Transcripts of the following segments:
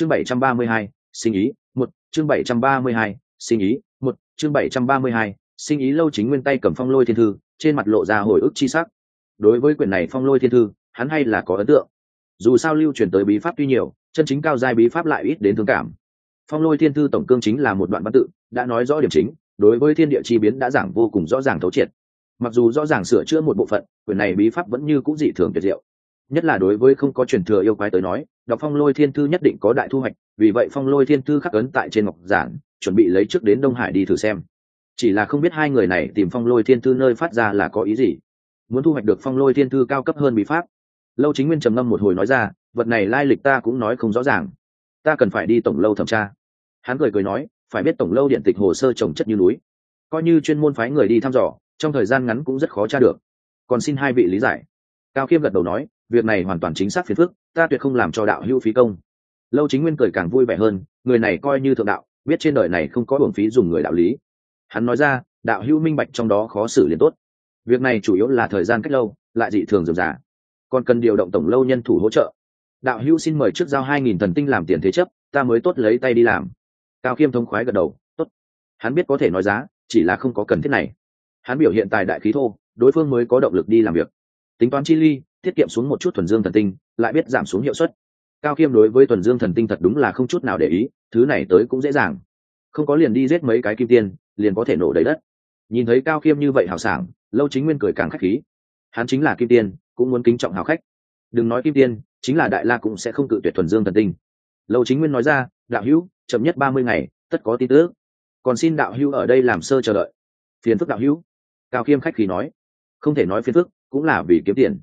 chương bảy trăm ba mươi hai, sinh ý, một, chương bảy trăm ba mươi hai, sinh ý, một, chương bảy trăm ba mươi hai, sinh ý lâu chính nguyên tay cầm phong lôi thiên thư, trên mặt lộ ra hồi ức chi sắc. Đối với quyển này phong lôi thiên thư, hắn hay là có ấn tượng. Dù sao lưu truyền tới bí pháp tuy nhiều, chân chính cao giai bí pháp lại ít đến thương cảm. Phong lôi thiên thư tổng cương chính là một đoạn văn tự, đã nói rõ điểm chính, đối với thiên địa chi biến đã giảng vô cùng rõ ràng thấu triệt. Mặc dù rõ ràng sửa chữa một bộ phận, quyển này bí pháp vẫn như cũ dị thường tuyệt diệu nhất là đối với không có truyền thừa yêu quái tới nói, đọc phong lôi thiên thư nhất định có đại thu hoạch, vì vậy phong lôi thiên thư khắc ấn tại trên ngọc giản, chuẩn bị lấy trước đến đông hải đi thử xem. Chỉ là không biết hai người này tìm phong lôi thiên thư nơi phát ra là có ý gì. Muốn thu hoạch được phong lôi thiên thư cao cấp hơn bí pháp. Lâu chính nguyên trầm ngâm một hồi nói ra, vật này lai lịch ta cũng nói không rõ ràng. Ta cần phải đi tổng lâu thẩm tra. Hắn cười cười nói, phải biết tổng lâu điện tịch hồ sơ trồng chất như núi. Coi như chuyên môn phái người đi thăm dò, trong thời gian ngắn cũng rất khó tra được. Còn xin hai vị lý giải. Cao khiêm gật đầu nói việc này hoàn toàn chính xác phiền phức, ta tuyệt không làm cho đạo hữu phí công. Lâu chính nguyên cười càng vui vẻ hơn, người này coi như thượng đạo, biết trên đời này không có hưởng phí dùng người đạo lý. Hắn nói ra, đạo hữu minh bạch trong đó khó xử liền tốt. Việc này chủ yếu là thời gian cách lâu, lại dị thường dườm giả còn cần điều động tổng lâu nhân thủ hỗ trợ. Đạo hữu xin mời trước giao hai nghìn thần tinh làm tiền thế chấp, ta mới tốt lấy tay đi làm. Cao khiêm thông khoái gật đầu, tốt. Hắn biết có thể nói giá, chỉ là không có cần thiết này. Hắn biểu hiện tài đại khí thô, đối phương mới có động lực đi làm việc. Tính toán chi ly tiết kiệm xuống một chút thuần dương thần tinh, lại biết giảm xuống hiệu suất. Cao khiêm đối với thuần dương thần tinh thật đúng là không chút nào để ý, thứ này tới cũng dễ dàng. Không có liền đi giết mấy cái kim tiên, liền có thể nổ đầy đất. Nhìn thấy cao khiêm như vậy hào sảng, lâu chính nguyên cười càng k h á c h khí. Hắn chính là kim tiên, cũng muốn kính trọng hào khách. Đừng nói kim tiên, chính là đại la cũng sẽ không cự tuyệt thuần dương thần tinh. Lâu chính nguyên nói ra, đạo hữu, chậm nhất ba mươi ngày, tất có tin tức. Còn xin đạo hữu ở đây làm sơ chờ đợi. Phiền phức đạo hữu. Cao khiêm khách khí nói. Không thể nói phiền phức, cũng là vì kiếm tiền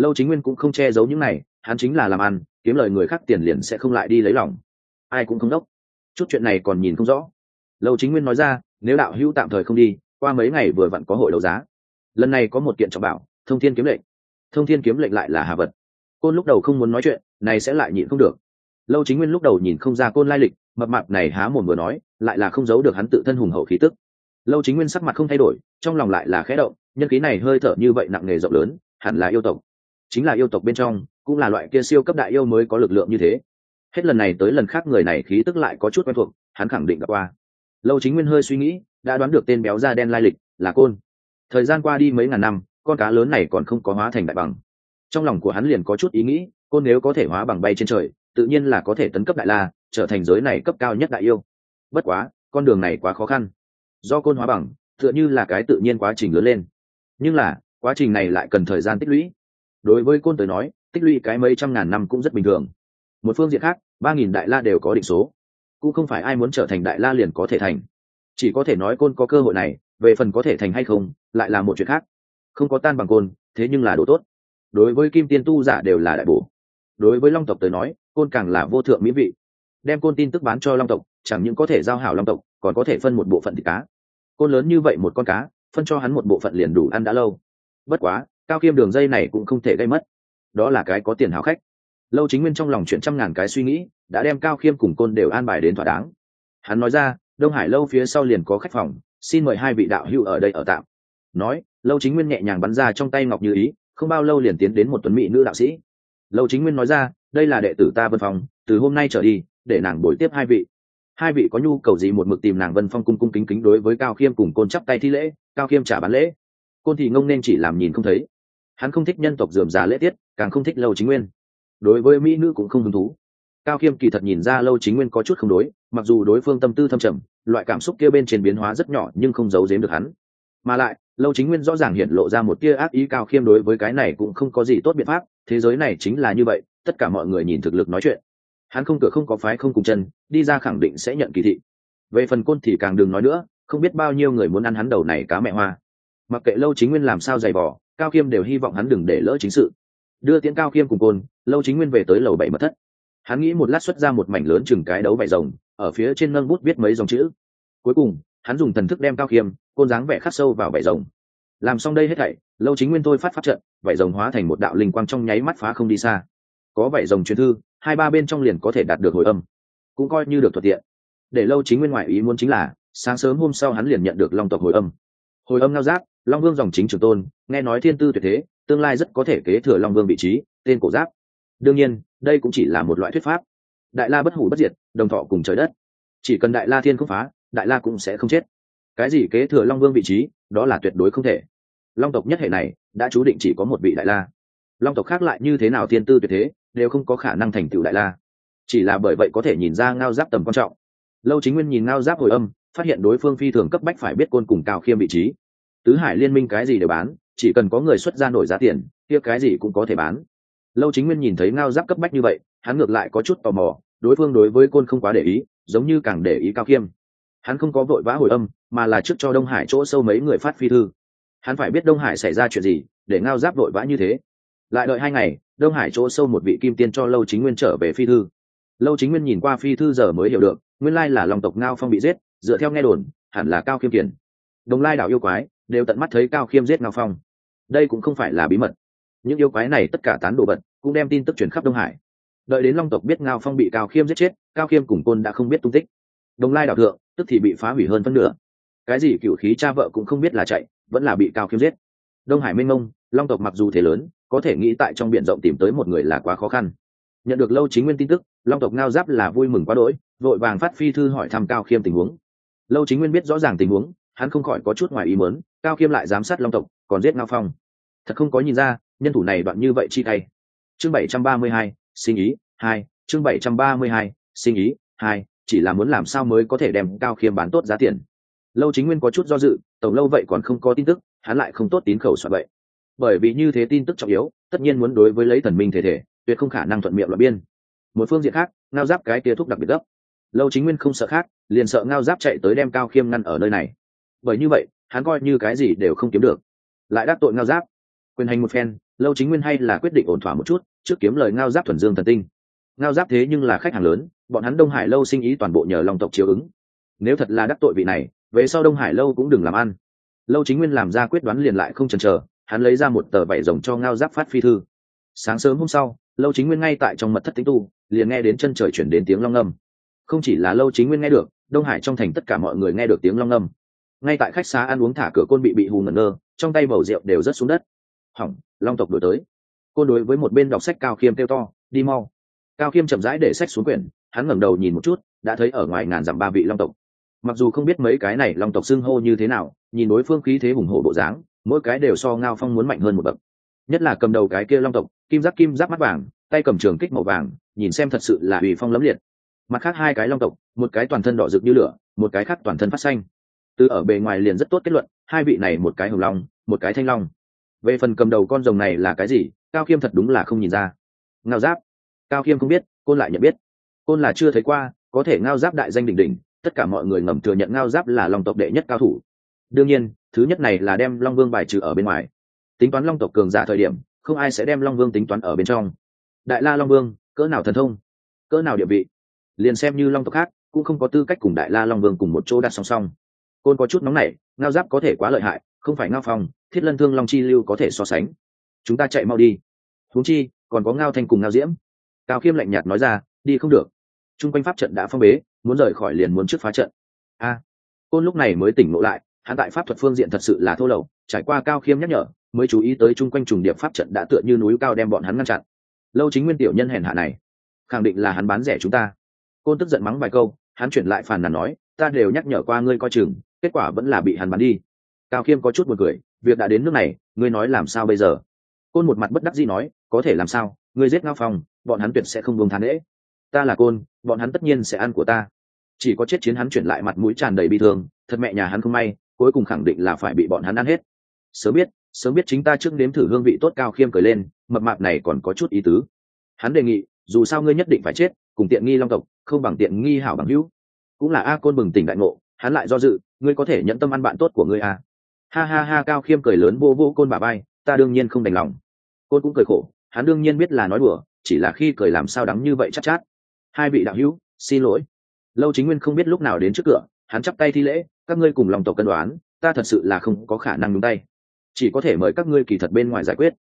lâu chính nguyên cũng không che giấu những này, hắn chính là làm ăn, kiếm lời người khác tiền liền sẽ không lại đi lấy lòng. Ai cũng không đốc. Chút chuyện này còn nhìn không rõ. Lâu chính nguyên nói ra, nếu đạo hữu tạm thời không đi, qua mấy ngày vừa vặn có hội đấu giá. Lần này có một kiện trọng bảo, thông thiên kiếm lệnh. Thông thiên kiếm lệnh lại là hà vật. Côn lúc đầu không muốn nói chuyện, này sẽ lại nhịn không được. Lâu chính nguyên lúc đầu nhìn không ra côn lai lịch, mập mạp này há mồm vừa nói, lại là không giấu được hắn tự thân hùng hậu khí tức. Lâu chính nguyên sắc mặt không thay đổi, trong lòng lại là khẽ động, nhân khí này hơi thở như vậy nặng nề rộng lớn, hẳn là yêu tộc chính là yêu tộc bên trong, cũng là loại kia siêu cấp đại yêu mới có lực lượng như thế. Hết lần này tới lần khác người này khí tức lại có chút quen thuộc, hắn khẳng định đã qua. Lâu chính nguyên hơi suy nghĩ, đã đoán được tên béo da đen lai lịch là côn. Thời gian qua đi mấy ngàn năm, con cá lớn này còn không có hóa thành đại bằng. Trong lòng của hắn liền có chút ý nghĩ, côn nếu có thể hóa bằng bay trên trời, tự nhiên là có thể tấn cấp đại la, trở thành giới này cấp cao nhất đại yêu. Bất quá, con đường này quá khó khăn. Do côn hóa bằng, tựa như là cái tự nhiên quá trình lớn lên. Nhưng là, quá trình này lại cần thời gian tích lũy đối với côn tới nói, tích lũy cái mấy trăm ngàn năm cũng rất bình thường. Một phương diện khác, ba nghìn đại la đều có định số. Cũng không phải ai muốn trở thành đại la liền có thể thành. Chỉ có thể nói côn có cơ hội này, về phần có thể thành hay không, lại là một chuyện khác. Không có tan bằng côn, thế nhưng là đồ tốt. Đối với kim tiên tu giả đều là đại bổ. Đối với long tộc tới nói, côn càng là vô thượng mỹ vị. Đem côn tin tức bán cho long tộc, chẳng những có thể giao hảo long tộc, còn có thể phân một bộ phận thịt cá. Côn lớn như vậy một con cá, phân cho hắn một bộ phận liền đủ ăn đã lâu. Bất quá cao khiêm đường dây này cũng không thể gây mất. Đó là cái có tiền hào khách. Lâu chính nguyên trong lòng chuyện trăm ngàn cái suy nghĩ, đã đem cao khiêm cùng côn đều an bài đến thỏa đáng. Hắn nói ra, đông hải lâu phía sau liền có khách phòng, xin mời hai vị đạo hữu ở đây ở tạm. Nói, lâu chính nguyên nhẹ nhàng bắn ra trong tay ngọc như ý, không bao lâu liền tiến đến một tuấn mỹ nữ đạo sĩ. Lâu chính nguyên nói ra, đây là đệ tử ta vân phong, từ hôm nay trở đi, để nàng bồi tiếp hai vị. Hai vị có nhu cầu gì một mực tìm nàng vân phong cung cung kính kính đối với cao khiêm cùng côn chắp tay thi lễ, cao khiêm trả bán lễ. Côn thì ngông nên chỉ làm nhìn không thấy hắn không thích nhân tộc dườm già lễ tiết, càng không thích lâu chính nguyên. Đối với mỹ nữ cũng không hứng thú. Cao khiêm kỳ thật nhìn ra lâu chính nguyên có chút không đối, mặc dù đối phương tâm tư thâm trầm, loại cảm xúc kia bên trên biến hóa rất nhỏ nhưng không giấu giếm được hắn. Mà lại, lâu chính nguyên rõ ràng hiện lộ ra một tia ác ý cao khiêm đối với cái này cũng không có gì tốt biện pháp, thế giới này chính là như vậy, tất cả mọi người nhìn thực lực nói chuyện. Hắn không cửa không có phái không cùng chân, đi ra khẳng định sẽ nhận kỳ thị. Về phần côn thì càng đừng nói nữa, không biết bao nhiêu người muốn ăn hắn đầu này cá mẹ hoa. Mặc kệ lâu chính nguyên làm sao giày vò cao khiêm đều hy vọng hắn đừng để lỡ chính sự. Đưa tiễn cao khiêm cùng côn, lâu chính nguyên về tới lầu bảy mật thất. Hắn nghĩ một lát xuất ra một mảnh lớn chừng cái đấu bảy rồng, ở phía trên nâng bút viết mấy dòng chữ. Cuối cùng, hắn dùng thần thức đem cao khiêm côn dáng vẻ khắc sâu vào bảy rồng. Làm xong đây hết thảy, lâu chính nguyên thôi phát phát trận vảy rồng hóa thành một đạo linh quang trong nháy mắt phá không đi xa. Có vảy rồng truyền thư, hai ba bên trong liền có thể đạt được hồi âm. Cũng coi như được thuận tiện. Để lâu chính nguyên ngoại ý muốn chính là, sáng sớm hôm sau hắn liền nhận được long tộc hồi âm. Hồi âm ngao giáp long vương dòng chính trường tôn, nghe nói thiên tư tuyệt thế, tương lai rất có thể kế thừa long vương vị trí, tên cổ giáp. Đương nhiên, đây cũng chỉ là một loại thuyết pháp. Đại la bất hủ bất diệt, đồng thọ cùng trời đất. Chỉ cần đại la thiên không phá, đại la cũng sẽ không chết. Cái gì kế thừa long vương vị trí, đó là tuyệt đối không thể. Long tộc nhất hệ này, đã chú định chỉ có một vị đại la. Long tộc khác lại như thế nào thiên tư tuyệt thế, đều không có khả năng thành tựu đại la. Chỉ là bởi vậy có thể nhìn ra ngao giáp tầm quan trọng. Lâu chính nguyên nhìn ngao giáp hồi âm, phát hiện đối phương phi thường cấp bách phải biết côn cùng cao khiêm vị trí tứ hải liên minh cái gì đều bán, chỉ cần có người xuất ra nổi giá tiền, kia cái gì cũng có thể bán. Lâu chính nguyên nhìn thấy ngao giáp cấp bách như vậy, hắn ngược lại có chút tò mò, đối phương đối với côn không quá để ý, giống như càng để ý cao khiêm hắn không có vội vã hồi âm, mà là trước cho đông hải chỗ sâu mấy người phát phi thư. Hắn phải biết đông hải xảy ra chuyện gì, để ngao giáp vội vã như thế. Lại đợi hai ngày, đông hải chỗ sâu một vị kim tiên cho lâu chính nguyên trở về phi thư. Lâu chính nguyên nhìn qua phi thư giờ mới hiểu được, nguyên lai là lòng tộc ngao phong bị giết, dựa theo nghe đồn, hẳn là cao khiêm kiển đồng lai đảo yêu quái đều tận mắt thấy cao khiêm giết ngao phong đây cũng không phải là bí mật những yêu quái này tất cả tán đồ vật cũng đem tin tức truyền khắp đông hải đợi đến long tộc biết ngao phong bị cao khiêm giết chết cao khiêm cùng côn đã không biết tung tích đồng lai đảo thượng tức thì bị phá hủy hơn phân nửa cái gì cựu khí cha vợ cũng không biết là chạy vẫn là bị cao khiêm giết đông hải minh mông long tộc mặc dù thế lớn có thể nghĩ tại trong b i ể n rộng tìm tới một người là quá khó khăn nhận được lâu chính nguyên tin tức long tộc ngao giáp là vui mừng quá đỗi vội vàng phát phi thư hỏi thăm cao khiêm tình huống lâu chính nguyên biết rõ ràng tình huống hắn không khỏi có chút ngoài ý mớn cao khiêm lại giám sát long tộc, còn giết ngao phong. Thật không có nhìn ra, nhân thủ này đoạn như vậy chi tay. Chương bảy trăm ba mươi hai, sinh ý, hai, chương bảy trăm ba mươi hai, sinh ý, hai, chỉ là muốn làm sao mới có thể đem cao khiêm bán tốt giá tiền. Lâu chính nguyên có chút do dự, tổng lâu vậy còn không có tin tức, hắn lại không tốt tín khẩu soạn vậy. Bởi vì như thế tin tức trọng yếu, tất nhiên muốn đối với lấy thần minh thể thể, tuyệt không khả năng thuận miệng loại biên. Một phương diện khác, ngao giáp cái tia thuốc đặc biệt gấp. Lâu chính nguyên không sợ khác, liền sợ ngao giáp chạy tới đem cao khiêm ngăn ở nơi này. Bởi như vậy hắn coi như cái gì đều không kiếm được. Lại đắc tội ngao giáp. Quyền hành một phen, lâu chính nguyên hay là quyết định ổn thỏa một chút, trước kiếm lời ngao giáp thuần dương thần tinh. Ngao giáp thế nhưng là khách hàng lớn, bọn hắn đông hải lâu sinh ý toàn bộ nhờ lòng tộc chiếu ứng. Nếu thật là đắc tội vị này, về sau đông hải lâu cũng đừng làm ăn. Lâu chính nguyên làm ra quyết đoán liền lại không chần chờ, hắn lấy ra một tờ vải rồng cho ngao giáp phát phi thư. Sáng sớm hôm sau, lâu chính nguyên ngay tại trong mật thất tính tu, liền nghe đến chân trời chuyển đến tiếng long âm. Không chỉ là lâu chính nguyên nghe được, đông hải trong thành tất cả mọi người nghe được tiếng long âm ngay tại khách xá ăn uống thả cửa côn bị bị hù ngẩn ngơ, trong tay bầu rượu đều rớt xuống đất. Hỏng, long tộc đổi tới. Côn đối với một bên đọc sách cao khiêm kêu to, đi mau. Cao khiêm chậm rãi để sách xuống quyển, hắn ngẩng đầu nhìn một chút, đã thấy ở ngoài ngàn dặm ba vị long tộc. Mặc dù không biết mấy cái này long tộc xưng hô như thế nào, nhìn đối phương khí thế hùng hổ bộ dáng, mỗi cái đều so ngao phong muốn mạnh hơn một bậc. Nhất là cầm đầu cái kia long tộc, kim giáp kim giáp mắt vàng, tay cầm trường kích màu vàng, nhìn xem thật sự là ủy phong lấm liệt. Mặt khác hai cái long tộc, một cái toàn thân đỏ rực như lửa, một cái khác toàn thân phát xanh từ ở bề ngoài liền rất tốt kết luận, hai vị này một cái hồng long, một cái thanh long. Về phần cầm đầu con rồng này là cái gì, cao khiêm thật đúng là không nhìn ra. Ngao giáp. Cao khiêm không biết, côn lại nhận biết. Côn là chưa thấy qua, có thể ngao giáp đại danh đỉnh đỉnh, tất cả mọi người ngầm thừa nhận ngao giáp là long tộc đệ nhất cao thủ. Đương nhiên, thứ nhất này là đem long vương bài trừ ở bên ngoài. Tính toán long tộc cường giả thời điểm, không ai sẽ đem long vương tính toán ở bên trong. Đại la long vương, cỡ nào thần thông, cỡ nào địa vị? Liền xem như long tộc khác, cũng không có tư cách cùng đại la long vương cùng một chỗ đặt song song côn có chút nóng nảy, ngao giáp có thể quá lợi hại không phải ngao phong thiết lân thương long chi lưu có thể so sánh. Chúng ta chạy mau đi. Huống chi còn có ngao thanh cùng ngao diễm. Cao khiêm lạnh nhạt nói ra đi không được. T r u n g quanh pháp trận đã phong bế muốn rời khỏi liền muốn trước phá trận. A. Côn lúc này mới tỉnh ngộ lại hắn tại pháp thuật phương diện thật sự là thô lậu trải qua cao khiêm nhắc nhở mới chú ý tới chung quanh trùng điệp pháp trận đã tựa như núi cao đem bọn hắn ngăn chặn. Lâu chính nguyên tiểu nhân hèn hạ này khẳng định là hắn bán rẻ chúng ta. Côn tức giận mắng vài câu hắn chuyển lại phàn nàn nói ta đều nhắc nhở qua ngươi coi chừng kết quả vẫn là bị hắn bán đi. Cao khiêm có chút buồn cười, việc đã đến nước này, ngươi nói làm sao bây giờ? Côn một mặt bất đắc dĩ nói, có thể làm sao, ngươi giết ngao phong, bọn hắn tuyệt sẽ không buông thán lễ ta là côn, bọn hắn tất nhiên sẽ ăn của ta. Chỉ có chết chiến hắn chuyển lại mặt mũi tràn đầy bi thương, thật mẹ nhà hắn không may, cuối cùng khẳng định là phải bị bọn hắn ăn hết. Sớm biết sớm biết chính ta trước nếm thử hương vị tốt cao khiêm cười lên, mập mạp này còn có chút ý tứ. Hắn đề nghị, dù sao ngươi nhất định phải chết, cùng tiện nghi long tộc, không bằng tiện nghi hảo bằng hữu. Cũng là a côn bừng tỉnh đại ngộ hắn lại do dự ngươi có thể nhận tâm ăn bạn tốt của ngươi à? Ha ha ha cao khiêm cười lớn vô vô côn bà bay ta đương nhiên không đành lòng. Côn cũng cười khổ hắn đương nhiên biết là nói đùa chỉ là khi cười làm sao đắng như vậy chắc chát, chát hai vị đạo hữu xin lỗi. Lâu chính nguyên không biết lúc nào đến trước cửa hắn chắp tay thi lễ các ngươi cùng lòng tộc cân đoán ta thật sự là không có khả năng đúng tay. Chỉ có thể mời các ngươi kỳ thật bên ngoài giải quyết.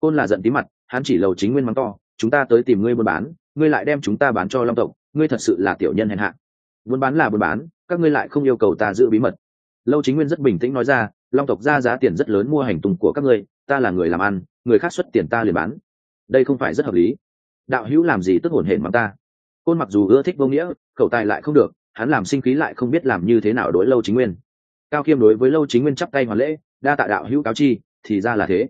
Côn là giận tí mặt hắn chỉ lầu chính nguyên mắng to chúng ta tới tìm ngươi buôn bán ngươi lại đem chúng ta bán cho long tộc ngươi thật sự là tiểu nhân hèn hạ buôn bán là buôn bán, các ngươi lại không yêu cầu ta giữ bí mật. Lâu chính nguyên rất bình tĩnh nói ra, long tộc ra giá tiền rất lớn mua hành tùng của các ngươi, ta là người làm ăn, người khác xuất tiền ta liền bán. Đây không phải rất hợp lý. Đạo hữu làm gì tức hổn hển mắng ta. Côn mặc dù ưa thích vô nghĩa, khẩu tài lại không được, hắn làm sinh khí lại không biết làm như thế nào đối lâu chính nguyên. Cao khiêm đối với lâu chính nguyên chắp tay hoàn lễ, đa tạ đạo hữu cáo chi, thì ra là thế.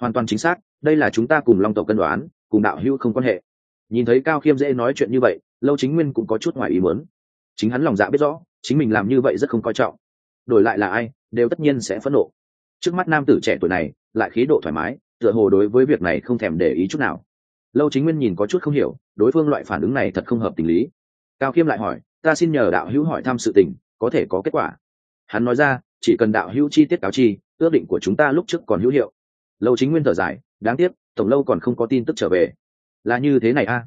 Hoàn toàn chính xác, đây là chúng ta cùng long tộc cân đoán, cùng đạo hữu không quan hệ. Nhìn thấy cao khiêm dễ nói chuyện như vậy, lâu chính nguyên cũng có chút ngoài ý muốn chính hắn lòng dạ biết rõ, chính mình làm như vậy rất không coi trọng. Đổi lại là ai, đều tất nhiên sẽ phẫn nộ. Trước mắt nam tử trẻ tuổi này, lại khí độ thoải mái, tựa hồ đối với việc này không thèm để ý chút nào. Lâu chính nguyên nhìn có chút không hiểu, đối phương loại phản ứng này thật không hợp tình lý. Cao khiêm lại hỏi, ta xin nhờ đạo hữu hỏi thăm sự tình, có thể có kết quả? Hắn nói ra, chỉ cần đạo hữu chi tiết cáo chi, ước định của chúng ta lúc trước còn hữu hiệu. Lâu chính nguyên thở dài, đáng tiếc, tổng lâu còn không có tin tức trở về. Là như thế này a.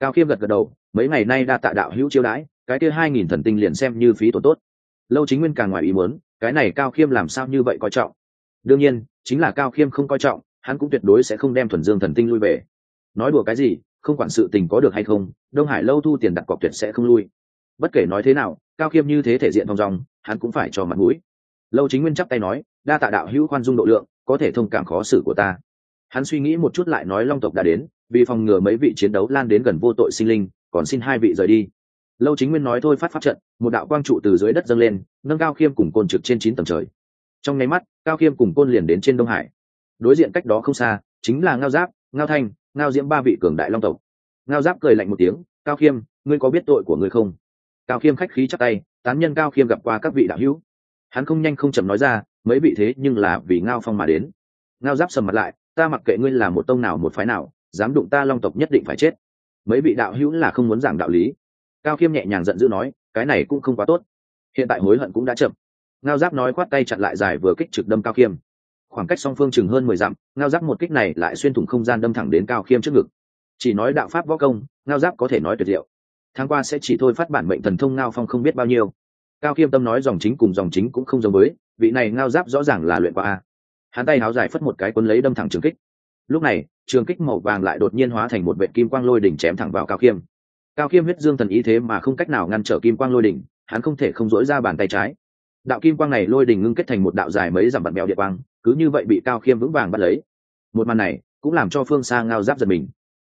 Cao khiêm gật gật đầu, mấy ngày nay đa tạ đạo hữu chiêu đãi cái kia hai nghìn thần tinh liền xem như phí tổn tốt. Lâu chính nguyên càng ngoài ý muốn, cái này cao khiêm làm sao như vậy coi trọng? Đương nhiên, chính là cao khiêm không coi trọng, hắn cũng tuyệt đối sẽ không đem thuần dương thần tinh lui về. Nói đùa cái gì, không quản sự tình có được hay không, đông hải lâu thu tiền đặt cọc tuyệt sẽ không lui. Bất kể nói thế nào, cao khiêm như thế thể diện thong dòng hắn cũng phải cho mặt mũi. Lâu chính nguyên chắp tay nói, đa tạ đạo hữu khoan dung độ lượng, có thể thông cảm khó xử của ta. Hắn suy nghĩ một chút lại nói long tộc đã đến, vì phòng ngừa mấy vị chiến đấu lan đến gần vô tội sinh linh, còn xin hai vị rời đi lâu chính nguyên nói thôi phát pháp trận, một đạo quang trụ từ dưới đất dâng lên, nâng cao khiêm cùng côn trực trên chín tầng trời. Trong nháy mắt, cao khiêm cùng côn liền đến trên đông hải. Đối diện cách đó không xa, chính là ngao giáp, ngao thanh, ngao diễm ba vị cường đại long tộc. Ngao giáp cười lạnh một tiếng, cao khiêm, ngươi có biết tội của ngươi không? Cao khiêm khách khí chắc tay, tán nhân cao khiêm gặp qua các vị đạo hữu. Hắn không nhanh không chậm nói ra, mấy vị thế nhưng là vì ngao phong mà đến. Ngao giáp sầm mặt lại, ta mặc kệ ngươi là một tông nào một phái nào, dám đụng ta long tộc nhất định phải chết. Mấy vị đạo hữu là không muốn giảng đạo lý cao khiêm nhẹ nhàng giận dữ nói, cái này cũng không quá tốt. Hiện tại hối hận cũng đã chậm. Ngao giáp nói khoát tay chặn lại dài vừa kích trực đâm cao khiêm khoảng cách song phương chừng hơn mười dặm, ngao giáp một kích này lại xuyên thủng không gian đâm thẳng đến cao khiêm trước ngực. Chỉ nói đạo pháp võ công, ngao giáp có thể nói tuyệt diệu. Tháng qua sẽ chỉ thôi phát bản mệnh thần thông ngao phong không biết bao nhiêu. Cao khiêm tâm nói dòng chính cùng dòng chính cũng không giống với, vị này ngao giáp rõ ràng là luyện qua a. Hắn tay háo dài phất một cái cuốn lấy đâm thẳng trường kích. Lúc này, trường kích màu vàng lại đột nhiên hóa thành một vệ kim quang lôi đỉnh chém thẳng vào cao khiêm cao khiêm huyết dương thần ý thế mà không cách nào ngăn trở kim quang lôi đỉnh, hắn không thể không dỗi ra bàn tay trái. Đạo kim quang này lôi đỉnh ngưng kết thành một đạo dài mấy dặm bạt mèo địa quang, cứ như vậy bị cao khiêm vững vàng bắt lấy. Một màn này cũng làm cho phương xa ngao giáp giật mình.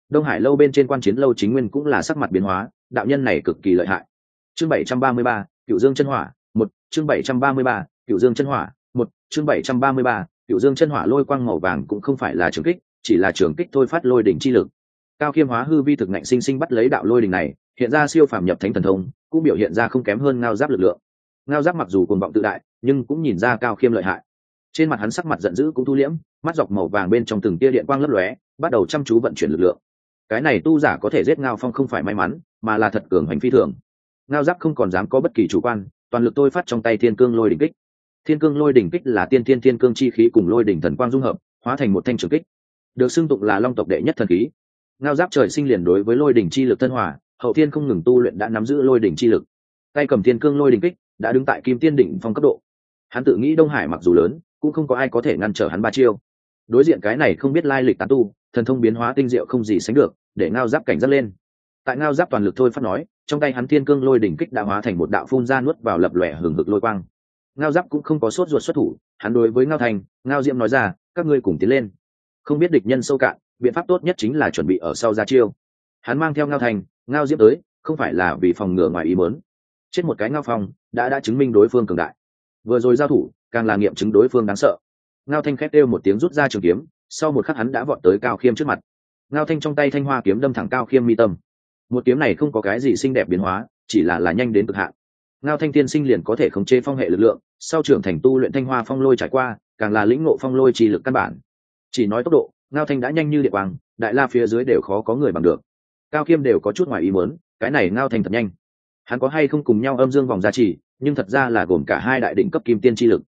Đông hải lâu bên trên quan chiến lâu chính nguyên cũng là sắc mặt biến hóa, đạo nhân này cực kỳ lợi hại. Chương bảy trăm ba mươi ba cựu dương chân hỏa, một, chương bảy trăm ba mươi ba cựu dương chân hỏa, một, chương bảy trăm ba mươi ba cựu dương chân hỏa lôi quang màu vàng cũng không phải là trường kích, chỉ là trường kích thôi phát lôi đỉnh chi lực cao khiêm hóa hư vi thực ngạnh sinh sinh bắt lấy đạo lôi đỉnh này, hiện ra siêu phàm nhập thánh thần thông, cũng biểu hiện ra không kém hơn ngao giáp lực lượng. Ngao giáp mặc dù cuồng vọng tự đại, nhưng cũng nhìn ra cao khiêm lợi hại. Trên mặt hắn sắc mặt giận dữ cũng thu liễm, mắt dọc màu vàng bên trong từng tia điện quang lấp lóe, bắt đầu chăm chú vận chuyển lực lượng. Cái này tu giả có thể giết ngao phong không phải may mắn, mà là thật cường hành phi thường. Ngao giáp không còn dám có bất kỳ chủ quan, toàn lực tôi phát trong tay thiên cương lôi đỉnh kích. Thiên cương lôi đỉnh kích là tiên thiên thiên cương chi khí cùng lôi đỉnh thần quang dung hợp, hóa thành một thanh trường kích. Được xưng tụng là long tộc đệ nhất thần khí ngao giáp trời sinh liền đối với lôi đỉnh chi lực thân hòa, hậu thiên không ngừng tu luyện đã nắm giữ lôi đỉnh chi lực. Tay cầm thiên cương lôi đỉnh kích, đã đứng tại kim tiên đỉnh phong cấp độ. Hắn tự nghĩ đông hải mặc dù lớn, cũng không có ai có thể ngăn trở hắn ba chiêu. Đối diện cái này không biết lai lịch tán tu, thần thông biến hóa tinh diệu không gì sánh được, để ngao giáp cảnh giác lên. Tại ngao giáp toàn lực thôi phát nói, trong tay hắn thiên cương lôi đỉnh kích đã hóa thành một đạo phun ra nuốt vào lập lòe hừng hực lôi quang. Ngao giáp cũng không có sốt ruột xuất thủ, hắn đối với ngao thành, ngao diệm nói ra, các ngươi cùng tiến lên. Không biết địch nhân sâu cạn biện pháp tốt nhất chính là chuẩn bị ở sau ra chiêu. Hắn mang theo ngao thành, ngao diễm tới, không phải là vì phòng ngừa ngoài ý mớn chết một cái ngao phong, đã đã chứng minh đối phương cường đại. Vừa rồi giao thủ, càng là nghiệm chứng đối phương đáng sợ. Ngao thanh khét đêu một tiếng rút ra trường kiếm, sau một khắc hắn đã vọt tới cao khiêm trước mặt. Ngao thanh trong tay thanh hoa kiếm đâm thẳng cao khiêm mi tâm. Một kiếm này không có cái gì xinh đẹp biến hóa, chỉ là là nhanh đến cực hạn. Ngao thanh tiên sinh liền có thể khống chế phong hệ lực lượng, sau trưởng thành tu luyện thanh hoa phong lôi trải qua, càng là lĩnh ngộ phong lôi trì lực căn bản. Chỉ nói tốc độ ngao thanh đã nhanh như địa quang, đại la phía dưới đều khó có người bằng được. Cao khiêm đều có chút ngoài ý muốn, cái này ngao thanh thật nhanh. Hắn có hay không cùng nhau âm dương vòng gia trì, nhưng thật ra là gồm cả hai đại định cấp kim tiên chi lực.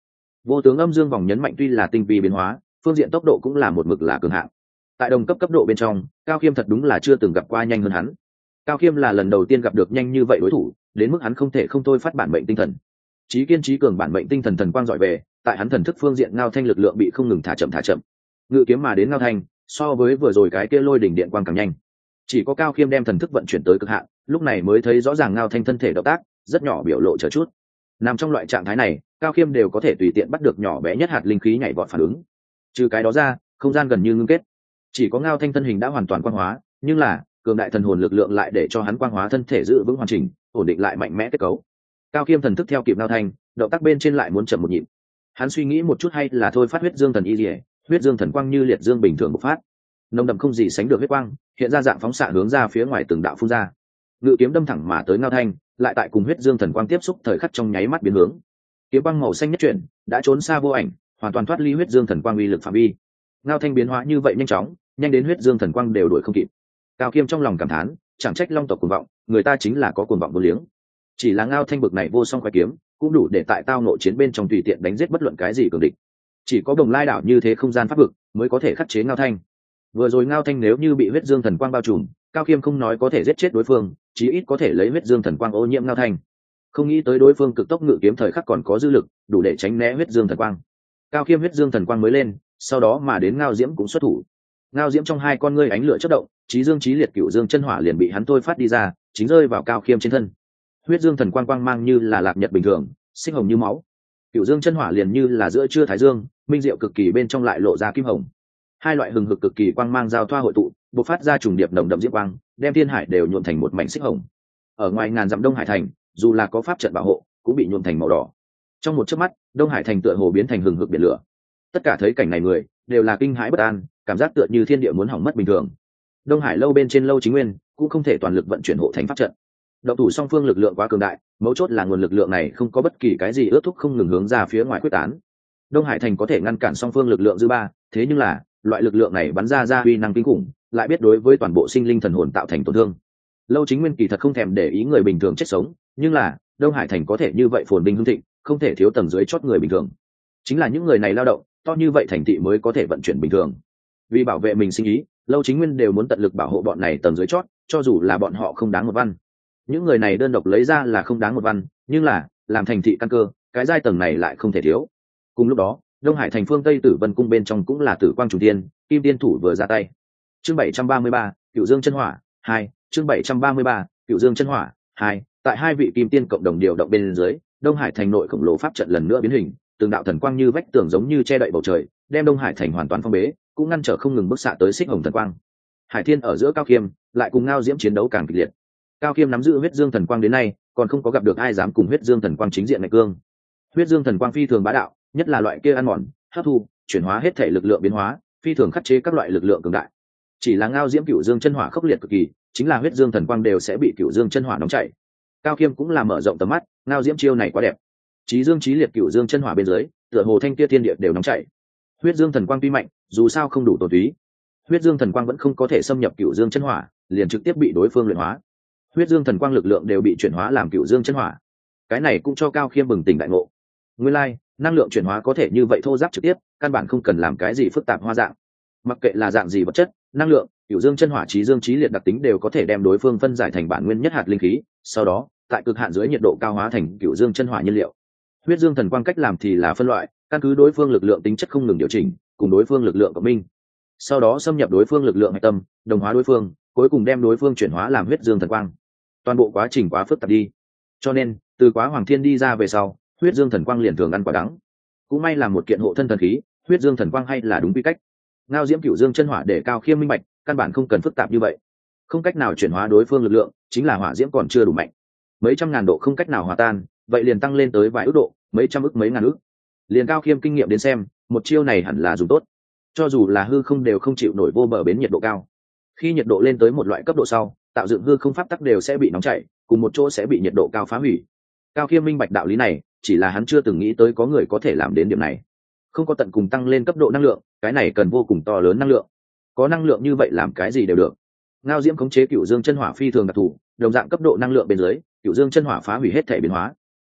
Vô tướng âm dương vòng nhấn mạnh tuy là tinh vi biến hóa, phương diện tốc độ cũng là một mực là cường hạng. Tại đồng cấp cấp độ bên trong, cao khiêm thật đúng là chưa từng gặp qua nhanh hơn hắn. Cao khiêm là lần đầu tiên gặp được nhanh như vậy đối thủ, đến mức hắn không thể không thôi phát bản mệnh tinh thần. Trí kiên trí cường bản mệnh tinh thần thần quang giỏi về, tại hắn thần thức phương diện ngao thanh lực lượng bị không ngừng thả chậm thả chậm ngự kiếm mà đến ngao thanh, so với vừa rồi cái kia lôi đỉnh điện quang càng nhanh. Chỉ có cao khiêm đem thần thức vận chuyển tới cực hạn, lúc này mới thấy rõ ràng ngao thanh thân thể động tác, rất nhỏ biểu lộ chờ chút. Nằm trong loại trạng thái này, cao khiêm đều có thể tùy tiện bắt được nhỏ bé nhất hạt linh khí nhảy vọt phản ứng. Trừ cái đó ra, không gian gần như ngưng kết. Chỉ có ngao thanh thân hình đã hoàn toàn quan hóa, nhưng là, cường đại thần hồn lực lượng lại để cho hắn quang hóa thân thể giữ vững hoàn chỉnh, ổn định lại mạnh mẽ kết cấu. Cao khiêm thần thức theo kịp ngao thanh, động tác bên trên lại muốn chậm một nhịp. Hắn suy nghĩ một chút hay là thôi phát huyết dương thần y dỉa huyết dương thần quang như liệt dương bình thường bộc phát. Nồng đậm không gì sánh được huyết quang, hiện ra dạng phóng xạ hướng ra phía ngoài từng đạo phun ra. Ngự kiếm đâm thẳng mà tới ngao thanh, lại tại cùng huyết dương thần quang tiếp xúc thời khắc trong nháy mắt biến hướng. Kiếm quang màu xanh nhất chuyển, đã trốn xa vô ảnh, hoàn toàn thoát ly huyết dương thần quang uy lực phạm vi. Ngao thanh biến hóa như vậy nhanh chóng, nhanh đến huyết dương thần quang đều đuổi không kịp. Cao kiêm trong lòng cảm thán, chẳng trách long tộc cuồng vọng, người ta chính là có cuồng vọng vô liếng. Chỉ là ngao thanh bực này vô song khoai kiếm, cũng đủ để tại tao nội chiến bên trong tùy tiện đánh giết bất luận cái gì cường địch chỉ có đồng lai đảo như thế không gian pháp vực mới có thể khắc chế ngao thanh. Vừa rồi ngao thanh nếu như bị huyết dương thần quang bao trùm, cao khiêm không nói có thể giết chết đối phương, chí ít có thể lấy huyết dương thần quang ô nhiễm ngao thanh. Không nghĩ tới đối phương cực tốc ngự kiếm thời khắc còn có dư lực, đủ để tránh né huyết dương thần quang. Cao khiêm huyết dương thần quang mới lên, sau đó mà đến ngao diễm cũng xuất thủ. Ngao diễm trong hai con ngươi ánh lửa chất động trí dương trí liệt cựu dương chân hỏa liền bị hắn thôi phát đi ra, chính rơi vào cao khiêm trên thân. Huyết dương thần quang quang mang như là lạc nhật bình thường, sinh hồng như máu cựu dương chân hỏa liền như là giữa trưa thái dương, minh diệu cực kỳ bên trong lại lộ ra kim hồng. Hai loại hừng hực cực kỳ quang mang giao thoa hội tụ b ộ c phát ra trùng điệp nồng đậm diễm quang, đem thiên hải đều nhuộn thành một mảnh xích hồng. Ở ngoài ngàn dặm đông hải thành, dù là có pháp trận bảo hộ, cũng bị nhuộn thành màu đỏ. Trong một chớp mắt, đông hải thành tựa hồ biến thành hừng hực biển lửa. Tất cả thấy cảnh này người, đều là kinh hãi bất an, cảm giác tựa như thiên địa muốn hỏng mất bình thường. Đông hải lâu bên trên lâu chính nguyên, cũng không thể toàn lực vận chuyển hộ thành pháp trận động thủ song phương lực lượng quá cường đại, mấu chốt là nguồn lực lượng này không có bất kỳ cái gì ước thúc không ngừng hướng ra phía ngoài quyết tán. Đông hải thành có thể ngăn cản song phương lực lượng dư ba, thế nhưng là, loại lực lượng này bắn ra ra uy năng kinh khủng, lại biết đối với toàn bộ sinh linh thần hồn tạo thành tổn thương. Lâu chính nguyên kỳ thật không thèm để ý người bình thường chết sống, nhưng là, đông hải thành có thể như vậy phồn binh hưng thịnh, không thể thiếu tầng dưới chót người bình thường. Chính là những người này lao động, to như vậy thành thị mới có thể vận chuyển bình thường. Vì bảo vệ mình sinh ý, lâu chính nguyên đều muốn tận lực bảo hộ bọn này tầng dưới chót, cho dù là bọn họ không đáng một văn những người này đơn độc lấy ra là không đáng một văn, nhưng là, làm thành thị căn cơ, cái giai tầng này lại không thể thiếu. Cùng lúc đó, đông hải thành phương tây tử vân cung bên trong cũng là tử quang chủ tiên, kim tiên thủ vừa ra tay. Chương bảy trăm ba mươi ba, cựu dương chân hỏa, hai, chương bảy trăm ba mươi ba, cựu dương chân hỏa, hai, tại hai vị kim tiên cộng đồng điều động bên dưới, đông hải thành nội khổng lồ pháp trận lần nữa biến hình, từng đạo thần quang như vách tường giống như che đậy bầu trời, đem đông hải thành hoàn toàn phong bế, cũng ngăn trở không ngừng bức xạ tới xích hồng thần quang. Hải thiên ở giữa cao khiêm, lại cùng ngao diễm chiến đấu càng kịch liệt cao khiêm nắm giữ huyết dương thần quang đến nay, còn không có gặp được ai dám cùng huyết dương thần quang chính diện ngạch cương. Huyết dương thần quang phi thường bá đạo, nhất là loại kia ăn mòn, hấp thu, chuyển hóa hết thể lực lượng biến hóa, phi thường khắc chế các loại lực lượng cường đại. Chỉ là ngao diễm cựu dương chân hỏa khốc liệt cực kỳ, chính là huyết dương thần quang đều sẽ bị cựu dương chân hỏa nóng chảy. Cao khiêm cũng làm mở rộng tầm mắt, ngao diễm chiêu này quá đẹp. Trí dương trí liệt cựu dương chân hỏa bên dưới, tựa hồ thanh kia thiên địa đều nóng chảy. Huyết dương thần quang tuy mạnh, dù sao không đủ tổ túy huyết dương thần quang vẫn không có thể xâm nhập cựu dương chân hỏa, liền trực tiếp bị đối phương luyện hóa huyết dương thần quang lực lượng đều bị chuyển hóa làm cựu dương chân hỏa. Cái này cũng cho cao khiêm bừng tỉnh đại ngộ. Nguyên lai、like, năng lượng chuyển hóa có thể như vậy thô giáp trực tiếp căn bản không cần làm cái gì phức tạp hoa dạng. Mặc kệ là dạng gì vật chất năng lượng cựu dương chân hỏa trí dương trí liệt đặc tính đều có thể đem đối phương phân giải thành bản nguyên nhất hạt linh khí sau đó tại cực hạn dưới nhiệt độ cao hóa thành cựu dương chân hỏa nhiên liệu. Huyết dương thần quang cách làm thì là phân loại căn cứ đối phương lực lượng tính chất không ngừng điều chỉnh cùng đối phương lực lượng của minh. Sau đó xâm nhập đối phương lực lượng hạch tâm đồng hóa đối phương cuối cùng đem đối phương chuyển hóa làm huyết dương thần quang toàn bộ quá trình quá phức tạp đi. Cho nên, từ quá hoàng thiên đi ra về sau, huyết dương thần quang liền thường ăn quả đắng. Cũng may là một kiện hộ thân thần khí, huyết dương thần quang hay là đúng quy cách. Ngao diễm cựu dương chân hỏa để cao khiêm minh bạch căn bản không cần phức tạp như vậy. Không cách nào chuyển hóa đối phương lực lượng, chính là hỏa diễm còn chưa đủ mạnh. Mấy trăm ngàn độ không cách nào hòa tan, vậy liền tăng lên tới vài ước độ, mấy trăm ức mấy ngàn ức liền cao khiêm kinh nghiệm đến xem, một chiêu này hẳn là dùng tốt. Cho dù là hư không đều không chịu nổi vô bờ bến nhiệt độ cao. Khi nhiệt độ lên tới một loại cấp độ sau tạo dựng hư không pháp tắc đều sẽ bị nóng chảy, cùng một chỗ sẽ bị nhiệt độ cao phá hủy. Cao khiêm minh bạch đạo lý này, chỉ là hắn chưa từng nghĩ tới có người có thể làm đến điểm này. Không có tận cùng tăng lên cấp độ năng lượng, cái này cần vô cùng to lớn năng lượng. Có năng lượng như vậy làm cái gì đều được. Ngao diễm khống chế cựu dương chân hỏa phi thường đặc thù, đồng dạng cấp độ năng lượng bên dưới cựu dương chân hỏa phá hủy hết thể biến hóa.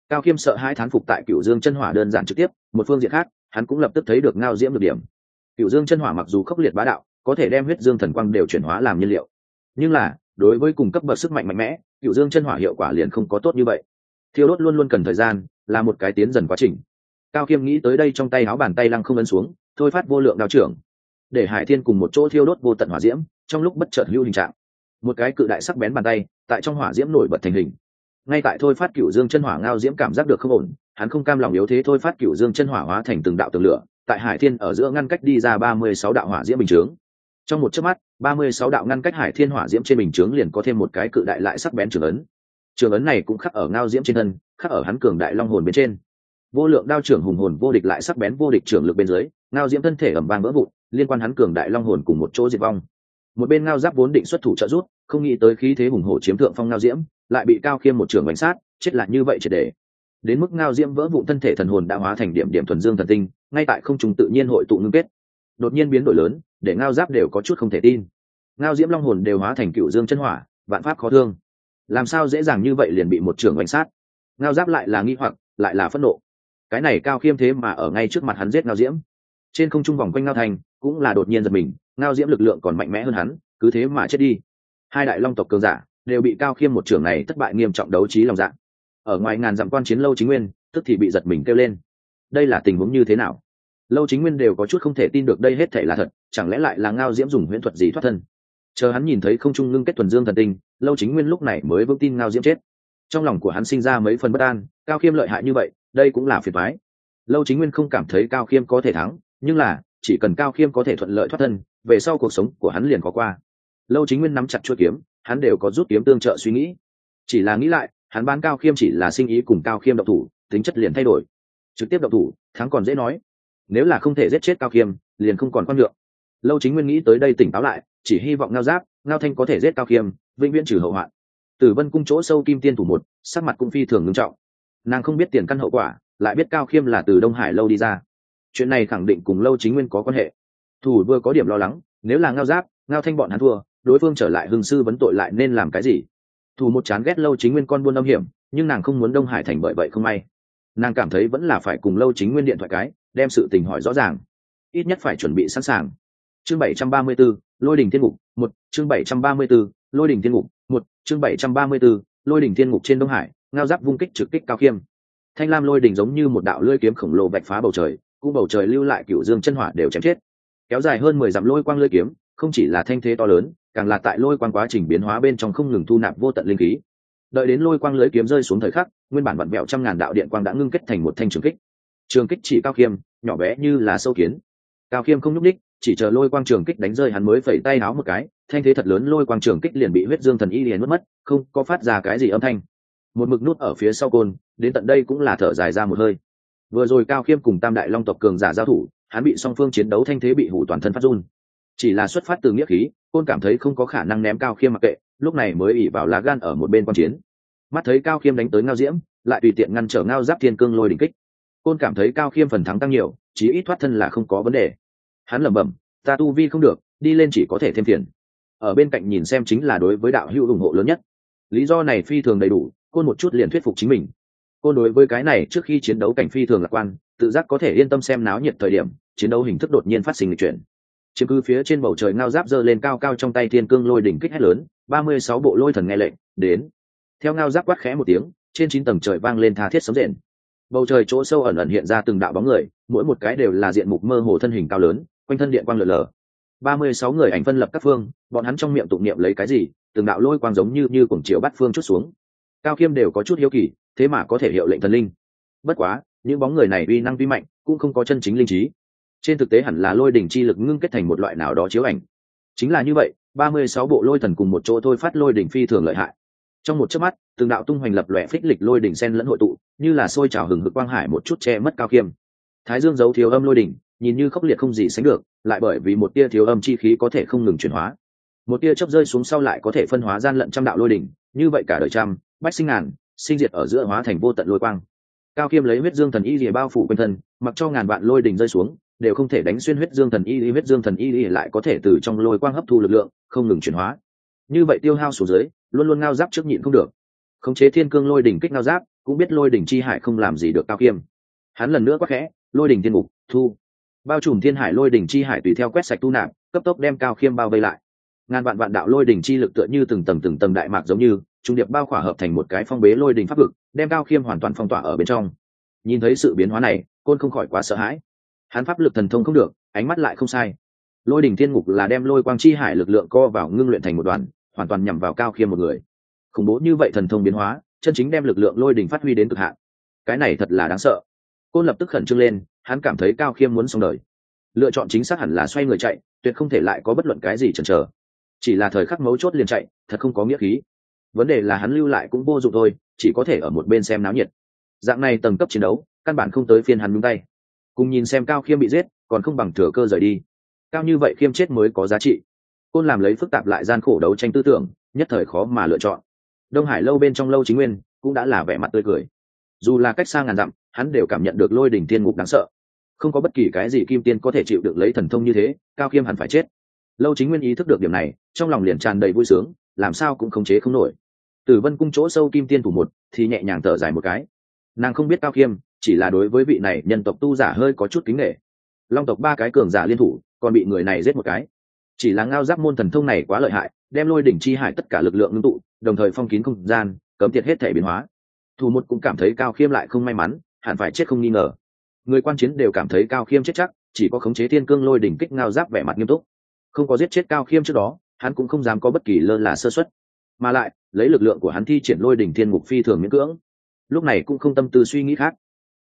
Cao khiêm sợ hai thán phục tại cựu dương chân hỏa đơn giản trực tiếp, một phương diện khác, hắn cũng lập tức thấy được ngao diễm được điểm. Cựu dương chân hỏa mặc dù khốc liệt bá đạo, có thể đem huyết dương thần quang đều chuyển hóa làm nhiên liệu. Nhưng là đối với cùng cấp bậc sức mạnh mạnh mẽ cựu dương chân hỏa hiệu quả liền không có tốt như vậy. Thiêu đốt luôn luôn cần thời gian, là một cái tiến dần quá trình. Cao khiêm nghĩ tới đây trong tay áo bàn tay lăng không ấn xuống, thôi phát vô lượng đao trưởng. Để hải thiên cùng một chỗ thiêu đốt vô tận hỏa diễm, trong lúc bất chợt hữu hình trạng. Một cái cự đại sắc bén bàn tay, tại trong hỏa diễm nổi bật thành hình. Ngay tại thôi phát cựu dương chân hỏa ngao diễm cảm giác được không ổn, hắn không cam lòng yếu thế thôi phát cựu dương chân hỏa hóa thành từng đạo tường lửa, tại hải thiên ở giữa ngăn cách đi ra ba mươi sáu đạo hỏa diễm bình chướng. Trong một chớp mắt ba mươi sáu đạo ngăn cách hải thiên hỏa diễm trên bình chướng liền có thêm một cái cự đại lại sắc bén trường ấn. Trường ấn này cũng khắc ở ngao diễm trên thân, khắc ở hắn cường đại long hồn bên trên. Vô lượng đao trưởng hùng hồn vô địch lại sắc bén vô địch trưởng lực bên dưới, ngao diễm thân thể ẩm vang vỡ vụn, liên quan hắn cường đại long hồn cùng một chỗ diệt vong. Một bên ngao giáp vốn định xuất thủ trợ rút không nghĩ tới khí thế hùng hổ chiếm thượng phong ngao diễm, lại bị cao khiêm một trường bánh sát, chết là như vậy triệt để. Đến mức ngao diễm vỡ vụn thân thể thần hồn đã hóa thành điểm điểm thuần dương thần tinh, ngay tại không trùng tự nhiên hội tụ ngưng kết. Đột nhiên biến đổi lớn để ngao giáp đều có chút không thể tin. Ngao diễm long hồn đều hóa thành cựu dương chân hỏa, vạn pháp khó thương. Làm sao dễ dàng như vậy liền bị một trưởng bánh sát? Ngao giáp lại là nghi hoặc, lại là phẫn nộ. Cái này cao khiêm thế mà ở ngay trước mặt hắn giết ngao diễm. Trên không trung vòng quanh ngao thành, cũng là đột nhiên giật mình, ngao diễm lực lượng còn mạnh mẽ hơn hắn, cứ thế mà chết đi. Hai đại long tộc cường giả đều bị cao khiêm một trưởng này thất bại nghiêm trọng đấu trí lòng dạ. Ở ngoài ngàn dặm quan chiến lâu chính nguyên, tức thì bị giật mình kêu lên. Đây là tình huống như thế nào? Lâu chính nguyên đều có chút không thể tin được đây hết thể là thật, chẳng lẽ lại là ngao diễm dùng huyễn thuật gì thoát thân? Chờ hắn nhìn thấy không trung ngưng kết thuần dương thần tinh, lâu chính nguyên lúc này mới vững tin ngao diễm chết. Trong lòng của hắn sinh ra mấy phần bất an, cao khiêm lợi hại như vậy, đây cũng là phiền thoái lâu chính nguyên không cảm thấy cao khiêm có thể thắng, nhưng là, chỉ cần cao khiêm có thể thuận lợi thoát thân, về sau cuộc sống của hắn liền có qua. Lâu chính nguyên nắm chặt chuỗi kiếm, hắn đều có rút kiếm tương trợ suy nghĩ. Chỉ là nghĩ lại, hắn bán cao khiêm chỉ là sinh ý cùng cao khiêm độc thủ, tính chất liền thay đổi. Trực tiếp độc thủ, thắng còn dễ nói nếu là không thể giết chết cao khiêm, liền không còn quan lượng lâu chính nguyên nghĩ tới đây tỉnh táo lại, chỉ hy vọng ngao giáp, ngao thanh có thể giết cao khiêm, vĩnh viễn trừ hậu hoạn. Tử vân cung chỗ sâu kim tiên thủ một, sắc mặt cũng phi thường ngưng trọng. Nàng không biết tiền căn hậu quả, lại biết cao khiêm là từ đông hải lâu đi ra. Chuyện này khẳng định cùng lâu chính nguyên có quan hệ. Thủ vừa có điểm lo lắng, nếu là ngao giáp, ngao thanh bọn hắn thua, đối phương trở lại hương sư vấn tội lại nên làm cái gì? Thủ một chán ghét lâu chính nguyên con buôn âm hiểm, nhưng nàng không muốn đông hải thành bởi vậy không may. Nàng cảm thấy vẫn là phải cùng lâu chính nguyên điện thoại cái đem sự tình hỏi rõ ràng. Ít nhất phải chuẩn bị sẵn sàng. Chương bảy trăm ba mươi 734, lôi đình thiên ngục một chương bảy trăm ba mươi 734, lôi đình thiên ngục một chương bảy trăm ba mươi 734, lôi đình thiên ngục trên đông hải ngao giáp vung kích trực kích cao khiêm. Thanh lam lôi đình giống như một đạo lưỡi kiếm khổng lồ vạch phá bầu trời cung bầu trời lưu lại cựu dương chân hỏa đều chém chết. Kéo dài hơn mười dặm lôi quang lưỡi kiếm không chỉ là thanh thế to lớn càng là tại lôi quang quá trình biến hóa bên trong không ngừng thu nạp vô tận linh khí. Đợi đến lôi quang lưỡi kiếm rơi xuống thời khắc nguyên bản vặn vẹo trăm ngàn đạo điện quang đã ngưng kết thành một thanh trường kích. Trường kích chỉ cao khiêm nhỏ bé như là sâu kiến. Cao khiêm không nhúc ních chỉ chờ lôi quang trường kích đánh rơi hắn mới phẩy tay áo một cái, thanh thế thật lớn lôi quang trường kích liền bị huyết dương thần y liền mất mất, không có phát ra cái gì âm thanh. Một mực nút ở phía sau côn, đến tận đây cũng là thở dài ra một hơi. Vừa rồi cao khiêm cùng tam đại long tộc cường giả giao thủ, hắn bị song phương chiến đấu thanh thế bị hủ toàn thân phát run. Chỉ là xuất phát từ nghĩa khí, côn cảm thấy không có khả năng ném cao khiêm mặc kệ, lúc này mới ỉ vào lá gan ở một bên quan chiến. Mắt thấy cao khiêm đánh tới ngao diễm, lại tùy tiện ngăn trở ngao giáp thiên cương lôi đỉnh kích côn cảm thấy cao khiêm phần thắng tăng nhiều, chí ít thoát thân là không có vấn đề. Hắn lẩm bẩm, ta tu vi không được, đi lên chỉ có thể thêm phiền. Ở bên cạnh nhìn xem chính là đối với đạo hữu ủng hộ lớn nhất. Lý do này phi thường đầy đủ, côn một chút liền thuyết phục chính mình. Côn đối với cái này trước khi chiến đấu cảnh phi thường lạc quan, tự giác có thể yên tâm xem náo nhiệt thời điểm, chiến đấu hình thức đột nhiên phát sinh lịch chuyển. Chiếm cứ phía trên bầu trời ngao giáp giơ lên cao cao trong tay thiên cương lôi đỉnh kích hét lớn, ba mươi sáu bộ lôi thần nghe lệnh, đến. Theo ngao giáp quát khẽ một tiếng, trên chín tầng trời vang lên tha thiết sấm rền bầu trời chỗ sâu ẩn ẩn hiện ra từng đạo bóng người, mỗi một cái đều là diện mục mơ hồ thân hình cao lớn, quanh thân điện quang lượn lờ. Ba mươi sáu người ảnh phân lập các phương, bọn hắn trong miệng tụng niệm lấy cái gì, từng đạo lôi quang giống như như cuồng chiều bắt phương chút xuống. Cao khiêm đều có chút hiếu kỳ, thế mà có thể hiệu lệnh thần linh. Bất quá, những bóng người này uy năng vi mạnh, cũng không có chân chính linh trí. Trên thực tế hẳn là lôi đỉnh chi lực ngưng kết thành một loại nào đó chiếu ảnh. Chính là như vậy, ba mươi sáu bộ lôi thần cùng một chỗ thôi phát lôi đỉnh phi thường lợi hại. Trong một chớp mắt, từng đạo tung hoành lập lòe phích lịch lôi đỉnh sen lẫn hội tụ như là sôi trào hừng hực quang hải một chút che mất cao khiêm. Thái dương giấu thiếu âm lôi đỉnh, nhìn như khốc liệt không gì sánh được, lại bởi vì một tia thiếu âm chi khí có thể không ngừng chuyển hóa. Một tia chớp rơi xuống sau lại có thể phân hóa gian lận trăm đạo lôi đỉnh, như vậy cả đời trăm, bách sinh ngàn, sinh diệt ở giữa hóa thành vô tận lôi quang. Cao khiêm lấy huyết dương thần y lìa bao phủ quanh thân, mặc cho ngàn vạn lôi đỉnh rơi xuống, đều không thể đánh xuyên huyết dương thần y huyết dương thần y lại có thể từ trong lôi quang hấp thu lực lượng, không ngừng chuyển hóa. Như vậy tiêu hao xuống dưới, luôn luôn ngao giáp trước nhịn không được. Khống chế thiên cương lôi đỉnh kích ngao giáp cũng biết lôi đỉnh chi hải không làm gì được cao khiêm hắn lần nữa quát khẽ, lôi đỉnh thiên mục thu. Bao trùm thiên hải lôi đỉnh chi hải tùy theo quét sạch tu nạp, cấp tốc đem cao khiêm bao vây lại. Ngàn vạn vạn đạo lôi đỉnh chi lực tựa như từng tầng từng tầng đại mạc giống như, trung điệp bao khỏa hợp thành một cái phong bế lôi đỉnh pháp vực, đem cao khiêm hoàn toàn phong tỏa ở bên trong. Nhìn thấy sự biến hóa này, côn không khỏi quá sợ hãi. Hắn pháp lực thần thông không được, ánh mắt lại không sai. Lôi đỉnh thiên ngục là đem lôi quang chi hải lực lượng co vào ngưng luyện thành một đoàn, hoàn toàn nhằm vào cao khiêm một người. Khủng bố như vậy thần thông biến hóa chân chính đem lực lượng lôi đình phát huy đến cực hạn. Cái này thật là đáng sợ. Côn lập tức khẩn trương lên, hắn cảm thấy cao khiêm muốn xong đời. Lựa chọn chính xác hẳn là xoay người chạy, tuyệt không thể lại có bất luận cái gì chần chờ. Chỉ là thời khắc mấu chốt liền chạy, thật không có nghĩa khí. Vấn đề là hắn lưu lại cũng vô dụng thôi, chỉ có thể ở một bên xem náo nhiệt. Dạng này tầng cấp chiến đấu, căn bản không tới phiên hắn nhúng tay. Cùng nhìn xem cao khiêm bị giết, còn không bằng thừa cơ rời đi. Cao như vậy khiêm chết mới có giá trị. Côn làm lấy phức tạp lại gian khổ đấu tranh tư tưởng, nhất thời khó mà lựa chọn đông hải lâu bên trong lâu chính nguyên, cũng đã là vẻ mặt tươi cười. Dù là cách xa ngàn dặm, hắn đều cảm nhận được lôi đỉnh thiên ngục đáng sợ. Không có bất kỳ cái gì kim tiên có thể chịu được lấy thần thông như thế, cao khiêm hẳn phải chết. Lâu chính nguyên ý thức được điểm này, trong lòng liền tràn đầy vui sướng, làm sao cũng khống chế không nổi. Tử vân cung chỗ sâu kim tiên thủ một, thì nhẹ nhàng thở dài một cái. Nàng không biết cao khiêm chỉ là đối với vị này nhân tộc tu giả hơi có chút kính nghệ long tộc ba cái cường giả liên thủ, còn bị người này giết một cái. Chỉ là ngao giáp môn thần thông này quá lợi hại, đem lôi đỉnh chi hải tất cả lực lượng ngưng tụ đồng thời phong kín không gian, cấm tiệt hết thể biến hóa. Thủ một cũng cảm thấy cao khiêm lại không may mắn, hẳn phải chết không nghi ngờ. Người quan chiến đều cảm thấy cao khiêm chết chắc, chỉ có khống chế thiên cương lôi đỉnh kích ngao giáp vẻ mặt nghiêm túc. Không có giết chết cao khiêm trước đó, hắn cũng không dám có bất kỳ lơ là sơ xuất mà lại, lấy lực lượng của hắn thi triển lôi đỉnh thiên ngục phi thường miễn cưỡng. Lúc này cũng không tâm tư suy nghĩ khác.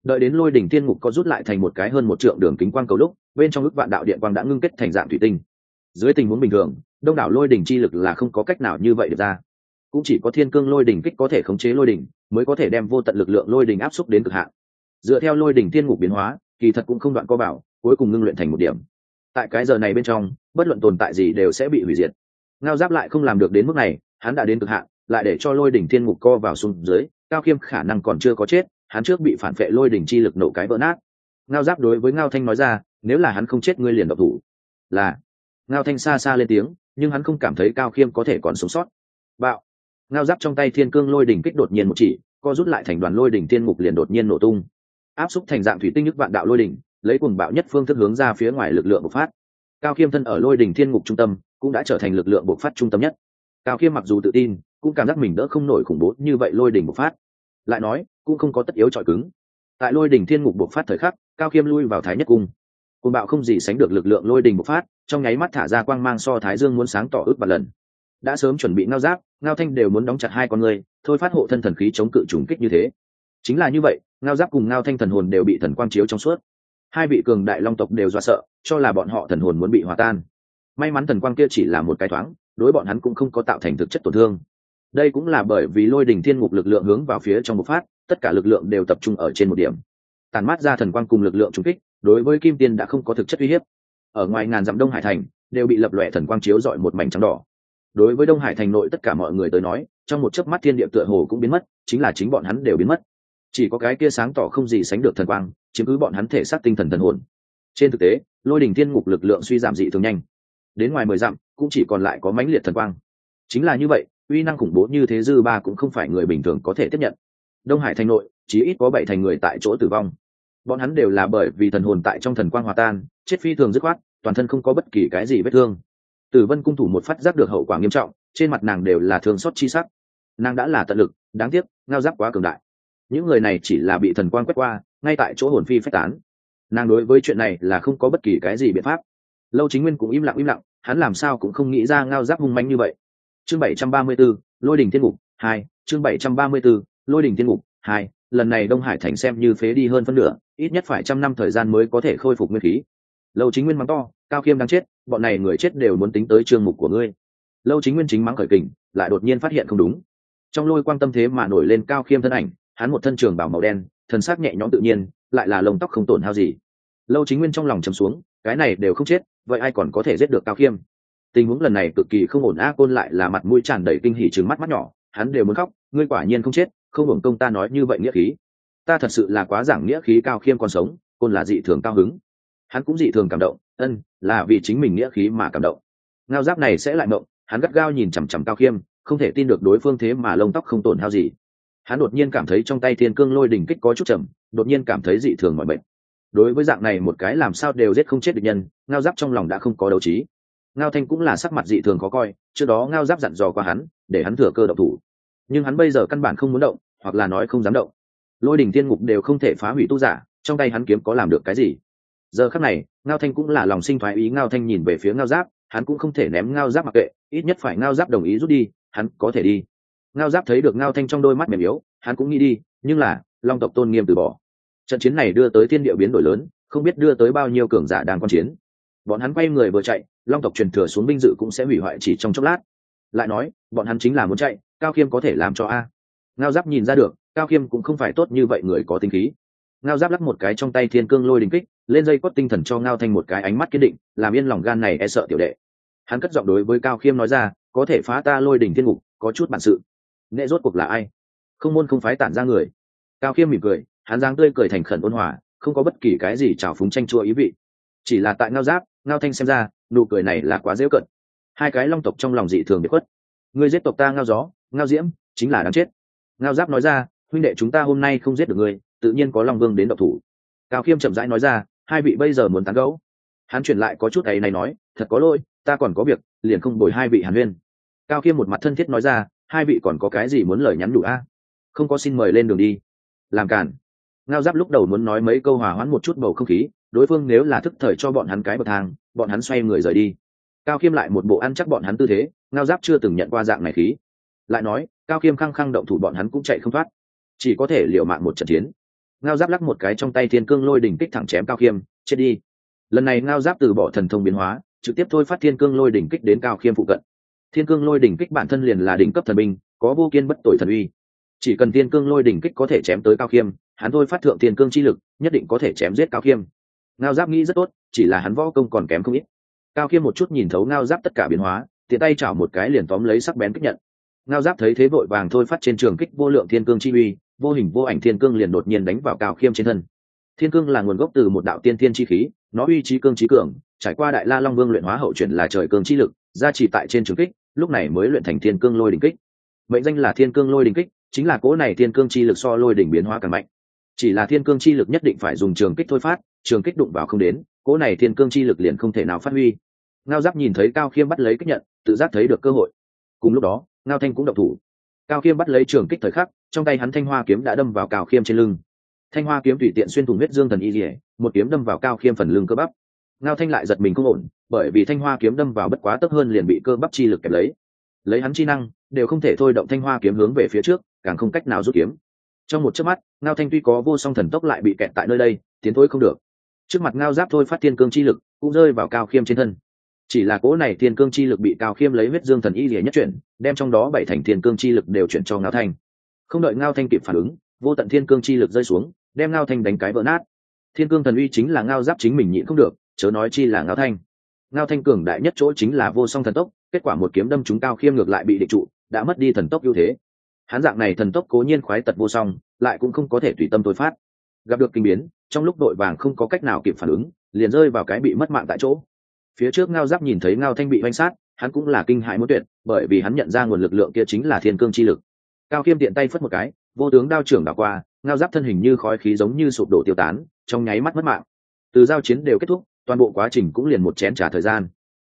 Đợi đến lôi đỉnh thiên ngục có rút lại thành một cái hơn một trượng đường kính quang cầu lúc, bên trong ức vạn đạo điện quang đã ngưng kết thành dạng thủy tinh. Dưới tình huống bình thường, đông đảo lôi đỉnh chi lực là không có cách nào như vậy được ra cũng chỉ có thiên cương lôi đỉnh kích có thể khống chế lôi đỉnh, mới có thể đem vô tận lực lượng lôi đỉnh áp xúc đến cực hạn. Dựa theo lôi đỉnh thiên ngục biến hóa, kỳ thật cũng không đoạn co bảo, cuối cùng ngưng luyện thành một điểm. Tại cái giờ này bên trong, bất luận tồn tại gì đều sẽ bị hủy diệt. Ngao giáp lại không làm được đến mức này, hắn đã đến cực hạn, lại để cho lôi đỉnh thiên ngục co vào xuống dưới, cao khiêm khả năng còn chưa có chết, hắn trước bị phản vệ lôi đỉnh chi lực nổ cái vỡ nát. Ngao giáp đối với ngao thanh nói ra, nếu là hắn không chết ngươi liền độc thủ. Là. Ngao thanh xa xa lên tiếng, nhưng hắn không cảm thấy cao khiêm có thể còn sống sót. Bạo ngao giáp trong tay thiên cương lôi đỉnh kích đột nhiên một chỉ, co rút lại thành đoàn lôi đỉnh thiên mục liền đột nhiên nổ tung. Áp xúc thành dạng thủy tinh nhức vạn đạo lôi đỉnh, lấy cuồng bạo nhất phương thức hướng ra phía ngoài lực lượng bộc phát. Cao khiêm thân ở lôi đỉnh thiên mục trung tâm, cũng đã trở thành lực lượng bộc phát trung tâm nhất. Cao khiêm mặc dù tự tin, cũng cảm giác mình đỡ không nổi khủng bố như vậy lôi đỉnh bộc phát. Lại nói, cũng không có tất yếu trọi cứng. Tại lôi đỉnh thiên mục bộc phát thời khắc, cao khiêm lui vào thái nhất cung. Cuồng bạo không gì sánh được lực lượng lôi đỉnh bộc phát, trong nháy mắt thả ra quang mang so thái dương muốn sáng tỏ ước và lần đã sớm chuẩn bị ngao giáp, ngao thanh đều muốn đóng chặt hai con người, thôi phát hộ thân thần khí chống cự trùng kích như thế. Chính là như vậy, ngao giáp cùng ngao thanh thần hồn đều bị thần quang chiếu trong suốt. Hai vị cường đại long tộc đều do sợ, cho là bọn họ thần hồn muốn bị hòa tan. May mắn thần quang kia chỉ là một cái thoáng, đối bọn hắn cũng không có tạo thành thực chất tổn thương. Đây cũng là bởi vì lôi đình thiên ngục lực lượng hướng vào phía trong một phát, tất cả lực lượng đều tập trung ở trên một điểm. Tàn mát ra thần quang cùng lực lượng trung kích, đối với kim tiên đã không có thực chất uy hiếp. Ở ngoài ngàn dặm đông hải thành, đều bị lập lòe thần quang chiếu dọi một mảnh trắng đỏ đối với đông hải thành nội tất cả mọi người tới nói, trong một chớp mắt thiên địa tựa hồ cũng biến mất, chính là chính bọn hắn đều biến mất. Chỉ có cái kia sáng tỏ không gì sánh được thần quang, chiếm cứ bọn hắn thể xác tinh thần thần hồn. Trên thực tế, lôi đình thiên ngục lực lượng suy giảm dị thường nhanh. Đến ngoài mười dặm, cũng chỉ còn lại có mãnh liệt thần quang. Chính là như vậy, uy năng khủng bố như thế dư ba cũng không phải người bình thường có thể tiếp nhận. Đông hải thành nội chỉ ít có bảy thành người tại chỗ tử vong. Bọn hắn đều là bởi vì thần hồn tại trong thần quang hòa tan, chết phi thường dứt khoát, toàn thân không có bất kỳ cái gì vết thương tử vân cung thủ một phát giác được hậu quả nghiêm trọng trên mặt nàng đều là thương xót chi sắc. Nàng đã là tận lực đáng tiếc ngao giáp quá cường đại. Những người này chỉ là bị thần quan quét qua ngay tại chỗ hồn phi phách tán. Nàng đối với chuyện này là không có bất kỳ cái gì biện pháp. Lâu chính nguyên cũng im lặng im lặng hắn làm sao cũng không nghĩ ra ngao giáp hung mạnh như vậy. Chương bảy trăm ba mươi 734, lôi đình thiên ngục hai chương bảy trăm ba mươi 734, lôi đình thiên ngục hai lần này đông hải thành xem như phế đi hơn phân nửa ít nhất phải trăm năm thời gian mới có thể khôi phục nguyên khí. Lâu chính nguyên mắng to cao khiêm đang chết, bọn này người chết đều muốn tính tới chương mục của ngươi. Lâu chính nguyên chính mắng khởi kình, lại đột nhiên phát hiện không đúng. Trong lôi quang tâm thế mà nổi lên cao khiêm thân ảnh, hắn một thân trường bảo màu đen, thần sắc nhẹ nhõm tự nhiên, lại là lông tóc không tổn hao gì. Lâu chính nguyên trong lòng chấm xuống, cái này đều không chết, vậy ai còn có thể giết được cao khiêm? Tình huống lần này cực kỳ không ổn a côn lại là mặt mũi tràn đầy kinh hỉ trừng mắt mắt nhỏ, hắn đều muốn khóc, ngươi quả nhiên không chết, không hưởng công ta nói như vậy nghĩa khí. Ta thật sự là quá giảng nghĩa khí cao khiêm còn sống, côn là dị thường cao hứng. Hắn cũng dị thường cảm động ân, là vì chính mình nghĩa khí mà cảm động. Ngao giáp này sẽ lại mộng, hắn gắt gao nhìn chằm chằm cao khiêm, không thể tin được đối phương thế mà lông tóc không tổn hao gì. Hắn đột nhiên cảm thấy trong tay thiên cương lôi đỉnh kích có chút chậm, đột nhiên cảm thấy dị thường mọi bệnh đối với dạng này một cái làm sao đều giết không chết được nhân, ngao giáp trong lòng đã không có đấu trí. Ngao thanh cũng là sắc mặt dị thường khó coi, trước đó ngao giáp dặn dò qua hắn, để hắn thừa cơ động thủ. Nhưng hắn bây giờ căn bản không muốn động, hoặc là nói không dám động. Lôi đỉnh tiên ngục đều không thể phá hủy tu giả, trong tay hắn kiếm có làm được cái gì? Giờ khắc này, ngao thanh cũng là lòng sinh thoái ý ngao thanh nhìn về phía ngao giáp, hắn cũng không thể ném ngao giáp mặc kệ, ít nhất phải ngao giáp đồng ý rút đi, hắn có thể đi. Ngao giáp thấy được ngao thanh trong đôi mắt mềm yếu, hắn cũng nghĩ đi, nhưng là, long tộc tôn nghiêm từ bỏ. Trận chiến này đưa tới thiên địa biến đổi lớn, không biết đưa tới bao nhiêu cường giả đang quan chiến. Bọn hắn quay người vừa chạy, long tộc truyền thừa xuống binh dự cũng sẽ hủy hoại chỉ trong chốc lát. Lại nói, bọn hắn chính là muốn chạy, cao khiêm có thể làm cho a. Ngao giáp nhìn ra được, cao khiêm cũng không phải tốt như vậy người có tinh khí ngao giáp lắc một cái trong tay thiên cương lôi đình kích, lên dây quất tinh thần cho ngao thanh một cái ánh mắt kiên định, làm yên lòng gan này e sợ tiểu đệ. Hắn cất giọng đối với cao khiêm nói ra, có thể phá ta lôi đình thiên ngục, có chút bản sự. Nghệ rốt cuộc là ai? Không môn không phái tản ra người. Cao khiêm mỉm cười, hắn dáng tươi cười thành khẩn ôn hòa, không có bất kỳ cái gì trào phúng tranh chua ý vị. Chỉ là tại ngao giáp, ngao thanh xem ra, nụ cười này là quá dễ cận. Hai cái long tộc trong lòng dị thường bị khuất. Người giết tộc ta ngao gió, ngao diễm, chính là đáng chết. Ngao giáp nói ra, huynh đệ chúng ta hôm nay không giết được ngươi tự nhiên có long vương đến độc thủ. Cao khiêm chậm rãi nói ra, hai vị bây giờ muốn tán gẫu. Hắn chuyển lại có chút ấy này nói, thật có lỗi, ta còn có việc, liền không bồi hai vị hàn huyên cao khiêm một mặt thân thiết nói ra, hai vị còn có cái gì muốn lời nhắn đủ a? Không có xin mời lên đường đi. Làm cản ngao giáp lúc đầu muốn nói mấy câu hòa hoãn một chút bầu không khí, đối phương nếu là thức thời cho bọn hắn cái bậc thang, bọn hắn xoay người rời đi. Cao khiêm lại một bộ ăn chắc bọn hắn tư thế, ngao giáp chưa từng nhận qua dạng này khí. Lại nói, cao khiêm khăng khăng động thủ bọn hắn cũng chạy không thoát. Chỉ có thể liệu mạng một trận chiến ngao giáp lắc một cái trong tay thiên cương lôi đỉnh kích thẳng chém cao khiêm, chết đi. Lần này ngao giáp từ bỏ thần thông biến hóa, trực tiếp thôi phát thiên cương lôi đỉnh kích đến cao khiêm phụ cận. Thiên cương lôi đỉnh kích bản thân liền là đỉnh cấp thần binh, có vô kiên bất tội thần uy. Chỉ cần thiên cương lôi đỉnh kích có thể chém tới cao khiêm, hắn thôi phát thượng thiên cương chi lực, nhất định có thể chém giết cao khiêm. Ngao giáp nghĩ rất tốt, chỉ là hắn võ công còn kém không ít. Cao khiêm một chút nhìn thấu ngao giáp tất cả biến hóa, tiện tay chảo một cái liền tóm lấy sắc bén kích nhận. Ngao giáp thấy thế vội vàng thôi phát trên trường kích vô lượng thiên cương chi uy vô hình vô ảnh thiên cương liền đột nhiên đánh vào cao khiêm trên thân. Thiên cương là nguồn gốc từ một đạo tiên thiên chi khí, nó uy trí cương trí cường, trải qua đại la long vương luyện hóa hậu chuyển là trời cương chi lực, gia trì tại trên trường kích, lúc này mới luyện thành thiên cương lôi đình kích. Mệnh danh là thiên cương lôi đình kích, chính là cỗ này thiên cương chi lực so lôi đỉnh biến hóa càng mạnh. Chỉ là thiên cương chi lực nhất định phải dùng trường kích thôi phát, trường kích đụng vào không đến, cỗ này thiên cương chi lực liền không thể nào phát huy. Ngao giáp nhìn thấy cao khiêm bắt lấy kích nhận, tự giác thấy được cơ hội. Cùng lúc đó, ngao thanh cũng độc thủ. Cao khiêm bắt lấy trường kích thời khắc trong tay hắn thanh hoa kiếm đã đâm vào cao khiêm trên lưng. Thanh hoa kiếm tùy tiện xuyên thủng huyết dương thần y dỉa một kiếm đâm vào cao khiêm phần lưng cơ bắp. Ngao thanh lại giật mình không ổn, bởi vì thanh hoa kiếm đâm vào bất quá tấp hơn liền bị cơ bắp chi lực kẹp lấy. Lấy hắn chi năng, đều không thể thôi động thanh hoa kiếm hướng về phía trước, càng không cách nào rút kiếm. Trong một chớp mắt, ngao thanh tuy có vô song thần tốc lại bị kẹt tại nơi đây, tiến thôi không được. Trước mặt ngao giáp thôi phát thiên cương chi lực, cũng rơi vào cao khiêm trên thân. Chỉ là cỗ này thiên cương chi lực bị cao khiêm lấy huyết dương thần y rỉa nhất chuyển, đem trong đó bảy thành thiên cương chi lực đều chuyển cho ngao thanh không đợi ngao thanh kịp phản ứng, vô tận thiên cương chi lực rơi xuống, đem ngao thanh đánh cái vỡ nát. Thiên cương thần uy chính là ngao giáp chính mình nhịn không được, chớ nói chi là ngao thanh. Ngao thanh cường đại nhất chỗ chính là vô song thần tốc, kết quả một kiếm đâm chúng cao khiêm ngược lại bị định trụ, đã mất đi thần tốc ưu thế. Hắn dạng này thần tốc cố nhiên khoái tật vô song, lại cũng không có thể tùy tâm tối phát. Gặp được kinh biến, trong lúc đội vàng không có cách nào kịp phản ứng, liền rơi vào cái bị mất mạng tại chỗ. Phía trước ngao giáp nhìn thấy ngao thanh bị oanh sát, hắn cũng là kinh hại muốn tuyệt, bởi vì hắn nhận ra nguồn lực lượng kia chính là thiên cương chi lực cao khiêm tiện tay phất một cái, vô tướng đao trưởng đảo qua, ngao giáp thân hình như khói khí giống như sụp đổ tiêu tán, trong nháy mắt mất mạng. Từ giao chiến đều kết thúc, toàn bộ quá trình cũng liền một chén trả thời gian.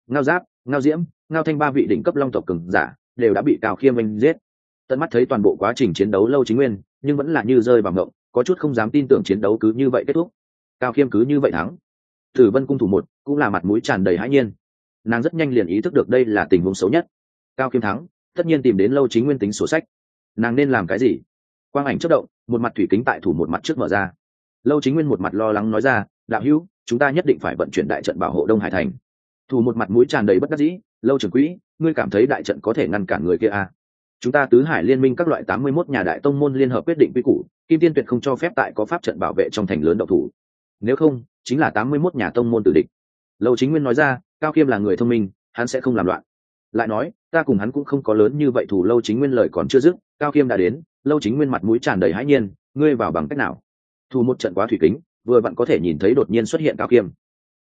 Ngao giáp, ngao diễm, ngao thanh ba vị đỉnh cấp long tộc cường giả đều đã bị cao khiêm anh giết. Tận mắt thấy toàn bộ quá trình chiến đấu lâu chính nguyên, nhưng vẫn là như rơi vào ngộng, có chút không dám tin tưởng chiến đấu cứ như vậy kết thúc. Cao khiêm cứ như vậy thắng. Tử vân cung thủ một, cũng là mặt mũi tràn đầy hãi nhiên. Nàng rất nhanh liền ý thức được đây là tình huống xấu nhất. Cao khiêm thắng, tất nhiên tìm đến lâu chính nguyên tính sổ sách nàng nên làm cái gì? Quang ảnh chất động, một mặt thủy kính tại thủ một mặt trước mở ra. Lâu chính nguyên một mặt lo lắng nói ra, đạo hữu, chúng ta nhất định phải vận chuyển đại trận bảo hộ đông hải thành. Thủ một mặt mũi tràn đầy bất đắc dĩ, lâu trưởng quỹ, ngươi cảm thấy đại trận có thể ngăn cản người kia à? chúng ta tứ hải liên minh các loại tám mươi 81 nhà đại tông môn liên hợp quyết định quy củ, kim tiên tuyệt không cho phép tại có pháp trận bảo vệ trong thành lớn độc thủ. Nếu không, chính là tám mươi 81 nhà tông môn tử địch. Lâu chính nguyên nói ra, cao kiêm là người thông minh, hắn sẽ không làm loạn lại nói, ta cùng hắn cũng không có lớn như vậy, thủ lâu chính nguyên lời còn chưa dứt, cao khiêm đã đến, lâu chính nguyên mặt mũi tràn đầy hãi nhiên, ngươi vào bằng cách nào? Thủ một trận quá thủy kính, vừa bạn có thể nhìn thấy đột nhiên xuất hiện cao khiêm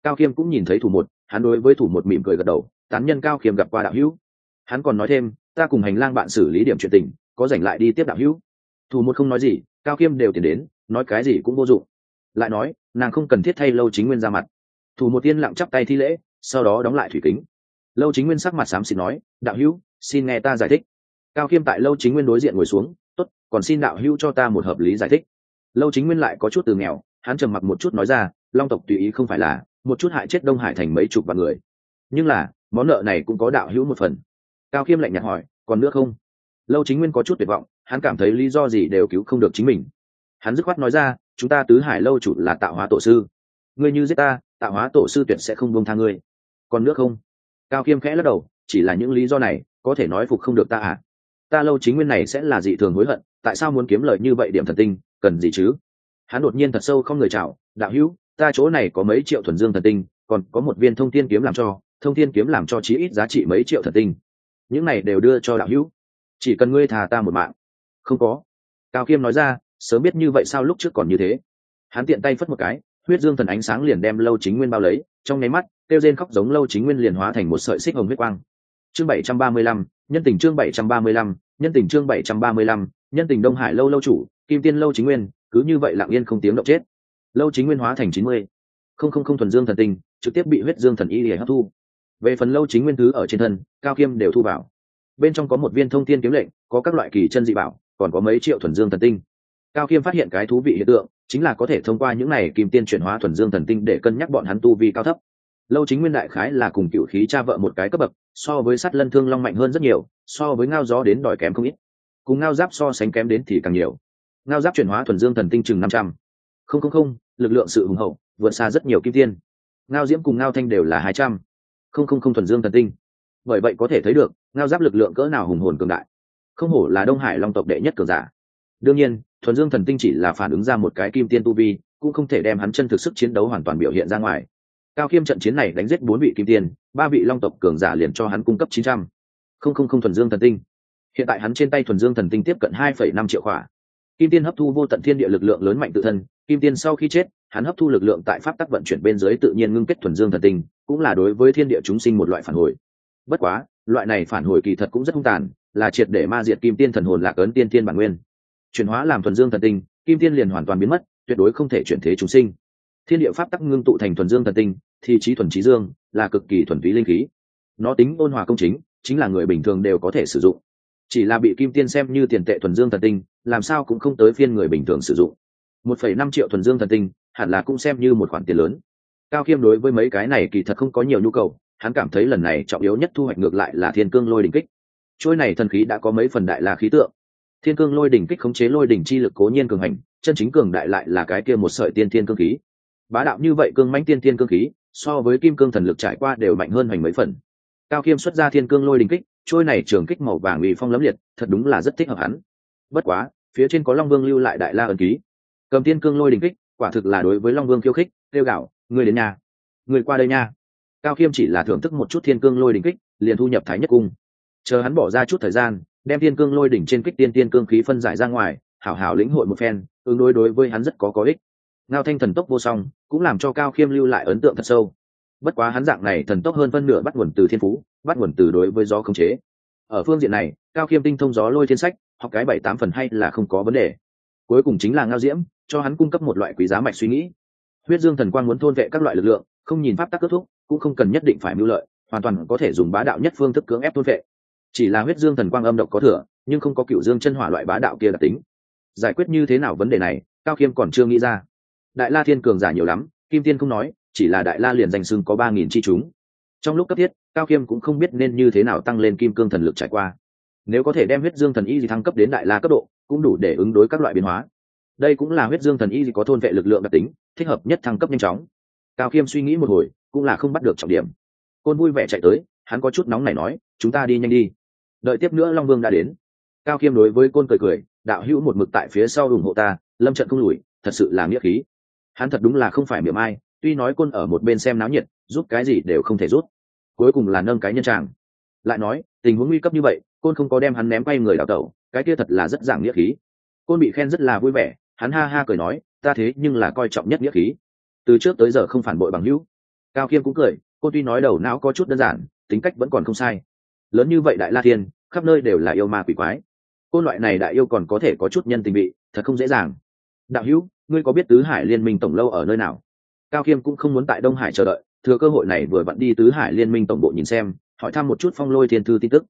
cao khiêm cũng nhìn thấy thủ một, hắn đối với thủ một mỉm cười gật đầu, tán nhân cao khiêm gặp qua đạo hữu. Hắn còn nói thêm, ta cùng hành lang bạn xử lý điểm chuyện tình, có rảnh lại đi tiếp đạo hữu. Thủ một không nói gì, cao khiêm đều tiền đến, nói cái gì cũng vô dụng. Lại nói, nàng không cần thiết thay lâu chính nguyên ra mặt. Thủ một tiên lặng chắp tay thi lễ, sau đó đóng lại thủy kính lâu chính nguyên sắc mặt xám xịt nói, đạo hữu, xin nghe ta giải thích. Cao khiêm tại lâu chính nguyên đối diện ngồi xuống, tốt, còn xin đạo hữu cho ta một hợp lý giải thích. Lâu chính nguyên lại có chút từ nghèo, hắn trầm mặc một chút nói ra, long tộc tùy ý không phải là, một chút hại chết đông hải thành mấy chục vạn người. Nhưng là, món nợ này cũng có đạo hữu một phần. Cao khiêm lạnh nhạt hỏi, còn nữa không? Lâu chính nguyên có chút tuyệt vọng, hắn cảm thấy lý do gì đều cứu không được chính mình. Hắn dứt khoát nói ra, chúng ta tứ hải lâu chủ là tạo hóa tổ sư. Ngươi như giết ta, tạo hóa tổ sư tuyệt sẽ không buông tha ngươi. Còn nữa không? Cao khiêm khẽ lắc đầu, chỉ là những lý do này, có thể nói phục không được ta à? Ta lâu chính nguyên này sẽ là dị thường hối hận, tại sao muốn kiếm lời như vậy điểm thần tinh, cần gì chứ? Hắn đột nhiên thật sâu không người chào, đạo hữu, ta chỗ này có mấy triệu thuần dương thần tinh, còn có một viên thông thiên kiếm làm cho, thông thiên kiếm làm cho chí ít giá trị mấy triệu thần tinh. Những này đều đưa cho đạo hữu. Chỉ cần ngươi thà ta một mạng. Không có. Cao khiêm nói ra, sớm biết như vậy sao lúc trước còn như thế. Hắn tiện tay phất một cái huyết dương thần ánh sáng liền đem lâu chính nguyên bao lấy, trong nháy mắt, kêu rên khóc giống lâu chính nguyên liền hóa thành một sợi xích hồng huyết quang. Chương bảy trăm ba mươi lăm, nhân tình chương bảy trăm ba mươi lăm, nhân tình chương bảy trăm ba mươi lăm, nhân tình đông hải lâu lâu chủ, kim tiên lâu chính nguyên, cứ như vậy lặng yên không tiếng động chết. Lâu chính nguyên hóa thành chín mươi. Không không không thuần dương thần tinh trực tiếp bị huyết dương thần y để hấp thu. Về phần lâu chính nguyên thứ ở trên thân, cao kiêm đều thu vào. Bên trong có một viên thông tiên kiếm lệnh, có các loại kỳ chân dị bảo, còn có mấy triệu thuần dương thần tinh cao kiêm phát hiện cái thú vị hiện tượng, chính là có thể thông qua những này kim tiên chuyển hóa thuần dương thần tinh để cân nhắc bọn hắn tu vi cao thấp. Lâu chính nguyên đại khái là cùng cựu khí cha vợ một cái cấp bậc, so với sắt lân thương long mạnh hơn rất nhiều, so với ngao gió đến đòi kém không ít. Cùng ngao giáp so sánh kém đến thì càng nhiều. Ngao giáp chuyển hóa thuần dương thần tinh chừng năm trăm. Không không không, lực lượng sự hùng hậu, vượt xa rất nhiều kim tiên. Ngao diễm cùng ngao thanh đều là hai trăm. Không không không thuần dương thần tinh. Bởi vậy có thể thấy được, ngao giáp lực lượng cỡ nào hùng hồn cường đại. Không hổ là đông hải long tộc đệ nhất cường giả đương nhiên, thuần dương thần tinh chỉ là phản ứng ra một cái kim tiên tu vi, cũng không thể đem hắn chân thực sức chiến đấu hoàn toàn biểu hiện ra ngoài. Cao khiêm trận chiến này đánh giết bốn vị kim tiên, ba vị long tộc cường giả liền cho hắn cung cấp chín trăm. Không không không thuần dương thần tinh. Hiện tại hắn trên tay thuần dương thần tinh tiếp cận hai phẩy năm triệu khỏa. Kim tiên hấp thu vô tận thiên địa lực lượng lớn mạnh tự thân, kim tiên sau khi chết, hắn hấp thu lực lượng tại pháp tắc vận chuyển bên dưới tự nhiên ngưng kết thuần dương thần tinh, cũng là đối với thiên địa chúng sinh một loại phản hồi. Bất quá, loại này phản hồi kỳ thật cũng rất hung tàn, là triệt để ma diệt kim tiên thần hồn lạc ấn tiên tiên bản nguyên chuyển hóa làm thuần dương thần tinh, kim tiên liền hoàn toàn biến mất, tuyệt đối không thể chuyển thế chúng sinh. Thiên địa pháp tắc ngưng tụ thành thuần dương thần tinh, thì trí thuần trí dương là cực kỳ thuần túy linh khí. Nó tính ôn hòa công chính chính là người bình thường đều có thể sử dụng. Chỉ là bị kim tiên xem như tiền tệ thuần dương thần tinh, làm sao cũng không tới phiên người bình thường sử dụng. Một phẩy năm triệu thuần dương thần tinh, hẳn là cũng xem như một khoản tiền lớn. Cao khiêm đối với mấy cái này kỳ thật không có nhiều nhu cầu, hắn cảm thấy lần này trọng yếu nhất thu hoạch ngược lại là thiên cương lôi đỉnh kích. Trôi này thần khí đã có mấy phần đại là khí tượng thiên cương lôi đỉnh kích khống chế lôi đỉnh chi lực cố nhiên cường hành, chân chính cường đại lại là cái kia một sợi tiên thiên cương khí. Bá đạo như vậy cương mãnh tiên thiên cương khí, so với kim cương thần lực trải qua đều mạnh hơn hoành mấy phần. Cao khiêm xuất ra thiên cương lôi đỉnh kích, trôi này trường kích màu vàng ủy phong lấm liệt, thật đúng là rất thích hợp hắn. Bất quá, phía trên có long vương lưu lại đại la ẩn ký. Cầm thiên cương lôi đỉnh kích, quả thực là đối với long vương khiêu khích tiêu gạo người đến nhà người qua đây nha. Cao khiêm chỉ là thưởng thức một chút thiên cương lôi đỉnh kích, liền thu nhập thái nhất cung. Chờ hắn bỏ ra chút thời gian đem tiên cương lôi đỉnh trên kích tiên tiên cương khí phân giải ra ngoài, hảo hảo lĩnh hội một phen, ứng đối đối với hắn rất có có ích. Ngao thanh thần tốc vô song, cũng làm cho cao khiêm lưu lại ấn tượng thật sâu. Bất quá hắn dạng này thần tốc hơn phân nửa bắt nguồn từ thiên phú, bắt nguồn từ đối với gió khống chế. Ở phương diện này, cao khiêm tinh thông gió lôi thiên sách, học cái bảy tám phần hay là không có vấn đề. Cuối cùng chính là ngao diễm, cho hắn cung cấp một loại quý giá mạch suy nghĩ. Huyết dương thần quang muốn thôn vệ các loại lực lượng, không nhìn pháp tắc kết thúc, cũng không cần nhất định phải mưu lợi, hoàn toàn có thể dùng bá đạo nhất phương thức cưỡng ép thôn vệ chỉ là huyết dương thần quang âm độc có thừa, nhưng không có cựu dương chân hỏa loại bá đạo kia đặc tính. Giải quyết như thế nào vấn đề này, cao khiêm còn chưa nghĩ ra. Đại la thiên cường giả nhiều lắm, kim tiên không nói, chỉ là đại la liền danh sưng có ba nghìn chi chúng. Trong lúc cấp thiết, cao khiêm cũng không biết nên như thế nào tăng lên kim cương thần lực trải qua. Nếu có thể đem huyết dương thần y gì thăng cấp đến đại la cấp độ, cũng đủ để ứng đối các loại biến hóa. Đây cũng là huyết dương thần y gì có thôn vệ lực lượng đặc tính, thích hợp nhất thăng cấp nhanh chóng. Cao khiêm suy nghĩ một hồi, cũng là không bắt được trọng điểm. Côn vui vẻ chạy tới, hắn có chút nóng này nói, chúng ta đi nhanh đi đợi tiếp nữa long vương đã đến. Cao khiêm đối với côn cười cười, đạo hữu một mực tại phía sau ủng hộ ta, lâm trận không lùi, thật sự là nghĩa khí. Hắn thật đúng là không phải miệng ai, tuy nói côn ở một bên xem náo nhiệt, giúp cái gì đều không thể rút cuối cùng là nâng cái nhân tràng. Lại nói, tình huống nguy cấp như vậy, côn không có đem hắn ném quay người đào tẩu, cái kia thật là rất giảng nghĩa khí. Côn bị khen rất là vui vẻ, hắn ha ha cười nói, ta thế nhưng là coi trọng nhất nghĩa khí. Từ trước tới giờ không phản bội bằng hữu. Cao khiêm cũng cười, cô tuy nói đầu não có chút đơn giản, tính cách vẫn còn không sai lớn như vậy đại la thiên, khắp nơi đều là yêu ma quỷ quái. Côn loại này đại yêu còn có thể có chút nhân tình bị thật không dễ dàng. Đạo hữu, ngươi có biết tứ hải liên minh tổng lâu ở nơi nào? Cao khiêm cũng không muốn tại đông hải chờ đợi, thừa cơ hội này vừa vặn đi tứ hải liên minh tổng bộ nhìn xem, hỏi thăm một chút phong lôi thiên thư tin tức.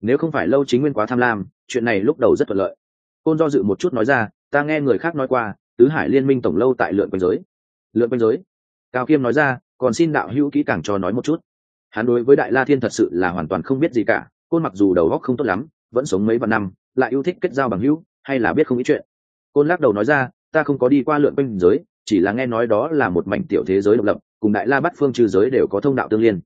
Nếu không phải lâu chính nguyên quá tham lam, chuyện này lúc đầu rất thuận lợi. Côn do dự một chút nói ra, ta nghe người khác nói qua, tứ hải liên minh tổng lâu tại lượn quanh giới. Lượn quanh giới? Cao khiêm nói ra, còn xin đạo hữu kỹ càng cho nói một chút hắn đối với đại la thiên thật sự là hoàn toàn không biết gì cả, côn mặc dù đầu óc không tốt lắm, vẫn sống mấy vạn năm, lại yêu thích kết giao bằng hữu, hay là biết không ít chuyện. Côn lắc đầu nói ra, ta không có đi qua lượn quanh giới, chỉ là nghe nói đó là một mảnh tiểu thế giới độc lập, cùng đại la bắt phương trừ giới đều có thông đạo tương liên.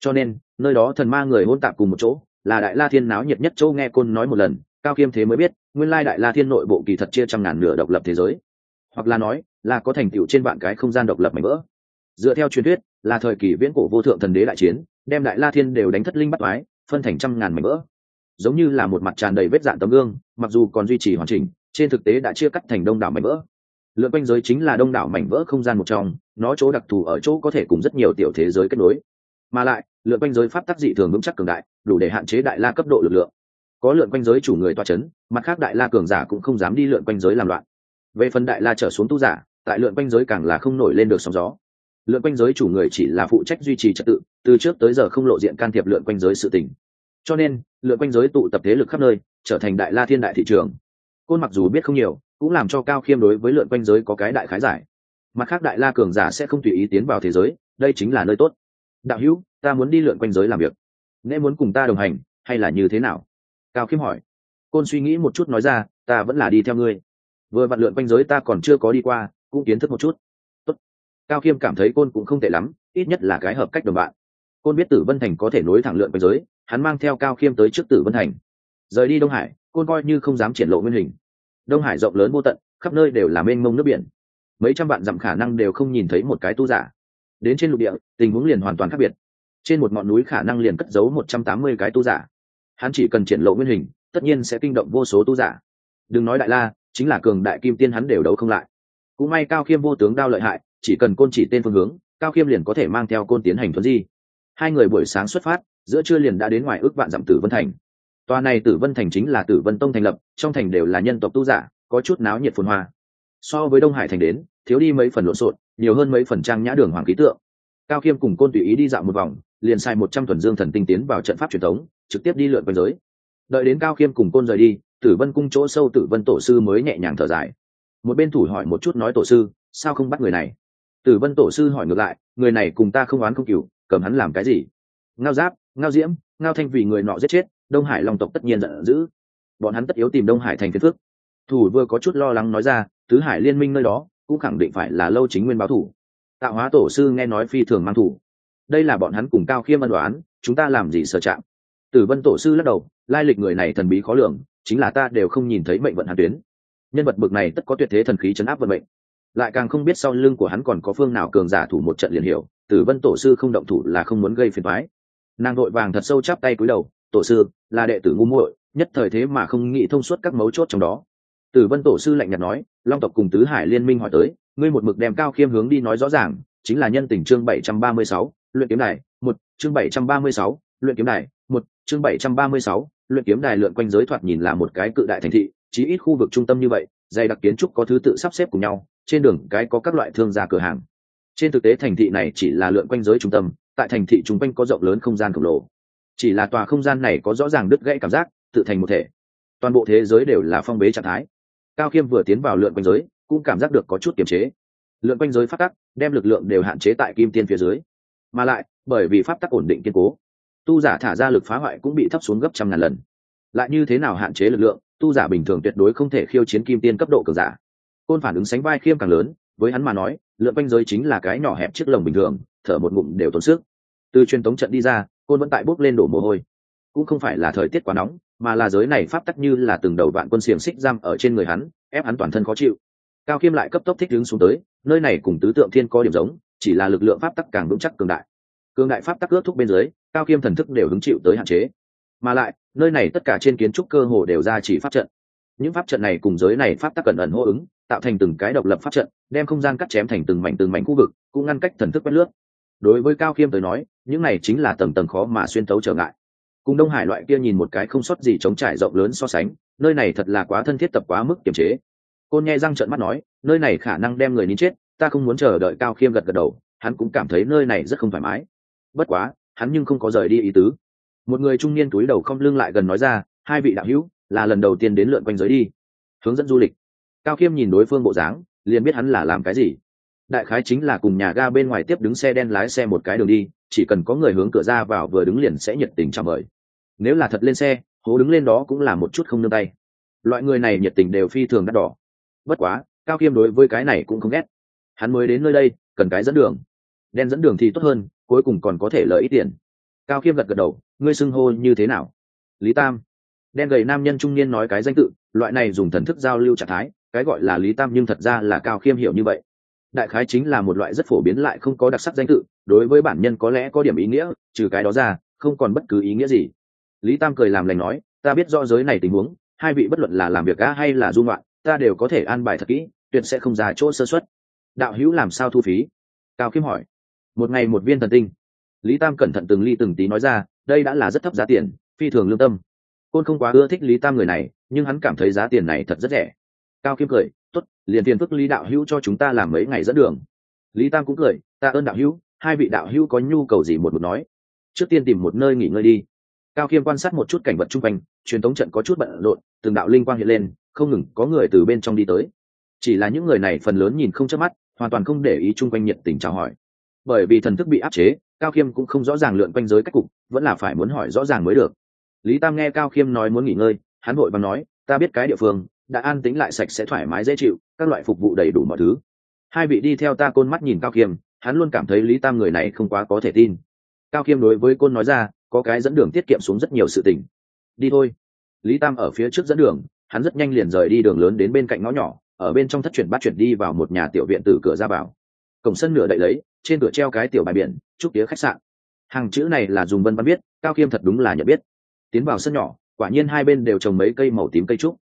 Cho nên, nơi đó thần ma người hôn tạp cùng một chỗ, là đại la thiên náo nhiệt nhất châu nghe côn nói một lần, cao khiêm thế mới biết, nguyên lai đại la thiên nội bộ kỳ thật chia trăm ngàn nửa độc lập thế giới. Hoặc là nói, là có thành tựu trên vạn cái không gian độc lập mảnh vỡ dựa theo truyền thuyết, là thời kỳ viễn cổ vô thượng thần đế đại chiến, đem đại la thiên đều đánh thất linh bắt toái, phân thành trăm ngàn mảnh vỡ. Giống như là một mặt tràn đầy vết dạn tấm gương, mặc dù còn duy trì hoàn chỉnh, trên thực tế đã chia cắt thành đông đảo mảnh vỡ. Lượn quanh giới chính là đông đảo mảnh vỡ không gian một trong, nó chỗ đặc thù ở chỗ có thể cùng rất nhiều tiểu thế giới kết nối. Mà lại, lượn quanh giới pháp tắc dị thường vững chắc cường đại, đủ để hạn chế đại la cấp độ lực lượng. Có lượn quanh giới chủ người toa c h ấ n mặt khác đại la cường giả cũng không dám đi lượn quanh giới làm loạn. Về phần đại la trở xuống tu giả, tại lượn quanh giới càng là không nổi lên được sóng gió lượn quanh giới chủ người chỉ là phụ trách duy trì trật tự, từ trước tới giờ không lộ diện can thiệp lượn quanh giới sự tình. Cho nên, lượn quanh giới tụ tập thế lực khắp nơi, trở thành đại la thiên đại thị trường. Côn mặc dù biết không nhiều, cũng làm cho cao khiêm đối với lượn quanh giới có cái đại khái giải. Mặt khác đại la cường giả sẽ không tùy ý tiến vào thế giới, đây chính là nơi tốt. Đạo hữu, ta muốn đi lượn quanh giới làm việc. Nghe muốn cùng ta đồng hành, hay là như thế nào? Cao khiêm hỏi. Côn suy nghĩ một chút nói ra, ta vẫn là đi theo ngươi. Vừa vặn lượn quanh giới ta còn chưa có đi qua, cũng kiến thức một chút cao khiêm cảm thấy côn cũng không tệ lắm, ít nhất là cái hợp cách đồng bạn. Côn biết tử vân thành có thể nối thẳng lượn quanh giới, hắn mang theo cao khiêm tới trước tử vân thành. Rời đi đông hải, côn coi như không dám triển lộ nguyên hình. Đông hải rộng lớn vô tận, khắp nơi đều là mênh mông nước biển. Mấy trăm vạn dặm khả năng đều không nhìn thấy một cái tu giả. Đến trên lục địa, tình huống liền hoàn toàn khác biệt. Trên một ngọn núi khả năng liền cất giấu một trăm tám mươi cái tu giả. Hắn chỉ cần triển lộ nguyên hình, tất nhiên sẽ kinh động vô số tu giả. Đừng nói đại la, chính là cường đại kim tiên hắn đều đấu không lại. Cũng may cao khiêm vô tướng đao lợi hại chỉ cần côn chỉ tên phương hướng, cao khiêm liền có thể mang theo côn tiến hành thuấn di. Hai người buổi sáng xuất phát, giữa trưa liền đã đến ngoài ước vạn dặm tử vân thành. Tòa này tử vân thành chính là tử vân tông thành lập, trong thành đều là nhân tộc tu giả, có chút náo nhiệt phồn hoa. So với đông hải thành đến, thiếu đi mấy phần lộn xộn, nhiều hơn mấy phần trang nhã đường hoàng ký tượng. Cao khiêm cùng côn tùy ý đi dạo một vòng, liền sai một trăm thuần dương thần tinh tiến vào trận pháp truyền thống, trực tiếp đi lượn quanh giới. Đợi đến cao khiêm cùng côn rời đi, tử vân cung chỗ sâu tử vân tổ sư mới nhẹ nhàng thở dài. Một bên thủ hỏi một chút nói tổ sư, sao không bắt người này? Tử vân tổ sư hỏi ngược lại, người này cùng ta không oán không cừu cầm hắn làm cái gì? Ngao giáp, ngao diễm, ngao thanh vì người nọ giết chết, đông hải long tộc tất nhiên giận dữ. Bọn hắn tất yếu tìm đông hải thành phiên phước thủ vừa có chút lo lắng nói ra, tứ hải liên minh nơi đó, cũng khẳng định phải là lâu chính nguyên báo thủ. Tạo hóa tổ sư nghe nói phi thường mang thủ. Đây là bọn hắn cùng cao khiêm ân đoán chúng ta làm gì sợ chạm? Tử vân tổ sư lắc đầu, lai lịch người này thần bí khó lường, chính là ta đều không nhìn thấy mệnh vận hàn tuyến. Nhân vật bực này tất có tuyệt thế thần khí chấn áp vận mệnh lại càng không biết sau lưng của hắn còn có phương nào cường giả thủ một trận liền hiểu, tử vân tổ sư không động thủ là không muốn gây phiền thoái nàng vội vàng thật sâu chắp tay cúi đầu, tổ sư, là đệ tử ngu muội, nhất thời thế mà không nghĩ thông suốt các mấu chốt trong đó. Tử vân tổ sư lạnh nhạt nói, long tộc cùng tứ hải liên minh hỏi tới, ngươi một mực đem cao khiêm hướng đi nói rõ ràng, chính là nhân tình chương bảy trăm ba mươi sáu, luyện kiếm đài, một, chương bảy trăm ba mươi sáu, luyện kiếm đài, một, chương bảy trăm ba mươi sáu, luyện kiếm đài lượn quanh giới thoạt nhìn là một cái cự đại thành thị, chí ít khu vực trung tâm như vậy, dày đặc kiến trúc có thứ tự sắp xếp cùng nhau trên đường cái có các loại thương gia cửa hàng. Trên thực tế thành thị này chỉ là lượn quanh giới trung tâm, tại thành thị trung quanh có rộng lớn không gian khổng lồ. Chỉ là tòa không gian này có rõ ràng đứt gãy cảm giác, tự thành một thể. Toàn bộ thế giới đều là phong bế trạng thái. Cao khiêm vừa tiến vào lượn quanh giới, cũng cảm giác được có chút kiềm chế. Lượn quanh giới phát tắc, đem lực lượng đều hạn chế tại kim tiên phía dưới. Mà lại, bởi vì pháp tắc ổn định kiên cố, tu giả thả ra lực phá hoại cũng bị thấp xuống gấp trăm ngàn lần. Lại như thế nào hạn chế lực lượng, tu giả bình thường tuyệt đối không thể khiêu chiến kim tiên cấp độ cường giả côn phản ứng sánh vai khiêm càng lớn, với hắn mà nói, lượn quanh giới chính là cái nhỏ hẹp chiếc lồng bình thường, thở một ngụm đều tốn sức. Từ truyền tống trận đi ra, côn vẫn tại bốc lên đổ mồ hôi. Cũng không phải là thời tiết quá nóng, mà là giới này pháp tắc như là từng đầu vạn quân xiềng xích giam ở trên người hắn, ép hắn toàn thân khó chịu. Cao khiêm lại cấp tốc thích đứng xuống tới, nơi này cùng tứ tượng thiên có điểm giống, chỉ là lực lượng pháp tắc càng vững chắc cường đại. Cường đại pháp tắc ước thúc bên dưới, cao khiêm thần thức đều hứng chịu tới hạn chế. Mà lại, nơi này tất cả trên kiến trúc cơ hồ đều ra chỉ pháp trận những pháp trận này cùng giới này pháp tắc cẩn ẩn hô ứng, tạo thành từng cái độc lập pháp trận, đem không gian cắt chém thành từng mảnh từng mảnh khu vực, cũng ngăn cách thần thức quét lướt. Đối với cao khiêm tới nói, những này chính là tầng tầng khó mà xuyên tấu trở ngại. Cùng đông hải loại kia nhìn một cái không sót gì chống trải rộng lớn so sánh, nơi này thật là quá thân thiết tập quá mức kiềm chế. Côn nghe răng trợn mắt nói, nơi này khả năng đem người nín chết, ta không muốn chờ đợi cao khiêm gật gật đầu, hắn cũng cảm thấy nơi này rất không thoải mái. Bất quá, hắn nhưng không có rời đi ý tứ. Một người trung niên túi đầu không lưng lại gần nói ra, hai vị đạo hữu là lần đầu tiên đến lượn quanh giới đi. Hướng dẫn du lịch. Cao khiêm nhìn đối phương bộ dáng, liền biết hắn là làm cái gì. Đại khái chính là cùng nhà ga bên ngoài tiếp đứng xe đen lái xe một cái đường đi, chỉ cần có người hướng cửa ra vào vừa đứng liền sẽ nhiệt tình chào mời. Nếu là thật lên xe, hố đứng lên đó cũng là một chút không nương tay. Loại người này nhiệt tình đều phi thường đắt đỏ. Bất quá, cao khiêm đối với cái này cũng không ghét. Hắn mới đến nơi đây, cần cái dẫn đường. Đen dẫn đường thì tốt hơn, cuối cùng còn có thể lợi ít tiền. Cao khiêm gật gật đầu, ngươi xưng hô như thế nào? Lý tam đen gầy nam nhân trung niên nói cái danh tự, loại này dùng thần thức giao lưu trạng thái, cái gọi là lý tam nhưng thật ra là cao khiêm hiểu như vậy. Đại khái chính là một loại rất phổ biến lại không có đặc sắc danh tự, đối với bản nhân có lẽ có điểm ý nghĩa, trừ cái đó ra, không còn bất cứ ý nghĩa gì. Lý tam cười làm lành nói, ta biết rõ giới này tình huống, hai vị bất luận là làm việc cá hay là dung loạn ta đều có thể an bài thật kỹ, tuyệt sẽ không ra chỗ sơ xuất đạo hữu làm sao thu phí? Cao khiêm hỏi. Một ngày một viên thần tinh. Lý tam cẩn thận từng ly từng tí nói ra, đây đã là rất thấp giá tiền, phi thường lương tâm côn không quá ưa thích lý tam người này, nhưng hắn cảm thấy giá tiền này thật rất rẻ. Cao khiêm cười t ố t liền tiền phức lý đạo hữu cho chúng ta làm mấy ngày dẫn đường. Lý tam cũng cười, ta ơn đạo hữu, hai vị đạo hữu có nhu cầu gì một một nói. Trước tiên tìm một nơi nghỉ ngơi đi. Cao khiêm quan sát một chút cảnh vật chung quanh, truyền thống trận có chút bận rộn, từng đạo linh quang hiện lên, không ngừng có người từ bên trong đi tới. Chỉ là những người này phần lớn nhìn không chớp mắt, hoàn toàn không để ý chung quanh nhiệt tình chào hỏi. Bởi vì thần thức bị áp chế, cao khiêm cũng không rõ ràng lượn quanh giới cách cục, vẫn là phải muốn hỏi rõ ràng mới được lý tam nghe cao khiêm nói muốn nghỉ ngơi, hắn vội và nói, ta biết cái địa phương, đã an tính lại sạch sẽ thoải mái dễ chịu, các loại phục vụ đầy đủ mọi thứ. Hai vị đi theo ta côn mắt nhìn cao khiêm, hắn luôn cảm thấy lý tam người này không quá có thể tin. Cao khiêm đối với côn nói ra, có cái dẫn đường tiết kiệm xuống rất nhiều sự tình. Đi thôi. Lý tam ở phía trước dẫn đường, hắn rất nhanh liền rời đi đường lớn đến bên cạnh ngõ nhỏ, ở bên trong thất chuyển bát chuyển đi vào một nhà tiểu viện từ cửa ra vào. Cổng sân nửa đậy lấy, trên cửa treo cái tiểu bài biển, chúc tía khách sạn. Hàng chữ này là dùng vân văn viết, cao khiêm thật đúng là nhận biết tiến vào sân nhỏ, quả nhiên hai bên đều trồng mấy cây màu tím cây trúc.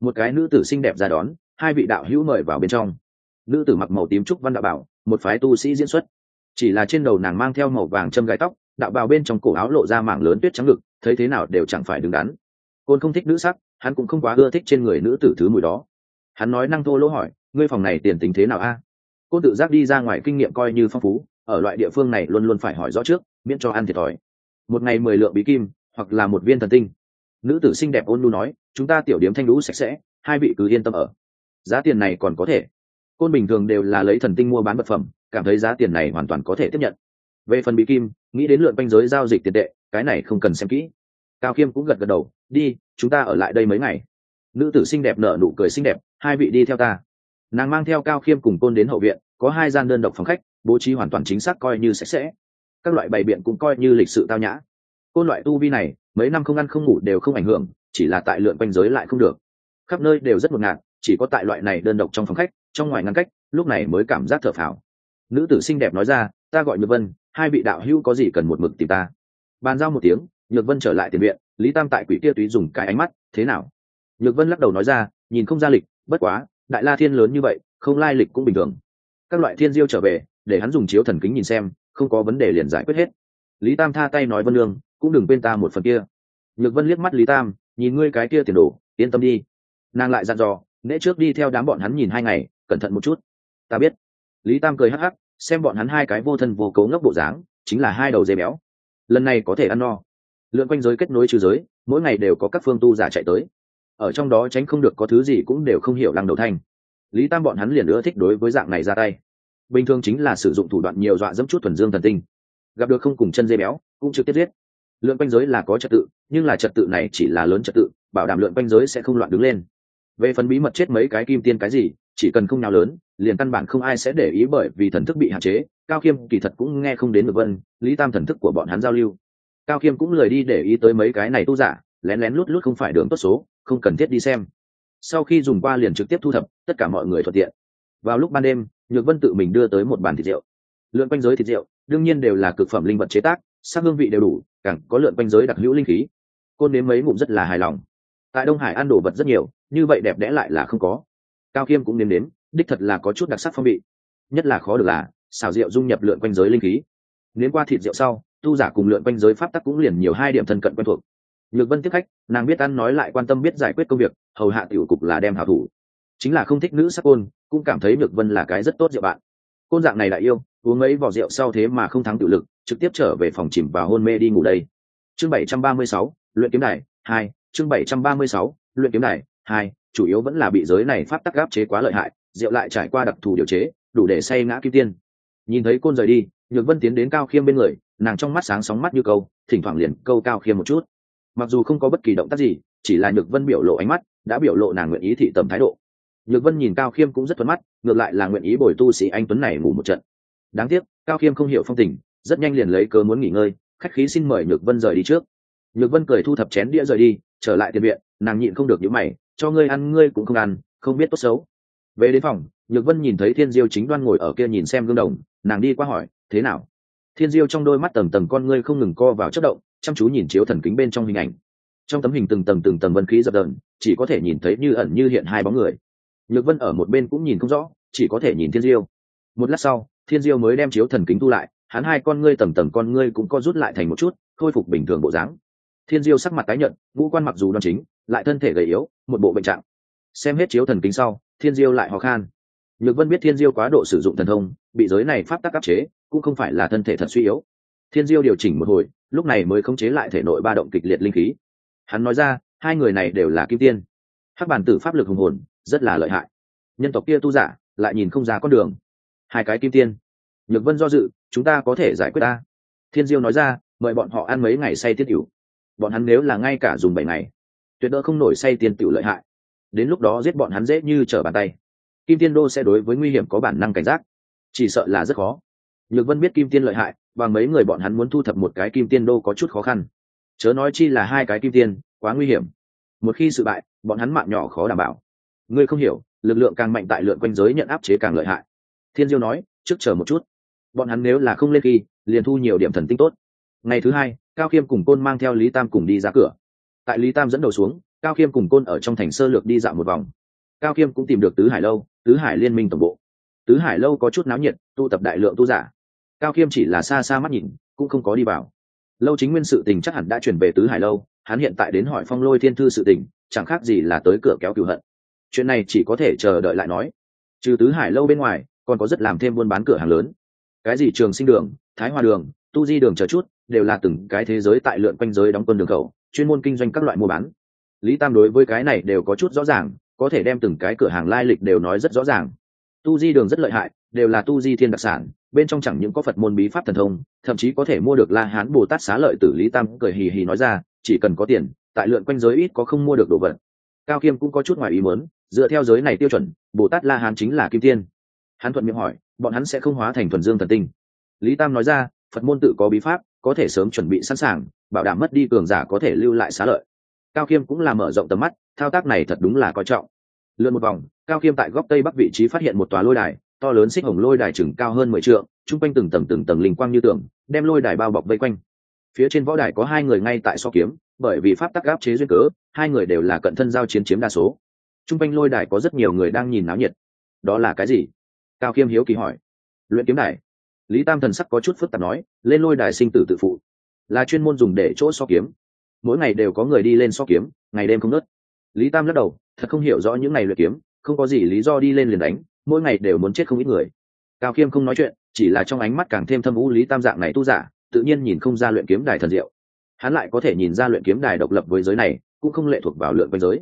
Một cái nữ tử xinh đẹp ra đón, hai vị đạo hữu mời vào bên trong. Nữ tử mặc màu tím trúc văn đạo bảo, một phái tu sĩ diễn xuất. Chỉ là trên đầu nàng mang theo màu vàng châm gai tóc, đạo bào bên trong cổ áo lộ ra mảng lớn tuyết trắng ngực, thấy thế nào đều chẳng phải đứng đắn. Côn không thích nữ sắc, hắn cũng không quá ưa thích trên người nữ tử thứ mùi đó. Hắn nói năng thô lỗ hỏi, ngươi phòng này tiền tính thế nào a? Côn tự giác đi ra ngoài kinh nghiệm coi như phong phú, ở loại địa phương này luôn luôn phải hỏi rõ trước, miễn cho ăn thiệt thòi. Một ngày mười lượng bí kim hoặc là một viên thần tinh. Nữ tử xinh đẹp ôn nu nói, chúng ta tiểu điếm thanh lũ sạch sẽ, hai vị cứ yên tâm ở. Giá tiền này còn có thể. Côn bình thường đều là lấy thần tinh mua bán vật phẩm, cảm thấy giá tiền này hoàn toàn có thể tiếp nhận. Về phần bị kim, nghĩ đến lượn quanh giới giao dịch tiền tệ, cái này không cần xem kỹ. Cao khiêm cũng gật gật đầu, đi, chúng ta ở lại đây mấy ngày. Nữ tử xinh đẹp nở nụ cười xinh đẹp, hai vị đi theo ta. Nàng mang theo cao khiêm cùng côn đến hậu viện, có hai gian đơn độc phòng khách, bố trí hoàn toàn chính xác coi như sạch sẽ. Các loại bày biện cũng coi như lịch sự tao nhã côn loại tu vi này, mấy năm không ăn không ngủ đều không ảnh hưởng, chỉ là tại lượn quanh giới lại không được. Khắp nơi đều rất ngột ngạt, chỉ có tại loại này đơn độc trong phòng khách, trong ngoài ngăn cách, lúc này mới cảm giác thở phào. Nữ tử xinh đẹp nói ra, ta gọi nhược vân, hai vị đạo hữu có gì cần một mực tìm ta? Bàn giao một tiếng, nhược vân trở lại tiền viện, lý tam tại quỷ kia túy dùng cái ánh mắt, thế nào? Nhược vân lắc đầu nói ra, nhìn không ra lịch, bất quá, đại la thiên lớn như vậy, không lai lịch cũng bình thường. Các loại thiên diêu trở về, để hắn dùng chiếu thần kính nhìn xem, không có vấn đề liền giải quyết hết. Lý tam tha tay nói vân lương cũng đừng quên ta một phần kia. Nhược vân liếc mắt lý tam, nhìn ngươi cái kia tiền đồ, yên tâm đi. Nàng lại dặn dò, nễ trước đi theo đám bọn hắn nhìn hai ngày, cẩn thận một chút. Ta biết. Lý tam cười hắc hắc, xem bọn hắn hai cái vô thân vô cấu ngốc bộ dáng, chính là hai đầu dây béo. Lần này có thể ăn no. Lượn quanh giới kết nối trừ giới, mỗi ngày đều có các phương tu giả chạy tới. Ở trong đó tránh không được có thứ gì cũng đều không hiểu lăng đầu thanh. Lý tam bọn hắn liền ưa thích đối với dạng này ra tay. Bình thường chính là sử dụng thủ đoạn nhiều dọa dẫm chút thuần dương thần tinh. Gặp được không cùng chân dây béo, cũng trực tiếp giết lượn quanh giới là có trật tự, nhưng là trật tự này chỉ là lớn trật tự, bảo đảm lượn quanh giới sẽ không loạn đứng lên. Về phần bí mật chết mấy cái kim tiên cái gì, chỉ cần không nào lớn, liền căn bản không ai sẽ để ý bởi vì thần thức bị hạn chế. Cao khiêm kỳ thật cũng nghe không đến được vân, lý tam thần thức của bọn hắn giao lưu. Cao khiêm cũng lời đi để ý tới mấy cái này tu giả, lén lén lút lút không phải đường tốt số, không cần thiết đi xem. Sau khi dùng qua liền trực tiếp thu thập, tất cả mọi người thuận tiện. Vào lúc ban đêm, nhược vân tự mình đưa tới một bàn thịt rượu. Lượn quanh giới thịt rượu, đương nhiên đều là cực phẩm linh vật chế tác, sắc hương vị đều đủ càng có lượn quanh giới đặc hữu linh khí. Côn nếm mấy ngụm rất là hài lòng. Tại đông hải ăn đồ vật rất nhiều, như vậy đẹp đẽ lại là không có. Cao khiêm cũng nếm nếm, đích thật là có chút đặc sắc phong vị. Nhất là khó được là, xào rượu dung nhập lượn quanh giới linh khí. Nếm qua thịt rượu sau, tu giả cùng lượn quanh giới pháp tắc cũng liền nhiều hai điểm thân cận quen thuộc. Nhược vân tiếp khách, nàng biết ăn nói lại quan tâm biết giải quyết công việc, hầu hạ tiểu cục là đem hảo thủ. Chính là không thích nữ sắc côn, cũng cảm thấy nhược vân là cái rất tốt rượu bạn. Côn dạng này lại yêu, uống ấy vỏ rượu sau thế mà không thắng tiểu lực trực tiếp trở về phòng chìm và hôn mê đi ngủ đây. Chương 736, luyện kiếm này hai chương 736, luyện kiếm này hai chủ yếu vẫn là bị giới này pháp tắc gáp chế quá lợi hại rượu lại trải qua đặc thù điều chế đủ để say ngã kim tiên. Nhìn thấy côn rời đi nhược vân tiến đến cao khiêm bên người nàng trong mắt sáng sóng mắt như câu thỉnh thoảng liền câu cao khiêm một chút. Mặc dù không có bất kỳ động tác gì chỉ là nhược vân biểu lộ ánh mắt đã biểu lộ nàng nguyện ý thị tầm thái độ. Nhược vân nhìn cao khiêm cũng rất thuận mắt ngược lại là nguyện ý bồi tu sĩ anh tuấn này ngủ một trận. Đáng tiếc cao khiêm không hiểu phong tình rất nhanh liền lấy cớ muốn nghỉ ngơi, khách khí xin mời nhược vân rời đi trước. Nhược vân cười thu thập chén đĩa rời đi, trở lại tiền viện, nàng nhịn không được những mày, cho ngươi ăn, ngươi cũng không ăn, không biết tốt xấu. Về đến phòng, nhược vân nhìn thấy thiên diêu chính đoan ngồi ở kia nhìn xem gương đồng, nàng đi qua hỏi, thế nào? Thiên diêu trong đôi mắt tầng tầng con ngươi không ngừng co vào chất động, chăm chú nhìn chiếu thần kính bên trong hình ảnh. Trong tấm hình từng tầng từng tầng vân khí dập dờn, chỉ có thể nhìn thấy như ẩn như hiện hai bóng người. Nhược vân ở một bên cũng nhìn không rõ, chỉ có thể nhìn thiên diêu. Một lát sau, thiên diêu mới đem chiếu thần kính thu lại hắn hai con ngươi tầng tầng con ngươi cũng co rút lại thành một chút, khôi phục bình thường bộ dáng. Thiên diêu sắc mặt tái nhận ngũ quan mặc dù đoan chính, lại thân thể gầy yếu, một bộ bệnh trạng. Xem hết chiếu thần kính sau, thiên diêu lại ho khan. Nhược vân biết thiên diêu quá độ sử dụng thần thông, bị giới này pháp tắc áp chế, cũng không phải là thân thể thật suy yếu. Thiên diêu điều chỉnh một hồi, lúc này mới khống chế lại thể nội ba động kịch liệt linh khí. Hắn nói ra, hai người này đều là kim tiên. Hắc bản tử pháp lực hùng hồn, rất là lợi hại. Nhân tộc kia tu giả, lại nhìn không ra con đường. Hai cái kim tiên. Nhược vân do dự chúng ta có thể giải quyết ta. Thiên diêu nói ra, mời bọn họ ăn mấy ngày say tiết tiểu bọn hắn nếu là ngay cả dùng bảy ngày, tuyệt đỡ không nổi say tiền tiểu lợi hại. Đến lúc đó giết bọn hắn dễ như trở bàn tay. Kim tiên đô sẽ đối với nguy hiểm có bản năng cảnh giác. Chỉ sợ là rất khó. Nhược vân biết kim tiên lợi hại, và mấy người bọn hắn muốn thu thập một cái kim tiên đô có chút khó khăn. Chớ nói chi là hai cái kim tiên, quá nguy hiểm. Một khi sự bại, bọn hắn mạng nhỏ khó đảm bảo. Ngươi không hiểu, lực lượng càng mạnh tại lượng quanh giới nhận áp chế càng lợi hại. Thiên diêu nói, trước chờ một chút bọn hắn nếu là không lên khi, liền thu nhiều điểm thần tinh tốt. Ngày thứ hai, cao khiêm cùng côn mang theo lý tam cùng đi ra cửa. Tại lý tam dẫn đầu xuống, cao khiêm cùng côn ở trong thành sơ lược đi dạo một vòng. Cao khiêm cũng tìm được tứ hải lâu, tứ hải liên minh tổng bộ. Tứ hải lâu có chút náo nhiệt tụ tập đại lượng tu giả. Cao khiêm chỉ là xa xa mắt nhìn, cũng không có đi vào. Lâu chính nguyên sự tình chắc hẳn đã chuyển về tứ hải lâu, hắn hiện tại đến hỏi phong lôi thiên thư sự tình, chẳng khác gì là tới cửa kéo cửu hận. Chuyện này chỉ có thể chờ đợi lại nói. Trừ tứ hải lâu bên ngoài, còn có rất làm thêm buôn bán cửa hàng lớn cái gì trường sinh đường, thái hoa đường, tu di đường chờ chút, đều là từng cái thế giới tại lượn quanh giới đóng quân đường khẩu, chuyên môn kinh doanh các loại mua bán. Lý tam đối với cái này đều có chút rõ ràng, có thể đem từng cái cửa hàng lai lịch đều nói rất rõ ràng. Tu di đường rất lợi hại, đều là tu di thiên đặc sản, bên trong chẳng những có phật môn bí pháp thần thông, thậm chí có thể mua được la hán, bồ tát xá lợi tử lý tam cười hì hì nói ra, chỉ cần có tiền, tại lượn quanh giới ít có không mua được đồ vật. Cao kiêm cũng có chút ngoài ý muốn, dựa theo giới này tiêu chuẩn, bồ tát la hán chính là kim tiên. Hắn thuận miệng hỏi bọn hắn sẽ không hóa thành thuần dương thần tinh. Lý tam nói ra, phật môn tự có bí pháp, có thể sớm chuẩn bị sẵn sàng, bảo đảm mất đi cường giả có thể lưu lại xá lợi. Cao khiêm cũng là mở rộng tầm mắt, thao tác này thật đúng là coi trọng. Lượn một vòng, cao khiêm tại góc tây bắc vị trí phát hiện một tòa lôi đài, to lớn xích hồng lôi đài chừng cao hơn mười t r ư ợ n g chung quanh từng tầng từng tầng linh quang như tường, đem lôi đài bao bọc vây quanh. Phía trên võ đài có hai người ngay tại so kiếm, bởi vì pháp tắc gáp chế duyên cớ, hai người đều là cận thân giao chiến chiếm đa số. Chung quanh lôi đài có rất nhiều người đang nhìn náo nhiệt. Đó là cái gì? Cao khiêm hiếu kỳ hỏi. Luyện kiếm đài. Lý tam thần sắc có chút phức tạp nói, lên lôi đài sinh tử tự phụ. Là chuyên môn dùng để chỗ so kiếm. Mỗi ngày đều có người đi lên so kiếm, ngày đêm không nớt lý tam lắc đầu, thật không hiểu rõ những ngày luyện kiếm, không có gì lý do đi lên liền đánh, mỗi ngày đều muốn chết không ít người. Cao khiêm không nói chuyện, chỉ là trong ánh mắt càng thêm thâm vũ lý tam dạng này tu giả, tự nhiên nhìn không ra luyện kiếm đài thần diệu. Hắn lại có thể nhìn ra luyện kiếm đài độc lập với giới này, cũng không lệ thuộc vào lượng quanh giới.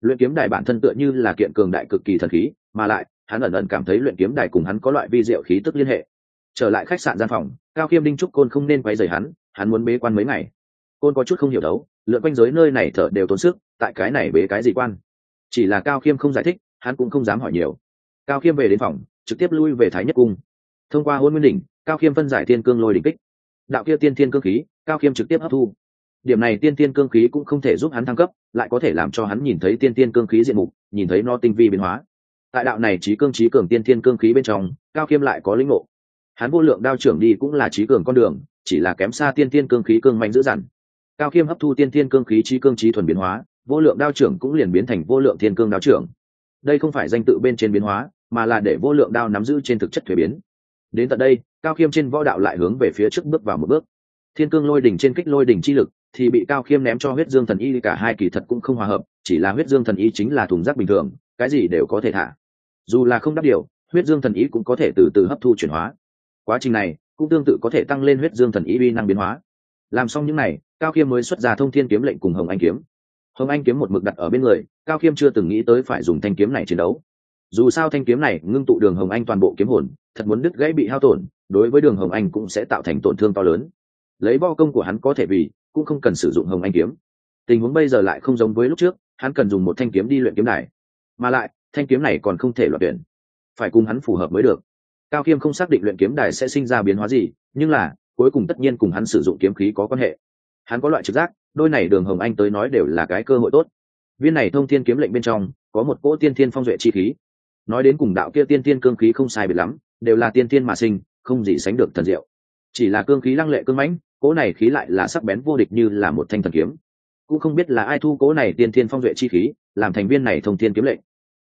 Luyện kiếm đài bản thân tựa như là kiện cường đại cực kỳ thần khí, mà lại hắn ẩn ẩn cảm thấy luyện kiếm đài cùng hắn có loại vi diệu khí tức liên hệ. Trở lại khách sạn gian phòng, cao khiêm đinh trúc côn không nên quay rời hắn hắn muốn bế quan mấy ngày. Côn có chút không hiểu đấu, lượn quanh giới nơi này thở đều tốn sức, tại cái này bế cái gì quan? Chỉ là cao khiêm không giải thích, hắn cũng không dám hỏi nhiều. Cao khiêm về đến phòng, trực tiếp lui về thái nhất cung. Thông qua hôn nguyên đỉnh, cao khiêm phân giải thiên cương lôi đỉnh kích. Đạo kia tiên thiên cương khí, cao khiêm trực tiếp hấp thu. Điểm này tiên tiên cương khí cũng không thể giúp hắn thăng cấp, lại có thể làm cho hắn nhìn thấy tiên tiên cương khí diện mục, nhìn thấy no tinh vi biến hóa tại đạo này trí cương trí cường tiên thiên cương khí bên trong, cao khiêm lại có lĩnh ngộ. Hắn vô lượng đao trưởng đi cũng là trí cường con đường, chỉ là kém xa tiên thiên cương khí cương mạnh dữ dằn. Cao khiêm hấp thu tiên thiên cương khí trí cương trí thuần biến hóa, vô lượng đao trưởng cũng liền biến thành vô lượng thiên cương đao trưởng. Đây không phải danh tự bên trên biến hóa, mà là để vô lượng đao nắm giữ trên thực chất thuế biến. Đến tận đây, cao khiêm trên võ đạo lại hướng về phía trước bước vào một bước. Thiên cương lôi đỉnh trên kích lôi đỉnh chi lực, thì bị cao khiêm ném cho huyết dương thần y cả hai kỳ thật cũng không hòa hợp, chỉ là huyết dương thần y chính là thùng rác bình thường, cái gì đều có thể thả dù là không đáp điều, huyết dương thần ý cũng có thể từ từ hấp thu chuyển hóa. Quá trình này cũng tương tự có thể tăng lên huyết dương thần ý uy năng biến hóa. Làm xong những n à y cao khiêm mới xuất ra thông thiên kiếm lệnh cùng hồng anh kiếm. Hồng anh kiếm một mực đặt ở bên người, cao khiêm chưa từng nghĩ tới phải dùng thanh kiếm này chiến đấu. Dù sao thanh kiếm này ngưng tụ đường hồng anh toàn bộ kiếm hồn, thật muốn đứt gãy bị hao tổn, đối với đường hồng anh cũng sẽ tạo thành tổn thương to lớn. Lấy bo công của hắn có thể vì, cũng không cần sử dụng hồng anh kiếm. Tình huống bây giờ lại không giống với lúc trước, hắn cần dùng một thanh kiếm đi luyện kiếm này. Mà lại thanh kiếm này còn không thể loại tuyển. Phải cùng hắn phù hợp mới được. Cao khiêm không xác định luyện kiếm đài sẽ sinh ra biến hóa gì, nhưng là, cuối cùng tất nhiên cùng hắn sử dụng kiếm khí có quan hệ. Hắn có loại trực giác, đôi này đường hồng anh tới nói đều là cái cơ hội tốt. Viên này thông thiên kiếm lệnh bên trong, có một cỗ tiên thiên phong duệ chi khí. Nói đến cùng đạo kia tiên thiên cương khí không sai biệt lắm, đều là tiên thiên mà sinh, không gì sánh được thần diệu. Chỉ là cương khí lăng lệ cương mãnh, cỗ này khí lại là sắc bén vô địch như là một thanh thần kiếm. Cũng không biết là ai thu cỗ này tiên thiên phong duệ chi khí, làm thành viên này thông thiên kiếm lệnh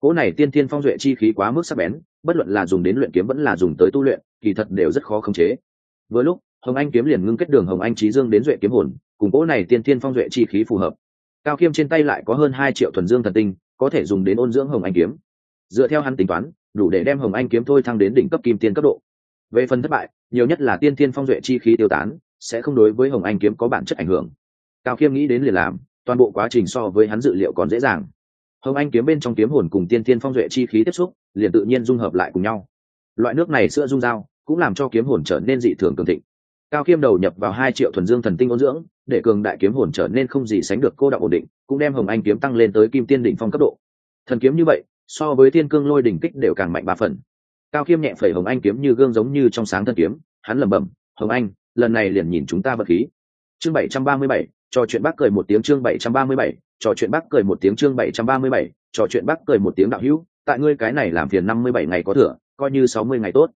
cỗ này tiên thiên phong duệ chi khí quá mức sắc bén, bất luận là dùng đến luyện kiếm vẫn là dùng tới tu luyện, kỳ thật đều rất khó khống chế. Vừa lúc, hồng anh kiếm liền ngưng kết đường hồng anh trí dương đến duệ kiếm hồn, cùng cỗ này tiên thiên phong duệ chi khí phù hợp. Cao khiêm trên tay lại có hơn hai triệu thuần dương thần tinh, có thể dùng đến ôn dưỡng hồng anh kiếm. Dựa theo hắn tính toán, đủ để đem hồng anh kiếm thôi thăng đến đỉnh cấp kim tiên cấp độ. Về phần thất bại, nhiều nhất là tiên thiên phong duệ chi khí tiêu tán, sẽ không đối với hồng anh kiếm có bản chất ảnh hưởng. Cao khiêm nghĩ đến liền làm, toàn bộ quá trình so với hắn dự liệu còn dễ dàng hồng anh kiếm bên trong kiếm hồn cùng tiên thiên phong duệ chi khí tiếp xúc, liền tự nhiên dung hợp lại cùng nhau. Loại nước này sữa dung dao, cũng làm cho kiếm hồn trở nên dị thường cường thịnh. Cao khiêm đầu nhập vào hai triệu thuần dương thần tinh ôn dưỡng, để cường đại kiếm hồn trở nên không gì sánh được cô đọng ổn định, cũng đem hồng anh kiếm tăng lên tới kim tiên đỉnh phong cấp độ. Thần kiếm như vậy, so với thiên cương lôi đỉnh kích đều càng mạnh ba phần. Cao khiêm nhẹ phẩy hồng anh kiếm như gương giống như trong sáng thần kiếm, hắn lẩm bẩm, hồng anh, lần này liền nhìn chúng ta vật khí. Chương bảy trăm ba mươi bảy trò chuyện bác cười một tiếng chương bảy trăm ba mươi bảy trò chuyện bác cười một tiếng chương bảy trăm ba mươi bảy, trò chuyện bác cười một tiếng đạo hữu, tại ngươi cái này làm phiền năm mươi bảy ngày có thừa, coi như sáu mươi ngày tốt.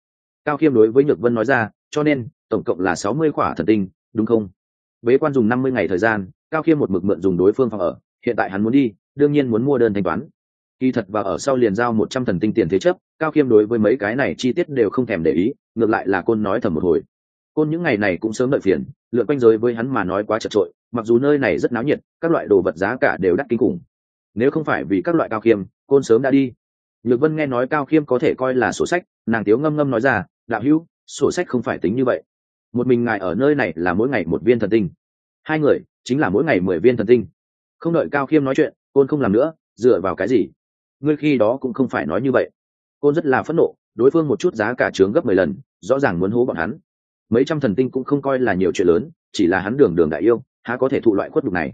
Cao khiêm đối với nhược vân nói ra, cho nên, tổng cộng là sáu mươi khỏa thần tinh, đúng không? Bế quan dùng năm mươi ngày thời gian, cao khiêm một mực mượn dùng đối phương phòng ở, hiện tại hắn muốn đi, đương nhiên muốn mua đơn thanh toán. Kỳ thật và ở sau liền giao một trăm thần tinh tiền thế chấp, cao khiêm đối với mấy cái này chi tiết đều không thèm để ý, ngược lại là côn nói thầm một hồi côn những ngày này cũng sớm đợi phiền, lượn quanh giới với hắn mà nói quá chật trội, mặc dù nơi này rất náo nhiệt, các loại đồ vật giá cả đều đắt kinh khủng. Nếu không phải vì các loại cao khiêm, côn sớm đã đi. Nhược vân nghe nói cao khiêm có thể coi là sổ sách, nàng tiếu ngâm ngâm nói ra, đạo hữu, sổ sách không phải tính như vậy. Một mình ngài ở nơi này là mỗi ngày một viên thần tinh. Hai người, chính là mỗi ngày mười viên thần tinh. Không đợi cao khiêm nói chuyện, côn không làm nữa, dựa vào cái gì? Ngươi khi đó cũng không phải nói như vậy. Côn rất là phẫn nộ, đối phương một chút giá cả trướng gấp mười lần, rõ ràng muốn hố bọn hắn mấy trăm thần tinh cũng không coi là nhiều chuyện lớn, chỉ là hắn đường đường đại yêu, há có thể thụ loại khuất đục này.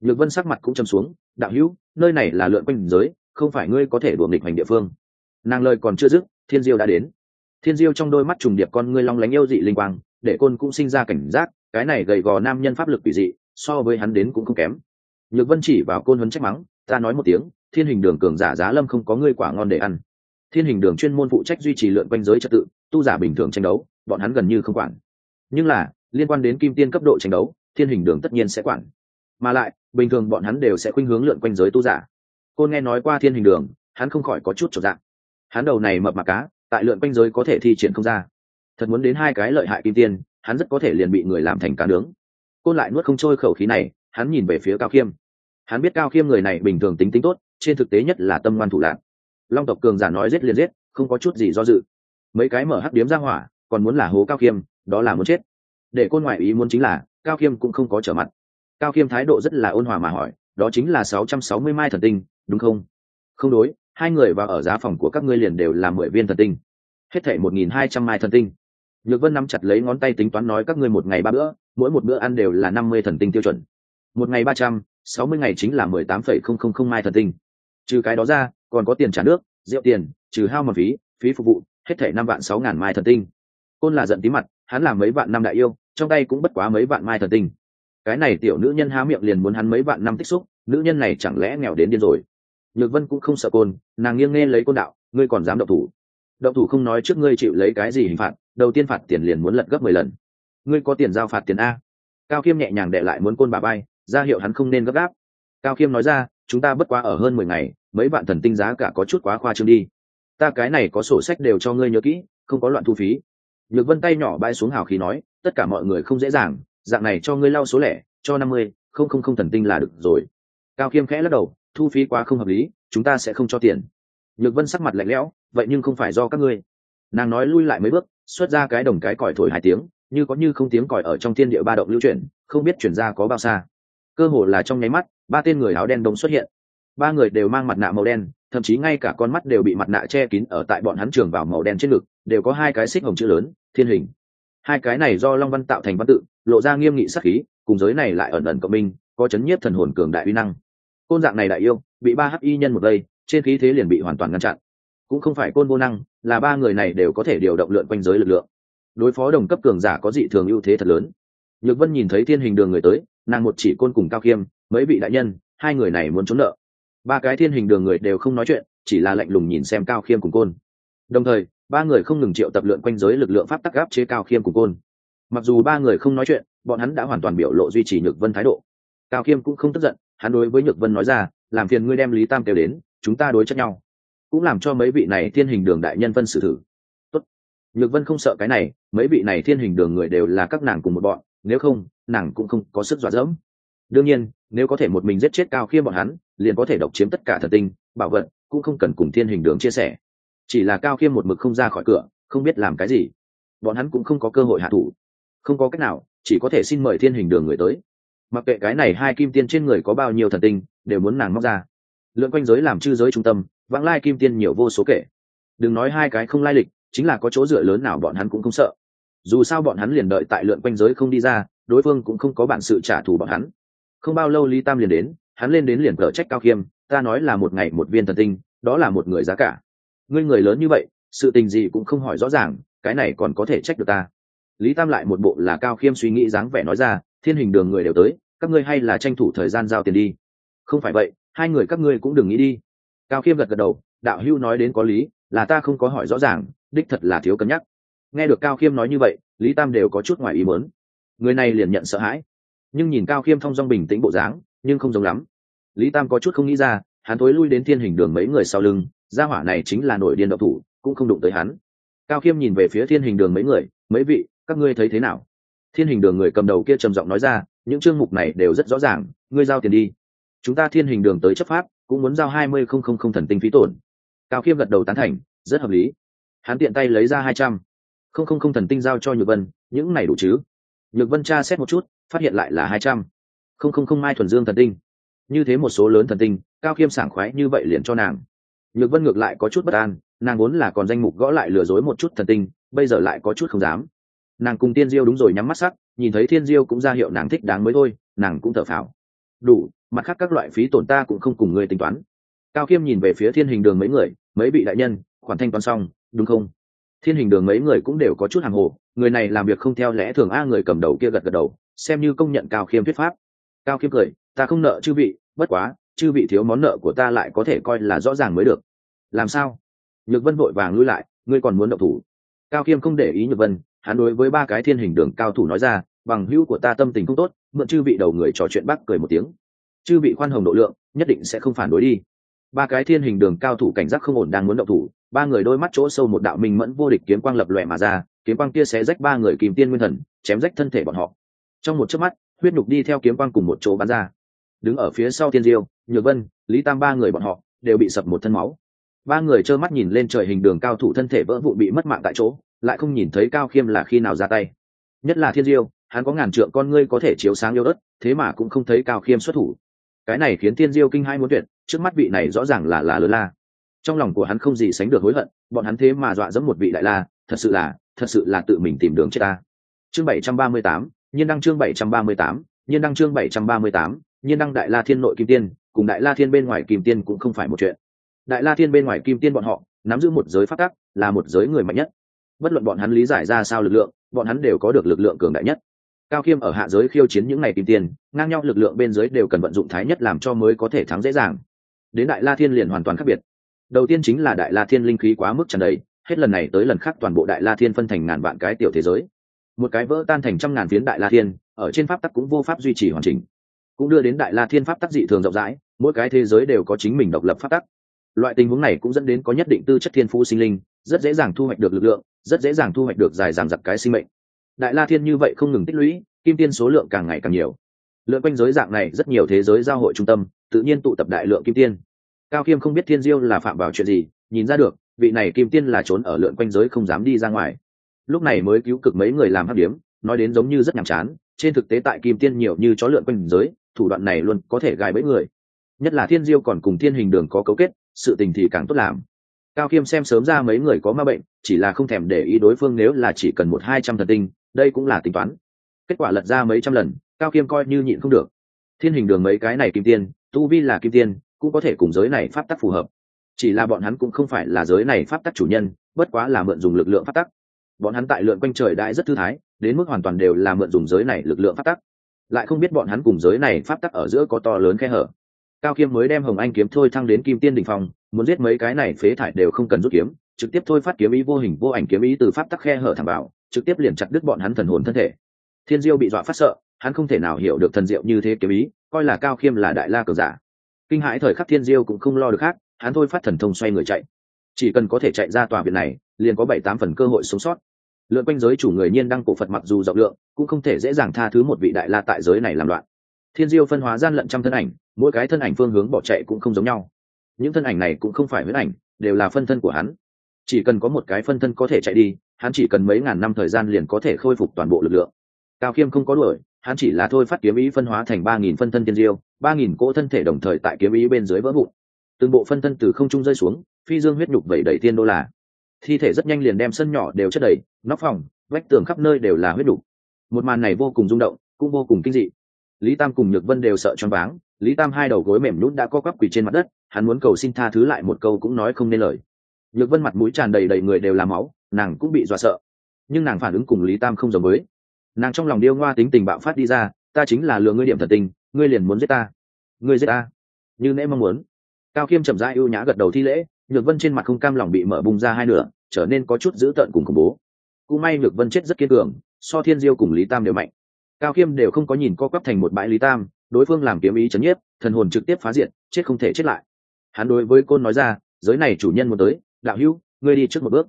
Nhược vân sắc mặt cũng châm xuống, đạo hữu, nơi này là lượn quanh giới, không phải ngươi có thể đuổi nghịch hành địa phương. Nàng lời còn chưa dứt, thiên diêu đã đến. Thiên diêu trong đôi mắt trùng điệp con ngươi long lánh yêu dị linh quang, để côn cũng sinh ra cảnh giác, cái này gầy gò nam nhân pháp lực quỷ dị, so với hắn đến cũng không kém. Nhược vân chỉ vào côn huấn trách mắng, ta nói một tiếng, thiên hình đường cường giả giá lâm không có ngươi quả ngon để ăn. Thiên hình đường chuyên môn phụ trách duy trì lượn quanh giới trật tự, tu giả bình thường tranh đấu bọn hắn gần như không quản. Nhưng là, liên quan đến kim tiên cấp độ tranh đấu, thiên hình đường tất nhiên sẽ quản. Mà lại, bình thường bọn hắn đều sẽ khuynh hướng lượn quanh giới tu giả. Côn nghe nói qua thiên hình đường, hắn không khỏi có chút trọn dạng hắn đầu này mập mặc cá, tại lượn quanh giới có thể thi triển không ra. Thật muốn đến hai cái lợi hại kim tiên, hắn rất có thể liền bị người làm thành cá nướng. Côn lại nuốt không trôi khẩu khí này, hắn nhìn về phía cao khiêm. Hắn biết cao khiêm người này bình thường tính tính tốt, trên thực tế nhất là tâm ngoan thủ lạc long tộc cường giả nói giết liền giết, không có chút gì do dự. Mấy cái mở hắc điếm ra hỏa còn muốn là hố cao khiêm, đó là muốn chết. Để côn ngoại ý muốn chính là, cao khiêm cũng không có trở mặt. Cao khiêm thái độ rất là ôn hòa mà hỏi, đó chính là sáu trăm sáu mươi mai thần tinh, đúng không? Không đối, hai người vào ở giá phòng của các ngươi liền đều là mười viên thần tinh. Hết thể một nghìn hai trăm mai thần tinh. Nhược vân nắm chặt lấy ngón tay tính toán nói các ngươi một ngày ba bữa, mỗi một bữa ăn đều là năm mươi thần tinh tiêu chuẩn. Một ngày ba trăm, sáu mươi ngày chính là mười tám phẩy không không không mai thần tinh. Trừ cái đó ra, còn có tiền trả nước, rượu tiền, trừ hao mà phí phí phục vụ, hết thể năm vạn sáu ngàn mai thần tinh côn là giận tí mặt, hắn làm mấy vạn năm đại yêu, trong tay cũng bất quá mấy vạn mai thần tinh. Cái này tiểu nữ nhân há miệng liền muốn hắn mấy vạn năm tích xúc, nữ nhân này chẳng lẽ nghèo đến điên rồi? Nhược vân cũng không sợ côn, nàng nghiêng nghe lấy côn đạo, ngươi còn dám động thủ? Động thủ không nói trước ngươi chịu lấy cái gì hình phạt, đầu tiên phạt tiền liền muốn lật gấp mười lần. Ngươi có tiền giao phạt tiền a. Cao khiêm nhẹ nhàng đệ lại muốn côn bà bay, ra hiệu hắn không nên gấp gáp. Cao khiêm nói ra, chúng ta bất quá ở hơn mười ngày, mấy vạn thần tinh giá cả có chút quá khoa trương đi. Ta cái này có sổ sách đều cho ngươi nhớ kỹ, không có loạn thu phí nhược vân tay nhỏ bay xuống hào khí nói, tất cả mọi người không dễ dàng, dạng này cho ngươi lau số lẻ, cho năm mươi, không không không thần tinh là được rồi. Cao khiêm khẽ lắc đầu, thu phí quá không hợp lý, chúng ta sẽ không cho tiền. Nhược vân sắc mặt lạnh lẽo, vậy nhưng không phải do các ngươi. Nàng nói lui lại mấy bước, xuất ra cái đồng cái còi thổi hai tiếng, như có như không tiếng còi ở trong thiên địa ba động lưu chuyển, không biết chuyển ra có bao xa. Cơ hồ là trong nháy mắt, ba tên người áo đen đông xuất hiện ba người đều mang mặt nạ màu đen, thậm chí ngay cả con mắt đều bị mặt nạ che kín ở tại bọn hắn trường vào màu đen trên ngực, đều có hai cái xích hồng chữ lớn, thiên hình. Hai cái này do long văn tạo thành văn tự, lộ ra nghiêm nghị sắc khí, cùng giới này lại ẩn ẩn cộng minh, có chấn nhiếp thần hồn cường đại uy năng. Côn dạng này đại yêu, bị ba hắc y nhân một đây trên khí thế liền bị hoàn toàn ngăn chặn. Cũng không phải côn vô năng, là ba người này đều có thể điều động lượn quanh giới lực lượng. Đối phó đồng cấp cường giả có dị thường ưu thế thật lớn. Nhược vân nhìn thấy thiên hình đường người tới, nàng một chỉ côn cùng cao khiêm, mấy vị đại nhân, hai người này muốn trốn nợ ba cái thiên hình đường người đều không nói chuyện, chỉ là lạnh lùng nhìn xem cao khiêm cùng côn. Đồng thời, ba người không ngừng triệu tập lượn quanh giới lực lượng pháp tắc gáp chế cao khiêm cùng côn. Mặc dù ba người không nói chuyện, bọn hắn đã hoàn toàn biểu lộ duy trì nhược vân thái độ. Cao khiêm cũng không tức giận, hắn đối với nhược vân nói ra, làm phiền ngươi đem lý tam kêu đến, chúng ta đối chất nhau. Cũng làm cho mấy vị này thiên hình đường đại nhân vân xử thử. Tốt. nhược vân không sợ cái này, mấy vị này thiên hình đường người đều là các nàng cùng một bọn, nếu không, nàng cũng không có sức dọa dẫm. Đương nhiên, nếu có thể một mình giết chết cao khiêm bọn hắn liền có thể độc chiếm tất cả thần tinh, bảo vật, cũng không cần cùng thiên hình đường chia sẻ. Chỉ là cao khiêm một mực không ra khỏi cửa, không biết làm cái gì. Bọn hắn cũng không có cơ hội hạ thủ. Không có cách nào, chỉ có thể xin mời thiên hình đường người tới. Mặc kệ cái này hai kim tiên trên người có bao nhiêu thần tinh, đều muốn nàng móc ra. Lượn quanh giới làm chư giới trung tâm, vãng lai kim tiên nhiều vô số kể. Đừng nói hai cái không lai lịch, chính là có chỗ dựa lớn nào bọn hắn cũng không sợ. Dù sao bọn hắn liền đợi tại lượn quanh giới không đi ra, đối phương cũng không có bản sự trả thù bọn hắn. Không bao lâu ly tam liền đến hắn lên đến liền cờ trách cao khiêm, ta nói là một ngày một viên thần tinh, đó là một người giá cả. Ngươi người lớn như vậy, sự tình gì cũng không hỏi rõ ràng, cái này còn có thể trách được ta. Lý tam lại một bộ là cao khiêm suy nghĩ dáng vẻ nói ra, thiên hình đường người đều tới, các ngươi hay là tranh thủ thời gian giao tiền đi. Không phải vậy, hai người các ngươi cũng đừng nghĩ đi. Cao khiêm gật gật đầu, đạo hưu nói đến có lý, là ta không có hỏi rõ ràng, đích thật là thiếu cân nhắc. Nghe được cao khiêm nói như vậy, lý tam đều có chút ngoài ý muốn. Người này liền nhận sợ hãi. Nhưng nhìn cao khiêm thong dong bình tĩnh bộ dáng, nhưng không giống lắm lý tam có chút không nghĩ ra, hắn thối lui đến thiên hình đường mấy người sau lưng, gia hỏa này chính là nổi điên độc thủ, cũng không đụng tới hắn. Cao khiêm nhìn về phía thiên hình đường mấy người, mấy vị, các ngươi thấy thế nào? Thiên hình đường người cầm đầu kia trầm giọng nói ra, những chương mục này đều rất rõ ràng, ngươi giao tiền đi. Chúng ta thiên hình đường tới chấp pháp, cũng muốn giao hai mươi không không không thần tinh phí tổn. Cao khiêm gật đầu tán thành, rất hợp lý. Hắn tiện tay lấy ra hai trăm không không không thần tinh giao cho nhược vân, những này đủ chứ? Nhược vân tra xét một chút, phát hiện lại là hai trăm không không không mai thuần dương thần tinh như thế một số lớn thần tinh, cao khiêm sảng khoái như vậy liền cho nàng. Nhược vân ngược lại có chút bất an, nàng vốn là còn danh mục gõ lại lừa dối một chút thần tinh, bây giờ lại có chút không dám. Nàng cùng tiên diêu đúng rồi nhắm mắt sắc, nhìn thấy thiên diêu cũng ra hiệu nàng thích đáng mới thôi, nàng cũng thở phào. Đủ, mặt khác các loại phí tổn ta cũng không cùng người tính toán. Cao khiêm nhìn về phía thiên hình đường mấy người, mấy vị đại nhân, khoản thanh toán xong, đúng không? Thiên hình đường mấy người cũng đều có chút hàng hồ, người này làm việc không theo lẽ thường a, người cầm đầu kia gật gật đầu, xem như công nhận cao khiêm thuyết pháp. Cao khiêm cười, ta không nợ chư vị bất quá, chư vị thiếu món nợ của ta lại có thể coi là rõ ràng mới được. Làm sao? Nhược vân vội vàng lui lại, ngươi còn muốn động thủ? Cao khiêm không để ý nhược vân, hắn đối với ba cái thiên hình đường cao thủ nói ra, bằng hữu của ta tâm tình không tốt, mượn chư vị đầu người trò chuyện bắc cười một tiếng. Chư vị khoan hồng độ lượng, nhất định sẽ không phản đối đi. Ba cái thiên hình đường cao thủ cảnh giác không ổn đang muốn động thủ, ba người đôi mắt chỗ sâu một đạo minh mẫn vô địch kiếm quang lập lòe mà ra, kiếm quang kia sẽ rách ba người kìm tiên nguyên thần, chém rách thân thể bọn họ. Trong một chớp mắt, huyết nhục đi theo kiếm quang cùng một chỗ bắn ra đứng ở phía sau tiên diêu, nhược vân, lý tam ba người bọn họ đều bị sập một thân máu. Ba người trơ mắt nhìn lên trời hình đường cao thủ thân thể vỡ vụn bị mất mạng tại chỗ, lại không nhìn thấy cao khiêm là khi nào ra tay. Nhất là thiên diêu, hắn có ngàn trượng con ngươi có thể chiếu sáng yêu đất thế mà cũng không thấy cao khiêm xuất thủ. Cái này khiến thiên diêu kinh hai muốn tuyệt, trước mắt vị này rõ ràng là là lớn la. Trong lòng của hắn không gì sánh được hối hận, bọn hắn thế mà dọa dẫm một vị đại la, thật sự là, thật sự là tự mình tìm đường chết ta. Chương bảy trăm ba mươi tám, nhiên đăng chương bảy trăm ba mươi tám, nhiên đăng chương bảy trăm ba mươi tám nhiên đăng đại la thiên nội kim tiên, cùng đại la thiên bên ngoài kim tiên cũng không phải một chuyện. Đại la thiên bên ngoài kim tiên bọn họ, nắm giữ một giới phát tắc, là một giới người mạnh nhất. Bất luận bọn hắn lý giải ra sao lực lượng, bọn hắn đều có được lực lượng cường đại nhất. Cao khiêm ở hạ giới khiêu chiến những ngày kim tiền ngang nhau lực lượng bên dưới đều cần vận dụng thái nhất làm cho mới có thể thắng dễ dàng. Đến đại la thiên liền hoàn toàn khác biệt. Đầu tiên chính là đại la thiên linh khí quá mức tràn đầy, hết lần này tới lần khác toàn bộ đại la thiên phân thành ngàn vạn cái tiểu thế giới. Một cái vỡ tan thành trăm ngàn phiến đại la thiên, ở trên pháp tắc cũng vô pháp duy trì hoàn chỉnh cũng đưa đến đại la thiên pháp tắc dị thường rộng rãi, mỗi cái thế giới đều có chính mình độc lập pháp tắc. Loại tình huống này cũng dẫn đến có nhất định tư chất thiên phú sinh linh, rất dễ dàng thu hoạch được lực lượng, rất dễ dàng thu hoạch được dài dàng giặc cái sinh mệnh. Đại la thiên như vậy không ngừng tích lũy, kim tiên số lượng càng ngày càng nhiều. Lượn quanh giới dạng này, rất nhiều thế giới giao hội trung tâm, tự nhiên tụ tập đại lượng kim tiên. Cao kim không biết thiên diêu là phạm vào chuyện gì, nhìn ra được, vị này kim tiên là trốn ở lượn quanh giới không dám đi ra ngoài. Lúc này mới cứu cực mấy người làm hấp điếm, nói đến giống như rất nhàm chán, trên thực tế tại kim tiên nhiều như chó lượn quanh giới thủ đoạn này luôn có thể gài bẫy người. Nhất là thiên diêu còn cùng thiên hình đường có cấu kết, sự tình thì càng tốt làm. Cao khiêm xem sớm ra mấy người có ma bệnh, chỉ là không thèm để ý đối phương nếu là chỉ cần một hai trăm thần tinh, đây cũng là tính toán. Kết quả lật ra mấy trăm lần, cao khiêm coi như nhịn không được. Thiên hình đường mấy cái này kim tiên, tu vi là kim tiên, cũng có thể cùng giới này pháp tắc phù hợp. Chỉ là bọn hắn cũng không phải là giới này pháp tắc chủ nhân, bất quá là mượn dùng lực lượng pháp tắc. Bọn hắn tại lượn quanh trời đãi rất thư thái, đến mức hoàn toàn đều là mượn dùng giới này lực lượng pháp tắc lại không biết bọn hắn cùng giới này pháp tắc ở giữa có to lớn khe hở. Cao khiêm mới đem hồng anh kiếm thôi thăng đến kim tiên đình phong, muốn giết mấy cái này phế thải đều không cần rút kiếm, trực tiếp thôi phát kiếm ý vô hình, vô ảnh kiếm ý từ pháp tắc khe hở thẳng vào, trực tiếp liền chặt đứt bọn hắn thần hồn thân thể. Thiên diêu bị dọa phát sợ, hắn không thể nào hiểu được thần diệu như thế kiếm ý, coi là cao khiêm là đại la cờ giả. Kinh hãi thời khắc thiên diêu cũng không lo được khác, hắn thôi phát thần thông xoay người chạy. Chỉ cần có thể chạy ra tòa viện này, liền có bảy tám phần cơ hội sống sót lượn quanh giới chủ người nhiên đăng cổ phật mặc dù rộng lượng, cũng không thể dễ dàng tha thứ một vị đại la tại giới này làm loạn. Thiên diêu phân hóa gian lận trăm thân ảnh, mỗi cái thân ảnh phương hướng bỏ chạy cũng không giống nhau. Những thân ảnh này cũng không phải huyết ảnh, đều là phân thân của hắn. Chỉ cần có một cái phân thân có thể chạy đi, hắn chỉ cần mấy ngàn năm thời gian liền có thể khôi phục toàn bộ lực lượng. Cao khiêm không có đuổi, hắn chỉ là thôi phát kiếm ý phân hóa thành ba nghìn phân thân tiên diêu, ba nghìn cỗ thân thể đồng thời tại kiếm ý bên dưới vỡ vụn. Từng bộ phân thân từ không trung rơi xuống, phi dương huyết nhục vẩy đẩy tiên đô là thi thể rất nhanh liền đem sân nhỏ đều chất đầy, nóc phòng, vách tường khắp nơi đều là huyết đục. Một màn này vô cùng rung động, cũng vô cùng kinh dị. Lý tam cùng nhược vân đều sợ choáng váng, lý tam hai đầu gối mềm nhún đã co quắp quỳ trên mặt đất, hắn muốn cầu xin tha thứ lại một câu cũng nói không nên lời. Nhược vân mặt mũi tràn đầy đầy người đều là máu, nàng cũng bị dọa sợ. Nhưng nàng phản ứng cùng lý tam không giống với. Nàng trong lòng điêu ngoa tính tình bạo phát đi ra, ta chính là lừa ngươi điểm thật tình, ngươi liền muốn giết ta. Ngươi giết ta? Như nễ mong muốn. Cao khiêm chậm rãi ưu nhã gật đầu thi lễ nhược vân trên mặt không cam lòng bị mở bung ra hai nửa, trở nên có chút dữ tợn cùng khủng bố. Cũng may nhược vân chết rất kiên cường, so thiên diêu cùng lý tam đều mạnh. Cao khiêm đều không có nhìn co quắp thành một bãi lý tam, đối phương làm kiếm ý chấn nhiếp, thần hồn trực tiếp phá diện chết không thể chết lại. Hắn đối với côn nói ra, giới này chủ nhân muốn tới, đạo hữu, ngươi đi trước một bước.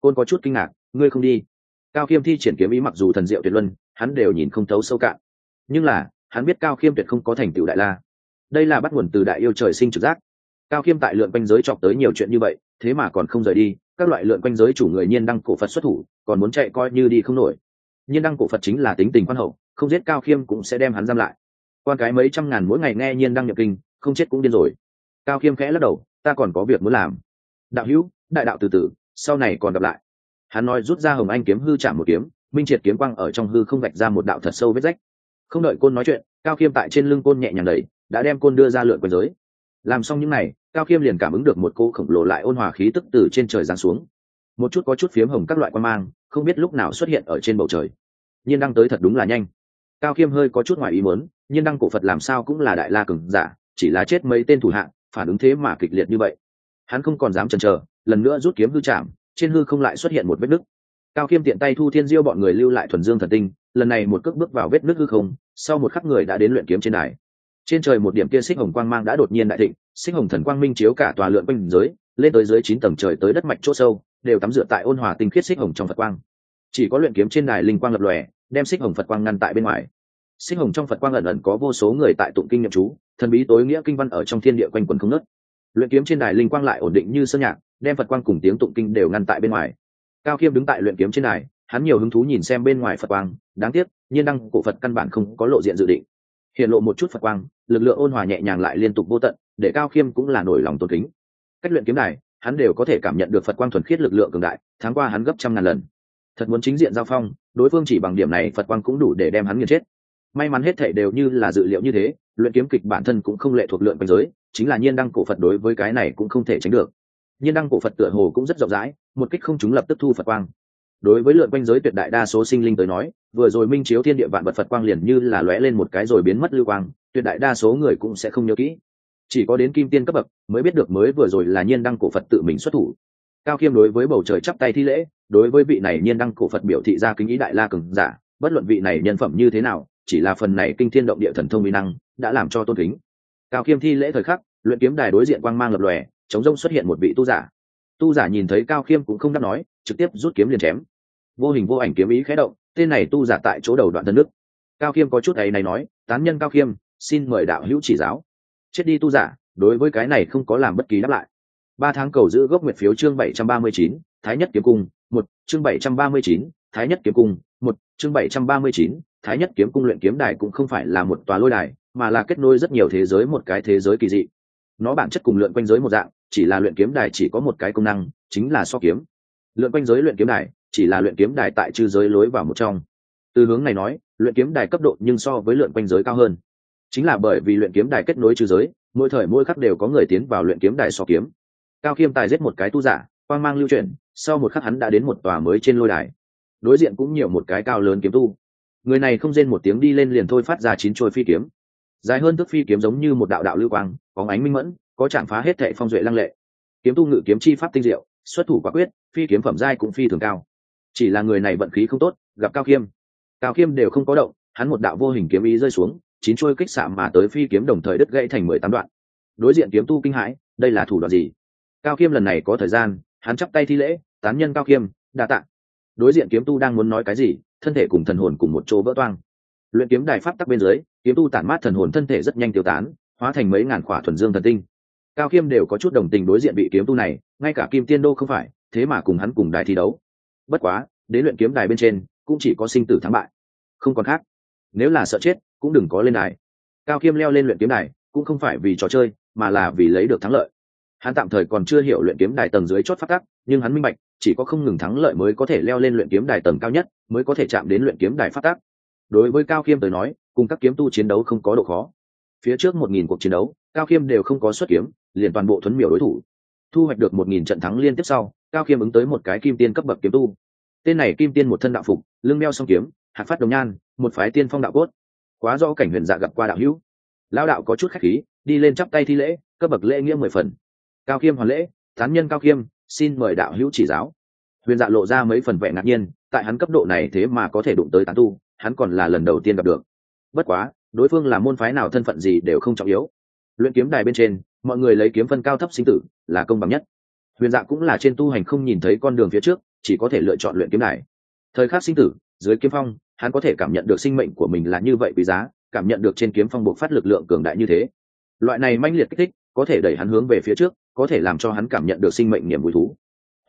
Côn có chút kinh ngạc, ngươi không đi? Cao khiêm thi triển kiếm ý mặc dù thần diệu tuyệt luân, hắn đều nhìn không thấu sâu cạn. Nhưng là, hắn biết cao khiêm tuyệt không có thành tựu đại la. Đây là bắt nguồn từ đại yêu trời sinh trực giác cao khiêm tại lượn quanh giới chọc tới nhiều chuyện như vậy, thế mà còn không rời đi, các loại lượn quanh giới chủ người nhiên đăng cổ phật xuất thủ, còn muốn chạy coi như đi không nổi. Nhiên đăng cổ phật chính là tính tình quan hậu, không giết cao khiêm cũng sẽ đem hắn giam lại. Quan cái mấy trăm ngàn mỗi ngày nghe nhiên đăng nhập kinh, không chết cũng điên rồi. Cao khiêm khẽ lắc đầu, ta còn có việc muốn làm. Đạo hữu, đại đạo từ từ, sau này còn gặp lại. Hắn nói rút ra hồng anh kiếm hư chạm một kiếm, minh triệt kiếm quang ở trong hư không vạch ra một đạo thật sâu vết rách. Không đợi côn nói chuyện, cao khiêm tại trên lưng côn nhẹ nhàng đẩy, đã đem côn đưa ra lượn quanh giới làm xong những này, cao khiêm liền cảm ứng được một cô khổng lồ lại ôn hòa khí tức từ trên trời giáng xuống. Một chút có chút phiếm hồng các loại quan mang không biết lúc nào xuất hiện ở trên bầu trời. Nhiên đăng tới thật đúng là nhanh. Cao khiêm hơi có chút ngoài ý muốn nhiên đăng cổ phật làm sao cũng là đại la cừng giả chỉ là chết mấy tên thủ hạng phản ứng thế mà kịch liệt như vậy. Hắn không còn dám chần chờ lần nữa rút kiếm hư chạm trên hư không lại xuất hiện một vết nứt. Cao khiêm tiện tay thu thiên diêu bọn người lưu lại thuần dương thần tinh lần này một cước bước vào vết nứt hư không sau một khắc người đã đến luyện kiếm trên đài trên trời một điểm kia xích hồng quang mang đã đột nhiên đại thịnh, xích hồng thần quang minh chiếu cả tòa lượn quanh giới, lên tới dưới chín tầng trời tới đất mạch chỗ sâu, đều tắm dựa tại ôn hòa tinh khiết xích hồng trong phật quang. Chỉ có luyện kiếm trên đài linh quang lập lòe, đem xích hồng phật quang ngăn tại bên ngoài. Xích hồng trong phật quang ẩn ẩn có vô số người tại tụng kinh nhậm chú, thần bí tối nghĩa kinh văn ở trong thiên địa quanh quần không nớt luyện kiếm trên đài linh quang lại ổn định như sơn nhạc, đem phật quang cùng tiếng tụng kinh đều ngăn tại bên ngoài. Cao khiêm đứng tại luyện kiếm trên đài, hắn nhiều hứng thú nhìn xem bên ngoài phật quang, đáng tiếc, nhiên đăng cổ phật căn bản không có lộ diện dự định. Hiện lộ một chút phật quang lực lượng ôn hòa nhẹ nhàng lại liên tục vô tận, để cao khiêm cũng là nổi lòng tôn kính. Cách luyện kiếm này hắn đều có thể cảm nhận được phật quang thuần khiết lực lượng cường đại, tháng qua hắn gấp trăm ngàn lần. Thật muốn chính diện giao phong, đối phương chỉ bằng điểm này phật quang cũng đủ để đem hắn nghiền chết. May mắn hết thệ đều như là dự liệu như thế, luyện kiếm kịch bản thân cũng không lệ thuộc lượng quanh giới, chính là nhiên đăng cổ phật đối với cái này cũng không thể tránh được. Nhiên đăng cổ phật tựa hồ cũng rất rộng rãi, một kích không chúng lập tức thu phật quang đối với lượn quanh giới tuyệt đại đa số sinh linh tới nói, vừa rồi minh chiếu thiên địa vạn vật phật quang liền như là lóe lên một cái rồi biến mất lưu quang, tuyệt đại đa số người cũng sẽ không nhớ kỹ. Chỉ có đến kim tiên cấp bậc mới biết được mới vừa rồi là nhiên đăng cổ phật tự mình xuất thủ. Cao khiêm đối với bầu trời chắp tay thi lễ, đối với vị này nhiên đăng cổ phật biểu thị ra kính ý đại la cường giả, bất luận vị này nhân phẩm như thế nào, chỉ là phần này kinh thiên động địa thần thông uy năng, đã làm cho tôn kính. Cao khiêm thi lễ thời khắc, luyện kiếm đài đối diện quang mang lập lòe, chống rông xuất hiện một vị tu giả. Tu giả nhìn thấy cao khiêm cũng không đáp nói trực tiếp rút kiếm liền chém. Vô hình vô ảnh kiếm ý khé động, tên này tu giả tại chỗ đầu đoạn thân nước. Cao khiêm có chút ấy này nói, tán nhân cao khiêm, xin mời đạo hữu chỉ giáo. Chết đi tu giả, đối với cái này không có làm bất kỳ đáp lại. Ba tháng cầu giữ gốc nguyệt phiếu chương bảy trăm ba mươi chín, thái nhất kiếm cung, một, chương bảy trăm ba mươi chín, thái nhất kiếm cung, một, chương bảy trăm ba mươi chín, thái nhất kiếm cung luyện kiếm đài cũng không phải là một tòa lôi đài, mà là kết nối rất nhiều thế giới một cái thế giới kỳ dị. Nó bản chất cùng lượn quanh giới một dạng, chỉ là luyện kiếm đài chỉ có một cái công năng, chính là so kiếm lượn quanh giới luyện kiếm đài, chỉ là luyện kiếm đài tại chư giới lối vào một trong. Từ hướng này nói, luyện kiếm đài cấp độ nhưng so với luyện quanh giới cao hơn. Chính là bởi vì luyện kiếm đài kết nối chư giới, mỗi thời mỗi khắc đều có người tiến vào luyện kiếm đài so kiếm. Cao khiêm tài giết một cái tu giả, quang mang lưu chuyển, sau một khắc hắn đã đến một tòa mới trên lôi đài. Đối diện cũng nhiều một cái cao lớn kiếm tu. Người này không rên một tiếng đi lên liền thôi phát ra chín trôi phi kiếm. Dài hơn thước phi kiếm giống như một đạo đạo lưu quang, có ánh minh mẫn, có chạm phá hết thệ phong duệ lăng lệ. Kiếm tu ngự kiếm chi pháp tinh diệu xuất thủ quả quyết, phi kiếm phẩm giai cũng phi thường cao. Chỉ là người này vận khí không tốt, gặp cao khiêm. Cao khiêm đều không có động, hắn một đạo vô hình kiếm ý rơi xuống, chín trôi kích xạ mà tới phi kiếm đồng thời đứt gãy thành mười tám đoạn. Đối diện kiếm tu kinh hãi, đây là thủ đoạn gì? Cao khiêm lần này có thời gian, hắn chắp tay thi lễ, tán nhân cao khiêm, đa tạ. Đối diện kiếm tu đang muốn nói cái gì, thân thể cùng thần hồn cùng một chỗ vỡ toang. Luyện kiếm đài pháp tắc bên dưới, kiếm tu tản mát thần hồn thân thể rất nhanh tiêu tán, hóa thành mấy ngàn khỏa thuần dương thần tinh cao khiêm đều có chút đồng tình đối diện bị kiếm tu này, ngay cả kim tiên đô không phải, thế mà cùng hắn cùng đài thi đấu. Bất quá, đến luyện kiếm đài bên trên, cũng chỉ có sinh tử thắng bại. Không còn khác. Nếu là sợ chết, cũng đừng có lên đài. Cao khiêm leo lên luyện kiếm đài, cũng không phải vì trò chơi, mà là vì lấy được thắng lợi. Hắn tạm thời còn chưa hiểu luyện kiếm đài tầng dưới chót phát tắc, nhưng hắn minh bạch, chỉ có không ngừng thắng lợi mới có thể leo lên luyện kiếm đài tầng cao nhất, mới có thể chạm đến luyện kiếm đài phát tác đối với cao khiêm tới nói, cùng các kiếm tu chiến đấu không có độ khó. Phía trước một nghìn cuộc chiến đấu, cao khiêm đều không có xuất kiếm liền toàn bộ thuấn miểu đối thủ. Thu hoạch được một nghìn trận thắng liên tiếp sau, cao khiêm ứng tới một cái kim tiên cấp bậc kiếm tu. Tên này kim tiên một thân đạo phục, lưng meo song kiếm hạt phát đồng nhan, một phái tiên phong đạo cốt. Quá do cảnh huyền dạ gặp qua đạo hữu. Lao đạo có chút khách khí, đi lên chắp tay thi lễ, cấp bậc lễ nghĩa mười phần. Cao khiêm hoàn lễ, thán nhân cao khiêm, xin mời đạo hữu chỉ giáo. Huyền dạ lộ ra mấy phần vẻ ngạc nhiên, tại hắn cấp độ này thế mà có thể đụng tới tán tu, hắn còn là lần đầu tiên gặp được. Bất quá, đối phương là môn phái nào thân phận gì đều không trọng yếu. Luyện kiếm đài bên trên mọi người lấy kiếm phân cao thấp sinh tử, là công bằng nhất. Huyền dạ cũng là trên tu hành không nhìn thấy con đường phía trước, chỉ có thể lựa chọn luyện kiếm đài. Thời khắc sinh tử, dưới kiếm phong, hắn có thể cảm nhận được sinh mệnh của mình là như vậy quý giá, cảm nhận được trên kiếm phong buộc phát lực lượng cường đại như thế. Loại này manh liệt kích thích, có thể đẩy hắn hướng về phía trước, có thể làm cho hắn cảm nhận được sinh mệnh niềm vui thú.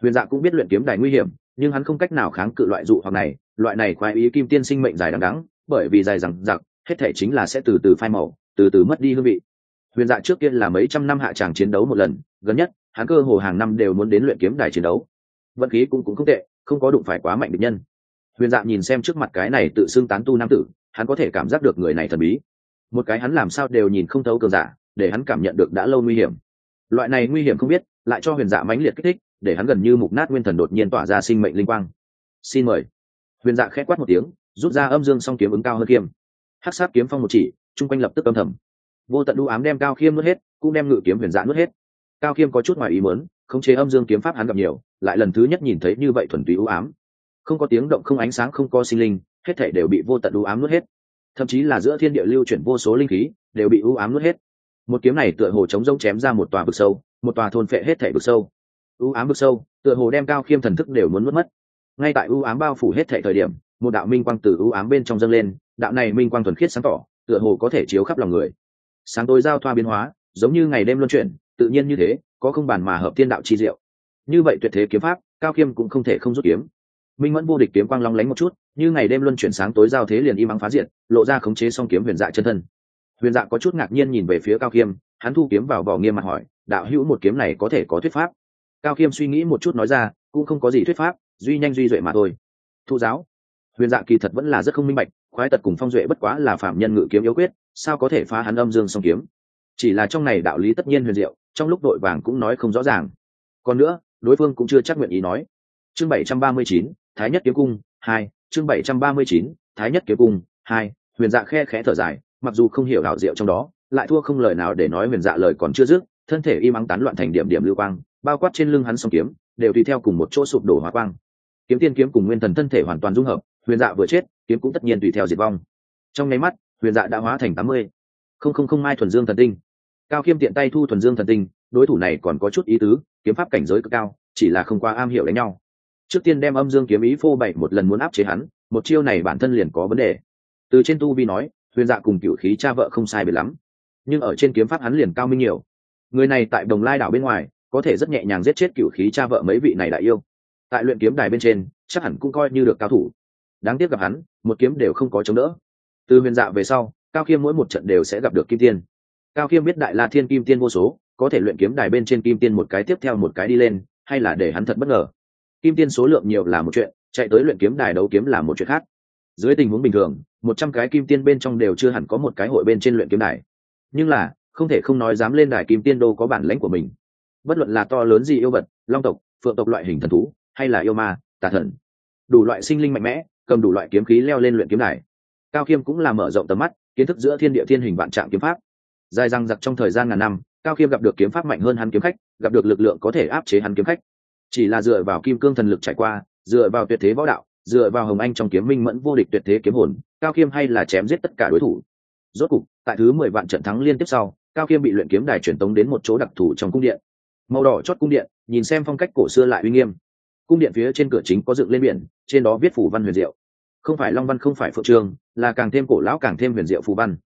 Huyền dạ cũng biết luyện kiếm đài nguy hiểm, nhưng hắn không cách nào kháng cự loại dụ hoặc này, loại này khoái ý kim tiên sinh mệnh dài đằng đắng bởi vì dài rằng giặc hết thể chính là sẽ từ từ phai màu, từ từ mất đi hương vị huyền dạ trước kia là mấy trăm năm hạ tràng chiến đấu một lần, gần nhất, hắn cơ hồ hàng năm đều muốn đến luyện kiếm đài chiến đấu. Vận khí cũng cũng không tệ, không có đụng phải quá mạnh địch nhân. Huyền dạ nhìn xem trước mặt cái này tự xưng tán tu nam tử, hắn có thể cảm giác được người này thần bí. Một cái hắn làm sao đều nhìn không thấu cường giả, để hắn cảm nhận được đã lâu nguy hiểm. Loại này nguy hiểm không biết, lại cho huyền dạ mãnh liệt kích thích, để hắn gần như mục nát nguyên thần đột nhiên tỏa ra sinh mệnh linh quang. Xin mời. Huyền dạ khẽ quát một tiếng, rút ra âm dương song kiếm ứng cao hơn kiêm hắc sát kiếm phong một chỉ, chung quanh lập tức âm thầm vô tận ưu ám đem cao khiêm nuốt hết, cũng đem ngự kiếm huyền dạ nuốt hết. Cao khiêm có chút ngoài ý mớn khống chế âm dương kiếm pháp hắn gặp nhiều, lại lần thứ nhất nhìn thấy như vậy thuần túy ưu ám. Không có tiếng động, không ánh sáng, không có sinh linh, hết thể đều bị vô tận ưu ám nuốt hết. Thậm chí là giữa thiên địa lưu chuyển vô số linh khí, đều bị ưu ám nuốt hết. Một kiếm này tựa hồ chống rông chém ra một tòa vực sâu, một tòa thôn phệ hết thể vực sâu. Ưu ám vực sâu, tựa hồ đem cao khiêm thần thức đều muốn mất mất. Ngay tại ưu ám bao phủ hết thể thời điểm, một đạo minh quang từ ưu ám bên trong dâng lên, đạo này minh quang thuần khiết sáng tỏ, tựa hồ có thể chiếu khắp lòng người sáng tối giao thoa biến hóa, giống như ngày đêm luân chuyển, tự nhiên như thế, có không bàn mà hợp thiên đạo chi diệu. Như vậy tuyệt thế kiếm pháp, cao khiêm cũng không thể không rút kiếm. Minh mẫn vô địch kiếm quang long lánh một chút, như ngày đêm luân chuyển sáng tối giao thế liền im ắng phá diện lộ ra khống chế song kiếm huyền dạ chân thân. Huyền dạ có chút ngạc nhiên nhìn về phía cao khiêm hắn thu kiếm vào vỏ nghiêm mặt hỏi, đạo hữu một kiếm này có thể có thuyết pháp? Cao khiêm suy nghĩ một chút nói ra, cũng không có gì thuyết pháp, duy nhanh duy duệ mà thôi. Thu giáo. Huyền dạ kỳ thật vẫn là rất không minh bạch, khoái tật cùng phong duệ bất quá là phạm nhân ngự kiếm yếu quyết sao có thể phá hắn âm dương song kiếm? Chỉ là trong này đạo lý tất nhiên huyền diệu, trong lúc đội vàng cũng nói không rõ ràng. Còn nữa, đối phương cũng chưa chắc nguyện ý nói. Chương bảy trăm ba mươi chín, thái nhất kiếm cung hai, chương bảy trăm ba mươi chín, thái nhất kiếm cung hai, huyền dạ khe khẽ thở dài, mặc dù không hiểu đạo diệu trong đó, lại thua không lời nào để nói huyền dạ lời còn chưa dứt, thân thể im ắng tán loạn thành điểm điểm lưu quang, bao quát trên lưng hắn song kiếm, đều tùy theo cùng một chỗ sụp đổ hóa quang. Kiếm tiên kiếm cùng nguyên thần thân thể hoàn toàn dung hợp, huyền dạ vừa chết, kiếm cũng tất nhiên tùy theo diệt vong. Trong nháy mắt huyền dạ đã hóa thành tám mươi. Không không không, mai thuần dương thần tinh. Cao khiêm tiện tay thu thuần dương thần tinh, đối thủ này còn có chút ý tứ, kiếm pháp cảnh giới cực cao, chỉ là không qua am hiểu đánh nhau. Trước tiên đem âm dương kiếm ý phô bảy một lần muốn áp chế hắn, một chiêu này bản thân liền có vấn đề. Từ trên tu vi nói, huyền dạ cùng cựu khí cha vợ không sai biệt lắm. Nhưng ở trên kiếm pháp hắn liền cao minh nhiều. Người này tại đồng lai đảo bên ngoài, có thể rất nhẹ nhàng giết chết cựu khí cha vợ mấy vị này đại yêu. Tại luyện kiếm đài bên trên, chắc hẳn cũng coi như được cao thủ. Đáng tiếc gặp hắn, một kiếm đều không có chống đỡ từ huyền dạ về sau, cao khiêm mỗi một trận đều sẽ gặp được kim tiên. Cao khiêm biết đại la thiên kim tiên vô số, có thể luyện kiếm đài bên trên kim tiên một cái tiếp theo một cái đi lên, hay là để hắn thật bất ngờ. Kim tiên số lượng nhiều là một chuyện, chạy tới luyện kiếm đài đấu kiếm là một chuyện khác. Dưới tình huống bình thường, một trăm cái kim tiên bên trong đều chưa hẳn có một cái hội bên trên luyện kiếm đài. Nhưng là, không thể không nói dám lên đài kim tiên đô có bản lãnh của mình. Bất luận là to lớn gì yêu vật, long tộc, phượng tộc loại hình thần thú, hay là yêu ma, tà thần, đủ loại sinh linh mạnh mẽ, cầm đủ loại kiếm khí leo lên luyện kiếm đài cao khiêm cũng là mở rộng tầm mắt, kiến thức giữa thiên địa thiên hình vạn trạng kiếm pháp. Dài răng giặc trong thời gian ngàn năm, cao khiêm gặp được kiếm pháp mạnh hơn hắn kiếm khách, gặp được lực lượng có thể áp chế hắn kiếm khách. Chỉ là dựa vào kim cương thần lực trải qua, dựa vào tuyệt thế võ đạo, dựa vào hồng anh trong kiếm minh mẫn vô địch tuyệt thế kiếm hồn, cao khiêm hay là chém giết tất cả đối thủ. Rốt cục, tại thứ mười vạn trận thắng liên tiếp sau, cao khiêm bị luyện kiếm đài truyền tống đến một chỗ đặc thù trong cung điện. Màu đỏ chót cung điện, nhìn xem phong cách cổ xưa lại uy nghiêm. Cung điện phía trên cửa chính có dựng lên biển, trên đó viết phủ văn huyền diệu không phải long văn không phải phượng trường, là càng thêm cổ lão càng thêm huyền diệu phù văn.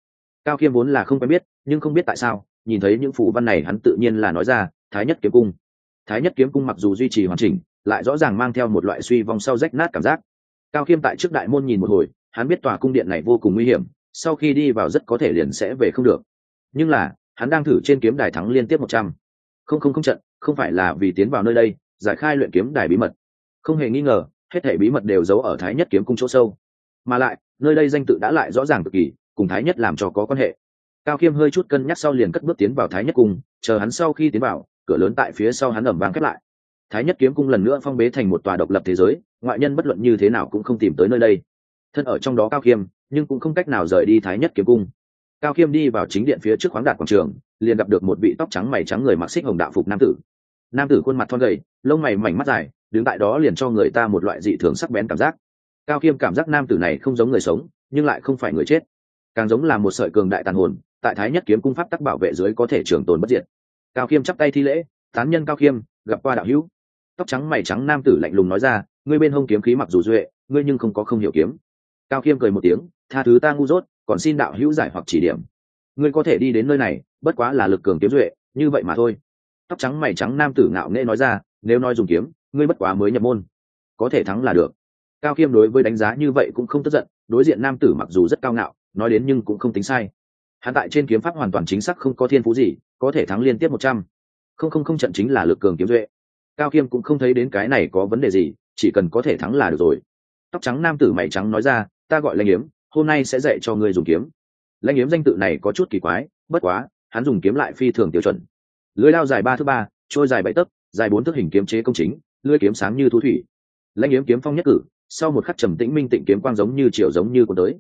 Cao khiêm vốn là không quen biết, nhưng không biết tại sao, nhìn thấy những phù văn này hắn tự nhiên là nói ra, thái nhất kiếm cung. Thái nhất kiếm cung mặc dù duy trì hoàn chỉnh, lại rõ ràng mang theo một loại suy vong sau rách nát cảm giác. Cao khiêm tại trước đại môn nhìn một hồi, hắn biết tòa cung điện này vô cùng nguy hiểm, sau khi đi vào rất có thể liền sẽ về không được. Nhưng là, hắn đang thử trên kiếm đài thắng liên tiếp một trăm. Không không không trận, không phải là vì tiến vào nơi đây, giải khai luyện kiếm đài bí mật. Không hề nghi ngờ hết thể bí mật đều giấu ở thái nhất kiếm cung chỗ sâu. Mà lại, nơi đây danh tự đã lại rõ ràng cực kỳ, cùng thái nhất làm cho có quan hệ. Cao khiêm hơi chút cân nhắc sau liền cất bước tiến vào thái nhất cung, chờ hắn sau khi tiến vào, cửa lớn tại phía sau hắn ẩm vàng khép lại. Thái nhất kiếm cung lần nữa phong bế thành một tòa độc lập thế giới, ngoại nhân bất luận như thế nào cũng không tìm tới nơi đây. Thân ở trong đó cao khiêm nhưng cũng không cách nào rời đi thái nhất kiếm cung. Cao khiêm đi vào chính điện phía trước khoáng đạt quảng trường, liền gặp được một vị tóc trắng mày trắng người mặc xích hồng đạo phục nam tử. Nam tử khuôn mặt thon gầy, lông mày mảnh mắt dài đứng tại đó liền cho người ta một loại dị thường sắc bén cảm giác. Cao khiêm cảm giác nam tử này không giống người sống, nhưng lại không phải người chết. Càng giống là một sợi cường đại tàn hồn, tại thái nhất kiếm cung pháp tắc bảo vệ dưới có thể trường tồn bất diệt. Cao khiêm chắp tay thi lễ, tán nhân cao khiêm gặp qua đạo hữu. Tóc trắng mày trắng nam tử lạnh lùng nói ra, ngươi bên hông kiếm khí mặc dù duệ, ngươi nhưng không có không hiểu kiếm. Cao khiêm cười một tiếng, tha thứ ta ngu dốt, còn xin đạo hữu giải hoặc chỉ điểm. Ngươi có thể đi đến nơi này, bất quá là lực cường kiếm duệ, như vậy mà thôi. Tóc trắng mày trắng nam tử ngạo nghễ nói ra, nếu nói dùng kiếm ngươi bất quá mới nhập môn, có thể thắng là được. Cao khiêm đối với đánh giá như vậy cũng không tức giận, đối diện nam tử mặc dù rất cao ngạo, nói đến nhưng cũng không tính sai. Hắn tại trên kiếm pháp hoàn toàn chính xác không có thiên phú gì, có thể thắng liên tiếp một trăm. Không không không trận chính là lực cường kiếm duệ. Cao khiêm cũng không thấy đến cái này có vấn đề gì, chỉ cần có thể thắng là được rồi. Tóc trắng nam tử mày trắng nói ra, ta gọi lanh yếm, hôm nay sẽ dạy cho ngươi dùng kiếm. Lanh yếm danh tự này có chút kỳ quái, bất quá, hắn dùng kiếm lại phi thường tiêu chuẩn. Lưới lao dài ba thứ ba, trôi dài bảy tấc, dài bốn thước hình kiếm chế công chính lưỡi kiếm sáng như thú thủy. Lãnh yếm kiếm phong nhất cử, sau một khắc trầm tĩnh minh tịnh kiếm quang giống như chiều giống như cuốn tới.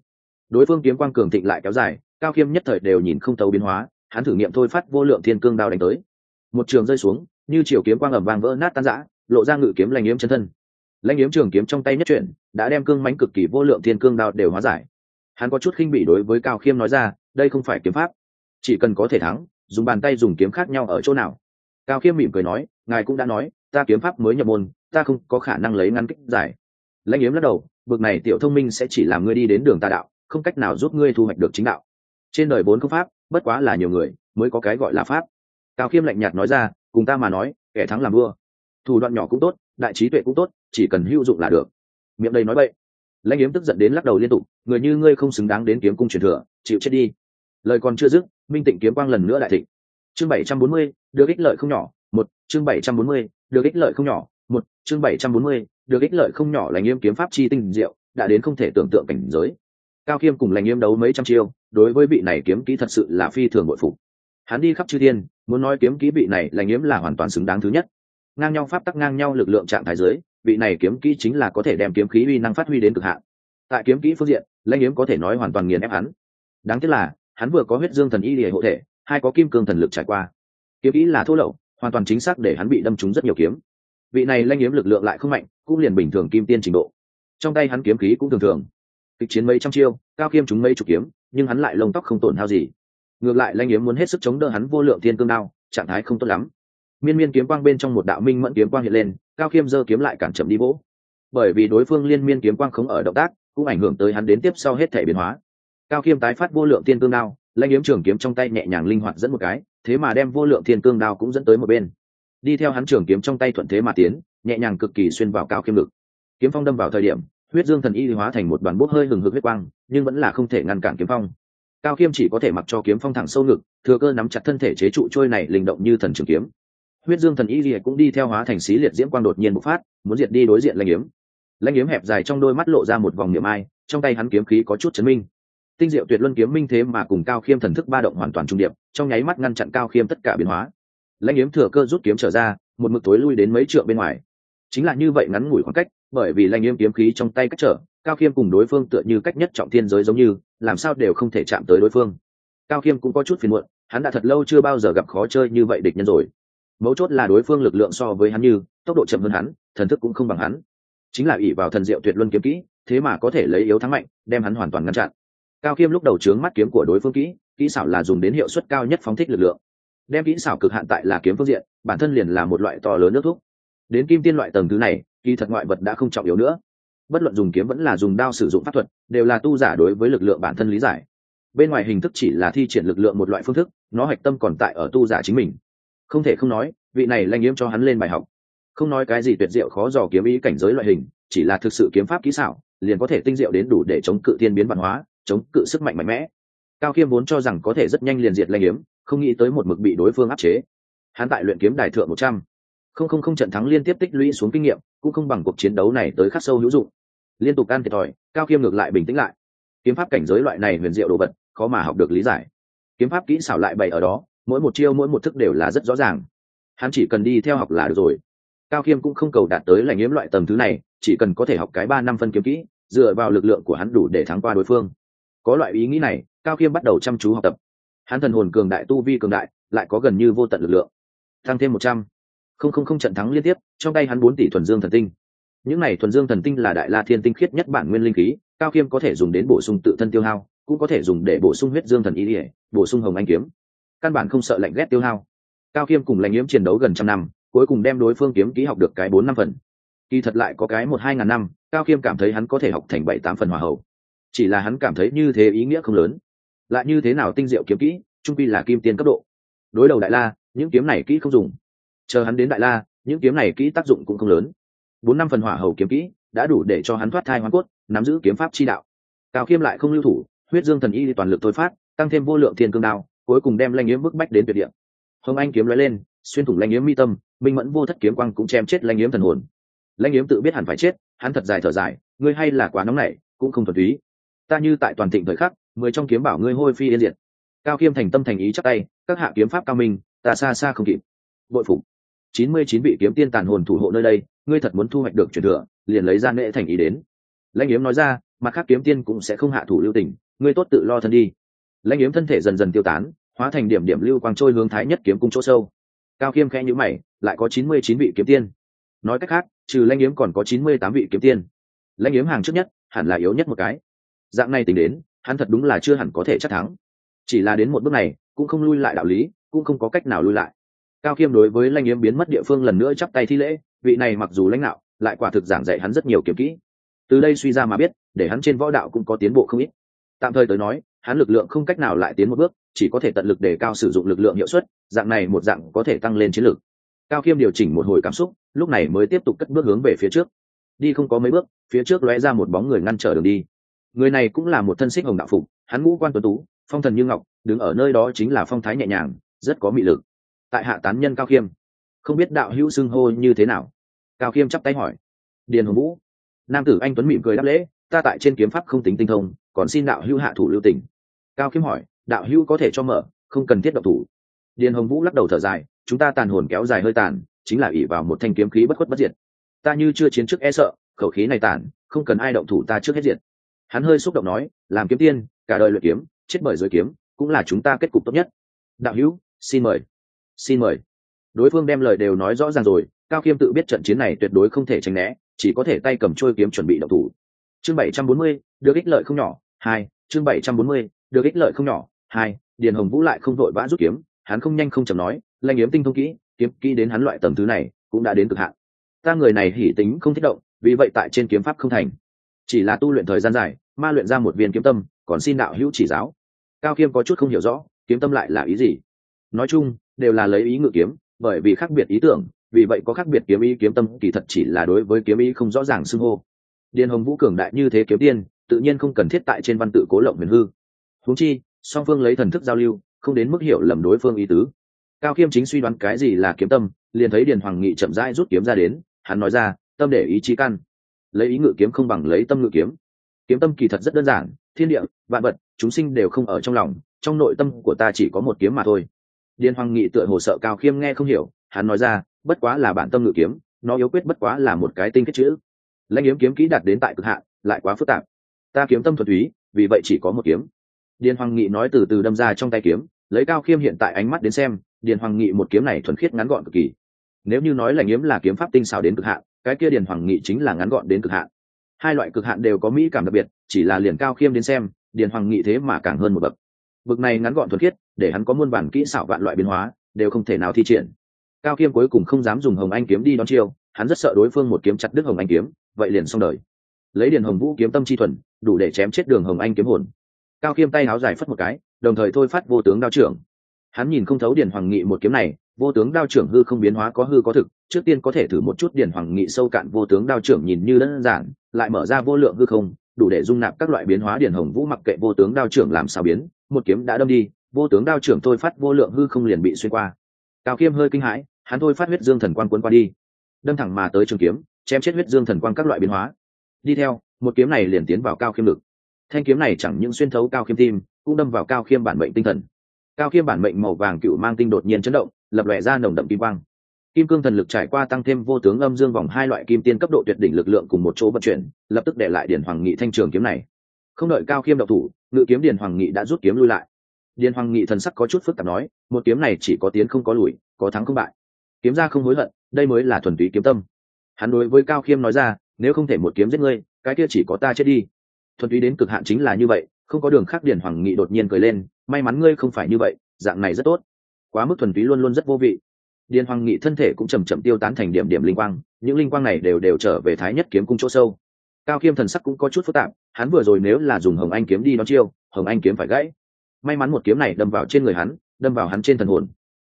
Đối phương kiếm quang cường thịnh lại kéo dài, cao khiêm nhất thời đều nhìn không thấu biến hóa, hắn thử nghiệm thôi phát vô lượng thiên cương đao đánh tới. Một trường rơi xuống, như chiều kiếm quang ẩm vàng vỡ nát tan rã, lộ ra ngự kiếm lãnh yếm chân thân. Lãnh yếm trường kiếm trong tay nhất chuyển, đã đem cương mánh cực kỳ vô lượng thiên cương đao đều hóa giải. Hắn có chút khinh bị đối với cao khiêm nói ra, đây không phải kiếm pháp. Chỉ cần có thể thắng, dùng bàn tay dùng kiếm khác nhau ở chỗ nào? Cao khiêm mỉm cười nói, ngài cũng đã nói ta kiếm pháp mới nhập môn, ta không có khả năng lấy ngăn kích giải. Lãnh yếm lắc đầu, bực này tiểu thông minh sẽ chỉ làm ngươi đi đến đường tà đạo, không cách nào giúp ngươi thu hoạch được chính đạo. Trên đời bốn công pháp, bất quá là nhiều người, mới có cái gọi là pháp. Cao khiêm lạnh nhạt nói ra, cùng ta mà nói, kẻ thắng làm vua. Thủ đoạn nhỏ cũng tốt, đại trí tuệ cũng tốt, chỉ cần hữu dụng là được. Miệng đây nói vậy lãnh yếm tức giận đến lắc đầu liên tục, người như ngươi không xứng đáng đến kiếm cung truyền thừa, chịu chết đi. Lời còn chưa dứt, minh tịnh kiếm quang lần nữa đại thịnh. Chương bảy trăm bốn mươi, được ích lợi không nhỏ một, chương bảy trăm bốn mươi, được ích lợi không nhỏ. Một, chương bảy trăm bốn mươi, được ích lợi không nhỏ lành nghiêm kiếm pháp chi tinh diệu, đã đến không thể tưởng tượng cảnh giới. Cao khiêm cùng lành nghiêm đấu mấy trăm chiêu, đối với vị này kiếm kỹ thật sự là phi thường bội phục. Hắn đi khắp chư thiên, muốn nói kiếm kỹ vị này lành nghiêm là hoàn toàn xứng đáng thứ nhất. Ngang nhau pháp tắc, ngang nhau lực lượng trạng thái giới, vị này kiếm kỹ chính là có thể đem kiếm khí uy năng phát huy đến cực hạn. Tại kiếm kỹ phương diện, lãnh yếm có thể nói hoàn toàn nghiền ép hắn. Đáng tiếc là, hắn vừa có huyết dương thần y địa hộ thể, hai có kim cương thần lực trải qua. Kiếm kỹ là thô lậu hoàn toàn chính xác để hắn bị đâm trúng rất nhiều kiếm. Vị này lanh yếm lực lượng lại không mạnh, cũng liền bình thường kim tiên trình độ. Trong tay hắn kiếm khí cũng thường thường. Kịch chiến mấy trăm chiêu, cao khiêm chúng mấy chục kiếm, nhưng hắn lại lông tóc không tổn hao gì. Ngược lại, lanh yếm muốn hết sức chống đỡ hắn vô lượng thiên cương đao, trạng thái không tốt lắm. Miên miên kiếm quang bên trong một đạo minh mẫn kiếm quang hiện lên, cao khiêm giơ kiếm lại cản chậm đi vỗ. Bởi vì đối phương liên miên kiếm quang không ở động tác, cũng ảnh hưởng tới hắn đến tiếp sau hết thể biến hóa. Cao khiêm tái phát vô lượng thiên cương đao, lanh yếm trường kiếm trong tay nhẹ nhàng linh hoạt dẫn một cái thế mà đem vô lượng thiên cương đao cũng dẫn tới một bên. Đi theo hắn trường kiếm trong tay thuận thế mà tiến, nhẹ nhàng cực kỳ xuyên vào cao khiêm lực kiếm phong đâm vào thời điểm, huyết dương thần y hóa thành một đoàn bút hơi hừng hực huyết quang, nhưng vẫn là không thể ngăn cản kiếm phong. Cao khiêm chỉ có thể mặc cho kiếm phong thẳng sâu ngực, thừa cơ nắm chặt thân thể chế trụ trôi này linh động như thần trường kiếm. Huyết dương thần y liệt cũng đi theo hóa thành xí liệt diễm quang đột nhiên bộc phát, muốn diệt đi đối diện lanh yếm. Lanh yếm hẹp dài trong đôi mắt lộ ra một vòng niệm ai, trong tay hắn kiếm khí có chút chấn minh tinh diệu tuyệt luân kiếm minh thế mà cùng cao khiêm thần thức ba động hoàn toàn trung điệp, trong nháy mắt ngăn chặn cao khiêm tất cả biến hóa. Lãnh yếm thừa cơ rút kiếm trở ra, một mực tối lui đến mấy trượng bên ngoài. Chính là như vậy ngắn ngủi khoảng cách, bởi vì lãnh yếm kiếm khí trong tay cách trở, cao khiêm cùng đối phương tựa như cách nhất trọng thiên giới giống như, làm sao đều không thể chạm tới đối phương. Cao khiêm cũng có chút phiền muộn, hắn đã thật lâu chưa bao giờ gặp khó chơi như vậy địch nhân rồi. Mấu chốt là đối phương lực lượng so với hắn như, tốc độ chậm hơn hắn, thần thức cũng không bằng hắn. Chính là ỷ vào thần diệu tuyệt luân kiếm kỹ, thế mà có thể lấy yếu thắng mạnh, đem hắn hoàn toàn ngăn chặn cao khiêm lúc đầu trướng mắt kiếm của đối phương kỹ kỹ xảo là dùng đến hiệu suất cao nhất phóng thích lực lượng. Đem kỹ xảo cực hạn tại là kiếm phương diện, bản thân liền là một loại to lớn nước thuốc. đến kim tiên loại tầng thứ này, kỳ thật ngoại vật đã không trọng yếu nữa. Bất luận dùng kiếm vẫn là dùng đao sử dụng pháp thuật, đều là tu giả đối với lực lượng bản thân lý giải. Bên ngoài hình thức chỉ là thi triển lực lượng một loại phương thức, nó hạch tâm còn tại ở tu giả chính mình. Không thể không nói, vị này lanh yếm cho hắn lên bài học. Không nói cái gì tuyệt diệu khó dò kiếm ý cảnh giới loại hình, chỉ là thực sự kiếm pháp kỹ xảo, liền có thể tinh diệu đến đủ để chống cự tiên biến văn hóa chống cự sức mạnh mạnh mẽ. Cao khiêm vốn cho rằng có thể rất nhanh liền diệt lanh yếm, không nghĩ tới một mực bị đối phương áp chế. Hắn tại luyện kiếm đài thượng một trăm. Không không không trận thắng liên tiếp tích lũy xuống kinh nghiệm, cũng không bằng cuộc chiến đấu này tới khắc sâu hữu dụng. Liên tục can thiệt thòi, cao khiêm ngược lại bình tĩnh lại. Kiếm pháp cảnh giới loại này huyền diệu đồ vật, khó mà học được lý giải. Kiếm pháp kỹ xảo lại bày ở đó, mỗi một chiêu mỗi một thức đều là rất rõ ràng. Hắn chỉ cần đi theo học là được rồi. Cao khiêm cũng không cầu đạt tới lành yếm loại tầm thứ này, chỉ cần có thể học cái ba năm phân kiếm kỹ, dựa vào lực lượng của hắn đủ để thắng qua đối phương có loại ý nghĩ này, cao khiêm bắt đầu chăm chú học tập. Hắn thần hồn cường đại, tu vi cường đại, lại có gần như vô tận lực lượng. Tăng thêm một trăm. Không không không trận thắng liên tiếp, trong tay hắn bốn tỷ thuần dương thần tinh. Những này thuần dương thần tinh là đại la thiên tinh khiết nhất bản nguyên linh khí, cao khiêm có thể dùng đến bổ sung tự thân tiêu hao, cũng có thể dùng để bổ sung huyết dương thần ý ỉa bổ sung hồng anh kiếm. Căn bản không sợ lạnh ghét tiêu hao. Cao khiêm cùng lãnh yếm chiến đấu gần trăm năm, cuối cùng đem đối phương kiếm ký học được cái bốn năm phần. Kỳ thật lại có cái một hai ngàn năm, cao khiêm cảm thấy hắn có thể học thành bảy tám phần hòa hậu chỉ là hắn cảm thấy như thế ý nghĩa không lớn. Lại như thế nào tinh diệu kiếm kỹ, trung pi là kim tiên cấp độ. Đối đầu đại la, những kiếm này kỹ không dùng. Chờ hắn đến đại la, những kiếm này kỹ tác dụng cũng không lớn. Bốn năm phần hỏa hầu kiếm kỹ đã đủ để cho hắn thoát thai hoàn cốt, nắm giữ kiếm pháp chi đạo. Cao khiêm lại không lưu thủ, huyết dương thần y toàn lực thôi phát, tăng thêm vô lượng thiên cương đao, cuối cùng đem lanh yếm bức bách đến tuyệt địa. Hồng anh kiếm lóe lên, xuyên thủng lanh yếm mi tâm, minh mẫn vô thất kiếm quang cũng chém chết lanh yếm thần hồn. Lanh yếm tự biết hẳn phải chết, hắn thật dài thở dài, ngươi hay là quá nóng nảy, cũng không thuần túy ta như tại toàn thịnh thời khắc, mười trong kiếm bảo ngươi hôi phi yên diệt. Cao kiêm thành tâm thành ý chắc tay, các hạ kiếm pháp cao minh, ta xa xa không kịp. Bội phục. Chín mươi chín vị kiếm tiên tàn hồn thủ hộ nơi đây, ngươi thật muốn thu hoạch được truyền thừa, liền lấy ra nệ thành ý đến. Lãnh yếm nói ra, mặt khác kiếm tiên cũng sẽ không hạ thủ lưu tình, ngươi tốt tự lo thân đi. Lãnh yếm thân thể dần dần tiêu tán, hóa thành điểm điểm lưu quang trôi hướng thái nhất kiếm cung chỗ sâu. Cao khiêm khẽ nhữ mày, lại có chín mươi chín vị kiếm tiên. Nói cách khác, trừ lãnh yếm còn có chín mươi tám vị kiếm tiên. Lãnh yếm hàng trước nhất, hẳn là yếu nhất một cái dạng này tính đến, hắn thật đúng là chưa hẳn có thể chắc thắng. Chỉ là đến một bước này, cũng không lui lại đạo lý, cũng không có cách nào lui lại. Cao khiêm đối với lanh yếm biến mất địa phương lần nữa chắp tay thi lễ, vị này mặc dù lãnh đạo, lại quả thực giảng dạy hắn rất nhiều kiếm kỹ. Từ đây suy ra mà biết, để hắn trên võ đạo cũng có tiến bộ không ít. Tạm thời tới nói, hắn lực lượng không cách nào lại tiến một bước, chỉ có thể tận lực để cao sử dụng lực lượng hiệu suất, dạng này một dạng có thể tăng lên chiến lược. Cao khiêm điều chỉnh một hồi cảm xúc, lúc này mới tiếp tục cất bước hướng về phía trước. Đi không có mấy bước, phía trước lóe ra một bóng người ngăn trở đường đi người này cũng là một thân xích hồng đạo phục, hắn ngũ quan tuấn tú, phong thần như ngọc, đứng ở nơi đó chính là phong thái nhẹ nhàng, rất có mị lực. Tại hạ tán nhân cao khiêm, không biết đạo hữu xưng hô như thế nào? Cao khiêm chắp tay hỏi. Điền hồng vũ, nam tử anh tuấn mỉm cười đáp lễ, ta tại trên kiếm pháp không tính tinh thông, còn xin đạo hữu hạ thủ lưu tình. Cao khiêm hỏi, đạo hữu có thể cho mở, không cần thiết độc thủ. Điền hồng vũ lắc đầu thở dài, chúng ta tàn hồn kéo dài hơi tàn, chính là ỷ vào một thanh kiếm khí bất khuất bất diệt. Ta như chưa chiến trước e sợ, khẩu khí này tàn, không cần ai động thủ ta trước hết diệt hắn hơi xúc động nói, làm kiếm tiên, cả đời luyện kiếm, chết bởi giới kiếm, cũng là chúng ta kết cục tốt nhất. Đạo hữu, xin mời. Xin mời. Đối phương đem lời đều nói rõ ràng rồi, cao khiêm tự biết trận chiến này tuyệt đối không thể tránh né, chỉ có thể tay cầm trôi kiếm chuẩn bị đậu thủ. Chương bảy trăm bốn mươi, được ích lợi không nhỏ, hai, chương bảy trăm bốn mươi, được ích lợi không nhỏ, hai, điền hồng vũ lại không vội vã rút kiếm, hắn không nhanh không chầm nói, lanh yếm tinh thông kỹ, kiếm kỹ đến hắn loại tầm thứ này, cũng đã đến cực hạn. Ta người này hỉ tính không thích động, vì vậy tại trên kiếm pháp không thành. Chỉ là tu luyện thời gian dài ma luyện ra một viên kiếm tâm, còn xin đạo hữu chỉ giáo. Cao khiêm có chút không hiểu rõ, kiếm tâm lại là ý gì? Nói chung, đều là lấy ý ngự kiếm, bởi vì khác biệt ý tưởng, vì vậy có khác biệt kiếm ý, kiếm tâm kỳ thật chỉ là đối với kiếm ý không rõ ràng xưng hô. Điền hồng vũ cường đại như thế kiếm tiên, tự nhiên không cần thiết tại trên văn tự cố lộng huyền hư. Huống chi, song phương lấy thần thức giao lưu, không đến mức hiểu lầm đối phương ý tứ. Cao khiêm chính suy đoán cái gì là kiếm tâm, liền thấy điền hoàng nghị chậm rãi rút kiếm ra đến, hắn nói ra, tâm để ý chí căn. Lấy ý ngự kiếm không bằng lấy tâm ngự kiếm kiếm tâm kỳ thật rất đơn giản, thiên địa, vạn vật, chúng sinh đều không ở trong lòng, trong nội tâm của ta chỉ có một kiếm mà thôi. Điền hoàng nghị tựa hồ sợ cao khiêm nghe không hiểu, hắn nói ra, bất quá là bản tâm ngự kiếm, nó yếu quyết bất quá là một cái tinh kết chữ. Lãnh yếm kiếm kỹ đạt đến tại cực hạn, lại quá phức tạp. Ta kiếm tâm thuần túy, vì vậy chỉ có một kiếm. Điền hoàng nghị nói từ từ đâm ra trong tay kiếm, lấy cao khiêm hiện tại ánh mắt đến xem, điền hoàng nghị một kiếm này thuần khiết ngắn gọn cực kỳ. Nếu như nói là yếm là kiếm pháp tinh xảo đến cực hạn, cái kia điền hoàng nghị chính là ngắn gọn đến cực hạn hai loại cực hạn đều có mỹ cảm đặc biệt, chỉ là liền cao khiêm đến xem, điền hoàng nghị thế mà càng hơn một bậc. Bậc này ngắn gọn thuần khiết, để hắn có muôn bản kỹ xảo vạn loại biến hóa, đều không thể nào thi triển. Cao khiêm cuối cùng không dám dùng hồng anh kiếm đi đón chiêu, hắn rất sợ đối phương một kiếm chặt đứt hồng anh kiếm, vậy liền xong đời. Lấy điền hồng vũ kiếm tâm chi thuần, đủ để chém chết đường hồng anh kiếm hồn. Cao khiêm tay áo dài phất một cái, đồng thời thôi phát vô tướng đao trưởng. Hắn nhìn không thấu điền hoàng nghị một kiếm này, vô tướng đao trưởng hư không biến hóa có hư có thực, trước tiên có thể thử một chút điền hoàng nghị sâu cạn vô tướng đao trưởng nhìn như đơn giản lại mở ra vô lượng hư không, đủ để dung nạp các loại biến hóa điền hồng vũ mặc kệ vô tướng đao trưởng làm sao biến, một kiếm đã đâm đi, vô tướng đao trưởng thôi phát vô lượng hư không liền bị xuyên qua. Cao khiêm hơi kinh hãi, hắn thôi phát huyết dương thần quan cuốn qua đi. Đâm thẳng mà tới trường kiếm, chém chết huyết dương thần quan các loại biến hóa. Đi theo, một kiếm này liền tiến vào cao khiêm lực. Thanh kiếm này chẳng những xuyên thấu cao khiêm tim, cũng đâm vào cao khiêm bản mệnh tinh thần. Cao khiêm bản mệnh màu vàng cựu mang tinh đột nhiên chấn động, lập lòe ra nồng đậm kim quang kim cương thần lực trải qua tăng thêm vô tướng âm dương vòng hai loại kim tiên cấp độ tuyệt đỉnh lực lượng cùng một chỗ vận chuyển, lập tức để lại Điền hoàng nghị thanh trường kiếm này. Không đợi cao khiêm đậu thủ, ngự kiếm Điền hoàng nghị đã rút kiếm lui lại. Điền hoàng nghị thần sắc có chút phức tạp nói, một kiếm này chỉ có tiến không có lùi, có thắng không bại. Kiếm ra không hối hận, đây mới là thuần túy kiếm tâm. Hắn đối với cao khiêm nói ra, nếu không thể một kiếm giết ngươi, cái kia chỉ có ta chết đi. Thuần túy đến cực hạn chính là như vậy, không có đường khác Điền hoàng nghị đột nhiên cười lên, may mắn ngươi không phải như vậy, dạng này rất tốt. Quá mức thuần túy luôn luôn rất vô vị điền hoàng nghị thân thể cũng chầm chậm tiêu tán thành điểm điểm linh quang, những linh quang này đều đều trở về thái nhất kiếm cung chỗ sâu. Cao khiêm thần sắc cũng có chút phức tạp, hắn vừa rồi nếu là dùng hồng anh kiếm đi đón chiêu, hồng anh kiếm phải gãy. May mắn một kiếm này đâm vào trên người hắn, đâm vào hắn trên thần hồn.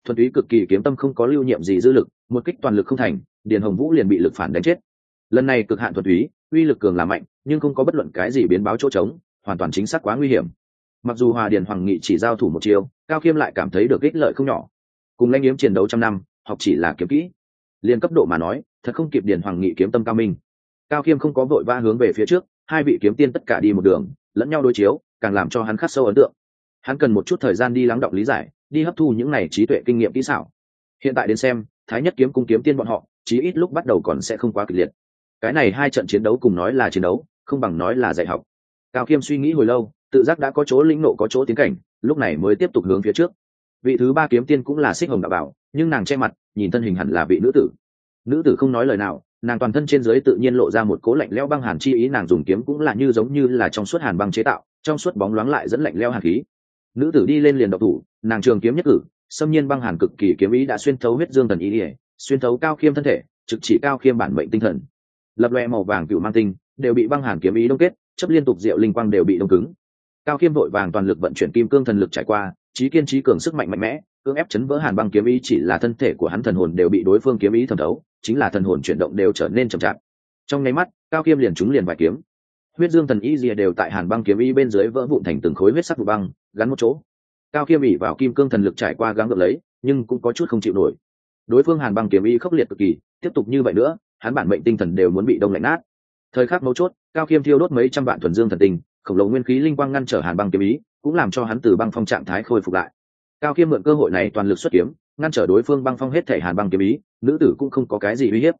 Thuần túy cực kỳ kiếm tâm không có lưu nhiệm gì dư lực, một kích toàn lực không thành, điền hồng vũ liền bị lực phản đánh chết. Lần này cực hạn thuần túy, uy lực cường là mạnh, nhưng không có bất luận cái gì biến báo chỗ trống, hoàn toàn chính xác quá nguy hiểm. Mặc dù hòa điền hoàng nghị chỉ giao thủ một chiều cao khiêm lại cảm thấy được ích lợi không nhỏ cùng lãnh yếm chiến đấu trăm năm, học chỉ là kiếm kỹ. Liền cấp độ mà nói, thật không kịp điền hoàng nghị kiếm tâm cao minh. Cao khiêm không có vội va hướng về phía trước, hai vị kiếm tiên tất cả đi một đường, lẫn nhau đối chiếu, càng làm cho hắn khắc sâu ấn tượng. Hắn cần một chút thời gian đi lắng động lý giải, đi hấp thu những này trí tuệ kinh nghiệm kỹ xảo. Hiện tại đến xem, thái nhất kiếm cung kiếm tiên bọn họ, chí ít lúc bắt đầu còn sẽ không quá kịch liệt. Cái này hai trận chiến đấu cùng nói là chiến đấu, không bằng nói là dạy học. Cao khiêm suy nghĩ hồi lâu, tự giác đã có chỗ lĩnh nộ có chỗ tiến cảnh, lúc này mới tiếp tục hướng phía trước vị thứ ba kiếm tiên cũng là xích hồng đạo bảo, nhưng nàng che mặt, nhìn thân hình hẳn là vị nữ tử. Nữ tử không nói lời nào, nàng toàn thân trên dưới tự nhiên lộ ra một cố lạnh leo băng hàn chi ý, nàng dùng kiếm cũng là như giống như là trong suốt hàn băng chế tạo, trong suốt bóng loáng lại dẫn lạnh leo hàn khí. Nữ tử đi lên liền độc thủ, nàng trường kiếm nhất cử, xâm nhiên băng hàn cực kỳ kiếm ý đã xuyên thấu huyết dương thần ý ỉa, xuyên thấu cao khiêm thân thể, trực chỉ cao khiêm bản mệnh tinh thần. Lập loe màu vàng cựu mang tinh, đều bị băng hàn kiếm ý đông kết chấp liên tục diệu linh quang đều bị đông cứng. Cao khiêm vội vàng toàn lực vận chuyển kim cương thần lực trải qua trí kiên trí cường sức mạnh mạnh mẽ cưỡng ép chấn vỡ hàn băng kiếm ý chỉ là thân thể của hắn thần hồn đều bị đối phương kiếm ý thẩm thấu chính là thần hồn chuyển động đều trở nên chậm chạp. Trong nháy mắt cao Kiêm liền trúng liền vài kiếm. Huyết dương thần ý rìa đều tại hàn băng kiếm ý bên dưới vỡ vụn thành từng khối huyết sắc vụ băng gắn một chỗ. Cao Kiêm ỉ vào kim cương thần lực trải qua gắng gượng lấy nhưng cũng có chút không chịu nổi. Đối phương hàn băng kiếm ý khốc liệt cực kỳ tiếp tục như vậy nữa hắn bản mệnh tinh thần đều muốn bị đông lạnh nát. Thời khắc mấu chốt cao Kiêm thiêu đốt mấy trăm vạn thuần dương thần tình, khổng lồ nguyên khí linh quang ngăn trở hàn băng kiếm ý cũng làm cho hắn từ băng phong trạng thái khôi phục lại. Cao khiêm mượn cơ hội này toàn lực xuất kiếm, ngăn trở đối phương băng phong hết thể hàn băng kiếm ý, nữ tử cũng không có cái gì uy hiếp.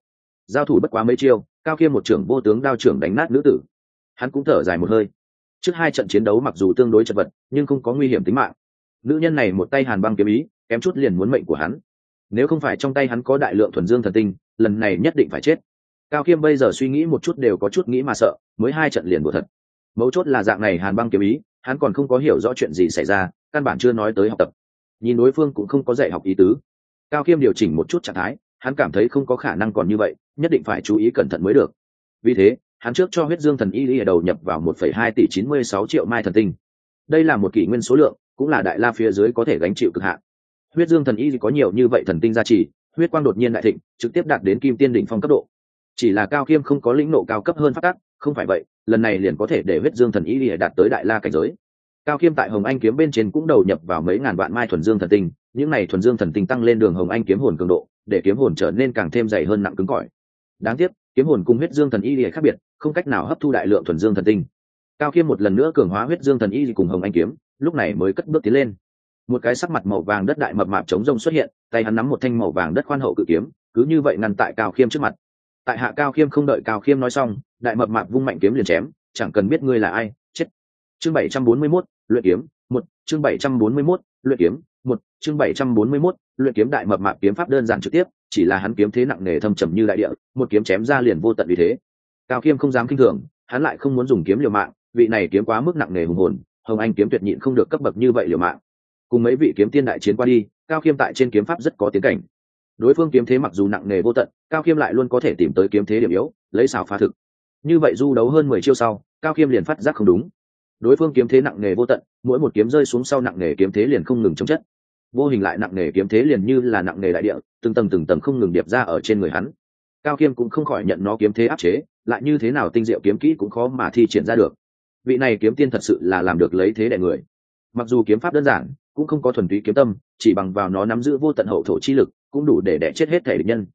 Giao thủ bất quá mấy chiêu, cao khiêm một trưởng vô tướng đao trưởng đánh nát nữ tử. Hắn cũng thở dài một hơi. Trước hai trận chiến đấu mặc dù tương đối chật vật, nhưng không có nguy hiểm tính mạng. Nữ nhân này một tay hàn băng kiếm ý, kém chút liền muốn mệnh của hắn. Nếu không phải trong tay hắn có đại lượng thuần dương thần tinh, lần này nhất định phải chết. Cao khiêm bây giờ suy nghĩ một chút đều có chút nghĩ mà sợ, mới hai trận liền bùa thật. Mấu chốt là dạng này hàn băng kiếm ý hắn còn không có hiểu rõ chuyện gì xảy ra, căn bản chưa nói tới học tập. Nhìn đối phương cũng không có dạy học ý tứ. Cao khiêm điều chỉnh một chút trạng thái, hắn cảm thấy không có khả năng còn như vậy, nhất định phải chú ý cẩn thận mới được. Vì thế, hắn trước cho huyết dương thần y lý đầu nhập vào một phẩy hai tỷ chín mươi sáu triệu mai thần tinh. Đây là một kỷ nguyên số lượng, cũng là đại la phía dưới có thể gánh chịu cực hạn. Huyết dương thần y có nhiều như vậy thần tinh gia trì, huyết quang đột nhiên đại thịnh, trực tiếp đạt đến kim tiên đỉnh phong cấp độ. Chỉ là cao khiêm không có lĩnh nộ cao cấp hơn phát tắc không phải vậy, lần này liền có thể để huyết dương thần y lìa đạt tới đại la cảnh giới. Cao khiêm tại hồng anh kiếm bên trên cũng đầu nhập vào mấy ngàn vạn mai thuần dương thần tinh, những này thuần dương thần tinh tăng lên đường hồng anh kiếm hồn cường độ, để kiếm hồn trở nên càng thêm dày hơn nặng cứng cỏi. Đáng tiếc, kiếm hồn cùng huyết dương thần y lìa khác biệt, không cách nào hấp thu đại lượng thuần dương thần tinh. Cao khiêm một lần nữa cường hóa huyết dương thần y cùng hồng anh kiếm, lúc này mới cất bước tiến lên. Một cái sắc mặt màu vàng đất đại mập mạp chống rông xuất hiện, tay hắn nắm một thanh màu vàng đất khoan hậu cự kiếm, cứ như vậy ngăn tại cao khiêm trước mặt. Tại hạ cao khiêm không đợi cao khiêm nói xong đại mập mạp vung mạnh kiếm liền chém chẳng cần biết ngươi là ai chết. Chương bảy trăm bốn mươi 741, luyện kiếm một. Chương bảy trăm bốn mươi 741, luyện kiếm một. Chương bảy trăm bốn mươi 741, luyện kiếm đại mập mạp kiếm pháp đơn giản trực tiếp chỉ là hắn kiếm thế nặng nề thâm trầm như đại địa một kiếm chém ra liền vô tận vì thế. Cao khiêm không dám kinh thường hắn lại không muốn dùng kiếm liều mạng vị này kiếm quá mức nặng nề hùng hồn hồng anh kiếm tuyệt nhịn không được cấp bậc như vậy liều mạng. Cùng mấy vị kiếm tiên đại chiến qua đi cao khiêm tại trên kiếm pháp rất có tiến cảnh. Đối phương kiếm thế mặc dù nặng nề vô tận cao khiêm lại luôn có thể tìm tới kiếm thế điểm yếu lấy xào phá thực như vậy du đấu hơn mười chiêu sau, cao khiêm liền phát giác không đúng. Đối phương kiếm thế nặng nề vô tận, mỗi một kiếm rơi xuống sau nặng nề kiếm thế liền không ngừng chống chất. Vô hình lại nặng nề kiếm thế liền như là nặng nề đại địa, từng tầng từng tầng không ngừng điệp ra ở trên người hắn. Cao khiêm cũng không khỏi nhận nó kiếm thế áp chế, lại như thế nào tinh diệu kiếm kỹ cũng khó mà thi triển ra được. Vị này kiếm tiên thật sự là làm được lấy thế đại người. Mặc dù kiếm pháp đơn giản, cũng không có thuần túy kiếm tâm, chỉ bằng vào nó nắm giữ vô tận hậu thổ chi lực, cũng đủ để đẻ chết hết thể địch nhân.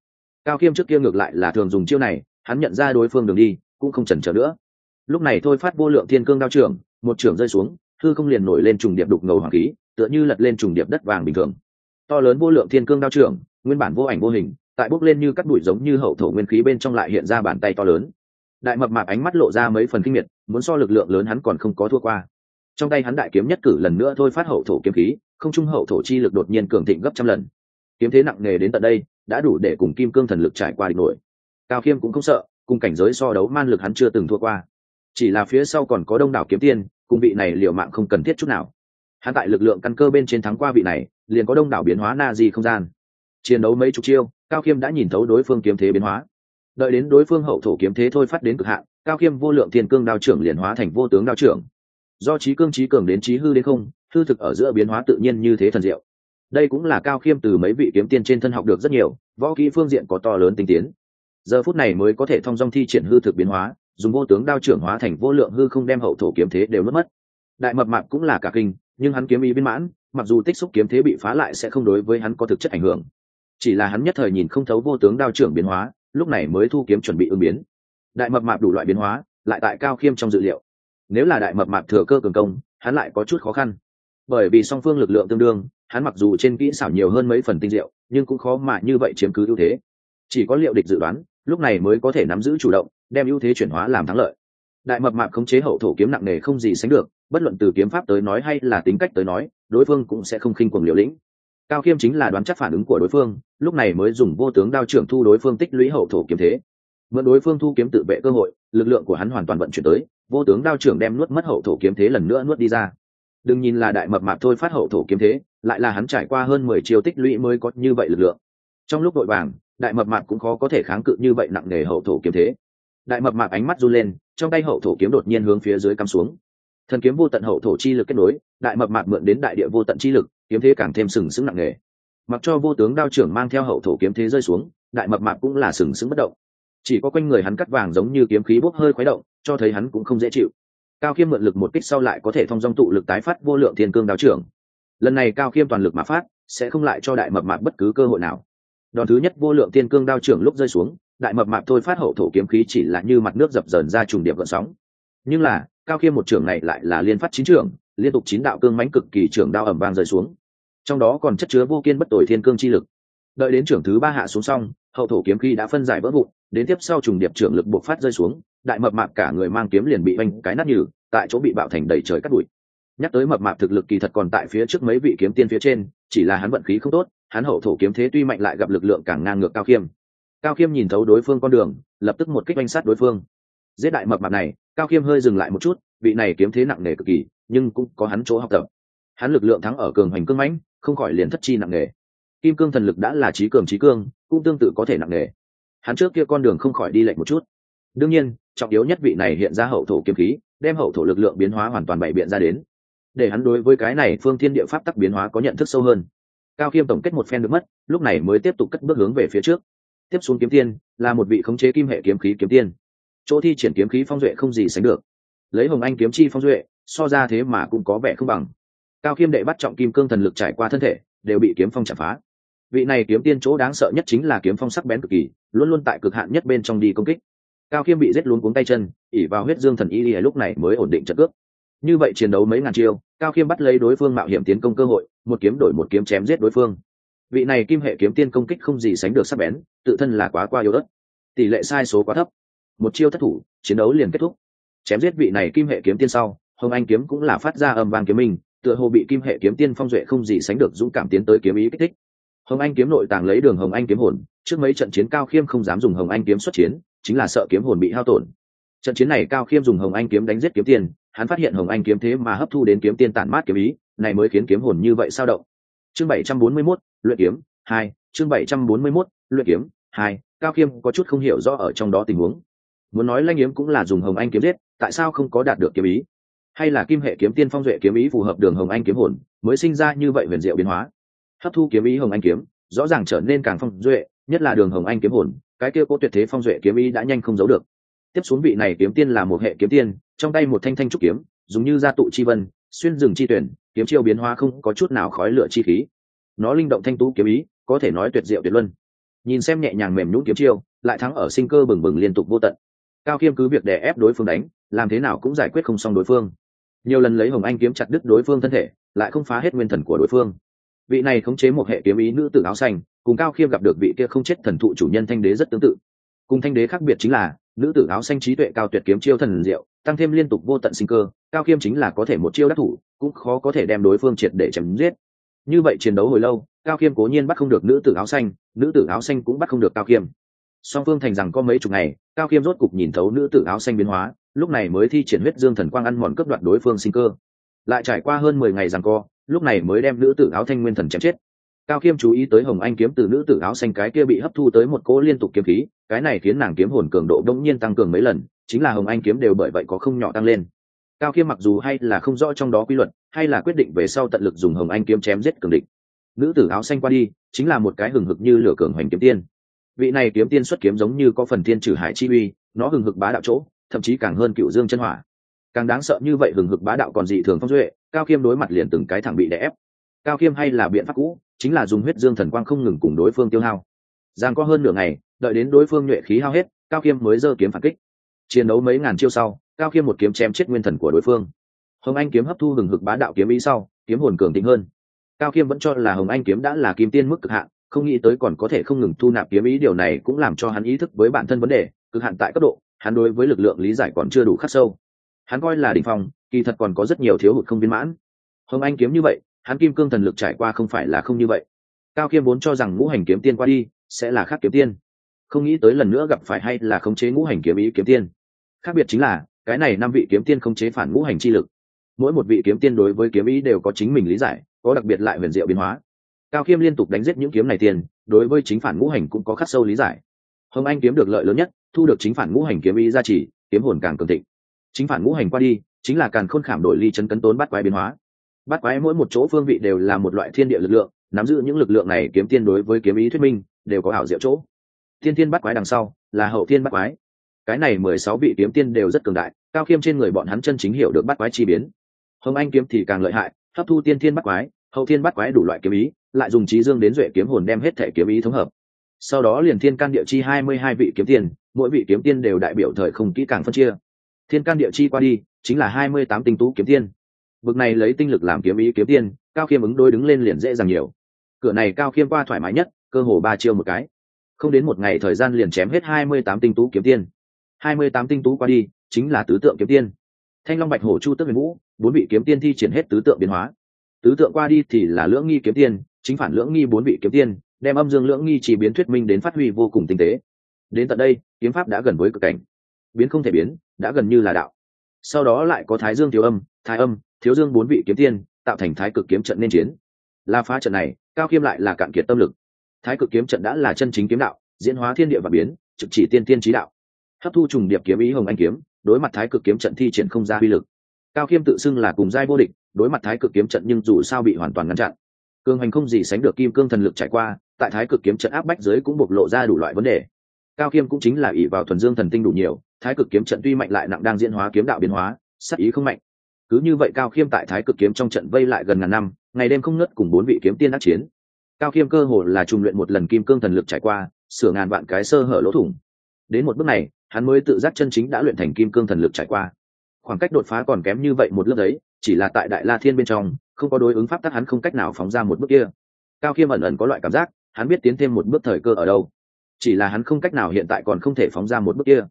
Cao khiêm trước kia ngược lại là thường dùng chiêu này, hắn nhận ra đối phương đường đi cũng không chần chờ nữa. Lúc này thôi phát vô lượng thiên cương đao trưởng một trưởng rơi xuống thư không liền nổi lên trùng điệp đục ngầu hoàng khí, tựa như lật lên trùng điệp đất vàng bình thường. To lớn vô lượng thiên cương đao trưởng nguyên bản vô ảnh vô hình, tại bốc lên như cắt bụi giống như hậu thổ nguyên khí bên trong lại hiện ra bàn tay to lớn. Đại mập mạp ánh mắt lộ ra mấy phần kinh miệt, muốn so lực lượng lớn hắn còn không có thua qua. Trong tay hắn đại kiếm nhất cử lần nữa thôi phát hậu thổ kiếm khí, không trung hậu thổ chi lực đột nhiên cường thịnh gấp trăm lần. Kiếm thế nặng nề đến tận đây, đã đủ để cùng kim cương thần lực trải qua địch nổi. Cao khiêm cũng không sợ cùng cảnh giới so đấu man lực hắn chưa từng thua qua. Chỉ là phía sau còn có đông đảo kiếm tiên, cùng vị này liệu mạng không cần thiết chút nào. Hắn tại lực lượng căn cơ bên trên thắng qua vị này, liền có đông đảo biến hóa na di không gian. Chiến đấu mấy chục chiêu, cao khiêm đã nhìn thấu đối phương kiếm thế biến hóa. Đợi đến đối phương hậu thổ kiếm thế thôi phát đến cực hạn, cao khiêm vô lượng thiên cương đao trưởng liền hóa thành vô tướng đao trưởng. Do trí cương trí cường đến trí hư đến không, hư thực ở giữa biến hóa tự nhiên như thế thần diệu. Đây cũng là cao khiêm từ mấy vị kiếm tiên trên thân học được rất nhiều, võ kỹ phương diện có to lớn tinh tiến giờ phút này mới có thể thông dong thi triển hư thực biến hóa, dùng vô tướng đao trưởng hóa thành vô lượng hư không đem hậu thổ kiếm thế đều mất mất. Đại mập mạp cũng là cả kinh, nhưng hắn kiếm ý viên mãn, mặc dù tích xúc kiếm thế bị phá lại sẽ không đối với hắn có thực chất ảnh hưởng. Chỉ là hắn nhất thời nhìn không thấu vô tướng đao trưởng biến hóa, lúc này mới thu kiếm chuẩn bị ứng biến. Đại mập mạp đủ loại biến hóa, lại tại cao khiêm trong dự liệu. Nếu là đại mập mạp thừa cơ cường công, hắn lại có chút khó khăn. Bởi vì song phương lực lượng tương đương, hắn mặc dù trên kỹ xảo nhiều hơn mấy phần tinh diệu, nhưng cũng khó mà như vậy chiếm cứ ưu thế. Chỉ có liệu địch dự đoán lúc này mới có thể nắm giữ chủ động, đem ưu thế chuyển hóa làm thắng lợi. Đại mập mạp khống chế hậu thổ kiếm nặng nề không gì sánh được, bất luận từ kiếm pháp tới nói hay là tính cách tới nói, đối phương cũng sẽ không khinh cuồng liều lĩnh. Cao khiêm chính là đoán chắc phản ứng của đối phương, lúc này mới dùng vô tướng đao trưởng thu đối phương tích lũy hậu thổ kiếm thế. Mượn đối phương thu kiếm tự vệ cơ hội, lực lượng của hắn hoàn toàn vận chuyển tới, vô tướng đao trưởng đem nuốt mất hậu thổ kiếm thế lần nữa nuốt đi ra. Đừng nhìn là đại mập mạp thôi phát hậu thổ kiếm thế, lại là hắn trải qua hơn mười chiều tích lũy mới có như vậy lực lượng. Trong lúc đội vàng đại mập mạp cũng khó có thể kháng cự như vậy nặng nề hậu thổ kiếm thế. Đại mập mạp ánh mắt run lên, trong tay hậu thổ kiếm đột nhiên hướng phía dưới cắm xuống. Thần kiếm vô tận hậu thổ chi lực kết nối, đại mập mạp mượn đến đại địa vô tận chi lực, kiếm thế càng thêm sừng sững nặng nề. Mặc cho vô tướng đao trưởng mang theo hậu thổ kiếm thế rơi xuống, đại mập mạp cũng là sừng sững bất động. Chỉ có quanh người hắn cắt vàng giống như kiếm khí bốc hơi khuấy động, cho thấy hắn cũng không dễ chịu. Cao khiêm mượn lực một kích sau lại có thể thông dong tụ lực tái phát vô lượng thiên cương đao trưởng. Lần này cao khiêm toàn lực mà phát, sẽ không lại cho đại mập mạp bất cứ cơ hội nào đòn thứ nhất, vô lượng thiên cương đao trưởng lúc rơi xuống, đại mập mạp thôi phát hậu thổ kiếm khí chỉ là như mặt nước dập dờn ra trùng điệp gợn sóng. Nhưng là, cao khiêm một trưởng này lại là liên phát chín trưởng, liên tục chín đạo cương mãnh cực kỳ trưởng đao ẩm vang rơi xuống. Trong đó còn chất chứa vô kiên bất tội thiên cương chi lực. Đợi đến trưởng thứ ba hạ xuống xong, hậu thổ kiếm khí đã phân giải vỡ vụn, đến tiếp sau trùng điệp trưởng lực buộc phát rơi xuống, đại mập mạp cả người mang kiếm liền bị oanh cái nát nhừ, tại chỗ bị bạo thành đầy trời cắt bụi. Nhắc tới mập mạp thực lực kỳ thật còn tại phía trước mấy vị kiếm tiên phía trên, chỉ là hắn vận khí không tốt hắn hậu thổ kiếm thế tuy mạnh lại gặp lực lượng càng ngang ngược cao khiêm. Cao khiêm nhìn thấu đối phương con đường, lập tức một kích oanh sát đối phương. Giết đại mập mặt này, cao khiêm hơi dừng lại một chút, vị này kiếm thế nặng nề cực kỳ, nhưng cũng có hắn chỗ học tập. Hắn lực lượng thắng ở cường hoành cương mãnh, không khỏi liền thất chi nặng nề. Kim cương thần lực đã là trí cường trí cương, cũng tương tự có thể nặng nề. Hắn trước kia con đường không khỏi đi lệch một chút. Đương nhiên, trọng yếu nhất vị này hiện ra hậu thổ kiếm khí, đem hậu thổ lực lượng biến hóa hoàn toàn bày biện ra đến. Để hắn đối với cái này phương thiên địa pháp tắc biến hóa có nhận thức sâu hơn cao khiêm tổng kết một phen được mất, lúc này mới tiếp tục cất bước hướng về phía trước. Tiếp xuống kiếm tiên, là một vị khống chế kim hệ kiếm khí kiếm tiên. Chỗ thi triển kiếm khí phong duệ không gì sánh được. Lấy hồng anh kiếm chi phong duệ, so ra thế mà cũng có vẻ không bằng. Cao khiêm đệ bắt trọng kim cương thần lực trải qua thân thể, đều bị kiếm phong chạm phá. Vị này kiếm tiên chỗ đáng sợ nhất chính là kiếm phong sắc bén cực kỳ, luôn luôn tại cực hạn nhất bên trong đi công kích. Cao khiêm bị rết luôn cuống tay chân ỉ vào huyết dương thần y lúc này mới ổn định trận cướp như vậy chiến đấu mấy ngàn chiêu, cao khiêm bắt lấy đối phương mạo hiểm tiến công cơ hội, một kiếm đổi một kiếm chém giết đối phương. Vị này kim hệ kiếm tiên công kích không gì sánh được sắc bén, tự thân là quá qua yếu đất tỷ lệ sai số quá thấp. Một chiêu thất thủ, chiến đấu liền kết thúc. Chém giết vị này kim hệ kiếm tiên sau, hồng anh kiếm cũng là phát ra âm vang kiếm mình tựa hồ bị kim hệ kiếm tiên phong duệ không gì sánh được dũng cảm tiến tới kiếm ý kích thích. Hồng anh kiếm nội tàng lấy đường hồng anh kiếm hồn, trước mấy trận chiến cao khiêm không dám dùng hồng anh kiếm xuất chiến, chính là sợ kiếm hồn bị hao tổn. Trận chiến này cao khiêm dùng hồng anh kiếm đánh giết kiếm tiền hắn phát hiện hồng anh kiếm thế mà hấp thu đến kiếm tiên tản mát kiếm ý này mới khiến kiếm hồn như vậy sao động. Chương bảy trăm bốn mươi 741, luyện kiếm hai chương bảy trăm bốn mươi 741, luyện kiếm hai cao khiêm có chút không hiểu rõ ở trong đó tình huống. Muốn nói lanh kiếm cũng là dùng hồng anh kiếm giết tại sao không có đạt được kiếm ý? Hay là kim hệ kiếm tiên phong duệ kiếm ý phù hợp đường hồng anh kiếm hồn mới sinh ra như vậy huyền diệu biến hóa? Hấp thu kiếm ý hồng anh kiếm rõ ràng trở nên càng phong duệ nhất là đường hồng anh kiếm hồn cái kia cố tuyệt thế phong duệ kiếm ý đã nhanh không giấu được tiếp xuống vị này kiếm tiên là một hệ kiếm tiên, trong tay một thanh thanh trúc kiếm, dùng như gia tụ chi vân, xuyên rừng chi tuyển, kiếm chiêu biến hóa không có chút nào khói lửa chi khí. Nó linh động thanh tú kiếm ý, có thể nói tuyệt diệu tuyệt luân. Nhìn xem nhẹ nhàng mềm nhũn kiếm chiêu, lại thắng ở sinh cơ bừng bừng liên tục vô tận. Cao khiêm cứ việc đè ép đối phương đánh, làm thế nào cũng giải quyết không xong đối phương. Nhiều lần lấy hồng anh kiếm chặt đứt đối phương thân thể, lại không phá hết nguyên thần của đối phương. Vị này khống chế một hệ kiếm ý nữ tử áo xanh, cùng cao khiêm gặp được vị kia không chết thần thụ chủ nhân thanh đế rất tương tự. Cùng thanh đế khác biệt chính là nữ tử áo xanh trí tuệ cao tuyệt kiếm chiêu thần diệu, tăng thêm liên tục vô tận sinh cơ, cao khiêm chính là có thể một chiêu đắc thủ, cũng khó có thể đem đối phương triệt để chém giết. Như vậy chiến đấu hồi lâu, cao khiêm cố nhiên bắt không được nữ tử áo xanh, nữ tử áo xanh cũng bắt không được cao khiêm song phương thành rằng có mấy chục ngày, cao khiêm rốt cục nhìn thấu nữ tử áo xanh biến hóa, lúc này mới thi triển huyết dương thần quang ăn mòn cướp đoạt đối phương sinh cơ. Lại trải qua hơn mười ngày rằng co, lúc này mới đem nữ tử áo thanh nguyên thần chém chết cao khiêm chú ý tới hồng anh kiếm từ nữ tử áo xanh cái kia bị hấp thu tới một cỗ liên tục kiếm khí, cái này khiến nàng kiếm hồn cường độ đông nhiên tăng cường mấy lần, chính là hồng anh kiếm đều bởi vậy có không nhỏ tăng lên. Cao khiêm mặc dù hay là không rõ trong đó quy luật, hay là quyết định về sau tận lực dùng hồng anh kiếm chém giết cường địch. Nữ tử áo xanh qua đi, chính là một cái hừng hực như lửa cường hoành kiếm tiên. Vị này kiếm tiên xuất kiếm giống như có phần thiên trừ hải chi uy, nó hừng hực bá đạo chỗ, thậm chí càng hơn cựu dương chân hỏa. Càng đáng sợ như vậy hừng hực bá đạo còn dị thường phong duệ, cao khiêm đối mặt liền từng cái thẳng bị đè ép. Cao khiêm hay là biện pháp cũ chính là dùng huyết dương thần quang không ngừng cùng đối phương tiêu hao. Giang có hơn nửa ngày, đợi đến đối phương nhuệ khí hao hết, cao khiêm mới giơ kiếm phản kích. Chiến đấu mấy ngàn chiêu sau, cao khiêm một kiếm chém chết nguyên thần của đối phương. Hồng anh kiếm hấp thu hừng hực bá đạo kiếm ý sau, kiếm hồn cường tính hơn. Cao khiêm vẫn cho là hồng anh kiếm đã là kim tiên mức cực hạn, không nghĩ tới còn có thể không ngừng thu nạp kiếm ý, điều này cũng làm cho hắn ý thức với bản thân vấn đề, cực hạn tại cấp độ, hắn đối với lực lượng lý giải còn chưa đủ khắc sâu. Hắn coi là đ ỉ n h phòng kỳ thật còn có rất nhiều thiếu hụt không viên mãn. Hồng anh kiếm như vậy hắn kim cương thần lực trải qua không phải là không như vậy. Cao khiêm vốn cho rằng ngũ hành kiếm tiên qua đi sẽ là khác kiếm tiên. Không nghĩ tới lần nữa gặp phải hay là khống chế ngũ hành kiếm ý kiếm tiên. Khác biệt chính là, cái này năm vị kiếm tiên khống chế phản ngũ hành chi lực. Mỗi một vị kiếm tiên đối với kiếm ý đều có chính mình lý giải, có đặc biệt lại huyền diệu biến hóa. Cao khiêm liên tục đánh giết những kiếm này tiền, đối với chính phản ngũ hành cũng có khắc sâu lý giải. Hồng anh kiếm được lợi lớn nhất, thu được chính phản ngũ hành kiếm ý gia trì, kiếm hồn càng cường thịnh. Chính phản ngũ hành qua đi, chính là càng khôn khảm đổi ly chấn cấn tốn bắt quái biến hóa bắt quái mỗi một chỗ phương vị đều là một loại thiên địa lực lượng, nắm giữ những lực lượng này kiếm tiên đối với kiếm ý thuyết minh, đều có ảo diệu chỗ. Thiên tiên bắt quái đằng sau, là hậu thiên bắt quái. Cái này mười sáu vị kiếm tiên đều rất cường đại, cao khiêm trên người bọn hắn chân chính hiểu được bắt quái chi biến. Hồng anh kiếm thì càng lợi hại, hấp thu tiên thiên bắt quái, hậu thiên bắt quái đủ loại kiếm ý, lại dùng trí dương đến duệ kiếm hồn đem hết thể kiếm ý thống hợp. Sau đó liền thiên can địa chi hai mươi hai vị kiếm tiên, mỗi vị kiếm tiên đều đại biểu thời không kỹ càng phân chia. Thiên can địa chi qua đi, chính là hai mươi tám tinh tú kiếm tiên bực này lấy tinh lực làm kiếm ý kiếm tiên, cao khiêm ứng đôi đứng lên liền dễ dàng nhiều. Cửa này cao khiêm qua thoải mái nhất, cơ hồ ba chiêu một cái. Không đến một ngày thời gian liền chém hết hai mươi tám tinh tú kiếm tiên. hai mươi tám tinh tú qua đi, chính là tứ tượng kiếm tiên. Thanh long bạch hổ chu tước huyền vũ, bốn vị kiếm tiên thi triển hết tứ tượng biến hóa. Tứ tượng qua đi thì là lưỡng nghi kiếm tiên, chính phản lưỡng nghi bốn vị kiếm tiên, đem âm dương lưỡng nghi chỉ biến thuyết minh đến phát huy vô cùng tinh tế. Đến tận đây, kiếm pháp đã gần với cực cảnh. Biến không thể biến, đã gần như là đạo. Sau đó lại có thái dương thiếu âm, thái âm thiếu dương bốn vị kiếm tiên, tạo thành thái cực kiếm trận nên chiến. La phá trận này, cao khiêm lại là cạn kiệt tâm lực. Thái cực kiếm trận đã là chân chính kiếm đạo, diễn hóa thiên địa và biến, trực chỉ tiên tiên trí đạo. Hấp thu trùng điệp kiếm ý hồng anh kiếm, đối mặt thái cực kiếm trận thi triển không ra uy lực. Cao khiêm tự xưng là cùng giai vô địch, đối mặt thái cực kiếm trận nhưng dù sao bị hoàn toàn ngăn chặn. Cường hành không gì sánh được kim cương thần lực trải qua, tại thái cực kiếm trận áp bách giới cũng bộc lộ ra đủ loại vấn đề. Cao khiêm cũng chính là ỷ vào thuần dương thần tinh đủ nhiều, thái cực kiếm trận tuy mạnh lại nặng đang diễn hóa kiếm đạo biến hóa sắc ý không mạnh cứ như vậy cao khiêm tại thái cực kiếm trong trận vây lại gần ngàn năm, ngày đêm không ngất cùng bốn vị kiếm tiên đắc chiến. Cao khiêm cơ hồ là trùng luyện một lần kim cương thần lực trải qua, sửa ngàn vạn cái sơ hở lỗ thủng. Đến một bước này, hắn mới tự giác chân chính đã luyện thành kim cương thần lực trải qua. Khoảng cách đột phá còn kém như vậy một lớp đấy, chỉ là tại đại la thiên bên trong, không có đối ứng pháp tắc hắn không cách nào phóng ra một bước kia. Cao khiêm ẩn ẩn có loại cảm giác, hắn biết tiến thêm một bước thời cơ ở đâu. Chỉ là hắn không cách nào hiện tại còn không thể phóng ra một bước kia.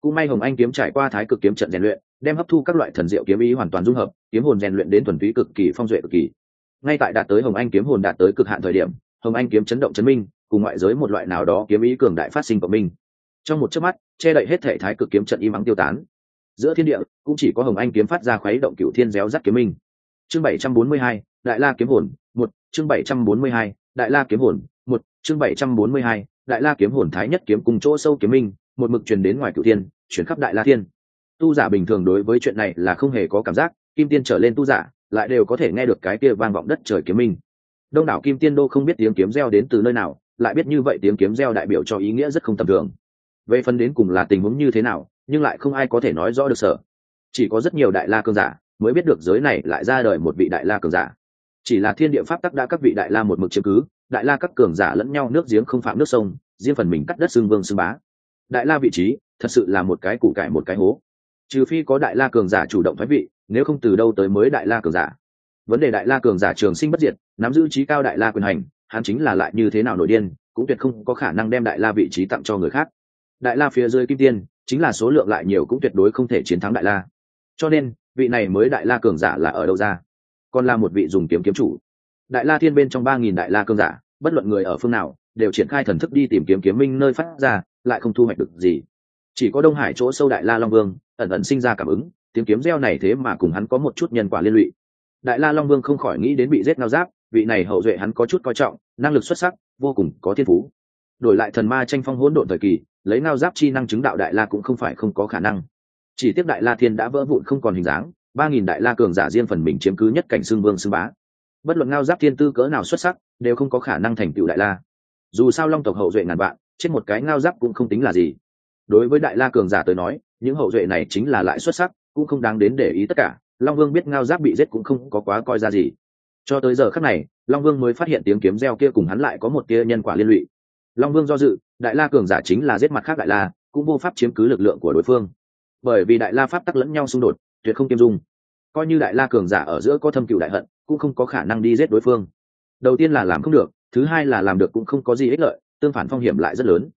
Cũng may hồng anh kiếm trải qua thái cực kiếm trận rèn luyện đem hấp thu các loại thần diệu kiếm ý hoàn toàn dung hợp, kiếm hồn rèn luyện đến thuần túy cực kỳ phong duệ cực kỳ. Ngay tại đạt tới hồng anh kiếm hồn đạt tới cực hạn thời điểm, hồng anh kiếm chấn động chấn minh, cùng ngoại giới một loại nào đó kiếm ý cường đại phát sinh của mình trong một chớp mắt, che đậy hết thể thái cực kiếm trận im ắng tiêu tán. Giữa thiên địa, cũng chỉ có hồng anh kiếm phát ra khuấy động cựu thiên réo rắt kiếm minh. Chương bảy trăm bốn mươi hai, đại la kiếm hồn, một, chương bảy trăm bốn mươi hai, đại la kiếm hồn, một, chương bảy trăm bốn mươi hai, đại la kiếm hồn thái nhất kiếm cùng chỗ sâu kiếm minh, một mực truyền đến ngoài cựu thiên, chuyển khắp đại la thiên tu giả bình thường đối với chuyện này là không hề có cảm giác, kim tiên trở lên tu giả, lại đều có thể nghe được cái kia vang vọng đất trời kiếm minh. Đông đảo kim tiên đô không biết tiếng kiếm reo đến từ nơi nào, lại biết như vậy tiếng kiếm reo đại biểu cho ý nghĩa rất không tầm thường. Về phần đến cùng là tình huống như thế nào, nhưng lại không ai có thể nói rõ được sở. Chỉ có rất nhiều đại la cường giả mới biết được giới này lại ra đời một vị đại la cường giả. Chỉ là thiên địa pháp tắc đã các vị đại la một mực chứng cứ, đại la các cường giả lẫn nhau nước giếng không phạm nước sông, riêng phần mình cắt đất xương vương xương bá. Đại la vị trí thật sự là một cái củ cải một cái hố trừ phi có đại la cường giả chủ động thoái vị, nếu không từ đâu tới mới đại la cường giả. Vấn đề đại la cường giả trường sinh bất diệt, nắm giữ trí cao đại la quyền hành, hắn chính là lại như thế nào nổi điên, cũng tuyệt không có khả năng đem đại la vị trí tặng cho người khác. Đại la phía dưới kim tiên, chính là số lượng lại nhiều cũng tuyệt đối không thể chiến thắng đại la. Cho nên, vị này mới đại la cường giả là ở đâu ra? Còn là một vị dùng kiếm kiếm chủ. Đại la thiên bên trong ba nghìn đại la cường giả, bất luận người ở phương nào, đều triển khai thần thức đi tìm kiếm kiếm minh nơi phát ra, lại không thu hoạch được gì. Chỉ có đông hải chỗ sâu đại la long vương ẩn ẩn sinh ra cảm ứng tiếng kiếm reo này thế mà cùng hắn có một chút nhân quả liên lụy. Đại la long vương không khỏi nghĩ đến bị giết ngao giáp, vị này hậu duệ hắn có chút coi trọng, năng lực xuất sắc, vô cùng có thiên phú. Đổi lại thần ma tranh phong hỗn độn thời kỳ, lấy ngao giáp chi năng chứng đạo đại la cũng không phải không có khả năng. Chỉ tiếc đại la thiên đã vỡ vụn không còn hình dáng, ba nghìn đại la cường giả riêng phần mình chiếm cứ nhất cảnh xương vương xương bá. Bất luận ngao giáp thiên tư cỡ nào xuất sắc, đều không có khả năng thành tựu đại la. Dù sao long tộc hậu duệ ngàn vạn trên một cái ngao giáp cũng không tính là gì đối với đại la cường giả tới nói, những hậu duệ này chính là lại xuất sắc, cũng không đáng đến để ý tất cả. Long vương biết ngao giáp bị giết cũng không có quá coi ra gì. Cho tới giờ khắc này, long vương mới phát hiện tiếng kiếm reo kia cùng hắn lại có một tia nhân quả liên lụy. Long vương do dự, đại la cường giả chính là giết mặt khác đại la, cũng vô pháp chiếm cứ lực lượng của đối phương. Bởi vì đại la pháp tắc lẫn nhau xung đột, tuyệt không kiêm dung. Coi như đại la cường giả ở giữa có thâm cựu đại hận, cũng không có khả năng đi giết đối phương. Đầu tiên là làm không được, thứ hai là làm được cũng không có gì ích lợi, tương phản phong hiểm lại rất lớn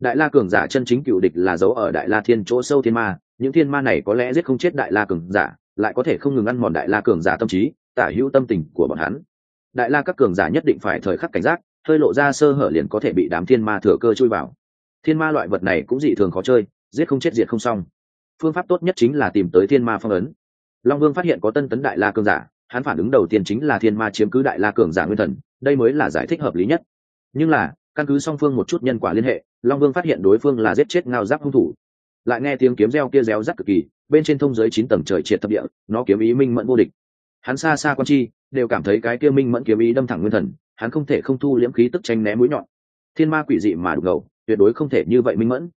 đại la cường giả chân chính cựu địch là giấu ở đại la thiên chỗ sâu thiên ma, những thiên ma này có lẽ giết không chết đại la cường giả, lại có thể không ngừng ăn mòn đại la cường giả tâm trí, tả hữu tâm tình của bọn hắn. Đại la các cường giả nhất định phải thời khắc cảnh giác, hơi lộ ra sơ hở liền có thể bị đám thiên ma thừa cơ chui vào. Thiên ma loại vật này cũng dị thường khó chơi, giết không chết diệt không xong. Phương pháp tốt nhất chính là tìm tới thiên ma phong ấn. Long vương phát hiện có tân tấn đại la cường giả, hắn phản ứng đầu tiên chính là thiên ma chiếm cứ đại la cường giả nguyên thần, đây mới là giải thích hợp lý nhất. Nhưng là căn cứ song phương một chút nhân quả liên hệ, long vương phát hiện đối phương là giết chết ngao giáp hung thủ. Lại nghe tiếng kiếm reo kia réo rắt cực kỳ, bên trên thông giới chín tầng trời triệt thập địa, nó kiếm ý minh mẫn vô địch. Hắn xa xa quan chi, đều cảm thấy cái kia minh mẫn kiếm ý đâm thẳng nguyên thần, hắn không thể không thu liễm khí tức tranh né mũi nhọn. Thiên ma quỷ dị mà đục ngầu tuyệt đối không thể như vậy minh mẫn.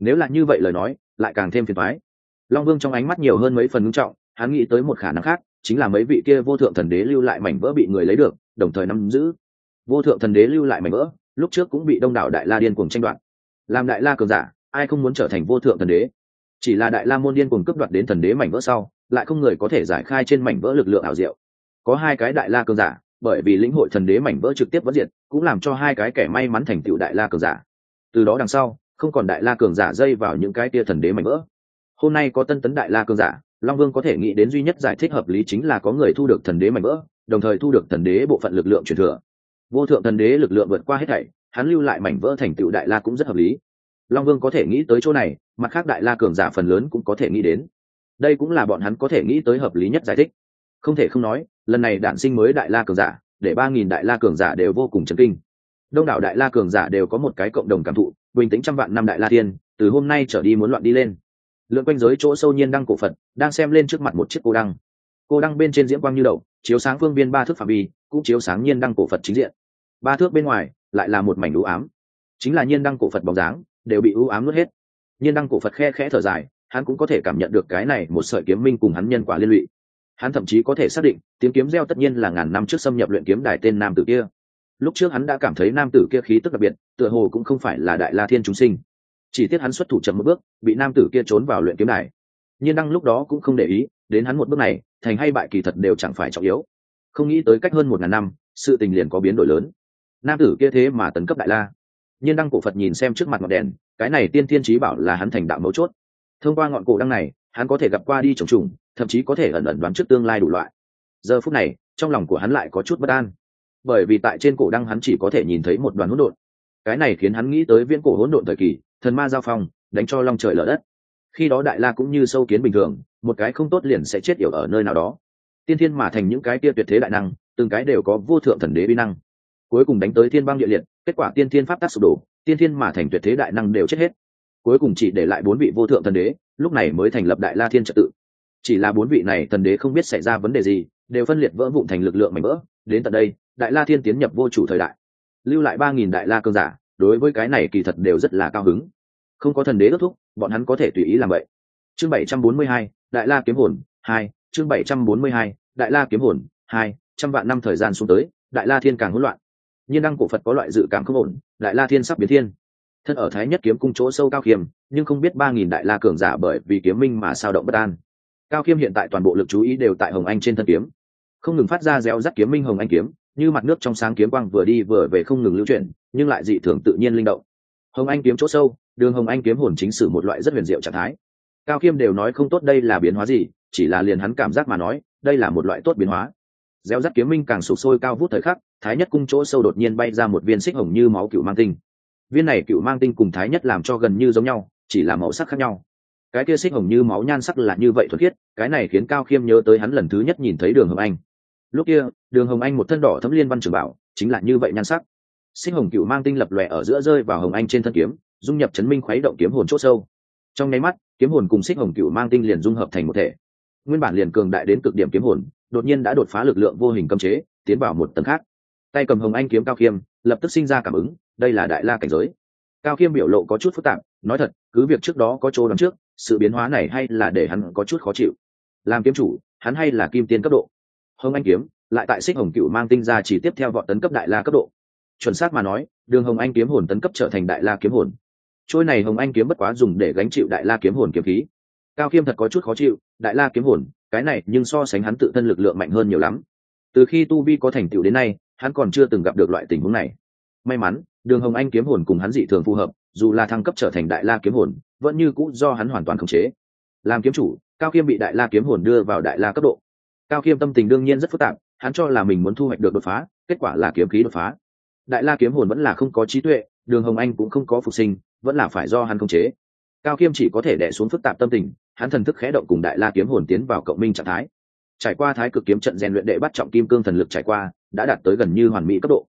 Nếu là như vậy lời nói, lại càng thêm phiền thoái long vương trong ánh mắt nhiều hơn mấy phần ngưng trọng, hắn nghĩ tới một khả năng khác, chính là mấy vị kia vô thượng thần đế lưu lại mảnh vỡ bị người lấy được, đồng thời nắm giữ. Vô thượng thần đế lưu lại mảnh vỡ lúc trước cũng bị đông đảo đại la điên cuồng tranh đoạt. Làm đại la cường giả, ai không muốn trở thành vô thượng thần đế? Chỉ là đại la môn điên cuồng cướp đoạt đến thần đế mảnh vỡ sau, lại không người có thể giải khai trên mảnh vỡ lực lượng ảo diệu. Có hai cái đại la cường giả, bởi vì lĩnh hội thần đế mảnh vỡ trực tiếp vẫn diệt, cũng làm cho hai cái kẻ may mắn thành tựu đại la cường giả. Từ đó đằng sau, không còn đại la cường giả dây vào những cái tia thần đế mảnh vỡ. Hôm nay có tân tấn đại la cường giả, long vương có thể nghĩ đến duy nhất giải thích hợp lý chính là có người thu được thần đế mảnh vỡ, đồng thời thu được thần đế bộ phận lực lượng truyền thừa vô thượng thần đế lực lượng vượt qua hết thảy, hắn lưu lại mảnh vỡ thành tựu đại la cũng rất hợp lý. Long vương có thể nghĩ tới chỗ này, mặt khác đại la cường giả phần lớn cũng có thể nghĩ đến. Đây cũng là bọn hắn có thể nghĩ tới hợp lý nhất giải thích. Không thể không nói, lần này đản sinh mới đại la cường giả, để ba nghìn đại la cường giả đều vô cùng chấn kinh. Đông đảo đại la cường giả đều có một cái cộng đồng cảm thụ, bình tĩnh trăm vạn năm đại la tiên từ hôm nay trở đi muốn loạn đi lên. Lượn quanh giới chỗ sâu nhiên đăng cổ phật, đang xem lên trước mặt một chiếc cô đăng. Cô đăng bên trên diễm quang như đậu chiếu sáng phương viên ba thước phạm vi, cũng chiếu sáng nhiên đăng cổ phật chính diện. Ba thước bên ngoài lại là một mảnh ưu ám. Chính là nhiên đăng cổ phật bóng dáng đều bị ưu ám nuốt hết. Nhiên đăng cổ phật khe khẽ thở dài, hắn cũng có thể cảm nhận được cái này một sợi kiếm minh cùng hắn nhân quả liên lụy. Hắn thậm chí có thể xác định, tiếng kiếm reo tất nhiên là ngàn năm trước xâm nhập luyện kiếm đài tên nam tử kia. Lúc trước hắn đã cảm thấy nam tử kia khí tức đặc biệt, tựa hồ cũng không phải là đại la thiên chúng sinh. Chỉ tiếc hắn xuất thủ chậm một bước, bị nam tử kia trốn vào luyện kiếm đài. Nhiên đăng lúc đó cũng không để ý đến hắn một bước này, thành hay bại kỳ thật đều chẳng phải trọng yếu. Không nghĩ tới cách hơn một ngàn năm, sự tình liền có biến đổi lớn. Nam tử kia thế mà tấn cấp đại la. Nhiên đăng cổ phật nhìn xem trước mặt ngọn đèn, cái này tiên thiên trí bảo là hắn thành đạo mấu chốt. Thông qua ngọn cổ đăng này, hắn có thể gặp qua đi trồng trùng, thậm chí có thể ẩn ẩn đoán trước tương lai đủ loại. Giờ phút này, trong lòng của hắn lại có chút bất an. Bởi vì tại trên cổ đăng hắn chỉ có thể nhìn thấy một đoàn hỗn độn. Cái này khiến hắn nghĩ tới viễn cổ hỗn độn thời kỳ, thần ma giao phong, đánh cho long trời lở đất. Khi đó đại la cũng như sâu kiến bình thường một cái không tốt liền sẽ chết yểu ở nơi nào đó. Tiên thiên mà thành những cái tia tuyệt thế đại năng, từng cái đều có vô thượng thần đế vi năng. Cuối cùng đánh tới thiên băng địa liệt, kết quả tiên thiên pháp tác sụp đổ, tiên thiên mà thành tuyệt thế đại năng đều chết hết. Cuối cùng chỉ để lại bốn vị vô thượng thần đế, lúc này mới thành lập đại la thiên trật tự. Chỉ là bốn vị này thần đế không biết xảy ra vấn đề gì, đều phân liệt vỡ vụn thành lực lượng mạnh vỡ. Đến tận đây, đại la thiên tiến nhập vô chủ thời đại. Lưu lại ba nghìn đại la cơn giả, đối với cái này kỳ thật đều rất là cao hứng. Không có thần đế đốc thúc, bọn hắn có thể tùy ý làm vậy. Chương bảy trăm bốn mươi hai đại la kiếm hồn, hai, chương bảy trăm bốn mươi hai, đại la kiếm hồn, hai, trăm vạn năm thời gian xuống tới, đại la thiên càng hỗn loạn. Nhiên đăng cổ phật có loại dự cảm không ổn, đại la thiên sắp biến thiên. Thân ở thái nhất kiếm cung chỗ sâu cao khiêm, nhưng không biết ba nghìn đại la cường giả bởi vì kiếm minh mà sao động bất an. Cao khiêm hiện tại toàn bộ lực chú ý đều tại hồng anh trên thân kiếm. Không ngừng phát ra réo rắt kiếm minh hồng anh kiếm, như mặt nước trong sáng kiếm quang vừa đi vừa về không ngừng lưu chuyển, nhưng lại dị thường tự nhiên linh động. Hồng anh kiếm chỗ sâu, đường hồng anh kiếm hồn chính sử một loại rất huyền diệu trạng thái cao khiêm đều nói không tốt đây là biến hóa gì, chỉ là liền hắn cảm giác mà nói, đây là một loại tốt biến hóa. Gieo rắt kiếm minh càng sụp sôi cao vút thời khắc, thái nhất cung chỗ sâu đột nhiên bay ra một viên xích hồng như máu cựu mang tinh. Viên này cựu mang tinh cùng thái nhất làm cho gần như giống nhau, chỉ là màu sắc khác nhau. Cái kia xích hồng như máu nhan sắc là như vậy thuật khiết, cái này khiến cao khiêm nhớ tới hắn lần thứ nhất nhìn thấy đường hồng anh. Lúc kia, đường hồng anh một thân đỏ thấm liên văn trường bảo, chính là như vậy nhan sắc. Xích hồng cựu mang tinh lập lòe ở giữa rơi vào hồng anh trên thân kiếm, dung nhập chấn minh khuấy động kiếm hồn c h ỗ sâu trong nháy mắt, kiếm hồn cùng xích hồng cựu mang tinh liền dung hợp thành một thể. Nguyên bản liền cường đại đến cực điểm kiếm hồn, đột nhiên đã đột phá lực lượng vô hình cấm chế, tiến vào một tầng khác. Tay cầm hồng anh kiếm cao khiêm, lập tức sinh ra cảm ứng, đây là đại la cảnh giới. Cao khiêm biểu lộ có chút phức tạp, nói thật, cứ việc trước đó có chỗ đón trước, sự biến hóa này hay là để hắn có chút khó chịu. Làm kiếm chủ, hắn hay là kim tiên cấp độ. Hồng anh kiếm, lại tại xích hồng cựu mang tinh ra chỉ tiếp theo vọt tấn cấp đại la cấp độ. Chuẩn xác mà nói, đường hồng anh kiếm hồn tấn cấp trở thành đại la kiếm hồn trôi này hồng anh kiếm bất quá dùng để gánh chịu đại la kiếm hồn kiếm khí. Cao khiêm thật có chút khó chịu, đại la kiếm hồn, cái này nhưng so sánh hắn tự thân lực lượng mạnh hơn nhiều lắm. Từ khi tu vi có thành tựu đến nay, hắn còn chưa từng gặp được loại tình huống này. May mắn, đường hồng anh kiếm hồn cùng hắn dị thường phù hợp, dù là thăng cấp trở thành đại la kiếm hồn, vẫn như cũ do hắn hoàn toàn khống chế. Làm kiếm chủ, cao khiêm bị đại la kiếm hồn đưa vào đại la cấp độ. Cao khiêm tâm tình đương nhiên rất phức tạp, hắn cho là mình muốn thu hoạch được đột phá, kết quả là kiếm khí đột phá. Đại la kiếm hồn vẫn là không có trí tuệ, đường hồng anh cũng không có phục sinh vẫn là phải do hắn khống chế. Cao khiêm chỉ có thể đẻ xuống phức tạp tâm tình, hắn thần thức khẽ động cùng đại la kiếm hồn tiến vào cộng minh trạng thái. Trải qua thái cực kiếm trận rèn luyện đệ bắt trọng kim cương thần lực trải qua, đã đạt tới gần như hoàn mỹ cấp độ.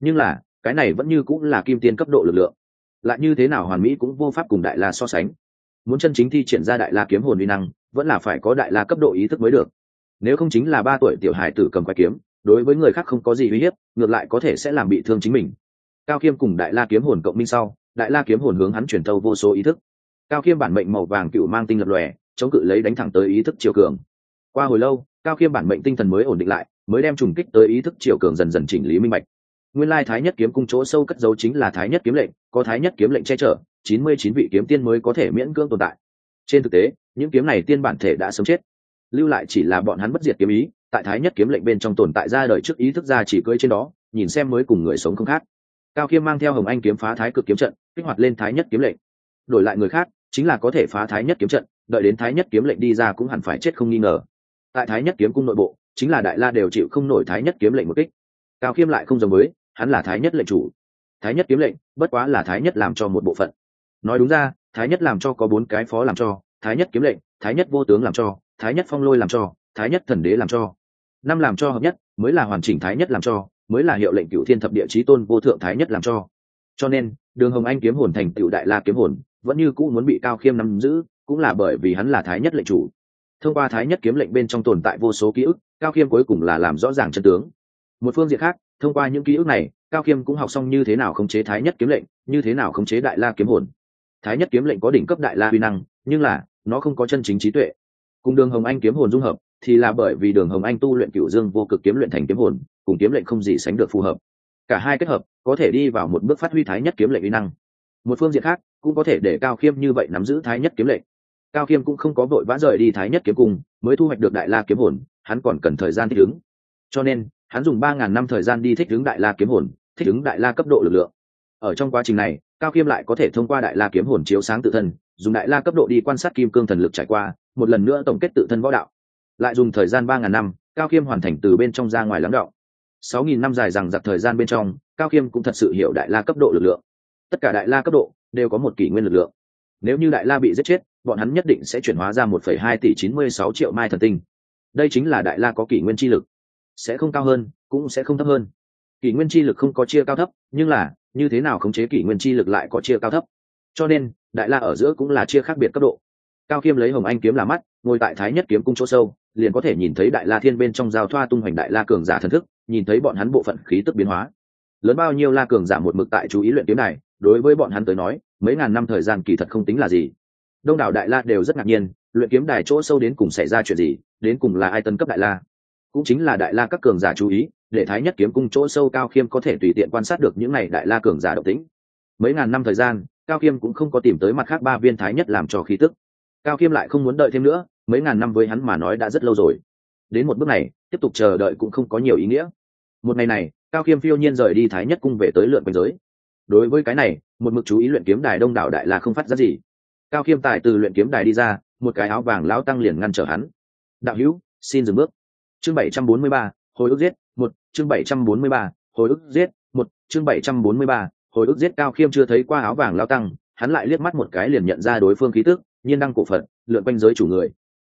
Nhưng là, cái này vẫn như cũng là kim tiên cấp độ lực lượng. Lại như thế nào hoàn mỹ cũng vô pháp cùng đại la so sánh. Muốn chân chính thi triển ra đại la kiếm hồn uy năng, vẫn là phải có đại la cấp độ ý thức mới được. Nếu không chính là ba tuổi tiểu hải tử cầm quái kiếm, đối với người khác không có gì uy hiếp, ngược lại có thể sẽ làm bị thương chính mình. Cao khiêm cùng đại la kiếm hồn cộng minh sau đại la kiếm hồn hướng hắn truyền thâu vô số ý thức. Cao khiêm bản mệnh màu vàng cựu mang tinh lập lòe, chống cự lấy đánh thẳng tới ý thức chiều cường. Qua hồi lâu, cao khiêm bản mệnh tinh thần mới ổn định lại, mới đem trùng kích tới ý thức chiều cường dần dần chỉnh lý minh bạch. Nguyên lai thái nhất kiếm cung chỗ sâu cất dấu chính là thái nhất kiếm lệnh, có thái nhất kiếm lệnh che chở, chín mươi chín vị kiếm tiên mới có thể miễn cưỡng tồn tại. Trên thực tế, những kiếm này tiên bản thể đã sớm chết. Lưu lại chỉ là bọn hắn bất diệt kiếm ý, tại thái nhất kiếm lệnh bên trong tồn tại ra đời trước ý thức ra chỉ cưỡi trên đó, nhìn xem mới cùng người sống không khác. Cao khiêm mang theo hồng anh kiếm phá thái cực kiếm trận kích hoạt lên thái nhất kiếm lệnh đổi lại người khác chính là có thể phá thái nhất kiếm trận đợi đến thái nhất kiếm lệnh đi ra cũng hẳn phải chết không nghi ngờ tại thái nhất kiếm cung nội bộ chính là đại la đều chịu không nổi thái nhất kiếm lệnh một kích cao khiêm lại không giống với hắn là thái nhất lệnh chủ thái nhất kiếm lệnh bất quá là thái nhất làm cho một bộ phận nói đúng ra thái nhất làm cho có bốn cái phó làm cho thái nhất kiếm lệnh thái nhất vô tướng làm cho thái nhất phong lôi làm cho thái nhất thần đế làm cho năm làm cho hợp nhất mới là hoàn chỉnh thái nhất làm cho mới là hiệu lệnh cựu thiên thập địa chí tôn vô thượng thái nhất làm cho cho nên đường hồng anh kiếm hồn thành tựu đại la kiếm hồn, vẫn như cũ muốn bị cao khiêm nắm giữ, cũng là bởi vì hắn là thái nhất lệnh chủ. Thông qua thái nhất kiếm lệnh bên trong tồn tại vô số ký ức, cao khiêm cuối cùng là làm rõ ràng chân tướng. Một phương diện khác, thông qua những ký ức này, cao khiêm cũng học xong như thế nào khống chế thái nhất kiếm lệnh, như thế nào khống chế đại la kiếm hồn. Thái nhất kiếm lệnh có đỉnh cấp đại la huy năng, nhưng là, nó không có chân chính trí tuệ. Cùng đường hồng anh kiếm hồn dung hợp, thì là bởi vì đường hồng anh tu luyện cựu dương vô cực kiếm luyện thành kiếm hồn, cùng kiếm lệnh không gì sánh được phù hợp. Cả hai kết hợp có thể đi vào một bước phát huy thái nhất kiếm lệnh uy năng. Một phương diện khác cũng có thể để cao khiêm như vậy nắm giữ thái nhất kiếm lệnh. Cao khiêm cũng không có vội vã rời đi thái nhất kiếm cùng, mới thu hoạch được đại la kiếm hồn hắn còn cần thời gian thích ứng. Cho nên hắn dùng ba ngàn năm thời gian đi thích ứng đại la kiếm hồn thích ứng đại la cấp độ lực lượng. Ở trong quá trình này cao khiêm lại có thể thông qua đại la kiếm hồn chiếu sáng tự thân dùng đại la cấp độ đi quan sát kim cương thần lực trải qua một lần nữa tổng kết tự thân võ đạo. Lại dùng thời gian ba ngàn năm cao khiêm hoàn thành từ bên trong ra ngoài lắng đọng sáu nghìn năm dài rằng giặc thời gian bên trong, cao khiêm cũng thật sự hiểu đại la cấp độ lực lượng. Tất cả đại la cấp độ đều có một kỷ nguyên lực lượng. Nếu như đại la bị giết chết, bọn hắn nhất định sẽ chuyển hóa ra một phẩy hai tỷ chín mươi sáu triệu mai thần tinh. Đây chính là đại la có kỷ nguyên chi lực. Sẽ không cao hơn, cũng sẽ không thấp hơn. Kỷ nguyên chi lực không có chia cao thấp, nhưng là, như thế nào khống chế kỷ nguyên chi lực lại có chia cao thấp? Cho nên, đại la ở giữa cũng là chia khác biệt cấp độ. Cao khiêm lấy hồng anh kiếm là mắt, ngồi tại thái nhất kiếm cung chỗ sâu, liền có thể nhìn thấy đại la thiên bên trong giao thoa tung hoành đại la cường giả thần thức nhìn thấy bọn hắn bộ phận khí tức biến hóa. Lớn bao nhiêu la cường giả một mực tại chú ý luyện kiếm này, đối với bọn hắn tới nói, mấy ngàn năm thời gian kỳ thật không tính là gì. Đông đảo đại la đều rất ngạc nhiên, luyện kiếm đài chỗ sâu đến cùng xảy ra chuyện gì, đến cùng là ai tân cấp đại la. Cũng chính là đại la các cường giả chú ý, để thái nhất kiếm cung chỗ sâu cao khiêm có thể tùy tiện quan sát được những n à y đại la cường giả độc tính mấy ngàn năm thời gian, cao khiêm cũng không có tìm tới mặt khác ba viên thái nhất làm cho khí tức. Cao khiêm lại không muốn đợi thêm nữa, mấy ngàn năm với hắn mà nói đã rất lâu rồi. Đến một bước này, tiếp tục chờ đợi cũng không có nhiều ý nghĩa một ngày này, cao khiêm phiêu nhiên rời đi thái nhất cung về tới lượn quanh giới. Đối với cái này, một mực chú ý luyện kiếm đài đông đảo đại là không phát ra gì. Cao khiêm tài từ luyện kiếm đài đi ra, một cái áo vàng lão tăng liền ngăn trở hắn. Đạo hữu, xin dừng bước. Chương bảy trăm bốn mươi ba, hồi ức giết, một, chương bảy trăm bốn mươi ba, hồi ức giết, một, chương bảy trăm bốn mươi ba, hồi ức giết cao khiêm chưa thấy qua áo vàng lao tăng, hắn lại liếc mắt một cái liền nhận ra đối phương khí tức, nhiên đăng cổ phật, lượn quanh giới chủ người.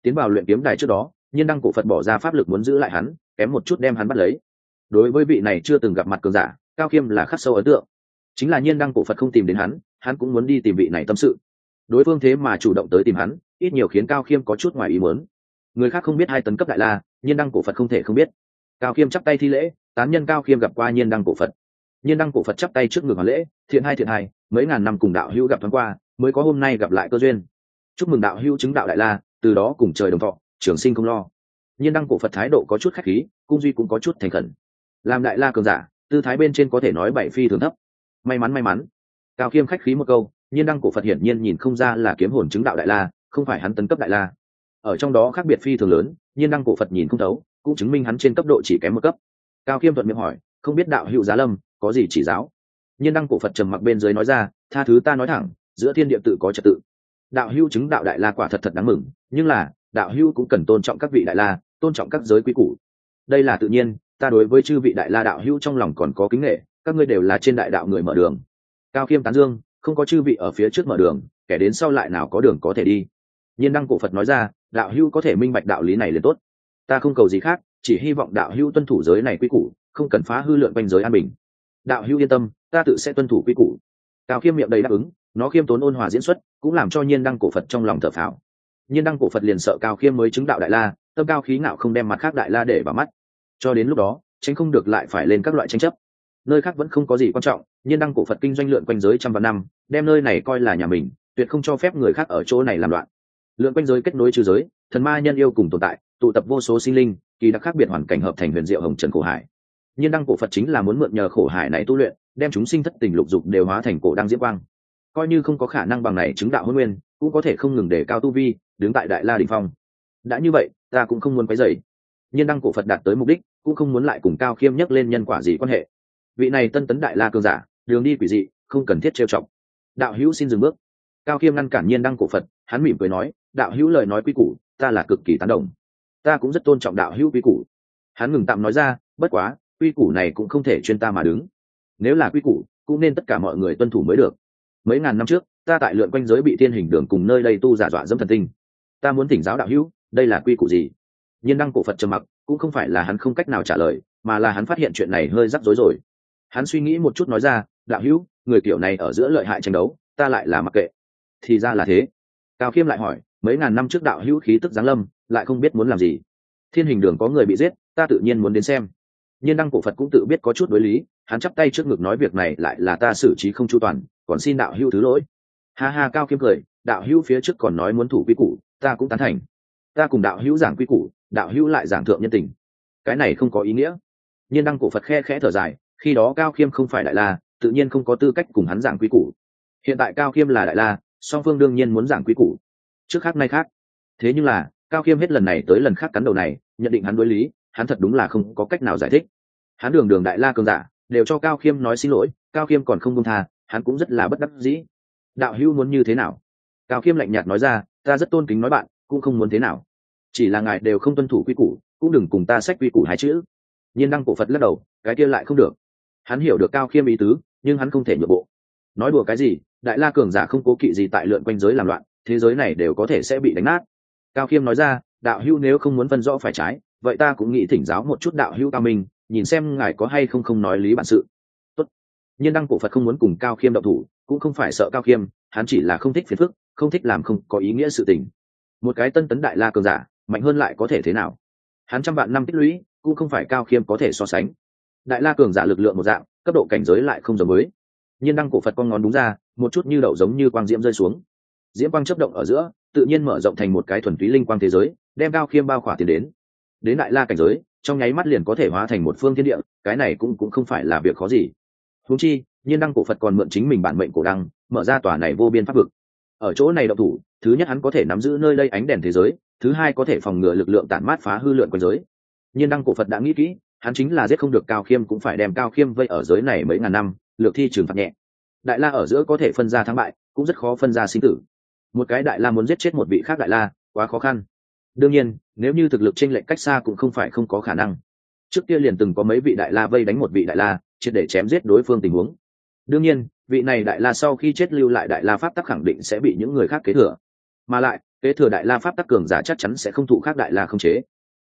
Tiến vào luyện kiếm đài trước đó, nhiên đăng cổ phật bỏ ra pháp lực muốn giữ lại hắn, kém một chút đem hắn bắt lấy đối với vị này chưa từng gặp mặt cường giả, cao khiêm là khắc sâu ấn tượng. Chính là nhiên đăng cổ phật không tìm đến hắn hắn cũng muốn đi tìm vị này tâm sự. Đối phương thế mà chủ động tới tìm hắn, ít nhiều khiến cao khiêm có chút ngoài ý muốn. Người khác không biết hai tấn cấp đại la, nhiên đăng cổ phật không thể không biết. Cao khiêm chắp tay thi lễ, tán nhân cao khiêm gặp qua nhiên đăng cổ phật. Nhiên đăng cổ phật chắp tay trước ngực hoàn lễ, thiện hai thiện hai, mấy ngàn năm cùng đạo hữu gặp thoáng qua, mới có hôm nay gặp lại cơ duyên. Chúc mừng đạo hữu chứng đạo đại la, từ đó cùng trời đồng thọ, trường sinh không lo. Nhiên đăng cổ phật thái độ có chút khách khí, cung duy cũng có chút thành khẩn làm đại la cường giả, tư thái bên trên có thể nói bảy phi thường thấp. May mắn may mắn. Cao khiêm khách khí một câu, nhiên đăng cổ phật hiển nhiên nhìn không ra là kiếm hồn chứng đạo đại la, không phải hắn tấn cấp đại la. Ở trong đó khác biệt phi thường lớn, nhiên đăng cổ phật nhìn không thấu, cũng chứng minh hắn trên cấp độ chỉ kém một cấp. Cao khiêm thuận miệng hỏi, không biết đạo hữu giá lâm, có gì chỉ giáo? Nhiên đăng cổ phật trầm mặc bên dưới nói ra, tha thứ ta nói thẳng, giữa thiên địa tự có trật tự. Đạo hữu chứng đạo đại la quả thật thật đáng mừng, nhưng là, đạo hữu cũng cần tôn trọng các vị đại la, tôn trọng các giới quý củ. Đây là tự nhiên ta đối với chư vị đại la đạo hữu trong lòng còn có kính nghệ, các ngươi đều là trên đại đạo người mở đường. Cao khiêm tán dương, không có chư vị ở phía trước mở đường, kẻ đến sau lại nào có đường có thể đi. Nhiên đăng cổ phật nói ra, đạo hữu có thể minh bạch đạo lý này liền tốt. Ta không cầu gì khác, chỉ hy vọng đạo hữu tuân thủ giới này quy củ, không cần phá hư lượn quanh giới an bình. Đạo hữu yên tâm, ta tự sẽ tuân thủ quy củ. Cao khiêm miệng đầy đáp ứng, nó khiêm tốn ôn hòa diễn xuất, cũng làm cho nhiên đăng cổ phật trong lòng thở phào. Nhiên đăng cổ phật liền sợ cao khiêm mới chứng đạo đại la, tâm cao khí ngạo không đem mặt khác đại la để vào mắt cho đến lúc đó, tránh không được lại phải lên các loại tranh chấp. Nơi khác vẫn không có gì quan trọng nhiên đăng cổ phật kinh doanh lượn quanh giới trăm vạn năm, đem nơi này coi là nhà mình, tuyệt không cho phép người khác ở chỗ này làm loạn. Lượn quanh giới kết nối trừ giới, thần ma nhân yêu cùng tồn tại, tụ tập vô số sinh linh, kỳ đặc khác biệt hoàn cảnh hợp thành huyền diệu hồng trần cổ hải. Nhiên đăng cổ phật chính là muốn mượn nhờ khổ hải này tu luyện, đem chúng sinh thất tình lục dục đều hóa thành cổ đăng diễm quang. Coi như không có khả năng bằng này chứng đạo hôn nguyên, cũng có thể không ngừng để cao tu vi, đứng tại đại la đình phong. Đã như vậy, ta cũng không muốn quấy dày nhiên đăng cổ phật đạt tới mục đích cũng không muốn lại cùng cao khiêm nhắc lên nhân quả gì quan hệ. Vị này tân tấn đại la cường giả, đường đi quỷ dị, không cần thiết trêu chọc. Đạo hữu xin dừng bước. Cao khiêm ngăn cản nhiên đăng cổ phật, hắn mỉm cười nói, đạo hữu lời nói quy củ, ta là cực kỳ tán đồng. Ta cũng rất tôn trọng đạo hữu quy củ. Hắn ngừng tạm nói ra, bất quá, quy củ này cũng không thể chuyên ta mà đứng. Nếu là quy củ, cũng nên tất cả mọi người tuân thủ mới được. Mấy ngàn năm trước, ta tại lượn quanh giới bị thiên hình đường cùng nơi đây tu giả dọa dẫm thần tinh. Ta muốn thỉnh giáo đạo hữu, đây là quy củ gì? Nhiên đăng cổ phật trầm mặc cũng không phải là hắn không cách nào trả lời, mà là hắn phát hiện chuyện này hơi rắc rối rồi. Hắn suy nghĩ một chút nói ra, đạo hữu, người kiểu này ở giữa lợi hại tranh đấu, ta lại là mặc kệ. Thì ra là thế. Cao khiêm lại hỏi, mấy ngàn năm trước đạo hữu khí tức giáng lâm, lại không biết muốn làm gì? Thiên hình đường có người bị giết, ta tự nhiên muốn đến xem. Nhiên đăng cổ phật cũng tự biết có chút đối lý, hắn chắp tay trước ngực nói việc này lại là ta xử trí không chu toàn, còn xin đạo hữu thứ lỗi. Ha ha, cao khiêm cười, đạo hữu phía trước còn nói muốn thủ quy củ, ta cũng tán thành. Ta cùng đạo hữu giảng quy củ đạo hữu lại giảng thượng nhân tình. Cái này không có ý nghĩa. Nhiên đăng cổ phật khe khẽ thở dài, khi đó cao khiêm không phải đại la, tự nhiên không có tư cách cùng hắn giảng quy củ. Hiện tại cao khiêm là đại la, song phương đương nhiên muốn giảng quy củ. Trước khác nay khác. Thế nhưng là, cao khiêm hết lần này tới lần khác cắn đầu này, nhận định hắn đối lý, hắn thật đúng là không có cách nào giải thích. Hắn đường đường đại la cường giả, đều cho cao khiêm nói xin lỗi, cao khiêm còn không công tha, hắn cũng rất là bất đắc dĩ. Đạo hữu muốn như thế nào? Cao khiêm lạnh nhạt nói ra, ta rất tôn kính nói bạn, cũng không muốn thế nào chỉ là ngài đều không tuân thủ quy củ, cũng đừng cùng ta sách quy củ hai chữ. Nhiên đăng cổ phật lắc đầu, cái kia lại không được. Hắn hiểu được cao khiêm ý tứ, nhưng hắn không thể nhượng bộ. Nói đùa cái gì, đại la cường giả không cố kỵ gì tại lượn quanh giới làm loạn, thế giới này đều có thể sẽ bị đánh nát. Cao khiêm nói ra, đạo hữu nếu không muốn phân rõ phải trái, vậy ta cũng nghĩ thỉnh giáo một chút đạo hữu cao minh, nhìn xem ngài có hay không không nói lý bản sự. Tốt. nhiên đăng cổ phật không muốn cùng cao khiêm động thủ, cũng không phải sợ cao khiêm, hắn chỉ là không thích phiền phức, không thích làm không có ý nghĩa sự tình. Một cái tân tấn đại la cường giả mạnh hơn lại có thể thế nào? Hắn trăm vạn năm tích lũy, cũng không phải cao khiêm có thể so sánh. Đại la cường giả lực lượng một dạng, cấp độ cảnh giới lại không giống mới. nhiên đăng cổ phật con ngón đúng ra, một chút như đậu giống như quang diễm rơi xuống. Diễm quang chấp động ở giữa, tự nhiên mở rộng thành một cái thuần túy linh quang thế giới, đem cao khiêm bao khỏa tiền đến. Đến đại la cảnh giới, trong nháy mắt liền có thể hóa thành một phương thiên địa, cái này cũng cũng không phải là việc khó gì. Húng chi, nhiên đăng cổ phật còn mượn chính mình bản mệnh cổ đăng, mở ra tòa này vô biên pháp vực. Ở chỗ này đậu thủ, thứ nhất hắn có thể nắm giữ nơi đây ánh đèn thế giới thứ hai có thể phòng ngừa lực lượng tản mát phá hư lượn quanh giới. Nhiên đăng cổ phật đã nghĩ kỹ, hắn chính là giết không được cao khiêm cũng phải đem cao khiêm vây ở giới này mấy ngàn năm, lược thi trừng phạt nhẹ. Đại la ở giữa có thể phân ra thắng bại, cũng rất khó phân ra sinh tử. Một cái đại la muốn giết chết một vị khác đại la, quá khó khăn. Đương nhiên, nếu như thực lực t r ê n lệch cách xa cũng không phải không có khả năng. Trước kia liền từng có mấy vị đại la vây đánh một vị đại la, triệt để chém giết đối phương tình huống. Đương nhiên, vị này đại la sau khi chết lưu lại đại la pháp tắc khẳng định sẽ bị những người khác kế thừa. Mà lại kế thừa đại la pháp tắc cường giả chắc chắn sẽ không thụ khác đại la không chế.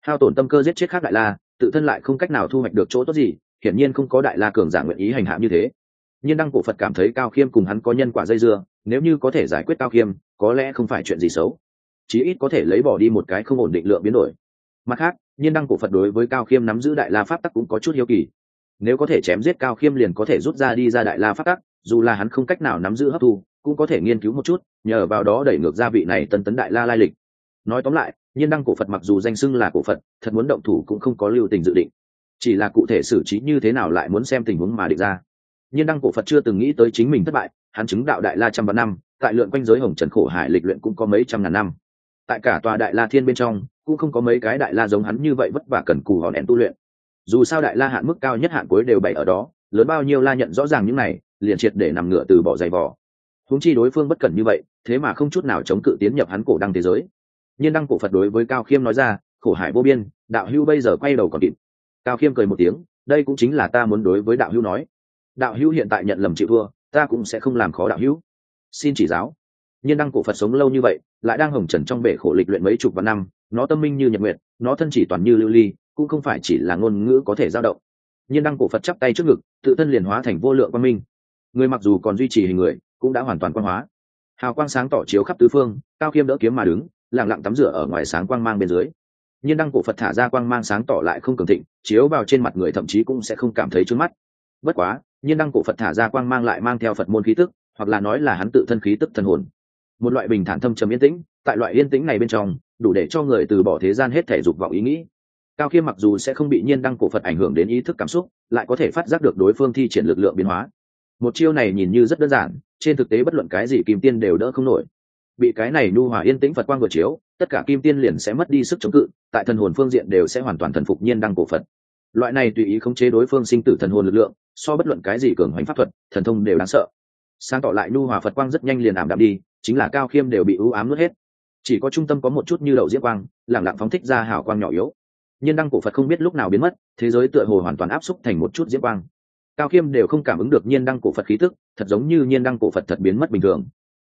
Hao tổn tâm cơ giết chết khác đại la, tự thân lại không cách nào thu hoạch được chỗ tốt gì, hiển nhiên không có đại la cường giả nguyện ý hành hạ như thế. Nhiên đăng cổ phật cảm thấy cao khiêm cùng hắn có nhân quả dây dưa, nếu như có thể giải quyết cao khiêm, có lẽ không phải chuyện gì xấu. Chí ít có thể lấy bỏ đi một cái không ổn định lượng biến đổi. Mặt khác, nhiên đăng cổ phật đối với cao khiêm nắm giữ đại la pháp tắc cũng có chút hiếu kỳ. Nếu có thể chém giết cao khiêm liền có thể rút ra đi ra đại la pháp tắc, dù là hắn không cách nào nắm giữ hấp thu cũng có thể nghiên cứu một chút, nhờ vào đó đẩy ngược gia vị này tân tấn đại la lai lịch. Nói tóm lại, nhiên đăng cổ phật mặc dù danh xưng là cổ phật, thật muốn động thủ cũng không có lưu tình dự định. Chỉ là cụ thể xử trí như thế nào lại muốn xem tình huống mà định ra. Nhiên đăng cổ phật chưa từng nghĩ tới chính mình thất bại, hắn chứng đạo đại la trăm vạn năm, tại lượn quanh giới hồng trần khổ hải lịch luyện cũng có mấy trăm ngàn năm. Tại cả tòa đại la thiên bên trong, cũng không có mấy cái đại la giống hắn như vậy vất vả cần cù hòn đèn tu luyện. Dù sao đại la hạn mức cao nhất hạn cuối đều bày ở đó, lớn bao nhiêu la nhận rõ ràng những này, liền triệt để nằm ngựa từ bỏ giày vò húng chi đối phương bất cẩn như vậy, thế mà không chút nào chống cự tiến nhập hắn cổ đăng thế giới. Nhiên đăng cổ phật đối với cao khiêm nói ra, khổ hải vô biên, đạo hưu bây giờ quay đầu còn kịp. Cao khiêm cười một tiếng, đây cũng chính là ta muốn đối với đạo hưu nói. Đạo hưu hiện tại nhận lầm chịu thua, ta cũng sẽ không làm khó đạo hưu xin chỉ giáo. Nhiên đăng cổ phật sống lâu như vậy, lại đang hồng trần trong bể khổ lịch luyện mấy chục vạn năm, nó tâm minh như nhật nguyệt, nó thân chỉ toàn như lưu ly, cũng không phải chỉ là ngôn ngữ có thể dao động. Nhiên đăng cổ phật chắp tay trước ngực, tự thân liền hóa thành vô lượng văn minh. Người mặc dù còn duy trì hình người cũng đã hoàn toàn quang hóa. Hào quang sáng tỏ chiếu khắp tứ phương, cao khiêm đỡ kiếm mà đứng, lặng lặng tắm rửa ở ngoài sáng quang mang bên dưới. Nhiên đăng cổ phật thả ra quang mang sáng tỏ lại không cường thịnh, chiếu vào trên mặt người thậm chí cũng sẽ không cảm thấy trướng mắt. Bất quá, nhiên đăng cổ phật thả ra quang mang lại mang theo phật môn khí tức, hoặc là nói là hắn tự thân khí tức thần hồn. Một loại bình thản thâm trầm yên tĩnh, tại loại yên tĩnh này bên trong, đủ để cho người từ bỏ thế gian hết thể dục vọng ý nghĩ. Cao khiêm mặc dù sẽ không bị nhiên đăng cổ phật ảnh hưởng đến ý thức cảm xúc, lại có thể phát giác được đối phương thi triển lực lượng biến hóa. Một chiêu này nhìn như rất đơn giản trên thực tế bất luận cái gì kim tiên đều đỡ không nổi. Bị cái này nu hòa yên tĩnh phật quang vừa chiếu, tất cả kim tiên liền sẽ mất đi sức chống cự, tại thần hồn phương diện đều sẽ hoàn toàn thần phục nhiên đăng cổ phật. Loại này tùy ý khống chế đối phương sinh tử thần hồn lực lượng, so bất luận cái gì cường hoành pháp thuật, thần thông đều đáng sợ. Sáng tỏ lại nu hòa phật quang rất nhanh liền ảm đạm đi, chính là cao khiêm đều bị ưu ám nuốt hết. Chỉ có trung tâm có một chút như đậu diễm quang lẳng lặng phóng thích ra hào quang nhỏ yếu. Nhiên đăng cổ phật không biết lúc nào biến mất, thế giới tựa hồ hoàn toàn áp xúc thành một chút diễm quang. Cao khiêm đều không cảm ứng được nhiên đăng cổ phật khí thức thật giống như nhiên đăng cổ phật thật biến mất bình thường.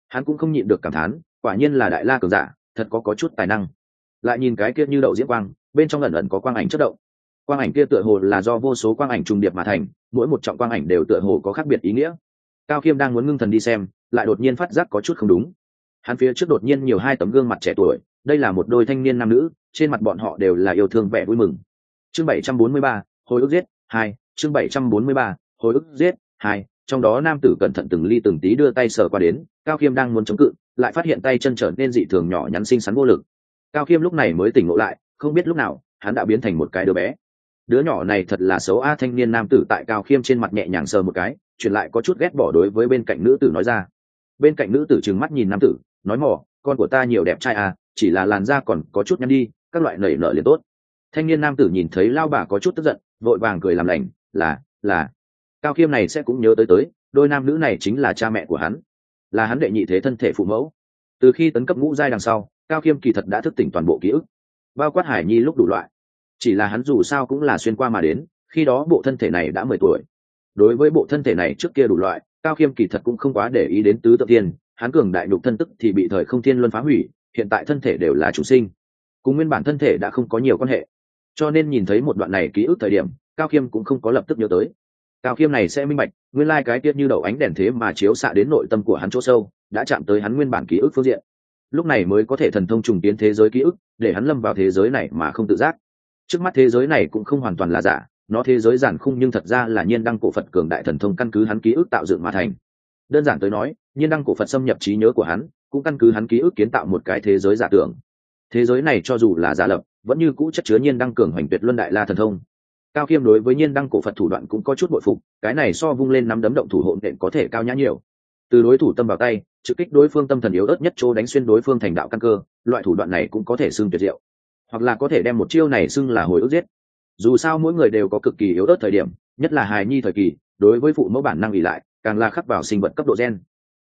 Hắn cũng không nhịn được cảm thán, quả nhiên là đại la cường giả, thật có có chút tài năng. Lại nhìn cái kia như đậu diễm quang, bên trong ẩn ẩn có quang ảnh chất động. Quang ảnh kia tựa hồ là do vô số quang ảnh trùng điệp mà thành, mỗi một trọng quang ảnh đều tựa hồ có khác biệt ý nghĩa. Cao khiêm đang muốn ngưng thần đi xem, lại đột nhiên phát giác có chút không đúng. Hắn phía trước đột nhiên nhiều hai tấm gương mặt trẻ tuổi, đây là một đôi thanh niên nam nữ, trên mặt bọn họ đều là yêu thương vẻ vui mừng. Chương bảy trăm bốn mươi ba, hồi ức giết, hai, chương bảy trăm bốn mươi ba, hồi ức giết, hai trong đó nam tử cẩn thận từng ly từng tí đưa tay sờ qua đến, cao khiêm đang muốn chống cự, lại phát hiện tay chân trở nên dị thường nhỏ nhắn xinh xắn vô lực. Cao khiêm lúc này mới tỉnh ngộ lại, không biết lúc nào, hắn đã biến thành một cái đứa bé. Đứa nhỏ này thật là xấu a, thanh niên nam tử tại cao khiêm trên mặt nhẹ nhàng sờ một cái chuyển lại có chút ghét bỏ đối với bên cạnh nữ tử nói ra. Bên cạnh nữ tử trừng mắt nhìn nam tử, nói mỏ, con của ta nhiều đẹp trai à chỉ là làn da còn có chút nhăn đi, các loại nảy nở liền tốt. Thanh niên nam tử nhìn thấy lao bà có chút tức giận, vội vàng cười làm lành, là là cao khiêm này sẽ cũng nhớ tới tới, đôi nam nữ này chính là cha mẹ của hắn. Là hắn đệ nhị thế thân thể phụ mẫu. Từ khi tấn cấp ngũ giai đằng sau, cao khiêm kỳ thật đã thức tỉnh toàn bộ ký ức. Bao quát hải nhi lúc đủ loại. Chỉ là hắn dù sao cũng là xuyên qua mà đến, khi đó bộ thân thể này đã mười tuổi. Đối với bộ thân thể này trước kia đủ loại, cao khiêm kỳ thật cũng không quá để ý đến tứ tự tiên, hắn cường đại đục thân tức thì bị thời không thiên luân phá hủy, hiện tại thân thể đều là chủ sinh. Cùng nguyên bản thân thể đã không có nhiều quan hệ. Cho nên nhìn thấy một đoạn này ký ức thời điểm, cao khiêm cũng không có lập tức nhớ tới cao khiêm này sẽ minh bạch, nguyên lai、like、cái tiết như đậu ánh đèn thế mà chiếu xạ đến nội tâm của hắn chỗ sâu, đã chạm tới hắn nguyên bản ký ức phương diện. Lúc này mới có thể thần thông trùng tiến thế giới ký ức, để hắn lâm vào thế giới này mà không tự giác. Trước mắt thế giới này cũng không hoàn toàn là giả, nó thế giới giản khung nhưng thật ra là nhiên đăng cổ phật cường đại thần thông căn cứ hắn ký ức tạo dựng mà thành. Đơn giản tới nói, nhiên đăng cổ phật xâm nhập trí nhớ của hắn, cũng căn cứ hắn ký ức kiến tạo một cái thế giới giả tưởng. Thế giới này cho dù là giả lập, vẫn như cũ chất chứa nhiên đăng cường hoành tuyệt luân đại la thần thông cao khiêm đối với nhiên đăng cổ phật thủ đoạn cũng có chút bội phục, cái này so vung lên nắm đấm động thủ hộn đện có thể cao nhã nhiều. Từ đối thủ tâm vào tay, trực kích đối phương tâm thần yếu ớt nhất chỗ đánh xuyên đối phương thành đạo căn cơ, loại thủ đoạn này cũng có thể xưng tuyệt diệu. Hoặc là có thể đem một chiêu này xưng là hồi ức giết. Dù sao mỗi người đều có cực kỳ yếu ớt thời điểm, nhất là hài nhi thời kỳ, đối với phụ mẫu bản năng ỉ lại, càng là khắc vào sinh vật cấp độ gen.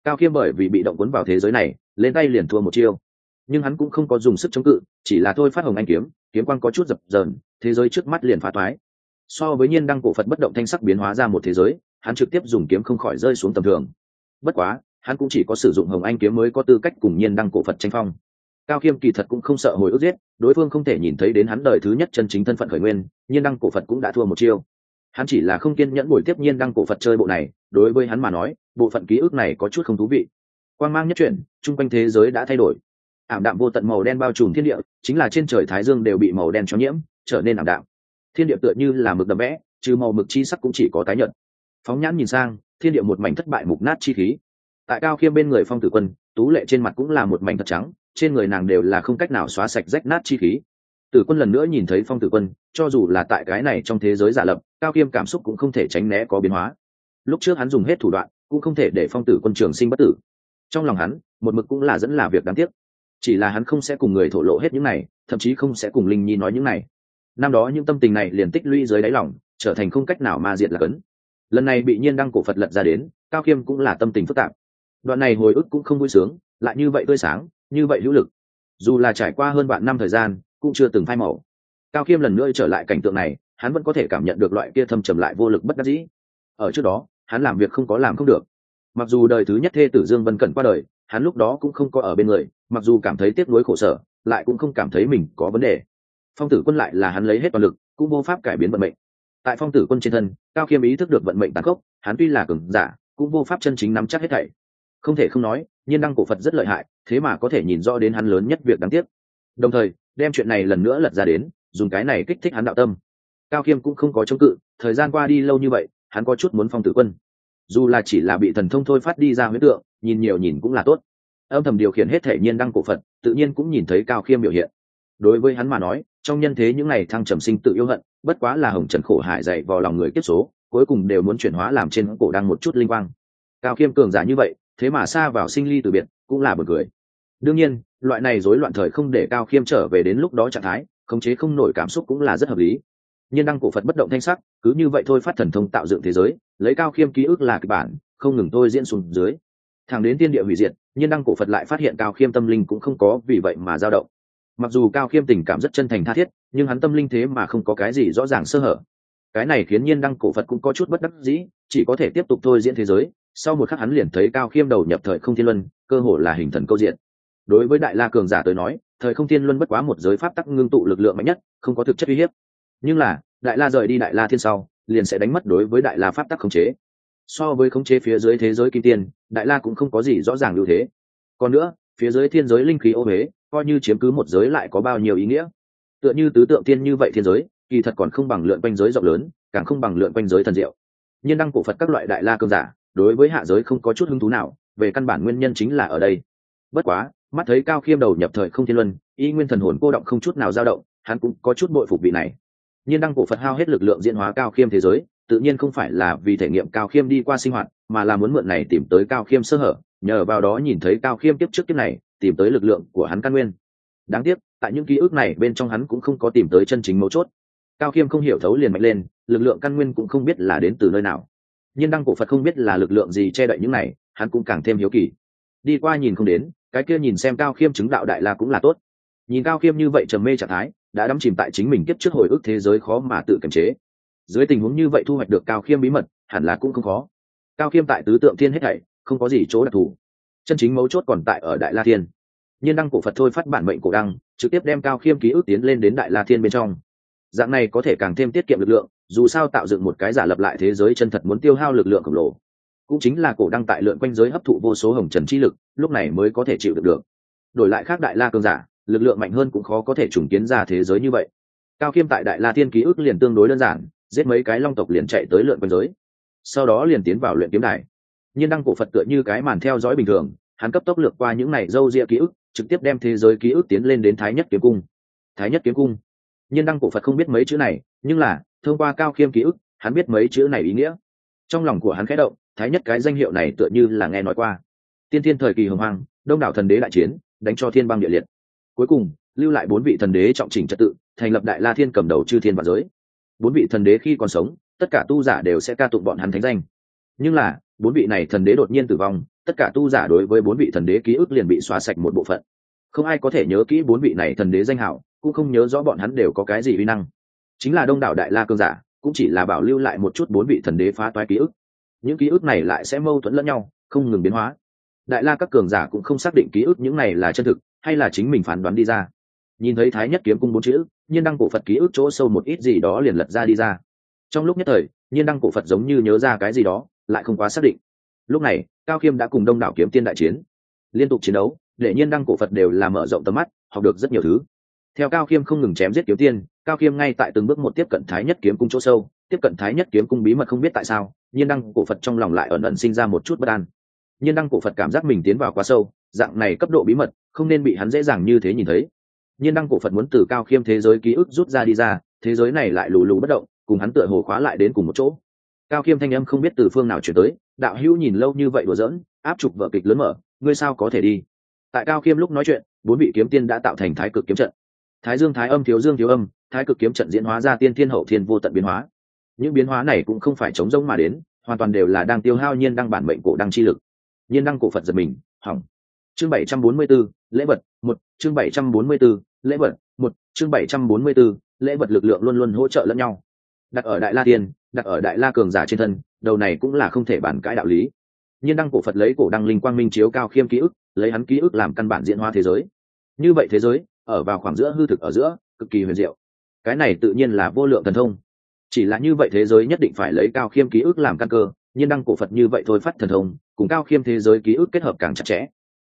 Cao khiêm bởi vì bị động cuốn vào thế giới này, lên tay liền thua một chiêu. Nhưng hắn cũng không có dùng sức chống cự, chỉ là thôi phát hồng anh kiếm kiếm quan có chút dập dờn, thế giới trước mắt liền phá toái so với nhiên đăng cổ phật bất động thanh sắc biến hóa ra một thế giới, hắn trực tiếp dùng kiếm không khỏi rơi xuống tầm thường. Bất quá, hắn cũng chỉ có sử dụng hồng anh kiếm mới có tư cách cùng nhiên đăng cổ phật tranh phong. Cao khiêm kỳ thật cũng không sợ hồi ức giết, đối phương không thể nhìn thấy đến hắn đời thứ nhất chân chính thân phận khởi nguyên, nhiên đăng cổ phật cũng đã thua một chiêu. Hắn chỉ là không kiên nhẫn buổi tiếp nhiên đăng cổ phật chơi bộ này, đối với hắn mà nói, bộ phận ký ức này có chút không thú vị. Quan g mang nhất chuyển, chung quanh thế giới đã thay đổi. Ảm đạm vô tận màu đen bao trùm thiên địa, chính là trên trời thái dương đều bị màu đen cho nhiễm, trở nên ảm đạm thiên địa tựa như là mực đậm vẽ, trừ màu mực chi sắc cũng chỉ có tái nhợt. Phóng nhãn nhìn sang, thiên địa một mảnh thất bại mục nát chi khí. Tại cao khiêm bên người phong tử quân, tú lệ trên mặt cũng là một mảnh thật trắng, trên người nàng đều là không cách nào xóa sạch rách nát chi khí. Tử quân lần nữa nhìn thấy phong tử quân, cho dù là tại cái này trong thế giới giả lập, cao khiêm cảm xúc cũng không thể tránh né có biến hóa. Lúc trước hắn dùng hết thủ đoạn, cũng không thể để phong tử quân trường sinh bất tử. Trong lòng hắn, một mực cũng là dẫn là việc đáng tiếc. Chỉ là hắn không sẽ cùng người thổ lộ hết những này, thậm chí không sẽ cùng linh nhi nói những này năm đó những tâm tình này liền tích lũy dưới đáy lòng, trở thành không cách nào ma diệt là cấn. Lần này bị nhiên đăng cổ phật lật ra đến, cao khiêm cũng là tâm tình phức tạp. Đoạn này hồi ức cũng không vui sướng, lại như vậy tươi sáng, như vậy hữu lực. Dù là trải qua hơn vạn năm thời gian, cũng chưa từng phai màu. Cao khiêm lần nữa trở lại cảnh tượng này, hắn vẫn có thể cảm nhận được loại kia thâm trầm lại vô lực bất đắc dĩ. Ở trước đó, hắn làm việc không có làm không được. Mặc dù đời thứ nhất thê tử dương vân cẩn qua đời, hắn lúc đó cũng không có ở bên người, mặc dù cảm thấy tiếc nuối khổ sở, lại cũng không cảm thấy mình có vấn đề phong tử quân lại là hắn lấy hết toàn lực, cũng vô pháp cải biến vận mệnh. Tại phong tử quân trên thân, cao khiêm ý thức được vận mệnh tàn khốc, hắn tuy là cường giả, cũng vô pháp chân chính nắm chắc hết thảy. Không thể không nói, nhiên đăng cổ phật rất lợi hại, thế mà có thể nhìn rõ đến hắn lớn nhất việc đáng tiếc. Đồng thời, đem chuyện này lần nữa lật ra đến, dùng cái này kích thích hắn đạo tâm. Cao khiêm cũng không có chống cự, thời gian qua đi lâu như vậy, hắn có chút muốn phong tử quân. Dù là chỉ là bị thần thông thôi phát đi ra huyết tượng, nhìn nhiều nhìn cũng là tốt. Âm thầm điều khiển hết thể nhiên đăng cổ phật, tự nhiên cũng nhìn thấy cao khiêm biểu hiện đối với hắn mà nói, trong nhân thế những ngày thăng trầm sinh tự yêu hận, bất quá là hồng trần khổ hại dạy vào lòng người kiếp số, cuối cùng đều muốn chuyển hóa làm trên cổ đăng một chút linh quang. Cao khiêm cường giả như vậy, thế mà xa vào sinh ly từ biệt, cũng là bật cười. Đương nhiên, loại này rối loạn thời không để cao khiêm trở về đến lúc đó trạng thái, khống chế không nổi cảm xúc cũng là rất hợp lý. Nhiên đăng cổ phật bất động thanh sắc, cứ như vậy thôi phát thần thông tạo dựng thế giới, lấy cao khiêm ký ức là kịch bản, không ngừng tôi diễn xuống dưới. Thẳng đến tiên địa hủy diệt nhiên đăng cổ phật lại phát hiện cao khiêm tâm linh cũng không có vì vậy mà dao động mặc dù cao khiêm tình cảm rất chân thành tha thiết, nhưng hắn tâm linh thế mà không có cái gì rõ ràng sơ hở. Cái này khiến nhiên đăng cổ phật cũng có chút bất đắc dĩ, chỉ có thể tiếp tục thôi diễn thế giới. Sau một khắc hắn liền thấy cao khiêm đầu nhập thời không thiên luân, cơ hồ là hình thần câu diện. Đối với đại la cường giả tới nói, thời không thiên luân bất quá một giới pháp tắc ngưng tụ lực lượng mạnh nhất, không có thực chất uy hiếp. Nhưng là, đại la rời đi đại la thiên sau, liền sẽ đánh mất đối với đại la pháp tắc khống chế. So với khống chế phía dưới thế giới kim tiên, đại la cũng không có gì rõ ràng ưu thế. Còn nữa, phía dưới thiên giới linh khí ô huế coi như chiếm cứ một giới lại có bao nhiêu ý nghĩa. Tựa như tứ tượng tiên như vậy thiên giới, kỳ thật còn không bằng lượn quanh giới rộng lớn, càng không bằng lượn quanh giới thần diệu. Nhiên đăng cổ phật các loại đại la cơn giả, đối với hạ giới không có chút hứng thú nào, về căn bản nguyên nhân chính là ở đây. Bất quá, mắt thấy cao khiêm đầu nhập thời không thiên luân, y nguyên thần hồn cô động không chút nào dao động, hắn cũng có chút bội phục vị này. Nhiên đăng cổ phật hao hết lực lượng diễn hóa cao khiêm thế giới, tự nhiên không phải là vì thể nghiệm cao khiêm đi qua sinh hoạt, mà là muốn mượn này tìm tới cao khiêm sơ hở, nhờ vào đó nhìn thấy cao khiêm tiếp trước kiếp này tìm tới lực lượng của hắn căn nguyên. Đáng tiếc, tại những ký ức này bên trong hắn cũng không có tìm tới chân chính mấu chốt. Cao khiêm không hiểu thấu liền mạnh lên, lực lượng căn nguyên cũng không biết là đến từ nơi nào. Nhưng đăng cổ phật không biết là lực lượng gì che đậy những này, hắn cũng càng thêm hiếu kỳ. Đi qua nhìn không đến, cái kia nhìn xem cao khiêm chứng đạo đại la cũng là tốt. Nhìn cao khiêm như vậy trầm mê trạng thái, đã đắm chìm tại chính mình kiếp trước hồi ức thế giới khó mà tự kiềm chế. Dưới tình huống như vậy thu hoạch được cao khiêm bí mật, hẳn là cũng không khó. Cao khiêm tại tứ tượng thiên hết thảy, không có gì chỗ đặc thù chân chính mấu chốt còn tại ở đại la thiên. Nhiên đăng cổ phật thôi phát bản mệnh cổ đăng, trực tiếp đem cao khiêm ký ức tiến lên đến đại la thiên bên trong. Dạng này có thể càng thêm tiết kiệm lực lượng, dù sao tạo dựng một cái giả lập lại thế giới chân thật muốn tiêu hao lực lượng khổng lồ. Cũng chính là cổ đăng tại lượn quanh giới hấp thụ vô số hồng trần chi lực, lúc này mới có thể chịu được được. Đổi lại khác đại la cơn giả, lực lượng mạnh hơn cũng khó có thể trùng kiến ra thế giới như vậy. Cao khiêm tại đại la thiên ký ức liền tương đối đơn giản, giết mấy cái long tộc liền chạy tới lượn quanh giới. Sau đó liền tiến vào luyện kiếm đài nhiên đăng cổ phật tựa như cái màn theo dõi bình thường, hắn cấp tốc lược qua những này dâu ria ký ức, trực tiếp đem thế giới ký ức tiến lên đến thái nhất kiếm cung. Thái nhất kiếm cung. Nhiên đăng cổ phật không biết mấy chữ này, nhưng là, thông qua cao khiêm ký ức, hắn biết mấy chữ này ý nghĩa. Trong lòng của hắn khẽ động, thái nhất cái danh hiệu này tựa như là nghe nói qua. Tiên thiên thời kỳ hồng hoang, đông đảo thần đế đại chiến, đánh cho thiên băng địa liệt. Cuối cùng, lưu lại bốn vị thần đế trọng trình trật tự, thành lập đại la thiên cầm đầu chư thiên và giới. Bốn vị thần đế khi còn sống, tất cả tu giả đều sẽ ca tụng bọn hắn thánh danh. Nhưng là bốn vị này thần đế đột nhiên tử vong, tất cả tu giả đối với bốn vị thần đế ký ức liền bị xóa sạch một bộ phận. Không ai có thể nhớ kỹ bốn vị này thần đế danh hảo, cũng không nhớ rõ bọn hắn đều có cái gì uy năng. Chính là đông đảo đại la cương giả, cũng chỉ là bảo lưu lại một chút bốn vị thần đế phá toái ký ức. Những ký ức này lại sẽ mâu thuẫn lẫn nhau, không ngừng biến hóa. Đại la các cường giả cũng không xác định ký ức những này là chân thực, hay là chính mình phán đoán đi ra. Nhìn thấy thái nhất kiếm cung bốn chữ, nhiên đăng cổ phật ký ức chỗ sâu một ít gì đó liền lật ra đi ra. Trong lúc nhất thời, nhiên đăng cổ phật giống như nhớ ra cái gì đó lại không quá xác định. Lúc này, cao khiêm đã cùng đông đảo kiếm tiên đại chiến. Liên tục chiến đấu, để nhiên đăng cổ phật đều làm mở rộng tầm mắt, học được rất nhiều thứ. Theo cao khiêm không ngừng chém giết kiếm tiên, cao khiêm ngay tại từng bước một tiếp cận thái nhất kiếm cung chỗ sâu, tiếp cận thái nhất kiếm cung bí mật không biết tại sao, nhiên đăng cổ phật trong lòng lại ẩn ẩn sinh ra một chút bất an. Nhiên đăng cổ phật cảm giác mình tiến vào quá sâu, dạng này cấp độ bí mật, không nên bị hắn dễ dàng như thế nhìn thấy. Nhiên đăng cổ phật muốn từ cao khiêm thế giới ký ức rút ra đi ra, thế giới này lại lù lù bất động, cùng hắn tựa hồ khóa lại đến cùng một chỗ cao khiêm thanh âm không biết từ phương nào chuyển tới đạo hữu nhìn lâu như vậy đùa giỡn áp trục vợ kịch lớn mở ngươi sao có thể đi? Tại cao khiêm lúc nói chuyện bốn vị kiếm tiên đã tạo thành thái cực kiếm trận. Thái dương thái âm thiếu dương thiếu âm thái cực kiếm trận diễn hóa ra tiên thiên hậu thiên vô tận biến hóa. Những biến hóa này cũng không phải chống rỗng mà đến hoàn toàn đều là đang tiêu hao nhiên đăng bản mệnh cổ đăng chi lực. Nhiên đăng cổ phật giật mình hỏng. Chương bảy trăm bốn mươi 744, lễ vật một chương bảy trăm bốn mươi 744, lễ vật một chương bảy trăm bốn mươi 744, lễ vật lực lượng luôn luôn hỗ trợ lẫn nhau. Đặt ở đại la tiên đặt ở đại la cường giả trên thân, đầu này cũng là không thể bàn cãi đạo lý. Nhiên đăng cổ phật lấy cổ đăng linh quang minh chiếu cao khiêm ký ức, lấy hắn ký ức làm căn bản diễn hóa thế giới. Như vậy thế giới, ở vào khoảng giữa hư thực ở giữa, cực kỳ huyền diệu. Cái này tự nhiên là vô lượng thần thông. Chỉ là như vậy thế giới nhất định phải lấy cao khiêm ký ức làm căn cơ, nhiên đăng cổ phật như vậy thôi phát thần thông, cùng cao khiêm thế giới ký ức kết hợp càng chặt chẽ.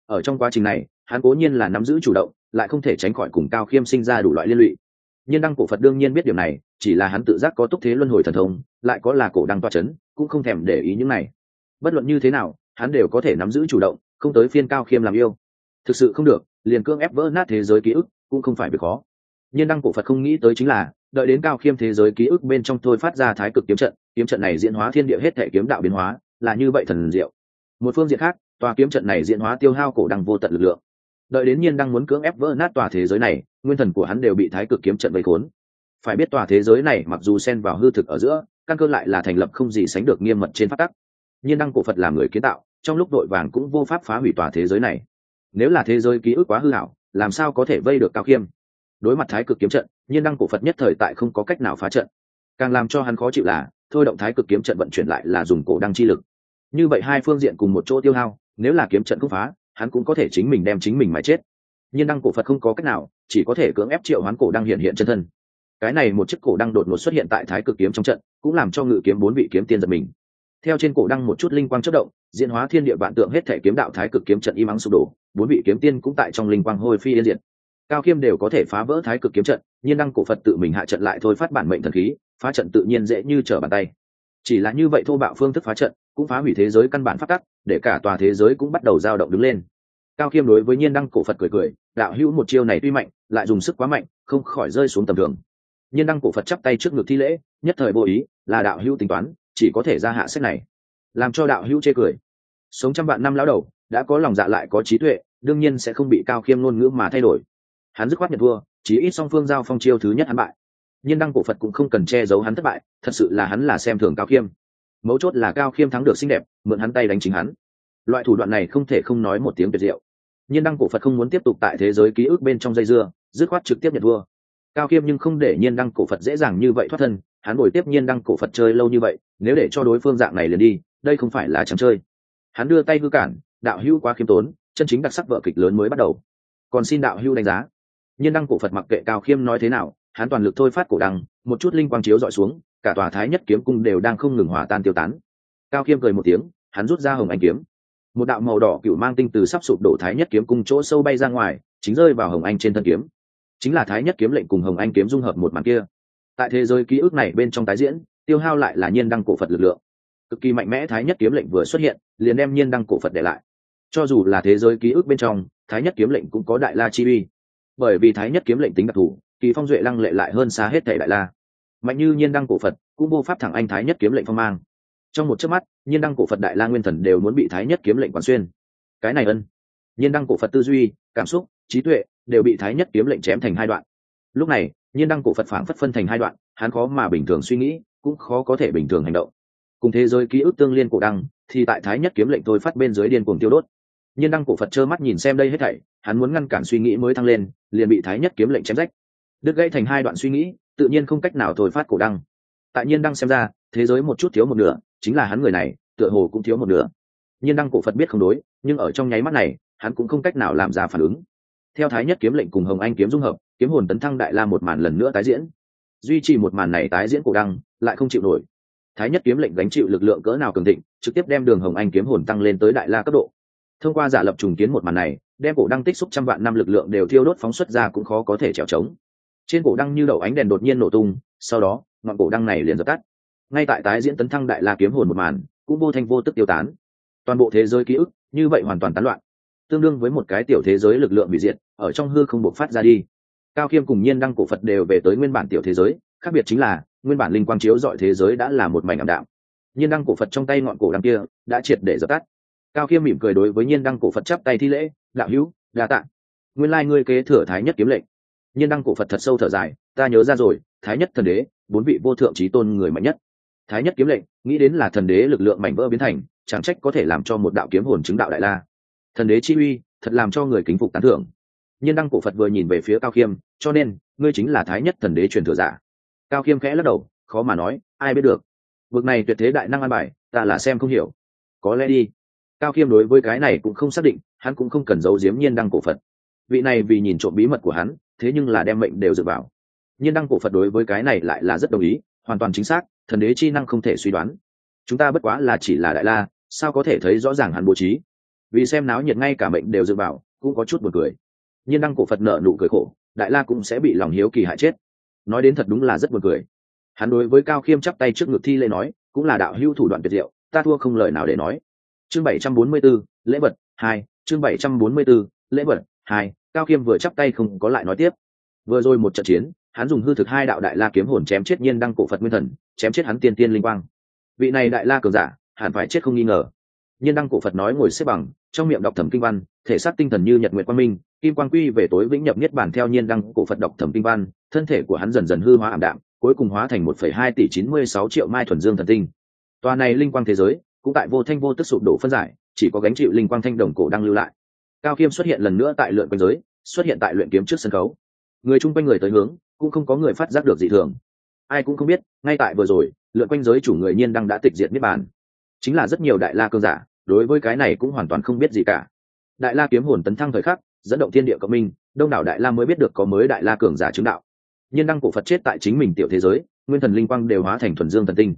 Ở trong quá trình này, hắn cố nhiên là nắm giữ chủ động, lại không thể tránh khỏi cùng cao khiêm sinh ra đủ loại liên lụy nhiên đăng cổ phật đương nhiên biết điều này, chỉ là hắn tự giác có túc thế luân hồi thần thông, lại có là cổ đăng toa c h ấ n cũng không thèm để ý những này. Bất luận như thế nào, hắn đều có thể nắm giữ chủ động, không tới phiên cao khiêm làm yêu. Thực sự không được, liền cương ép vỡ nát thế giới ký ức, cũng không phải việc khó. Nhiên đăng cổ phật không nghĩ tới chính là, đợi đến cao khiêm thế giới ký ức bên trong thôi phát ra thái cực kiếm trận kiếm trận này diễn hóa thiên địa hết thể kiếm đạo biến hóa, là như vậy thần diệu. Một phương diện khác, tòa kiếm trận này diễn hóa tiêu hao cổ đăng vô tận lực lượng đợi đến nhiên đang muốn cưỡng ép vỡ nát tòa thế giới này, nguyên thần của hắn đều bị thái cực kiếm trận vây khốn. Phải biết tòa thế giới này mặc dù xen vào hư thực ở giữa, căn cơ lại là thành lập không gì sánh được nghiêm mật trên phát tắc. Nhiên đăng cổ phật là người kiến tạo, trong lúc đội vàng cũng vô pháp phá hủy tòa thế giới này. Nếu là thế giới ký ức quá hư hảo, làm sao có thể vây được cao khiêm? Đối mặt thái cực kiếm trận, nhiên đăng cổ phật nhất thời tại không có cách nào phá trận. Càng làm cho hắn khó chịu là, thôi động thái cực kiếm trận vận chuyển lại là dùng cổ đăng chi lực. Như vậy hai phương diện cùng một chỗ tiêu hao, nếu là kiếm trận không phá hắn cũng có thể chính mình đem chính mình mà chết. Nhưng đăng cổ phật không có cách nào, chỉ có thể cưỡng ép triệu hoán cổ đăng hiện hiện chân thân. Cái này một chiếc cổ đăng đột ngột xuất hiện tại thái cực kiếm trong trận, cũng làm cho ngự kiếm bốn vị kiếm tiên giật mình. Theo trên cổ đăng một chút linh quang chất động, diễn hóa thiên địa vạn tượng hết thể kiếm đạo thái cực kiếm trận im ắng sụp đổ, bốn vị kiếm tiên cũng tại trong linh quang hôi phi yên diệt. Cao khiêm đều có thể phá vỡ thái cực kiếm trận, nhiên đăng cổ phật tự mình hạ trận lại thôi phát bản mệnh thần khí, phá trận tự nhiên dễ như trở bàn tay. Chỉ là như vậy thô bạo phương thức phá trận cũng phá hủy thế giới căn bản phát tắc, để cả tòa thế giới cũng bắt đầu dao động đứng lên. Cao khiêm đối với nhiên đăng cổ phật cười cười, đạo hữu một chiêu này tuy mạnh, lại dùng sức quá mạnh, không khỏi rơi xuống tầm thường. Nhiên đăng cổ phật chắp tay trước ngực thi lễ, nhất thời vô ý, là đạo hữu tính toán, chỉ có thể ra hạ sách này. Làm cho đạo hữu chê cười. Sống trăm vạn năm lão đầu, đã có lòng dạ lại có trí tuệ, đương nhiên sẽ không bị cao khiêm ngôn ngữ mà thay đổi. Hắn dứt khoát nhận thua chỉ ít song phương giao phong chiêu thứ nhất hắn bại. Nhiên đăng cổ phật cũng không cần che giấu hắn thất bại, thật sự là hắn là xem thường cao khiêm mấu chốt là cao khiêm thắng được xinh đẹp, mượn hắn tay đánh chính hắn. Loại thủ đoạn này không thể không nói một tiếng tuyệt diệu. Nhưng đăng cổ phật không muốn tiếp tục tại thế giới ký ức bên trong dây dưa, dứt khoát trực tiếp nhận vua. cao khiêm nhưng không để nhiên đăng cổ phật dễ dàng như vậy thoát thân, hắn bồi tiếp nhiên đăng cổ phật chơi lâu như vậy, nếu để cho đối phương dạng này liền đi, đây không phải là chẳng chơi. Hắn đưa tay hư cản, đạo hữu quá khiêm tốn, chân chính đặc sắc vợ kịch lớn mới bắt đầu. Còn xin đạo hữu đánh giá. Nhiên đăng cổ phật mặc kệ cao khiêm nói thế nào, hắn toàn lực thôi phát cổ đăng, một chút linh quang chiếu dọi xuống cả tòa thái nhất kiếm cung đều đang không ngừng hòa tan tiêu tán. Cao khiêm cười một tiếng, hắn rút ra hồng anh kiếm. Một đạo màu đỏ cựu mang tinh từ sắp sụp đổ thái nhất kiếm cung chỗ sâu bay ra ngoài, chính rơi vào hồng anh trên thân kiếm. Chính là thái nhất kiếm lệnh cùng hồng anh kiếm dung hợp một màn kia. Tại thế giới ký ức này bên trong tái diễn, tiêu hao lại là nhiên đăng cổ phật lực lượng. Cực kỳ mạnh mẽ thái nhất kiếm lệnh vừa xuất hiện, liền đem nhiên đăng cổ phật để lại. Cho dù là thế giới ký ức bên trong, thái nhất kiếm lệnh cũng có đại la chi uy. Bởi vì thái nhất kiếm lệnh tính đặc thù, kỳ phong duệ lăng lệ lại hơn xa hết thảy đại la mạnh như nhiên đăng cổ phật, cũng vô pháp thẳng anh thái nhất kiếm lệnh phong mang. Trong một chớp mắt, nhiên đăng cổ phật đại la nguyên thần đều muốn bị thái nhất kiếm lệnh quán xuyên. Cái này ân. Nhiên đăng cổ phật tư duy, cảm xúc, trí tuệ đều bị thái nhất kiếm lệnh chém thành hai đoạn. Lúc này, nhiên đăng cổ phật phảng phất phân thành hai đoạn, hắn khó mà bình thường suy nghĩ, cũng khó có thể bình thường hành động. Cùng thế giới ký ức tương liên cổ đăng, thì tại thái nhất kiếm lệnh tôi phát bên dưới điên cuồng tiêu đốt. Nhiên đăng cổ phật trơ mắt nhìn xem đây hết thảy, hắn muốn ngăn cản suy nghĩ mới thăng lên, liền bị thái nhất kiếm lệnh chém rách. Đứt gãy thành hai đoạn suy nghĩ tự nhiên không cách nào thổi phát cổ đăng. Tại nhiên đăng xem ra, thế giới một chút thiếu một nửa, chính là hắn người này, tựa hồ cũng thiếu một nửa. Nhiên đăng cổ phật biết không đối, nhưng ở trong nháy mắt này, hắn cũng không cách nào làm ra phản ứng. Theo thái nhất kiếm lệnh cùng hồng anh kiếm dung hợp, kiếm hồn tấn thăng đại la một màn lần nữa tái diễn. Duy trì một màn này tái diễn cổ đăng, lại không chịu nổi. Thái nhất kiếm lệnh gánh chịu lực lượng cỡ nào cường thịnh, trực tiếp đem đường hồng anh kiếm hồn tăng lên tới đại la cấp độ. Thông qua giả lập trùng kiến một màn này, đem cổ đăng tích xúc trăm vạn năm lực lượng đều thiêu đốt phóng xuất ra cũng khó có thể trèo trống trên cổ đăng như đậu ánh đèn đột nhiên nổ tung, sau đó, ngọn cổ đăng này liền dập tắt. Ngay tại tái diễn tấn thăng đại la kiếm hồn một màn, cũng vô thanh vô tức tiêu tán. Toàn bộ thế giới ký ức, như vậy hoàn toàn tán loạn. Tương đương với một cái tiểu thế giới lực lượng bị diệt, ở trong hư không bộc phát ra đi. Cao khiêm cùng nhiên đăng cổ phật đều về tới nguyên bản tiểu thế giới, khác biệt chính là, nguyên bản linh quang chiếu dọi thế giới đã là một mảnh ảm đạm. Nhiên đăng cổ phật trong tay ngọn cổ đăng kia, đã triệt để dập tắt. Cao khiêm mỉm cười đối với nhiên đăng cổ phật chắp tay thi lễ, đạo hữu, đa tạ. Nguyên lai ngươi kế thừa thái nhất kiếm lệnh nhiên đăng cổ phật thật sâu thở dài, ta nhớ ra rồi, thái nhất thần đế, bốn vị vô thượng trí tôn người mạnh nhất. Thái nhất kiếm lệnh, nghĩ đến là thần đế lực lượng mảnh vỡ biến thành, chẳng trách có thể làm cho một đạo kiếm hồn chứng đạo đại la. Thần đế chi uy, thật làm cho người kính phục tán thưởng. Nhiên đăng cổ phật vừa nhìn về phía cao khiêm, cho nên, ngươi chính là thái nhất thần đế truyền thừa giả. Cao khiêm khẽ lắc đầu, khó mà nói, ai biết được. Vực này tuyệt thế đại năng an bài, ta là xem không hiểu. Có lẽ đi. Cao khiêm đối với cái này cũng không xác định, hắn cũng không cần giấu giếm nhiên đăng cổ phật. Vị này vì nhìn trộm bí mật của hắn thế nhưng là đem mệnh đều dựa vào. Nhiên đăng cổ phật đối với cái này lại là rất đồng ý hoàn toàn chính xác thần đế chi năng không thể suy đoán. Chúng ta bất quá là chỉ là đại la sao có thể thấy rõ ràng hắn bố trí? Vì xem náo nhiệt ngay cả mệnh đều dựa vào cũng có chút buồn cười. Nhiên đăng cổ phật nợ nụ cười khổ đại la cũng sẽ bị lòng hiếu kỳ hại chết. Nói đến thật đúng là rất buồn cười. Hắn đối với cao khiêm chắp tay trước ngực thi lễ nói cũng là đạo hữu thủ đoạn tuyệt diệu ta thua không lời nào để nói. Chương 744, lễ vật 2 chương 744, lễ vật 2 cao khiêm vừa chắp tay không có lại nói tiếp. Vừa rồi một trận chiến, hắn dùng hư thực hai đạo đại la kiếm hồn chém chết nhiên đăng cổ phật nguyên thần, chém chết hắn tiên tiên linh quang. Vị này đại la cường giả, hẳn phải chết không nghi ngờ. Nhiên đăng cổ phật nói ngồi xếp bằng, trong miệng đọc thẩm kinh văn, thể xác tinh thần như nhật nguyện quang minh, kim quang quy về tối vĩnh nhập niết bản theo nhiên đăng cổ phật đọc thẩm kinh văn, thân thể của hắn dần dần hư hóa ảm đạm, cuối cùng hóa thành một phẩy hai tỷ chín mươi sáu triệu mai thuần dương thần tinh. Tòa này linh quang thế giới, cũng tại vô thanh vô tức sụp đổ phân giải, chỉ có gánh chịu linh quang thanh đồng cổ đang lưu lại cao khiêm xuất hiện lần nữa tại luyện quanh giới, xuất hiện tại luyện kiếm trước sân khấu. Người chung quanh người tới hướng, cũng không có người phát giác được dị thường. Ai cũng không biết, ngay tại vừa rồi, lượn quanh giới chủ người nhiên đang đã tịch diệt niết bàn. Chính là rất nhiều đại la cơn giả, đối với cái này cũng hoàn toàn không biết gì cả. Đại la kiếm hồn tấn thăng thời khắc, dẫn động thiên địa cộng minh, đông đảo đại la mới biết được có mới đại la cường giả chứng đạo. Nhiên đăng cổ phật chết tại chính mình tiểu thế giới, nguyên thần linh quang đều hóa thành thuần dương thần tinh.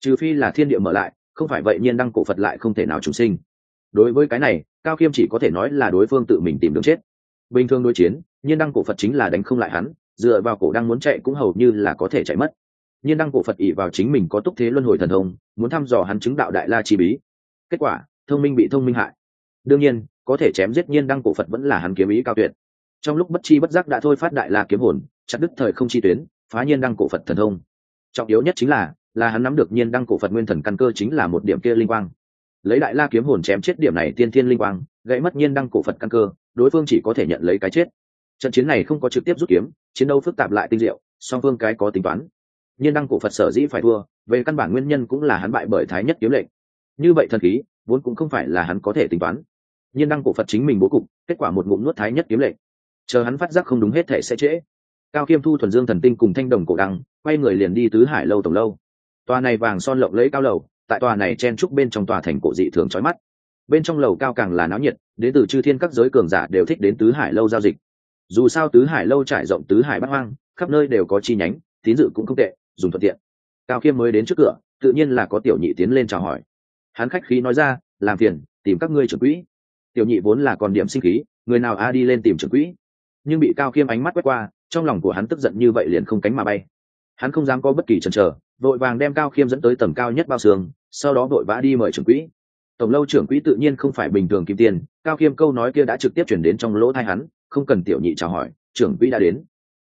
Trừ phi là thiên địa mở lại, không phải vậy nhiên đăng cổ phật lại không thể nào trùng sinh đối với cái này, cao khiêm chỉ có thể nói là đối phương tự mình tìm đường chết. Bình thường đối chiến, nhiên đăng cổ phật chính là đánh không lại hắn, dựa vào cổ đang muốn chạy cũng hầu như là có thể chạy mất. Nhiên đăng cổ phật ỉ vào chính mình có túc thế luân hồi thần thông, muốn thăm dò hắn chứng đạo đại la chi bí. Kết quả, thông minh bị thông minh hại. Đương nhiên, có thể chém giết nhiên đăng cổ phật vẫn là hắn kiếm ý cao tuyệt. Trong lúc bất chi bất giác đã thôi phát đại la kiếm hồn, chặt đứt thời không chi tuyến, phá nhiên đăng cổ phật thần thông. Trọng yếu nhất chính là là hắn nắm được nhiên đăng cổ phật nguyên thần căn cơ chính là một điểm kia linh quang lấy đại la kiếm hồn chém chết điểm này tiên thiên linh quang, gãy mất nhiên đăng cổ phật căn cơ, đối phương chỉ có thể nhận lấy cái chết. Trận chiến này không có trực tiếp rút kiếm, chiến đấu phức tạp lại tinh diệu, song phương cái có tính toán. Nhiên đăng cổ phật sở dĩ phải thua, về căn bản nguyên nhân cũng là hắn bại bởi thái nhất kiếm lệnh. Như vậy thần khí, vốn cũng không phải là hắn có thể tính toán. Nhiên đăng cổ phật chính mình bố cục, kết quả một ngụm nuốt thái nhất kiếm lệnh. Chờ hắn phát giác không đúng hết thể sẽ trễ. Cao kiêm thu thuần dương thần tinh cùng thanh đồng cổ đăng, quay người liền đi tứ hải lâu tổng lâu. Tòa này vàng son lộng lẫy cao lầu tại tòa này chen trúc bên trong tòa thành cổ dị thường trói mắt. Bên trong lầu cao càng là náo nhiệt, đến từ chư thiên các giới cường giả đều thích đến tứ hải lâu giao dịch. Dù sao tứ hải lâu trải rộng tứ hải bắc hoang, khắp nơi đều có chi nhánh, tín dự cũng không tệ, dùng thuận tiện. Cao khiêm mới đến trước cửa, tự nhiên là có tiểu nhị tiến lên chào hỏi. Hắn khách khí nói ra, làm phiền, tìm các ngươi trưởng quỹ. Tiểu nhị vốn là còn điểm sinh khí, người nào a đi lên tìm trưởng quỹ. Nhưng bị cao khiêm ánh mắt quét qua, trong lòng của hắn tức giận như vậy liền không cánh mà bay. Hắn không dám có bất kỳ chần chờ vội vàng đem cao khiêm dẫn tới tầm cao nhất bao xương, sau đó vội vã đi mời trưởng quỹ. Tổng lâu trưởng quỹ tự nhiên không phải bình thường kim tiền, cao khiêm câu nói kia đã trực tiếp chuyển đến trong lỗ thai hắn, không cần tiểu nhị chào hỏi, trưởng quỹ đã đến.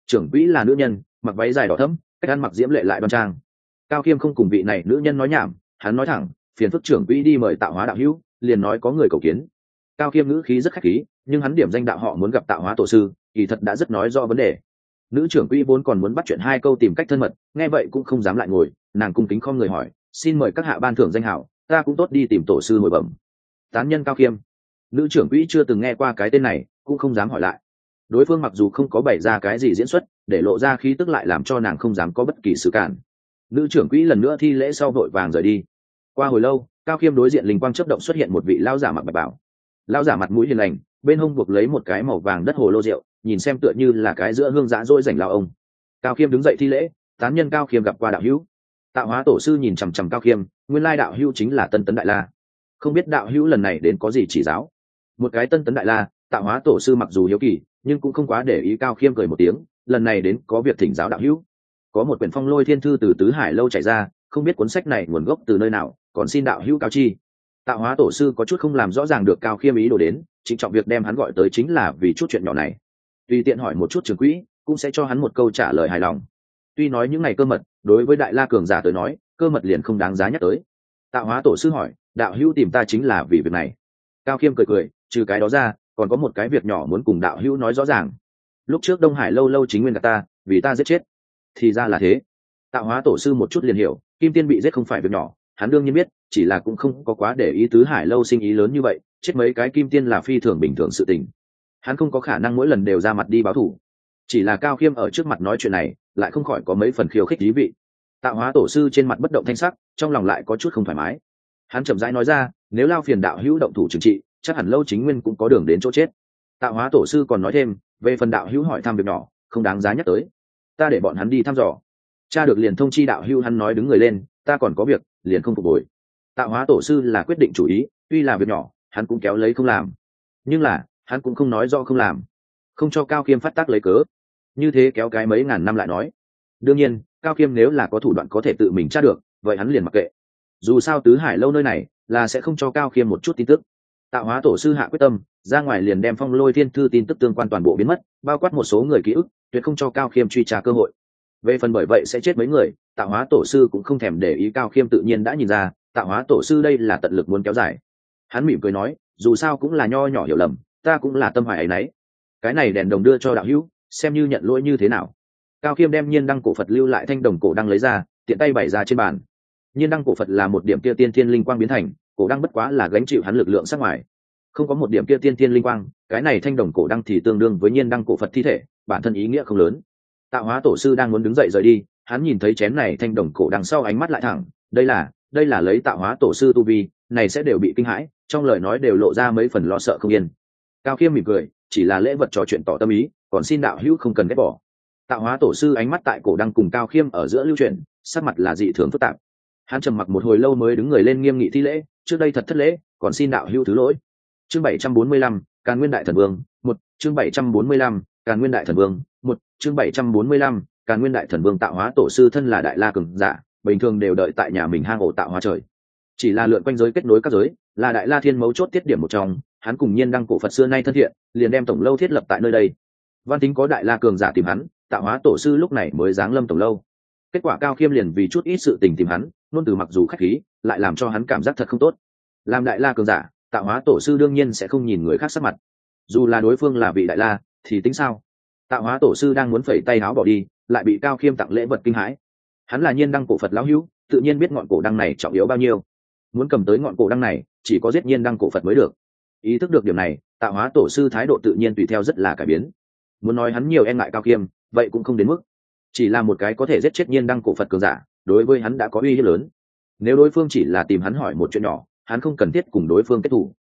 Trưởng quỹ là nữ nhân, mặc váy dài đỏ thấm cách ăn mặc diễm lệ lại đoan trang. Cao khiêm không cùng vị này nữ nhân nói nhảm, hắn nói thẳng, phiền phức trưởng quỹ đi mời tạo hóa đạo hữu, liền nói có người cầu kiến. Cao khiêm ngữ khí rất khách khí, nhưng hắn điểm danh đạo họ muốn gặp tạo hóa tổ sư, kỳ thật đã rất nói do vấn đề nữ trưởng quỹ vốn còn muốn bắt chuyện hai câu tìm cách thân mật, nghe vậy cũng không dám lại ngồi, nàng cung kính không người hỏi, xin mời các hạ ban thưởng danh hảo, ta cũng tốt đi tìm tổ sư hồi bẩm. Tán nhân cao khiêm. Nữ trưởng quỹ chưa từng nghe qua cái tên này, cũng không dám hỏi lại. Đối phương mặc dù không có bày ra cái gì diễn xuất, để lộ ra khí tức lại làm cho nàng không dám có bất kỳ sự cản. Nữ trưởng quỹ lần nữa thi lễ sau vội vàng rời đi. Qua hồi lâu, cao khiêm đối diện linh quang chấp động xuất hiện một vị lao giả mặt bạch bảo. Lao giả mặt mũi hiền lành bên hông buộc lấy một cái màu vàng đất hồ lô rượu, nhìn xem tựa như là cái giữa hương giã dỗi rảnh lao ông. Cao khiêm đứng dậy thi lễ, tán nhân cao khiêm gặp qua đạo hữu. Tạo hóa tổ sư nhìn chằm chằm cao khiêm, nguyên lai đạo hữu chính là tân tấn đại la. Không biết đạo hữu lần này đến có gì chỉ giáo? Một cái tân tấn đại la, tạo hóa tổ sư mặc dù hiếu kỳ, nhưng cũng không quá để ý cao khiêm cười một tiếng, lần này đến có việc thỉnh giáo đạo hữu. Có một quyển phong lôi thiên thư từ tứ hải lâu chạy ra, không biết cuốn sách này nguồn gốc từ nơi nào, còn xin đạo hữu cao chi. Tạo hóa tổ sư có chút không làm rõ ràng được cao khiêm ý đồ đến trịnh trọng việc đem hắn gọi tới chính là vì chút chuyện nhỏ này. Tùy tiện hỏi một chút trường quỹ, cũng sẽ cho hắn một câu trả lời hài lòng. Tuy nói những ngày cơ mật, đối với đại la cường giả tới nói, cơ mật liền không đáng giá nhắc tới. Tạo hóa tổ sư hỏi, đạo hữu tìm ta chính là vì việc này? Cao khiêm cười cười, trừ cái đó ra, còn có một cái việc nhỏ muốn cùng đạo hữu nói rõ ràng. Lúc trước đông hải lâu lâu chính nguyên cả ta, vì ta giết chết. Thì ra là thế. Tạo hóa tổ sư một chút liền hiểu, kim tiên bị giết không phải việc nhỏ, hắn đương nhiên biết, chỉ là cũng không có quá để ý tứ hải lâu sinh ý lớn như vậy chết mấy cái kim tiên là phi thường bình thường sự tình. Hắn không có khả năng mỗi lần đều ra mặt đi báo thủ. Chỉ là cao khiêm ở trước mặt nói chuyện này, lại không khỏi có mấy phần khiêu khích lý vị. Tạo hóa tổ sư trên mặt bất động thanh sắc, trong lòng lại có chút không thoải mái. Hắn chậm rãi nói ra, nếu lao phiền đạo hữu động thủ trừng trị, chắc hẳn lâu chính nguyên cũng có đường đến chỗ chết. Tạo hóa tổ sư còn nói thêm, về phần đạo hữu hỏi thăm việc nhỏ, không đáng giá nhắc tới. Ta để bọn hắn đi thăm dò. Cha được liền thông chi đạo hữu hắn nói đứng người lên, ta còn có việc, liền không phục hồi. Tạo hóa tổ sư là quyết định chủ ý, tuy là việc nhỏ hắn cũng kéo lấy không làm. Nhưng là, hắn cũng không nói do không làm. Không cho cao khiêm phát tác lấy cớ. Như thế kéo cái mấy ngàn năm lại nói. Đương nhiên, cao khiêm nếu là có thủ đoạn có thể tự mình tra được, vậy hắn liền mặc kệ. Dù sao tứ hải lâu nơi này, là sẽ không cho cao khiêm một chút tin tức. Tạo hóa tổ sư hạ quyết tâm, ra ngoài liền đem phong lôi thiên thư tin tức tương quan toàn bộ biến mất, bao quát một số người ký ức, tuyệt không cho cao khiêm truy trả cơ hội. Về phần bởi vậy sẽ chết mấy người, tạo hóa tổ sư cũng không thèm để ý cao khiêm tự nhiên đã nhìn ra, tạo hóa tổ sư đây là tận lực muốn kéo dài hắn mỉm cười nói, dù sao cũng là nho nhỏ hiểu lầm, ta cũng là tâm hoài ấy nấy. Cái này đèn đồng đưa cho đạo hữu, xem như nhận lỗi như thế nào. Cao khiêm đem nhiên đăng cổ phật lưu lại thanh đồng cổ đăng lấy ra, tiện tay bày ra trên bàn. Nhiên đăng cổ phật là một điểm kia tiên thiên linh quang biến thành, cổ đăng bất quá là gánh chịu hắn lực lượng sắc ngoài. Không có một điểm kia tiên thiên linh quang, cái này thanh đồng cổ đăng thì tương đương với nhiên đăng cổ phật thi thể, bản thân ý nghĩa không lớn. Tạo hóa tổ sư đang muốn đứng dậy rời đi, hắn nhìn thấy chén này thanh đồng cổ đằng sau ánh mắt lại thẳng, đây là đây là lấy tạo hóa tổ sư tu vi này sẽ đều bị kinh hãi, trong lời nói đều lộ ra mấy phần lo sợ không yên. Cao khiêm mỉm cười, chỉ là lễ vật trò chuyện tỏ tâm ý, còn xin đạo hữu không cần ghét bỏ. Tạo hóa tổ sư ánh mắt tại cổ đăng cùng cao khiêm ở giữa lưu truyền sắc mặt là dị thường phức tạp. Hắn trầm mặc một hồi lâu mới đứng người lên nghiêm nghị thi lễ, trước đây thật thất lễ, còn xin đạo hữu thứ lỗi. Chương bảy trăm bốn mươi lăm, càn nguyên đại thần vương, một, chương bảy trăm bốn mươi lăm, càn nguyên đại thần vương, một, chương bảy trăm bốn mươi lăm, càn nguyên đại thần vương tạo hóa tổ sư thân là đại la cường giả, bình thường đều đợi tại nhà mình hang ổ tạo hóa trời chỉ là lượn quanh giới kết nối các giới, là đại la thiên mấu chốt tiết điểm một trong, hắn cùng nhiên đăng cổ phật xưa nay thân thiện, liền đem tổng lâu thiết lập tại nơi đây. Văn tính có đại la cường giả tìm hắn, tạo hóa tổ sư lúc này mới giáng lâm tổng lâu. Kết quả cao khiêm liền vì chút ít sự tình tìm hắn, luôn từ mặc dù khách khí, lại làm cho hắn cảm giác thật không tốt. Làm đại la cường giả, tạo hóa tổ sư đương nhiên sẽ không nhìn người khác sắc mặt. Dù là đối phương là vị đại la, thì tính sao? Tạo hóa tổ sư đang muốn phẩy tay áo bỏ đi, lại bị cao khiêm tặng lễ vật kinh hãi. Hắn là nhiên đăng cổ phật lão hữu, tự nhiên biết ngọn cổ đăng này trọng yếu bao nhiêu muốn cầm tới ngọn cổ đăng này, chỉ có giết nhiên đăng cổ phật mới được. Ý thức được điểm này tạo hóa tổ sư thái độ tự nhiên tùy theo rất là cải biến. Muốn nói hắn nhiều e ngại cao khiêm vậy cũng không đến mức. Chỉ là một cái có thể giết chết nhiên đăng cổ phật cường giả, đối với hắn đã có uy hiếp lớn. Nếu đối phương chỉ là tìm hắn hỏi một chuyện nhỏ, hắn không cần thiết cùng đối phương kết thủ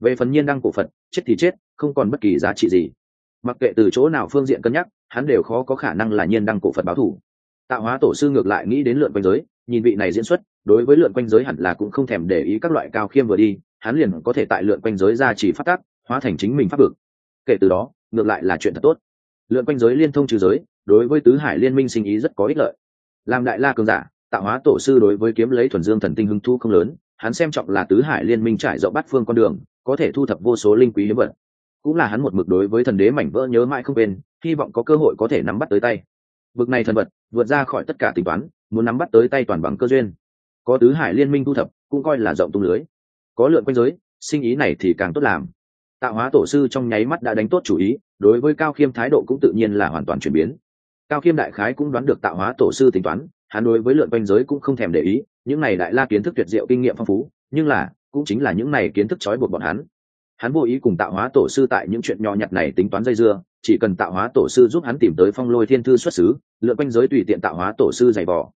về phần nhiên đăng cổ phật, chết thì chết, không còn bất kỳ giá trị gì. Mặc kệ từ chỗ nào phương diện cân nhắc, hắn đều khó có khả năng là nhiên đăng cổ phật báo thủ tạo hóa tổ sư ngược lại nghĩ đến lượn quanh giới, nhìn vị này diễn xuất đối với lượn quanh giới hẳn là cũng không thèm để ý các loại cao khiêm vừa đi, hắn liền có thể tại lượn quanh giới ra chỉ phát tác hóa thành chính mình pháp vực. Kể từ đó, ngược lại là chuyện thật tốt. Lượn quanh giới liên thông trừ giới, đối với tứ hải liên minh sinh ý rất có ích lợi. Làm đại la cường giả, tạo hóa tổ sư đối với kiếm lấy thuần dương thần tinh hứng thu không lớn, hắn xem trọng là tứ hải liên minh trải rộng bát phương con đường, có thể thu thập vô số linh quý hiếm vật. Cũng là hắn một mực đối với thần đế mảnh vỡ nhớ mãi không quên, hy vọng có cơ hội có thể nắm bắt tới tay. Vực này thần vật, vượt ra khỏi tất cả tính toán, muốn nắm bắt tới tay toàn bằng cơ duyên có tứ hải liên minh thu thập, cũng coi là rộng tung lưới. Có lượn quanh giới, sinh ý này thì càng tốt làm. Tạo hóa tổ sư trong nháy mắt đã đánh tốt chủ ý, đối với cao khiêm thái độ cũng tự nhiên là hoàn toàn chuyển biến. Cao khiêm đại khái cũng đoán được tạo hóa tổ sư tính toán, hắn đối với lượn quanh giới cũng không thèm để ý, những này đại la kiến thức tuyệt diệu kinh nghiệm phong phú, nhưng là, cũng chính là những này kiến thức trói buộc bọn hắn. Hắn vô ý cùng tạo hóa tổ sư tại những chuyện nhỏ nhặt này tính toán dây dưa, chỉ cần tạo hóa tổ sư giúp hắn tìm tới phong lôi thiên thư xuất xứ, lượn quanh giới tùy tiện tạo hóa tổ sư giày vò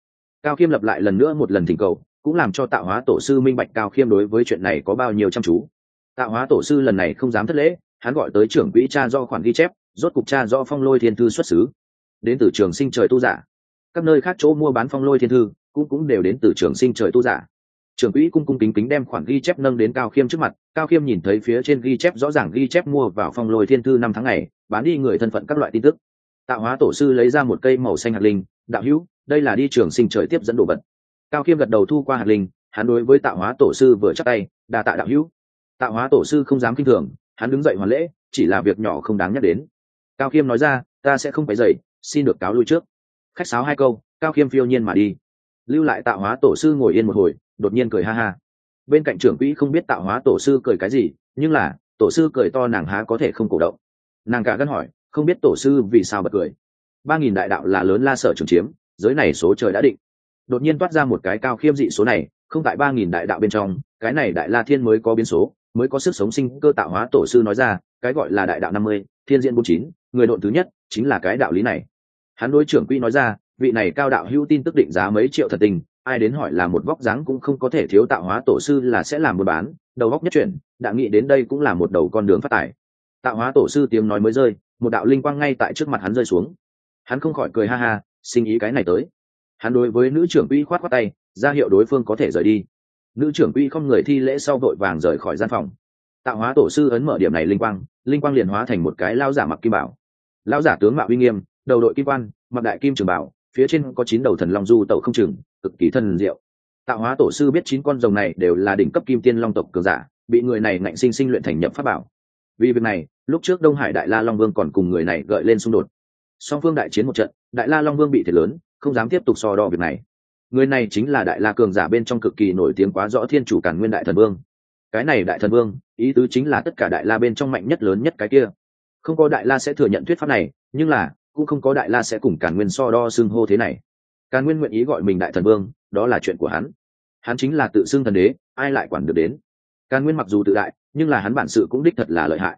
cao khiêm lập lại lần nữa một lần thỉnh cầu, cũng làm cho tạo hóa tổ sư minh bạch cao khiêm đối với chuyện này có bao nhiêu chăm chú. Tạo hóa tổ sư lần này không dám thất lễ, hắn gọi tới trưởng quỹ cha do khoản ghi chép, rốt cục cha do phong lôi thiên thư xuất xứ. Đến từ trường sinh trời tu giả. Các nơi khác chỗ mua bán phong lôi thiên thư cũng cũng đều đến từ trường sinh trời tu giả. Trưởng quỹ cung cung kính kính đem khoản ghi chép nâng đến cao khiêm trước mặt, cao khiêm nhìn thấy phía trên ghi chép rõ ràng ghi chép mua vào phong lôi thiên thư năm tháng ngày, bán đi người thân phận các loại tin tức. Tạo hóa tổ sư lấy ra một cây màu xanh hạt linh, đạo hữu đây là đi trường sinh trời tiếp dẫn đồ vật. Cao khiêm gật đầu thu qua hạt linh, hắn đối với tạo hóa tổ sư vừa chắc tay, đa tạ đạo hữu. Tạo hóa tổ sư không dám kinh thường, hắn đứng dậy hoàn lễ, chỉ là việc nhỏ không đáng nhắc đến. Cao khiêm nói ra, ta sẽ không phải dậy xin được cáo lui trước. Khách sáo hai câu, cao khiêm phiêu nhiên mà đi. Lưu lại tạo hóa tổ sư ngồi yên một hồi, đột nhiên cười ha ha. Bên cạnh trưởng quỹ không biết tạo hóa tổ sư cười cái gì, nhưng là, tổ sư cười to nàng há có thể không cổ động. Nàng cả gân hỏi, không biết tổ sư vì sao bật cười? Ba nghìn đại đạo là lớn la sở trường chiếm giới này số trời đã định. Đột nhiên toát ra một cái cao khiêm dị số này, không tại ba nghìn đại đạo bên trong, cái này đại la thiên mới có biến số, mới có sức sống sinh cơ tạo hóa tổ sư nói ra, cái gọi là đại đạo năm mươi, thiên diện bốn chín, người độn thứ nhất, chính là cái đạo lý này. Hắn đối trưởng quy nói ra, vị này cao đạo hữu tin tức định giá mấy triệu thật tình, ai đến hỏi là một vóc dáng cũng không có thể thiếu tạo hóa tổ sư là sẽ làm buôn bán, đầu góc nhất chuyển, đã nghĩ đến đây cũng là một đầu con đường phát tài. Tạo hóa tổ sư tiếng nói mới rơi, một đạo linh quang ngay tại trước mặt hắn rơi xuống. Hắn không khỏi cười ha ha sinh ý cái này tới. Hắn đối với nữ trưởng quỹ khoát khoát tay, ra hiệu đối phương có thể rời đi. Nữ trưởng quỹ không người thi lễ sau vội vàng rời khỏi gian phòng. Tạo hóa tổ sư ấn mở điểm này linh quang linh quang liền hóa thành một cái lao giả mặc kim bảo. Lao giả tướng mạo uy nghiêm, đầu đội kim quan, mặc đại kim trường bảo, phía trên có chín đầu thần long du tẩu không chừng, cực kỳ thân diệu. Tạo hóa tổ sư biết chín con rồng này đều là đỉnh cấp kim tiên long tộc cường giả, bị người này ngạnh sinh sinh luyện thành nhập pháp bảo. Vì việc này, lúc trước đông hải đại la long vương còn cùng người này gợi lên xung đột. Song phương đại chiến một trận đại la long vương bị thiệt lớn, không dám tiếp tục so đo việc này. Người này chính là đại la cường giả bên trong cực kỳ nổi tiếng quá rõ thiên chủ cản nguyên đại thần vương. Cái này đại thần vương, ý tứ chính là tất cả đại la bên trong mạnh nhất lớn nhất cái kia. Không có đại la sẽ thừa nhận thuyết pháp này, nhưng là, cũng không có đại la sẽ cùng càn nguyên so đo xưng hô thế này. Càn nguyên nguyện ý gọi mình đại thần vương, đó là chuyện của hắn. Hắn chính là tự xưng thần đế, ai lại quản được đến? Càn nguyên mặc dù tự đại, nhưng là hắn bản sự cũng đích thật là lợi hại.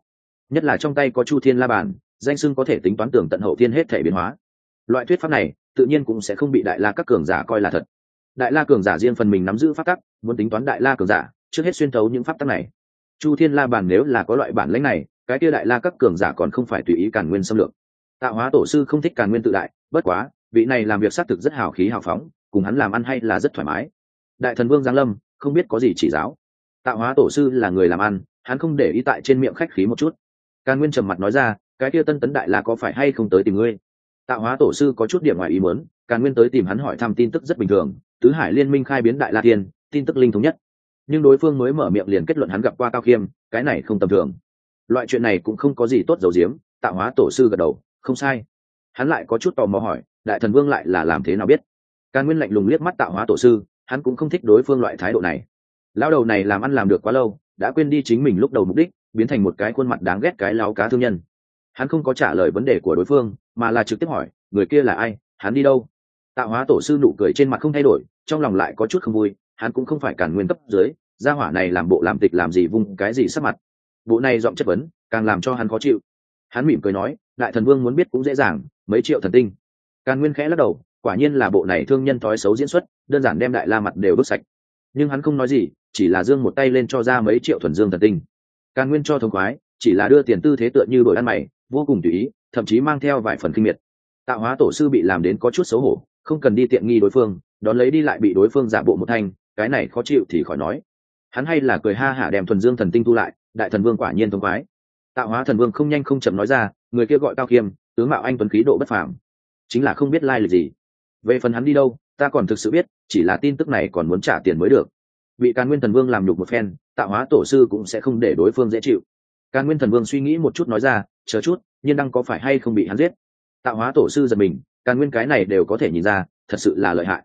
Nhất là trong tay có chu thiên la bàn, danh xưng có thể tính toán tưởng tận hậu thiên hết thể biến hóa loại thuyết pháp này, tự nhiên cũng sẽ không bị đại la các cường giả coi là thật. Đại la cường giả riêng phần mình nắm giữ pháp tắc, muốn tính toán đại la cường giả, trước hết xuyên thấu những pháp tắc này. Chu thiên la bàn nếu là có loại bản lãnh này, cái kia đại la các cường giả còn không phải tùy ý càn nguyên xâm lược. Tạo hóa tổ sư không thích càn nguyên tự đại, bất quá, vị này làm việc xác thực rất hào khí hào phóng, cùng hắn làm ăn hay là rất thoải mái. Đại thần vương giang lâm, không biết có gì chỉ giáo. Tạo hóa tổ sư là người làm ăn, hắn không để ý tại trên miệng khách khí một chút. Càn nguyên trầm mặt nói ra, cái kia tân tấn đại la có phải hay không tới tìm ngươi? Tạo hóa tổ sư có chút điểm ngoài ý muốn, càn nguyên tới tìm hắn hỏi thăm tin tức rất bình thường, tứ hải liên minh khai biến đại la tiên tin tức linh thống nhất. Nhưng đối phương mới mở miệng liền kết luận hắn gặp qua cao khiêm, cái này không tầm thường. Loại chuyện này cũng không có gì tốt dầu diếm tạo hóa tổ sư gật đầu, không sai. Hắn lại có chút tò mò hỏi, đại thần vương lại là làm thế nào biết? Càn nguyên lạnh lùng liếc mắt tạo hóa tổ sư, hắn cũng không thích đối phương loại thái độ này. Lão đầu này làm ăn làm được quá lâu, đã quên đi chính mình lúc đầu mục đích, biến thành một cái khuôn mặt đáng ghét cái láo cá thương nhân hắn không có trả lời vấn đề của đối phương, mà là trực tiếp hỏi, người kia là ai? Hắn đi đâu? Tạo hóa tổ sư nụ cười trên mặt không thay đổi, trong lòng lại có chút không vui, hắn cũng không phải cản nguyên cấp dưới, gia hỏa này làm bộ làm tịch làm gì vung cái gì sắc mặt. Bộ này giọng chất vấn, càng làm cho hắn khó chịu. Hắn mỉm cười nói, đại thần vương muốn biết cũng dễ dàng, mấy triệu thần tinh. Càn nguyên khẽ lắc đầu, quả nhiên là bộ này thương nhân thói xấu diễn xuất, đơn giản đem đại la mặt đều đốt sạch. Nhưng hắn không nói gì, chỉ là dương một tay lên cho ra mấy triệu thuần dương thần tinh. Càn nguyên cho thông khoái, chỉ là đưa tiền tư thế tựa như đổi ăn mày vô cùng tùy ý, thậm chí mang theo vài phần kinh miệt. Tạo hóa tổ sư bị làm đến có chút xấu hổ, không cần đi tiện nghi đối phương, đón lấy đi lại bị đối phương giả bộ một thanh, cái này khó chịu thì khỏi nói. Hắn hay là cười ha hả đem thuần dương thần tinh thu lại, đại thần vương quả nhiên thông khoái. Tạo hóa thần vương không nhanh không chậm nói ra, người kia gọi cao khiêm tướng mạo anh tuấn khí độ bất phàm. Chính là không biết lai lịch gì. Về phần hắn đi đâu, ta còn thực sự biết, chỉ là tin tức này còn muốn trả tiền mới được. Bị càn nguyên thần vương làm nhục một phen, tạo hóa tổ sư cũng sẽ không để đối phương dễ chịu càn nguyên thần vương suy nghĩ một chút nói ra, chờ chút, nhiên đăng có phải hay không bị hắn giết? Tạo hóa tổ sư giật mình, càn nguyên cái này đều có thể nhìn ra, thật sự là lợi hại.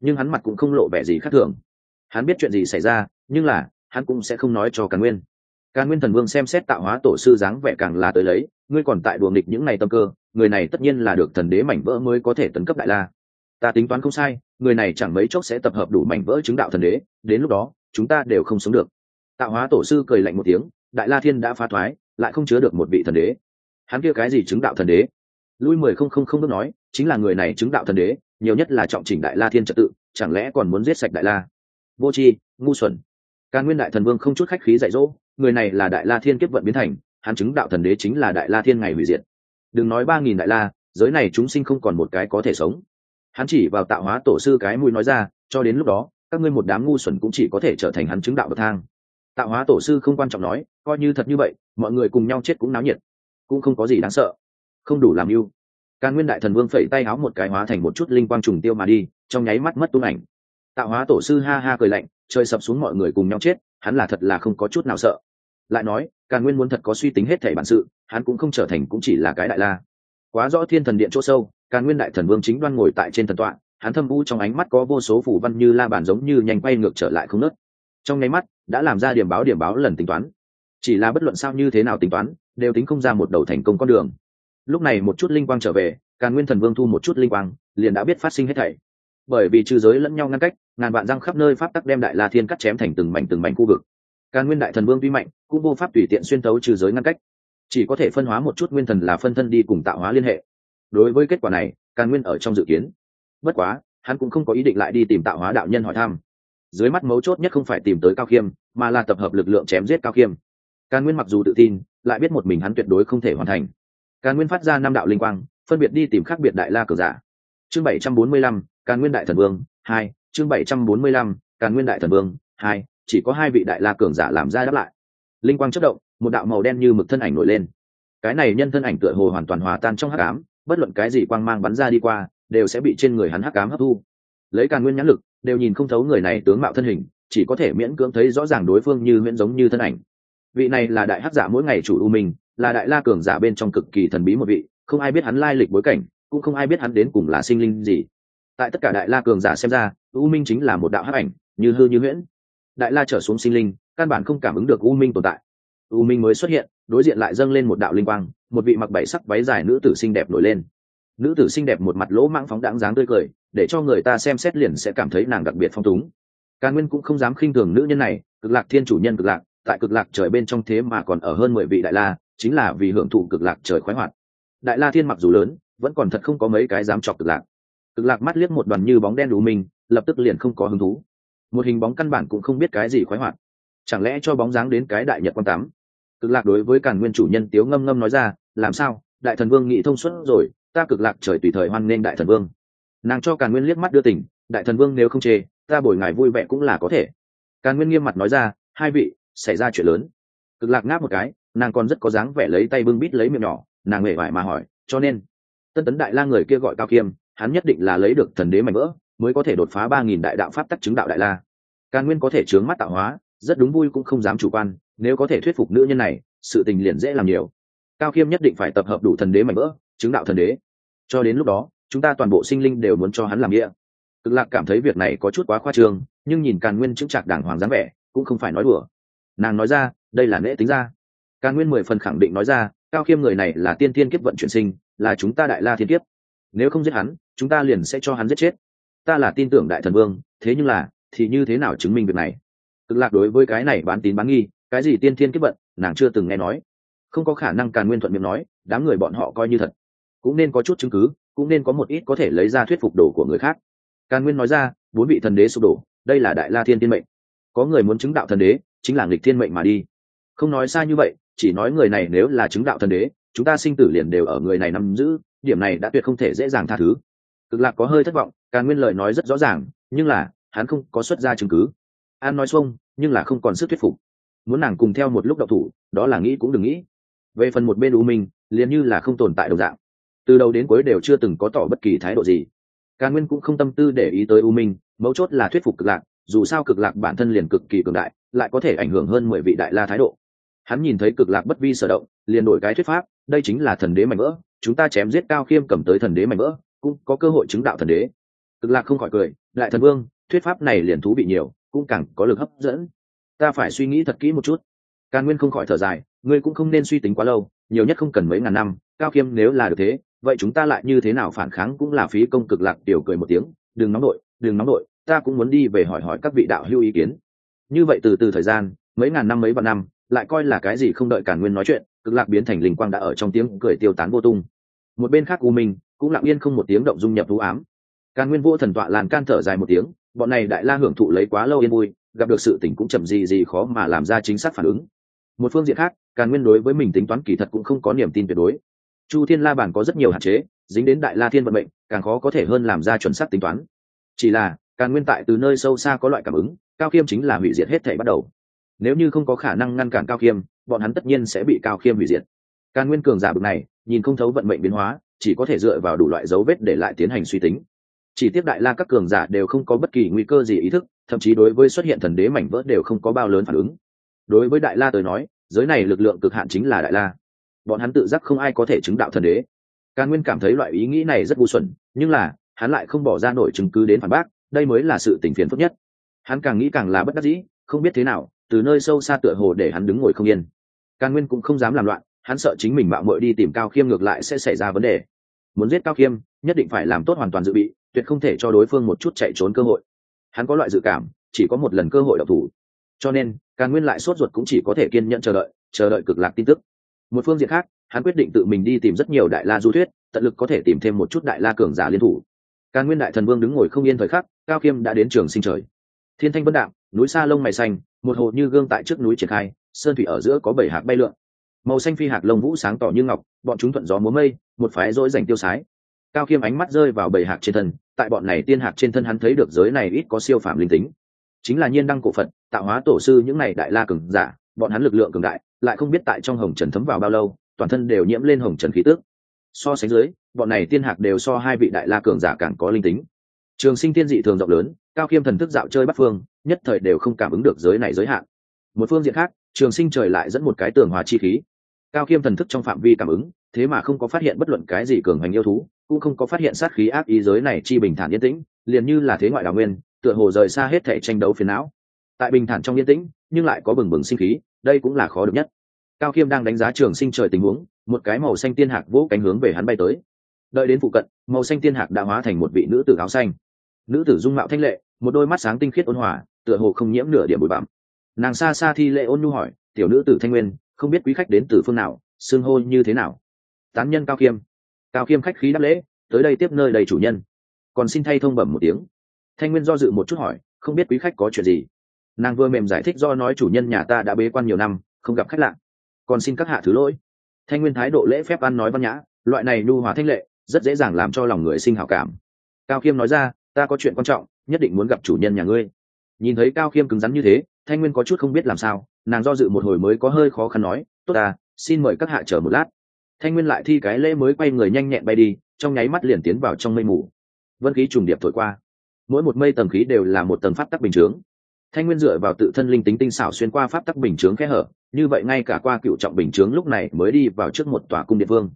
Nhưng hắn mặt cũng không lộ vẻ gì khác thường. Hắn biết chuyện gì xảy ra, nhưng là, hắn cũng sẽ không nói cho càn nguyên. Càn nguyên thần vương xem xét tạo hóa tổ sư dáng vẻ càng là tới lấy, ngươi còn tại đùa nghịch những ngày tâm cơ, người này tất nhiên là được thần đế mảnh vỡ mới có thể tấn cấp đại la. Ta tính toán không sai, người này chẳng mấy chốc sẽ tập hợp đủ mảnh vỡ chứng đạo thần đế, đến lúc đó, chúng ta đều không sống được. Tạo hóa tổ sư cười lạnh một tiếng đại la thiên đã phá thoái, lại không chứa được một vị thần đế. Hắn kia cái gì chứng đạo thần đế? Lui mười không không không bước nói, chính là người này chứng đạo thần đế, nhiều nhất là trọng chỉnh đại la thiên trật tự, chẳng lẽ còn muốn giết sạch đại la? Vô c ngu xuẩn. Càn nguyên đại thần vương không chút khách khí dạy dỗ, người này là đại la thiên kiếp vận biến thành, hắn chứng đạo thần đế chính là đại la thiên ngày hủy diệt. Đừng nói ba nghìn đại la, giới này chúng sinh không còn một cái có thể sống. Hắn chỉ vào tạo hóa tổ sư cái mũi nói ra, cho đến lúc đó, các ngươi một đám ngu xuẩn cũng chỉ có thể trở thành hắn chứng đạo bậc thang tạo hóa tổ sư không quan trọng nói, coi như thật như vậy, mọi người cùng nhau chết cũng náo nhiệt. Cũng không có gì đáng sợ. Không đủ làm yêu càn nguyên đại thần vương phẩy tay áo một cái hóa thành một chút linh quang trùng tiêu mà đi, trong nháy mắt mất tung ảnh. Tạo hóa tổ sư ha ha cười lạnh, trời sập xuống mọi người cùng nhau chết, hắn là thật là không có chút nào sợ. Lại nói, càn nguyên muốn thật có suy tính hết thể bản sự, hắn cũng không trở thành cũng chỉ là cái đại la. Quá rõ thiên thần điện chỗ sâu, càn nguyên đại thần vương chính đoan ngồi tại trên thần tọa, hắn thâm vũ trong ánh mắt có vô số phủ văn như la bàn giống như nhanh quay ngược trở lại không nớt trong nháy mắt đã làm ra điểm báo điểm báo lần tính toán. Chỉ là bất luận sao như thế nào tính toán, đều tính không ra một đầu thành công con đường. Lúc này một chút linh quang trở về, càn nguyên thần vương thu một chút linh quang, liền đã biết phát sinh hết thảy. Bởi vì trừ giới lẫn nhau ngăn cách, ngàn vạn răng khắp nơi pháp tắc đem đại la thiên cắt chém thành từng mảnh từng mảnh khu vực. Càn nguyên đại thần vương tuy mạnh, cũng vô pháp tùy tiện xuyên tấu trừ giới ngăn cách. Chỉ có thể phân hóa một chút nguyên thần là phân thân đi cùng tạo hóa liên hệ. Đối với kết quả này, càn nguyên ở trong dự kiến. Bất quá, hắn cũng không có ý định lại đi tìm tạo hóa đạo nhân hỏi thăm dưới mắt mấu chốt nhất không phải tìm tới cao khiêm, mà là tập hợp lực lượng chém giết cao khiêm. Càn nguyên mặc dù tự tin, lại biết một mình hắn tuyệt đối không thể hoàn thành. Càn nguyên phát ra năm đạo linh quang, phân biệt đi tìm khác biệt đại la cờ giả. Chương bảy trăm bốn mươi lăm, càn nguyên đại thần vương, hai, chương bảy trăm bốn mươi lăm, càn nguyên đại thần vương, hai, chỉ có hai vị đại la cường giả làm ra đáp lại. Linh quang chất động, một đạo màu đen như mực thân ảnh nổi lên. Cái này nhân thân ảnh tựa hồ hoàn toàn hòa tan trong hắc ám, bất luận cái gì quang mang bắn ra đi qua, đều sẽ bị trên người hắn hắc ám hấp thu. Lấy càn nguyên nhãn lực đều nhìn không thấu người này tướng mạo thân hình, chỉ có thể miễn cưỡng thấy rõ ràng đối phương như miễn giống như thân ảnh. Vị này là đại hắc giả mỗi ngày chủ u minh, là đại la cường giả bên trong cực kỳ thần bí một vị, không ai biết hắn lai lịch bối cảnh, cũng không ai biết hắn đến cùng là sinh linh gì. Tại tất cả đại la cường giả xem ra, u minh chính là một đạo hắc ảnh, như hư như huyễn. Đại la trở xuống sinh linh, căn bản không cảm ứng được u minh tồn tại. U minh mới xuất hiện, đối diện lại dâng lên một đạo linh quang, một vị mặc bảy sắc váy dài nữ tử xinh đẹp nổi lên. Nữ tử xinh đẹp một mặt lỗ mãng phóng đáng dáng tươi cười để cho người ta xem xét liền sẽ cảm thấy nàng đặc biệt phong túng. Càn nguyên cũng không dám khinh thường nữ nhân này, cực lạc thiên chủ nhân cực lạc, tại cực lạc trời bên trong thế mà còn ở hơn mười vị đại la, chính là vì hưởng thụ cực lạc trời khoái hoạt. Đại la thiên mặc dù lớn, vẫn còn thật không có mấy cái dám chọc cực lạc. Cực lạc mắt liếc một đoàn như bóng đen đủ mình, lập tức liền không có hứng thú. Một hình bóng căn bản cũng không biết cái gì khoái hoạt. Chẳng lẽ cho bóng dáng đến cái đại nhật quan tám? Cực lạc đối với càn nguyên chủ nhân tiếu ngâm ngâm nói ra, làm sao? Đại thần vương nghị thông suốt rồi, ta cực lạc trời tùy thời hoan nên đại thần vương nàng cho càn nguyên liếc mắt đưa tỉnh đại thần vương nếu không chê, ta bồi ngài vui vẻ cũng là có thể. Càn nguyên nghiêm mặt nói ra, hai vị, xảy ra chuyện lớn. Cực lạc ngáp một cái, nàng còn rất có dáng vẻ lấy tay bưng bít lấy miệng nhỏ, nàng mệt vải mà hỏi, cho nên, tân tấn đại la người kia gọi cao kiêm, hắn nhất định là lấy được thần đế mạnh vỡ, mới có thể đột phá ba nghìn đại đạo pháp tắc chứng đạo đại la. Càn nguyên có thể chướng mắt tạo hóa, rất đúng vui cũng không dám chủ quan, nếu có thể thuyết phục nữ nhân này, sự tình liền dễ làm nhiều. Cao Kiêm nhất định phải tập hợp đủ thần đế mạnh vỡ, chứng đạo thần đế. Cho đến lúc đó chúng ta toàn bộ sinh linh đều muốn cho hắn làm nghĩa. Cực lạc cảm thấy việc này có chút quá khoa trương, nhưng nhìn càn nguyên chững chạc đàng hoàng dáng vẻ, cũng không phải nói đùa. Nàng nói ra, đây là lễ tính ra. Càn nguyên mười phần khẳng định nói ra, cao khiêm người này là tiên tiên kiếp vận chuyển sinh, là chúng ta đại la thiên kiếp. Nếu không giết hắn, chúng ta liền sẽ cho hắn giết chết. Ta là tin tưởng đại thần vương, thế nhưng là, thì như thế nào chứng minh việc này? Cực lạc đối với cái này bán tín bán nghi, cái gì tiên thiên kiếp vận, nàng chưa từng nghe nói. Không có khả năng càn nguyên thuận miệng nói, đám người bọn họ coi như thật. Cũng nên có chút chứng cứ cũng nên có một ít có thể lấy ra thuyết phục đồ của người khác. Càn nguyên nói ra, bốn vị thần đế sụp đổ, đây là đại la thiên tiên mệnh. Có người muốn chứng đạo thần đế, chính là nghịch thiên mệnh mà đi. Không nói xa như vậy, chỉ nói người này nếu là chứng đạo thần đế, chúng ta sinh tử liền đều ở người này nắm giữ, điểm này đã tuyệt không thể dễ dàng tha thứ. Cực lạc có hơi thất vọng càn nguyên lời nói rất rõ ràng, nhưng là, hắn không có xuất ra chứng cứ. An nói xuông, nhưng là không còn sức thuyết phục. Muốn nàng cùng theo một lúc đậu thủ, đó là nghĩ cũng đừng nghĩ. Về phần một bên u minh, liền như là không tồn tại đồng dạng từ đầu đến cuối đều chưa từng có tỏ bất kỳ thái độ gì. Càn nguyên cũng không tâm tư để ý tới u minh, mấu chốt là thuyết phục cực lạc, dù sao cực lạc bản thân liền cực kỳ cường đại, lại có thể ảnh hưởng hơn mười vị đại la thái độ. Hắn nhìn thấy cực lạc bất vi sở động, liền đổi cái thuyết pháp, đây chính là thần đế mạnh vỡ chúng ta chém giết cao khiêm cầm tới thần đế mạnh vỡ cũng có cơ hội chứng đạo thần đế. Cực lạc không khỏi cười lại thần vương, thuyết pháp này liền thú vị nhiều, cũng càng có lực hấp dẫn. Ta phải suy nghĩ thật kỹ một chút. Càn nguyên không khỏi thở dài, ngươi cũng không nên suy tính quá lâu, nhiều nhất không cần mấy ngàn năm, cao khiêm nếu là được thế vậy chúng ta lại như thế nào phản kháng cũng là phí công cực lạc, tiểu cười một tiếng, đừng nóng đội, đừng nóng đội, ta cũng muốn đi về hỏi hỏi các vị đạo hưu ý kiến. Như vậy từ từ thời gian, mấy ngàn năm, mấy vạn năm, lại coi là cái gì không đợi càn nguyên nói chuyện, cực lạc biến thành linh quang đã ở trong tiếng cười tiêu tán vô tung. Một bên khác u minh cũng lặng yên không một tiếng động dung nhập thú ám. Càn nguyên vô thần tọa làn can thở dài một tiếng, bọn này đại la hưởng thụ lấy quá lâu yên vui, gặp được sự tình cũng chậm gì gì khó mà làm ra chính xác phản ứng. Một phương diện khác càn nguyên đối với mình tính toán kỳ thật cũng không có niềm tin tuyệt đối chu thiên la bản có rất nhiều hạn chế, dính đến đại la thiên vận mệnh, càng khó có thể hơn làm ra chuẩn xác tính toán. Chỉ là càng nguyên tại từ nơi sâu xa có loại cảm ứng, cao khiêm chính là hủy diệt hết thể bắt đầu. Nếu như không có khả năng ngăn cản cao khiêm, bọn hắn tất nhiên sẽ bị cao khiêm hủy diệt. Càng nguyên cường giả bực này, nhìn không thấu vận mệnh biến hóa, chỉ có thể dựa vào đủ loại dấu vết để lại tiến hành suy tính. Chỉ tiếp đại la các cường giả đều không có bất kỳ nguy cơ gì ý thức, thậm chí đối với xuất hiện thần đế mảnh vỡ đều không có bao lớn phản ứng. Đối với đại la tới nói, giới này lực lượng cực hạn chính là đại la bọn hắn tự giác không ai có thể chứng đạo thần đế. Càn nguyên cảm thấy loại ý nghĩ này rất ngu xuẩn, nhưng là, hắn lại không bỏ ra nổi chứng cứ đến phản bác, đây mới là sự tình phiền phức nhất. Hắn càng nghĩ càng là bất đắc dĩ, không biết thế nào, từ nơi sâu xa tựa hồ để hắn đứng ngồi không yên. Càn nguyên cũng không dám làm loạn, hắn sợ chính mình mạo muội đi tìm cao khiêm ngược lại sẽ xảy ra vấn đề. Muốn giết cao khiêm, nhất định phải làm tốt hoàn toàn dự bị, tuyệt không thể cho đối phương một chút chạy trốn cơ hội. Hắn có loại dự cảm, chỉ có một lần cơ hội độc thủ. Cho nên, càn nguyên lại sốt ruột cũng chỉ có thể kiên nhẫn chờ đợi chờ đợi cực lạc tin tức một phương diện khác, hắn quyết định tự mình đi tìm rất nhiều đại la du thuyết, tận lực có thể tìm thêm một chút đại la cường giả liên thủ. Càn nguyên đại thần vương đứng ngồi không yên thời khắc, cao khiêm đã đến trường sinh trời. Thiên thanh vân đạm, núi xa lông mày xanh, một hồ như gương tại trước núi triển khai, sơn thủy ở giữa có bảy hạt bay lượn. Màu xanh phi hạt lông vũ sáng tỏ như ngọc, bọn chúng thuận gió múa mây, một phái dỗi dành tiêu sái. Cao khiêm ánh mắt rơi vào bảy hạt trên thân, tại bọn này tiên hạt trên thân hắn thấy được giới này ít có siêu phạm linh tính. Chính là nhiên đăng cổ phật, tạo hóa tổ sư những này đại la cường giả, bọn hắn lực lượng cường đại lại không biết tại trong hồng trần thấm vào bao lâu, toàn thân đều nhiễm lên hồng trần khí tước so sánh dưới, bọn này tiên hạc đều so hai vị đại la cường giả càng có linh tính. Trường sinh tiên dị thường rộng lớn, cao khiêm thần thức dạo chơi bắt phương, nhất thời đều không cảm ứng được giới này giới hạn. Một phương diện khác, trường sinh trời lại dẫn một cái tường hòa chi khí. Cao khiêm thần thức trong phạm vi cảm ứng, thế mà không có phát hiện bất luận cái gì cường hành yêu thú, cũng không có phát hiện sát khí ác ý giới này chi bình thản yên tĩnh, liền như là thế ngoại đào nguyên, tựa hồ rời xa hết thể tranh đấu phiền não. Tại bình thản trong yên tĩnh, nhưng lại có bừng bừng sinh khí đây cũng là khó được nhất. Cao khiêm đang đánh giá trường sinh trời tình huống, một cái màu xanh tiên hạc vỗ cánh hướng về hắn bay tới. Đợi đến phụ cận, màu xanh tiên hạc đã hóa thành một vị nữ tử áo xanh. Nữ tử dung mạo thanh lệ, một đôi mắt sáng tinh khiết ôn hòa, tựa hồ không nhiễm nửa điểm bụi bặm. Nàng xa xa thi lệ ôn nhu hỏi, tiểu nữ tử thanh nguyên, không biết quý khách đến từ phương nào, xưng hô như thế nào? Tán nhân cao khiêm. Cao khiêm khách khí đáp lễ, tới đây tiếp nơi đầy chủ nhân. Còn xin thay thông bẩm một tiếng. Thanh nguyên do dự một chút hỏi, không biết quý khách có chuyện gì? Nàng vừa mềm giải thích do nói chủ nhân nhà ta đã bế quan nhiều năm, không gặp khách lạ. Còn xin các hạ thứ lỗi. Thanh nguyên thái độ lễ phép ăn nói văn nhã, loại này nhu hòa thanh lệ, rất dễ dàng làm cho lòng người sinh hảo cảm. Cao khiêm nói ra, ta có chuyện quan trọng, nhất định muốn gặp chủ nhân nhà ngươi. Nhìn thấy cao khiêm cứng rắn như thế, thanh nguyên có chút không biết làm sao, nàng do dự một hồi mới có hơi khó khăn nói, tốt ta, xin mời các hạ chờ một lát. Thanh nguyên lại thi cái lễ mới quay người nhanh nhẹn bay đi, trong nháy mắt liền tiến vào trong mây mù. Vân khí trùng điệp thổi qua. Mỗi một mây tầng khí đều là một tầng pháp tắc bình chướng thanh nguyên dựa vào tự thân linh tính tinh xảo xuyên qua pháp tắc bình chướng kẽ hở, như vậy ngay cả qua cựu trọng bình chướng lúc này mới đi vào trước một tòa cung địa phương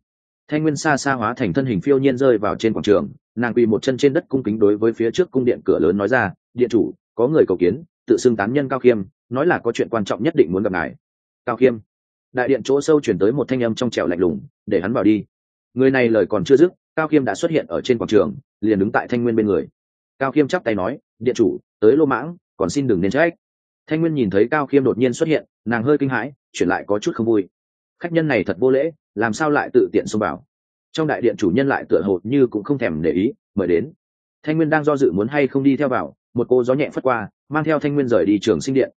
thanh nguyên xa xa hóa thành thân hình phiêu nhiên rơi vào trên quảng trường, nàng quỳ một chân trên đất cung kính đối với phía trước cung điện cửa lớn nói ra, điện chủ, có người cầu kiến, tự xưng tán nhân cao khiêm, nói là có chuyện quan trọng nhất định muốn gặp ngài. Cao khiêm? Đại điện chỗ sâu chuyển tới một thanh âm trong trẻo lạnh lùng, để hắn vào đi. Người này lời còn chưa dứt, cao khiêm đã xuất hiện ở trên quảng trường, liền đứng tại thanh nguyên bên người. Cao khiêm chắp tay nói, điện chủ, tới lô mãng còn xin đừng nên trách. Thanh nguyên nhìn thấy cao khiêm đột nhiên xuất hiện, nàng hơi kinh hãi, chuyển lại có chút không vui. Khách nhân này thật vô lễ, làm sao lại tự tiện xông vào? Trong đại điện chủ nhân lại tựa hồ như cũng không thèm để ý, mời đến. Thanh nguyên đang do dự muốn hay không đi theo vào, một cô gió nhẹ phất qua, mang theo thanh nguyên rời đi trường sinh điện.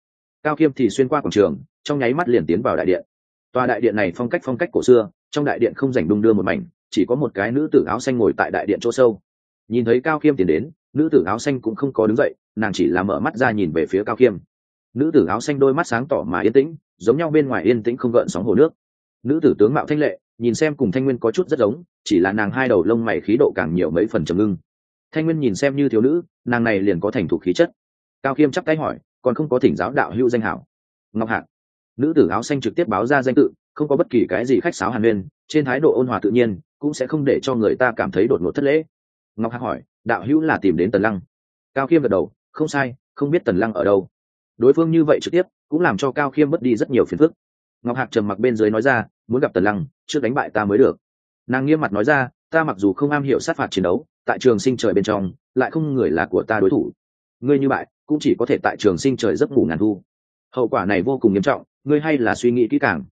Cao khiêm thì xuyên qua quảng trường, trong nháy mắt liền tiến vào đại điện. Tòa đại điện này phong cách phong cách cổ xưa, trong đại điện không dành đung đưa một mảnh, chỉ có một cái nữ tử áo xanh ngồi tại đại điện chỗ sâu. Nhìn thấy cao khiêm tiến đến nữ tử áo xanh cũng không có đứng dậy, nàng chỉ là mở mắt ra nhìn về phía cao khiêm nữ tử áo xanh đôi mắt sáng tỏ mà yên tĩnh, giống nhau bên ngoài yên tĩnh không gợn sóng hồ nước. Nữ tử tướng mạo thanh lệ, nhìn xem cùng thanh nguyên có chút rất giống, chỉ là nàng hai đầu lông mày khí độ càng nhiều mấy phần trầm ngưng. Thanh nguyên nhìn xem như thiếu nữ, nàng này liền có thành thục khí chất. Cao khiêm chắp tay hỏi, còn không có thỉnh giáo đạo hữu danh hảo. Ngọc hạc. Nữ tử áo xanh trực tiếp báo ra danh tự, không có bất kỳ cái gì khách sáo hàn huyên, trên thái độ ôn hòa tự nhiên, cũng sẽ không để cho người ta cảm thấy đột ngột thất lễ. Ngọc hạc hỏi đạo hữu là tìm đến tần lăng. Cao khiêm gật đầu, không sai, không biết tần lăng ở đâu. Đối phương như vậy trực tiếp, cũng làm cho cao khiêm mất đi rất nhiều phiền phức. Ngọc hạc trầm mặc bên dưới nói ra, muốn gặp tần lăng, trước đánh bại ta mới được. Nàng nghiêm mặt nói ra, ta mặc dù không am hiểu sát phạt chiến đấu, tại trường sinh trời bên trong, lại không người là của ta đối thủ. Ngươi như bại, cũng chỉ có thể tại trường sinh trời giấc ngủ ngàn thu. Hậu quả này vô cùng nghiêm trọng, ngươi hay là suy nghĩ kỹ càng.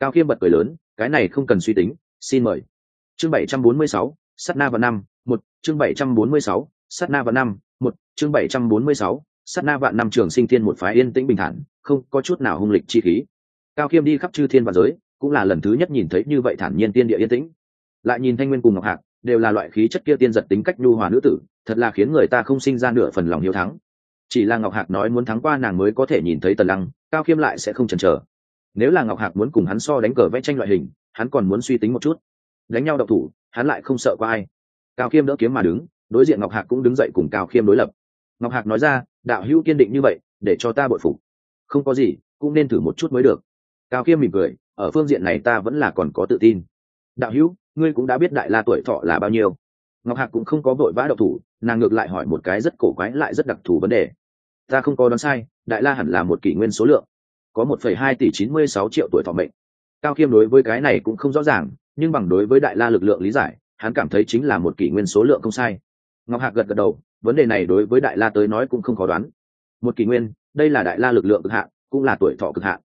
Cao khiêm bật cười lớn, cái này không cần suy tính, xin mời. Chương bảy trăm bốn mươi sáu sắt na vào năm chương 746, sát na vạn năm một chương 746, sát na vạn năm trường sinh thiên một phái yên tĩnh bình thản không có chút nào hung lịch chi khí. Cao Kiêm đi khắp chư thiên và giới cũng là lần thứ nhất nhìn thấy như vậy thản nhiên tiên địa yên tĩnh. Lại nhìn thanh nguyên cùng ngọc hạc đều là loại khí chất kia tiên giật tính cách nhu hòa nữ tử thật là khiến người ta không sinh ra nửa phần lòng hiếu thắng. Chỉ là ngọc hạc nói muốn thắng qua nàng mới có thể nhìn thấy tần lăng cao Kiêm lại sẽ không chần chờ. Nếu là ngọc hạc muốn cùng hắn so đánh cờ vẽ tranh loại hình hắn còn muốn suy tính một chút. Đánh nhau độc thủ hắn lại không sợ qua ai cao khiêm đỡ kiếm mà đứng, đối diện ngọc hạc cũng đứng dậy cùng cao khiêm đối lập. Ngọc hạc nói ra, đạo hữu kiên định như vậy, để cho ta bội phục. Không có gì, cũng nên thử một chút mới được. Cao khiêm mỉm cười, ở phương diện này ta vẫn là còn có tự tin. Đạo hữu, ngươi cũng đã biết đại la tuổi thọ là bao nhiêu. Ngọc hạc cũng không có vội vã độc thủ, nàng ngược lại hỏi một cái rất cổ quái lại rất đặc thù vấn đề. Ta không có đoán sai, đại la hẳn là một kỷ nguyên số lượng, có một phẩy hai tỷ chín mươi sáu triệu tuổi thọ mệnh. Cao khiêm đối với cái này cũng không rõ ràng, nhưng bằng đối với đại la lực lượng lý giải hắn cảm thấy chính là một kỷ nguyên số lượng không sai. Ngọc hạc gật gật đầu, vấn đề này đối với đại la tới nói cũng không khó đoán. Một kỷ nguyên, đây là đại la lực lượng cực hạn, cũng là tuổi thọ cực hạn.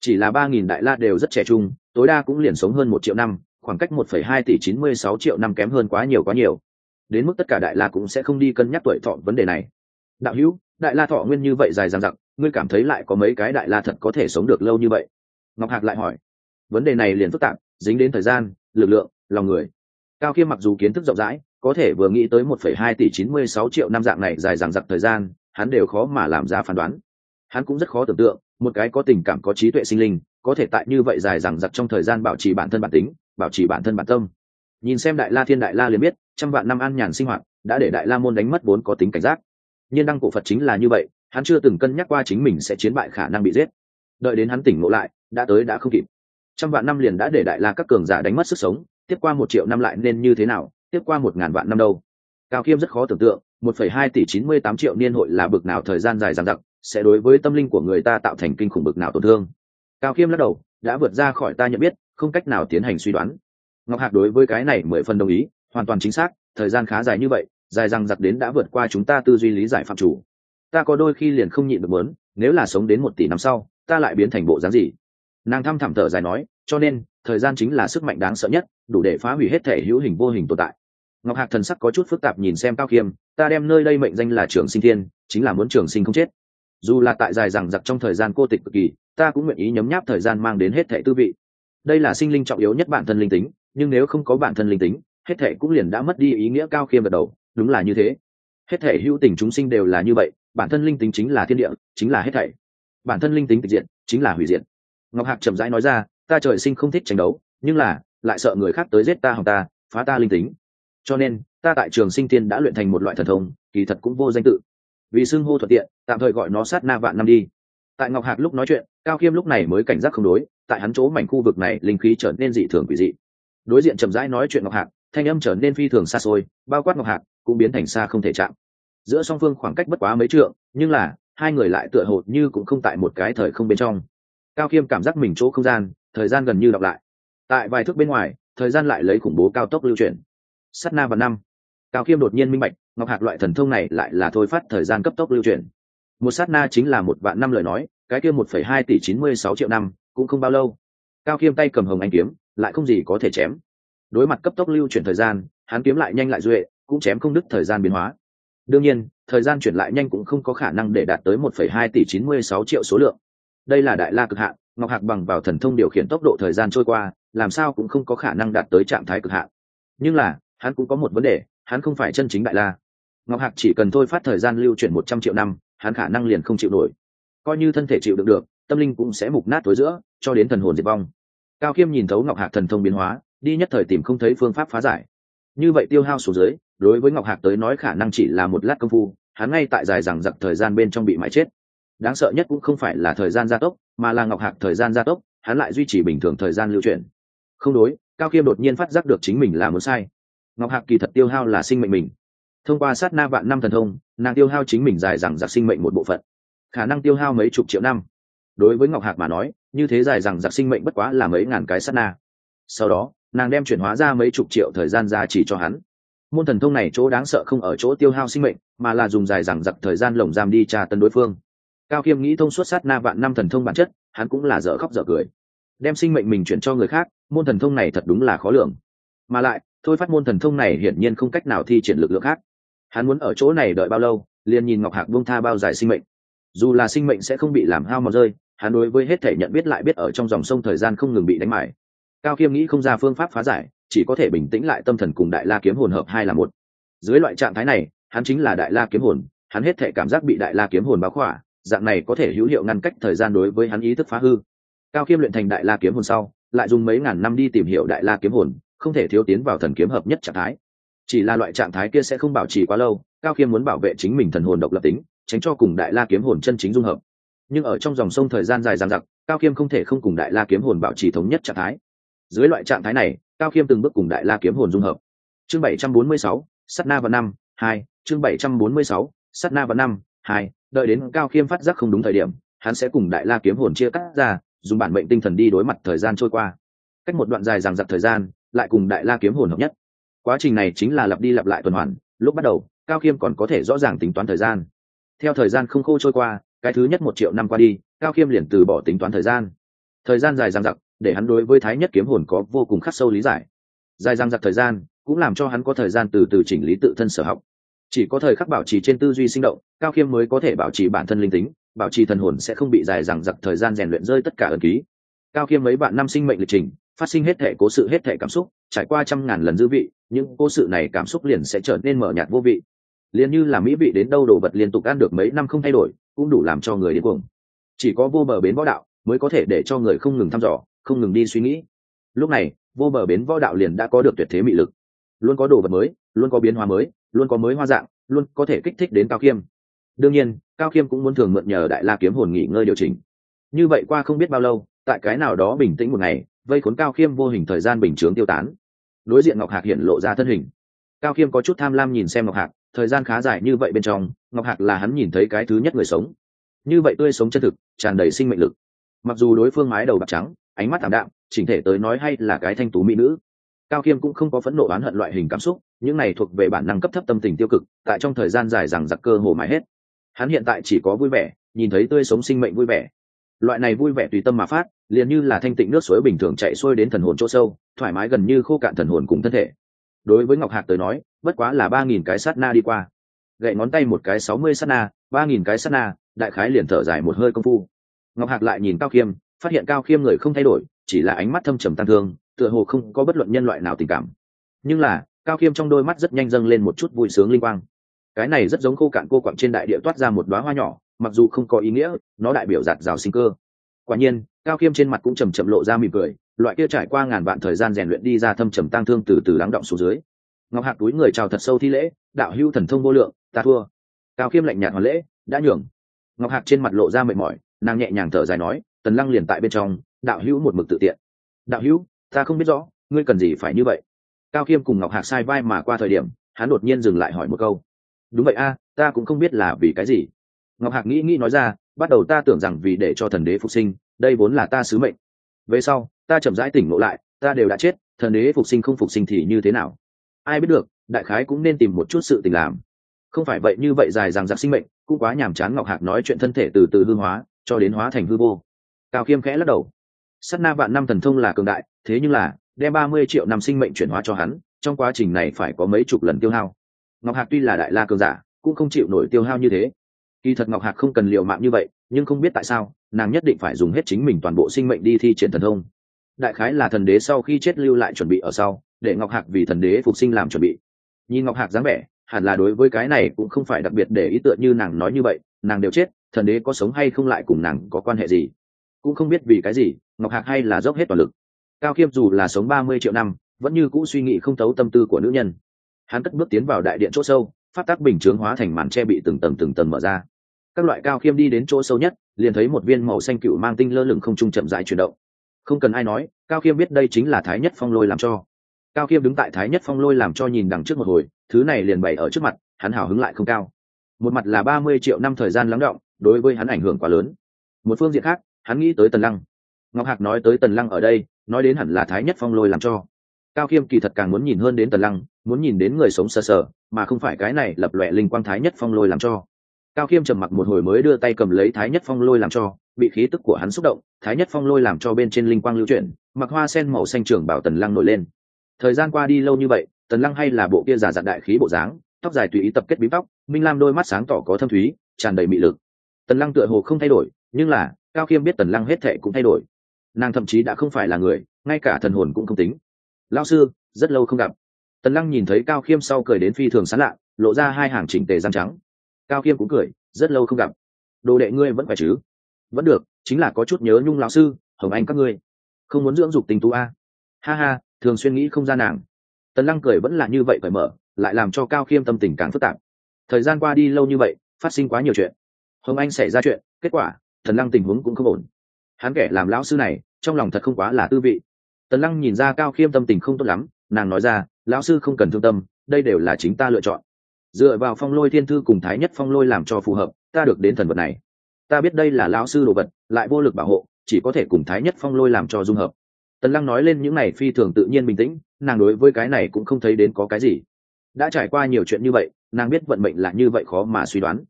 Chỉ là ba nghìn đại la đều rất trẻ trung, tối đa cũng liền sống hơn một triệu năm, khoảng cách một phẩy hai tỷ chín mươi sáu triệu năm kém hơn quá nhiều quá nhiều. Đến mức tất cả đại la cũng sẽ không đi cân nhắc tuổi thọ vấn đề này. Đạo hữu, đại la thọ nguyên như vậy dài dằng dặc, ngươi cảm thấy lại có mấy cái đại la thật có thể sống được lâu như vậy? Ngọc hạc lại hỏi. Vấn đề này liền phức tạp, dính đến thời gian, lực lượng, lòng người cao khiêm mặc dù kiến thức rộng rãi, có thể vừa nghĩ tới một phẩy hai tỷ chín mươi sáu triệu năm dạng này dài dằng dặc thời gian, hắn đều khó mà làm ra phán đoán. Hắn cũng rất khó tưởng tượng, một cái có tình cảm, có trí tuệ sinh linh, có thể tại như vậy dài dằng dặc trong thời gian bảo trì bản thân bản tính, bảo trì bản thân bản tâm. Nhìn xem đại la thiên đại la liền biết, trăm vạn năm an nhàn sinh hoạt đã để đại la môn đánh mất vốn có tính cảnh giác. Nhiên đăng cổ phật chính là như vậy, hắn chưa từng cân nhắc qua chính mình sẽ chiến bại khả năng bị giết. Đợi đến hắn tỉnh ngộ lại, đã tới đã không kịp. Trăm vạn năm liền đã để đại la các cường giả đánh mất sức sống tiếp qua một triệu năm lại nên như thế nào, tiếp qua một ngàn vạn năm đâu. Cao khiêm rất khó tưởng tượng, một phẩy hai tỷ chín mươi tám triệu niên hội là bực nào thời gian dài dằng dặc, sẽ đối với tâm linh của người ta tạo thành kinh khủng bực nào tổn thương. Cao khiêm lắc đầu, đã vượt ra khỏi ta nhận biết, không cách nào tiến hành suy đoán. Ngọc hạc đối với cái này mười phần đồng ý, hoàn toàn chính xác, thời gian khá dài như vậy, dài rằng giặc đến đã vượt qua chúng ta tư duy lý giải phạm chủ. Ta có đôi khi liền không nhịn được mớn nếu là sống đến một tỷ năm sau, ta lại biến thành bộ dáng gì? Nàng thăm thẳm thở dài nói, cho nên, thời gian chính là sức mạnh đáng sợ nhất đủ để phá hủy hết thể hữu hình vô hình tồn tại. Ngọc hạc thần sắc có chút phức tạp nhìn xem cao khiêm ta đem nơi đây mệnh danh là trường sinh thiên, chính là muốn trường sinh không chết. Dù là tại dài rằng giặc trong thời gian cô tịch cực kỳ, ta cũng nguyện ý nhấm nháp thời gian mang đến hết thể tư vị. Đây là sinh linh trọng yếu nhất bản thân linh tính, nhưng nếu không có bản thân linh tính, hết thể cũng liền đã mất đi ý nghĩa. Cao khiêm gật đầu, đúng là như thế. Hết thể hữu tình chúng sinh đều là như vậy, bản thân linh tính chính là thiên địa, chính là hết thảy. Bản thân linh tính tịch diện chính là hủy diện ngọc hạc chậm rãi nói ra, ta trời sinh không thích tranh đấu, nhưng là lại sợ người khác tới giết ta hoặc ta, phá ta linh tính. Cho nên, ta tại trường sinh tiên đã luyện thành một loại thần thông, kỳ thật cũng vô danh tự. Vì xưng hô thuận tiện, tạm thời gọi nó sát na vạn năm đi. Tại ngọc hạc lúc nói chuyện, cao khiêm lúc này mới cảnh giác không đối, tại hắn chỗ mảnh khu vực này, linh khí trở nên dị thường quỷ dị. Đối diện chậm rãi nói chuyện ngọc hạc, thanh âm trở nên phi thường xa xôi, bao quát ngọc hạc, cũng biến thành xa không thể chạm. Giữa song phương khoảng cách bất quá mấy trượng, nhưng là, hai người lại tựa hồ như cũng không tại một cái thời không bên trong. Cao khiêm cảm giác mình chỗ không gian, thời gian gần như đọc lại tại vài thước bên ngoài, thời gian lại lấy khủng bố cao tốc lưu chuyển. Sắt na và năm. Cao khiêm đột nhiên minh bạch, ngọc hạc loại thần thông này lại là thôi phát thời gian cấp tốc lưu chuyển. Một sát na chính là một vạn năm lời nói, cái kia một phẩy hai tỷ chín mươi sáu triệu năm, cũng không bao lâu. Cao khiêm tay cầm hồng anh kiếm, lại không gì có thể chém. Đối mặt cấp tốc lưu chuyển thời gian, hắn kiếm lại nhanh lại duệ, cũng chém không đứt thời gian biến hóa. Đương nhiên, thời gian chuyển lại nhanh cũng không có khả năng để đạt tới một phẩy hai tỷ chín mươi sáu triệu số lượng. Đây là đại la cực hạn, ngọc hạc bằng vào thần thông điều khiển tốc độ thời gian trôi qua làm sao cũng không có khả năng đạt tới trạng thái cực hạn. Nhưng là, hắn cũng có một vấn đề, hắn không phải chân chính đại la. Ngọc hạc chỉ cần thôi phát thời gian lưu chuyển một trăm triệu năm, hắn khả năng liền không chịu nổi. Coi như thân thể chịu đựng được, tâm linh cũng sẽ mục nát tối giữa, cho đến thần hồn diệt vong. Cao khiêm nhìn thấu ngọc hạc thần thông biến hóa, đi nhất thời tìm không thấy phương pháp phá giải. Như vậy tiêu hao số dưới đối với ngọc hạc tới nói khả năng chỉ là một lát công phu, hắn ngay tại dài rằng giặc thời gian bên trong bị mãi chết. Đáng sợ nhất cũng không phải là thời gian gia tốc, mà là ngọc hạc thời gian gia tốc, hắn lại duy trì bình thường thời gian lưu chuyển không đối, cao khiêm đột nhiên phát giác được chính mình là muốn sai. Ngọc hạc kỳ thật tiêu hao là sinh mệnh mình. Thông qua sát na vạn năm thần thông, nàng tiêu hao chính mình dài rằng giặc sinh mệnh một bộ phận. Khả năng tiêu hao mấy chục triệu năm. Đối với ngọc hạc mà nói, như thế dài rằng giặc sinh mệnh bất quá là mấy ngàn cái sát na. Sau đó, nàng đem chuyển hóa ra mấy chục triệu thời gian ra chỉ cho hắn. Môn thần thông này chỗ đáng sợ không ở chỗ tiêu hao sinh mệnh, mà là dùng dài rằng giặc thời gian lồng giam đi tra tân đối phương. Cao khiêm nghĩ thông suốt sát na vạn năm thần thông bản chất, hắn cũng là dở khóc dở cười. Đem sinh mệnh mình chuyển cho người khác môn thần thông này thật đúng là khó lường. Mà lại, thôi phát môn thần thông này hiển nhiên không cách nào thi triển lực lượng khác. Hắn muốn ở chỗ này đợi bao lâu, liền nhìn ngọc hạc buông tha bao dài sinh mệnh. Dù là sinh mệnh sẽ không bị làm hao mà rơi, hắn đối với hết thể nhận biết lại biết ở trong dòng sông thời gian không ngừng bị đánh mải cao khiêm nghĩ không ra phương pháp phá giải, chỉ có thể bình tĩnh lại tâm thần cùng đại la kiếm hồn hợp hai là một. Dưới loại trạng thái này, hắn chính là đại la kiếm hồn, hắn hết thể cảm giác bị đại la kiếm hồn báo khỏa, dạng này có thể hữu hiệu ngăn cách thời gian đối với hắn ý thức phá hư. Cao khiêm luyện thành đại la kiếm hồn sau lại dùng mấy ngàn năm đi tìm hiểu đại la kiếm hồn, không thể thiếu tiến vào thần kiếm hợp nhất trạng thái. Chỉ là loại trạng thái kia sẽ không bảo trì quá lâu, cao khiêm muốn bảo vệ chính mình thần hồn độc lập tính, tránh cho cùng đại la kiếm hồn chân chính dung hợp. Nhưng ở trong dòng sông thời gian dài dằng dặc, cao khiêm không thể không cùng đại la kiếm hồn bảo trì thống nhất trạng thái. Dưới loại trạng thái này, cao khiêm từng bước cùng đại la kiếm hồn dung hợp. Chương bảy trăm bốn mươi sáu sắt na và năm, hai, chương bảy trăm bốn mươi sáu sắt na và năm, hai, đợi đến cao khiêm phát giác không đúng thời điểm, hắn sẽ cùng đại la kiếm hồn chia cắt ra dùng bản mệnh tinh thần đi đối mặt thời gian trôi qua. Cách một đoạn dài dằng giặc thời gian, lại cùng đại la kiếm hồn hợp nhất. Quá trình này chính là lặp đi lặp lại tuần hoàn, lúc bắt đầu, cao khiêm còn có thể rõ ràng tính toán thời gian. Theo thời gian không khô trôi qua, cái thứ nhất một triệu năm qua đi, cao khiêm liền từ bỏ tính toán thời gian. Thời gian dài dằng dặc, để hắn đối với thái nhất kiếm hồn có vô cùng khắc sâu lý giải. Dài dằng dặc thời gian, cũng làm cho hắn có thời gian từ từ chỉnh lý tự thân sở học. Chỉ có thời khắc bảo trì trên tư duy sinh động, cao khiêm mới có thể bảo trì bản thân linh tính bảo trì thần hồn sẽ không bị dài dằng dặc thời gian rèn luyện rơi tất cả ẩn ký. Cao khiêm mấy bạn năm sinh mệnh lịch trình, phát sinh hết thể cố sự, hết thể cảm xúc, trải qua trăm ngàn lần dư vị, những cố sự này cảm xúc liền sẽ trở nên mở nhạt vô vị. Liền như là mỹ vị đến đâu đồ vật liên tục ăn được mấy năm không thay đổi, cũng đủ làm cho người đến cuồng. Chỉ có vô bờ bến võ đạo mới có thể để cho người không ngừng thăm dò, không ngừng đi suy nghĩ. Lúc này, vô bờ bến võ đạo liền đã có được tuyệt thế mị lực. Luôn có đồ vật mới, luôn có biến hóa mới, luôn có mới hoa dạng, luôn có thể kích thích đến cao khiêm đương nhiên, cao khiêm cũng muốn thường mượn nhờ đại la kiếm hồn nghỉ ngơi điều chỉnh. Như vậy qua không biết bao lâu, tại cái nào đó bình tĩnh một ngày, vây khốn cao khiêm vô hình thời gian bình chướng tiêu tán. Đối diện ngọc hạc hiện lộ ra thân hình. Cao khiêm có chút tham lam nhìn xem ngọc hạc, thời gian khá dài như vậy bên trong, ngọc hạc là hắn nhìn thấy cái thứ nhất người sống. Như vậy tươi sống chân thực, tràn đầy sinh mệnh lực. Mặc dù đối phương mái đầu bạc trắng, ánh mắt thảm đạm, chỉnh thể tới nói hay là cái thanh tú mỹ nữ. Cao khiêm cũng không có phẫn nộ oán hận loại hình cảm xúc, những này thuộc về bản năng cấp thấp tâm tình tiêu cực, tại trong thời gian dài rằng giặc cơ hồ mãi hết hắn hiện tại chỉ có vui vẻ, nhìn thấy tươi sống sinh mệnh vui vẻ. Loại này vui vẻ tùy tâm mà phát, liền như là thanh tịnh nước suối bình thường chạy xuôi đến thần hồn chỗ sâu, thoải mái gần như khô cạn thần hồn cùng thân thể. Đối với ngọc hạc tới nói, bất quá là ba nghìn cái sát na đi qua. Gậy ngón tay một cái sáu mươi sát na, ba nghìn cái sát na, đại khái liền thở dài một hơi công phu. Ngọc hạc lại nhìn cao khiêm, phát hiện cao khiêm người không thay đổi, chỉ là ánh mắt thâm trầm tăng thương, tựa hồ không có bất luận nhân loại nào tình cảm. Nhưng là, cao khiêm trong đôi mắt rất nhanh dâng lên một chút vui sướng linh quang cái này rất giống khô cạn cô quặng trên đại địa toát ra một đoá hoa nhỏ, mặc dù không có ý nghĩa, nó đại biểu giạt rào sinh cơ. Quả nhiên, cao khiêm trên mặt cũng chầm chậm lộ ra mỉm cười, loại kia trải qua ngàn vạn thời gian rèn luyện đi ra thâm trầm tang thương từ từ lắng động xuống dưới. Ngọc hạc túi người chào thật sâu thi lễ, đạo hưu thần thông vô lượng, ta thua. Cao khiêm lạnh nhạt hoàn lễ, đã nhường. Ngọc hạc trên mặt lộ ra mệt mỏi, nàng nhẹ nhàng thở dài nói, tần lăng liền tại bên trong, đạo hữu một mực tự tiện. Đạo hữu, ta không biết rõ, ngươi cần gì phải như vậy. Cao khiêm cùng ngọc hạc sai vai mà qua thời điểm, hắn đột nhiên dừng lại hỏi một câu đúng vậy a, ta cũng không biết là vì cái gì. Ngọc hạc nghĩ nghĩ nói ra, bắt đầu ta tưởng rằng vì để cho thần đế phục sinh, đây vốn là ta sứ mệnh. Về sau, ta chậm rãi tỉnh ngộ lại, ta đều đã chết, thần đế phục sinh không phục sinh thì như thế nào? Ai biết được, đại khái cũng nên tìm một chút sự tình làm. Không phải vậy như vậy dài rằng giặc sinh mệnh, cũng quá nhàm chán ngọc hạc nói chuyện thân thể từ từ hư hóa, cho đến hóa thành hư vô. Cao khiêm khẽ lắc đầu. S á t na vạn năm thần thông là cường đại, thế nhưng là, đem ba mươi triệu năm sinh mệnh chuyển hóa cho hắn, trong quá trình này phải có mấy chục lần tiêu hao ngọc hạc tuy là đại la cường giả, cũng không chịu nổi tiêu hao như thế. Kỳ thật ngọc hạc không cần liều mạng như vậy, nhưng không biết tại sao, nàng nhất định phải dùng hết chính mình toàn bộ sinh mệnh đi thi triển thần thông. Đại khái là thần đế sau khi chết lưu lại chuẩn bị ở sau, để ngọc hạc vì thần đế phục sinh làm chuẩn bị. Nhìn ngọc hạc dáng vẻ, hẳn là đối với cái này cũng không phải đặc biệt để ý tựa như nàng nói như vậy, nàng đều chết, thần đế có sống hay không lại cùng nàng có quan hệ gì? Cũng không biết vì cái gì, ngọc hạc hay là dốc hết toàn lực. Cao khiêm dù là sống ba mươi triệu năm, vẫn như cũ suy nghĩ không thấu tâm tư của nữ nhân hắn cất bước tiến vào đại điện chỗ sâu phát tác bình chướng hóa thành màn tre bị từng tầng từng tầng mở ra. Các loại cao khiêm đi đến chỗ sâu nhất, liền thấy một viên màu xanh cựu mang tinh lơ lửng không trung chậm rãi chuyển động. Không cần ai nói, cao khiêm biết đây chính là thái nhất phong lôi làm cho. Cao khiêm đứng tại thái nhất phong lôi làm cho nhìn đằng trước một hồi, thứ này liền bày ở trước mặt, hắn hào hứng lại không cao. Một mặt là ba mươi triệu năm thời gian lắng động, đối với hắn ảnh hưởng quá lớn. Một phương diện khác, hắn nghĩ tới tần lăng. Ngọc hạc nói tới tần lăng ở đây, nói đến hẳn là thái nhất phong lôi làm cho cao khiêm kỳ thật càng muốn nhìn hơn đến tần lăng, muốn nhìn đến người sống sờ sờ, mà không phải cái này lập lòe linh quang thái nhất phong lôi làm cho. Cao khiêm trầm mặc một hồi mới đưa tay cầm lấy thái nhất phong lôi làm cho, bị khí tức của hắn xúc động, thái nhất phong lôi làm cho bên trên linh quang lưu chuyển, mặc hoa sen màu xanh trường bảo tần lăng nổi lên. Thời gian qua đi lâu như vậy, tần lăng hay là bộ kia giả dạng đại khí bộ dáng, tóc dài tùy ý tập kết bím tóc, minh lam đôi mắt sáng tỏ có thâm thúy, tràn đầy mị lực. Tần lăng tựa hồ không thay đổi, nhưng là, cao khiêm biết tần lăng hết thệ cũng thay đổi. Nàng thậm chí đã không phải là người, ngay cả thần hồn cũng không tính lao sư, rất lâu không gặp. Tần lăng nhìn thấy cao khiêm sau cười đến phi thường sán lạ, lộ ra hai hàng chỉnh tề răng trắng. Cao khiêm cũng cười, rất lâu không gặp. Đồ đệ ngươi vẫn phải chứ? Vẫn được, chính là có chút nhớ nhung lão sư, hồng anh các ngươi. Không muốn dưỡng dục tình tú a. Ha ha, thường xuyên nghĩ không ra nàng. Tần lăng cười vẫn là như vậy cởi mở, lại làm cho cao khiêm tâm tình càng phức tạp. Thời gian qua đi lâu như vậy, phát sinh quá nhiều chuyện. Hồng anh xảy ra chuyện, kết quả thần lăng tình huống cũng không ổn. Hắn kẻ làm lão sư này, trong lòng thật không quá là tư vị tần lăng nhìn ra cao khiêm tâm tình không tốt lắm, nàng nói ra, lão sư không cần thương tâm, đây đều là chính ta lựa chọn. Dựa vào phong lôi thiên thư cùng thái nhất phong lôi làm cho phù hợp, ta được đến thần vật này. Ta biết đây là lão sư đồ vật, lại vô lực bảo hộ, chỉ có thể cùng thái nhất phong lôi làm cho dung hợp. Tần lăng nói lên những này phi thường tự nhiên bình tĩnh, nàng đối với cái này cũng không thấy đến có cái gì. Đã trải qua nhiều chuyện như vậy, nàng biết vận mệnh là như vậy khó mà suy đoán.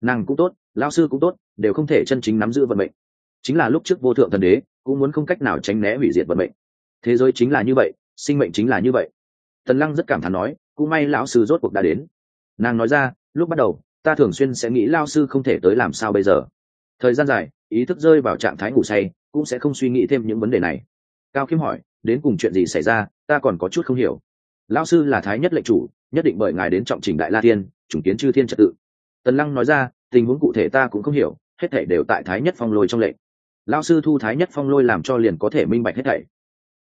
Nàng cũng tốt, lão sư cũng tốt, đều không thể chân chính nắm giữ vận mệnh. Chính là lúc trước vô thượng thần đế, cũng muốn không cách nào tránh né hủy diệt vận mệnh thế giới chính là như vậy, sinh mệnh chính là như vậy. Tần lăng rất cảm thán nói, cũng may lão sư rốt cuộc đã đến. Nàng nói ra, lúc bắt đầu, ta thường xuyên sẽ nghĩ lao sư không thể tới làm sao bây giờ. Thời gian dài, ý thức rơi vào trạng thái ngủ say, cũng sẽ không suy nghĩ thêm những vấn đề này. Cao khiêm hỏi, đến cùng chuyện gì xảy ra, ta còn có chút không hiểu. Lão sư là thái nhất lệnh chủ, nhất định bởi ngài đến trọng trình đại la thiên, chủng kiến chư thiên trật tự. Tần lăng nói ra, tình huống cụ thể ta cũng không hiểu, hết thể đều tại thái nhất phong lôi trong lệnh. Lão sư thu thái nhất phong lôi làm cho liền có thể minh bạch hết thảy.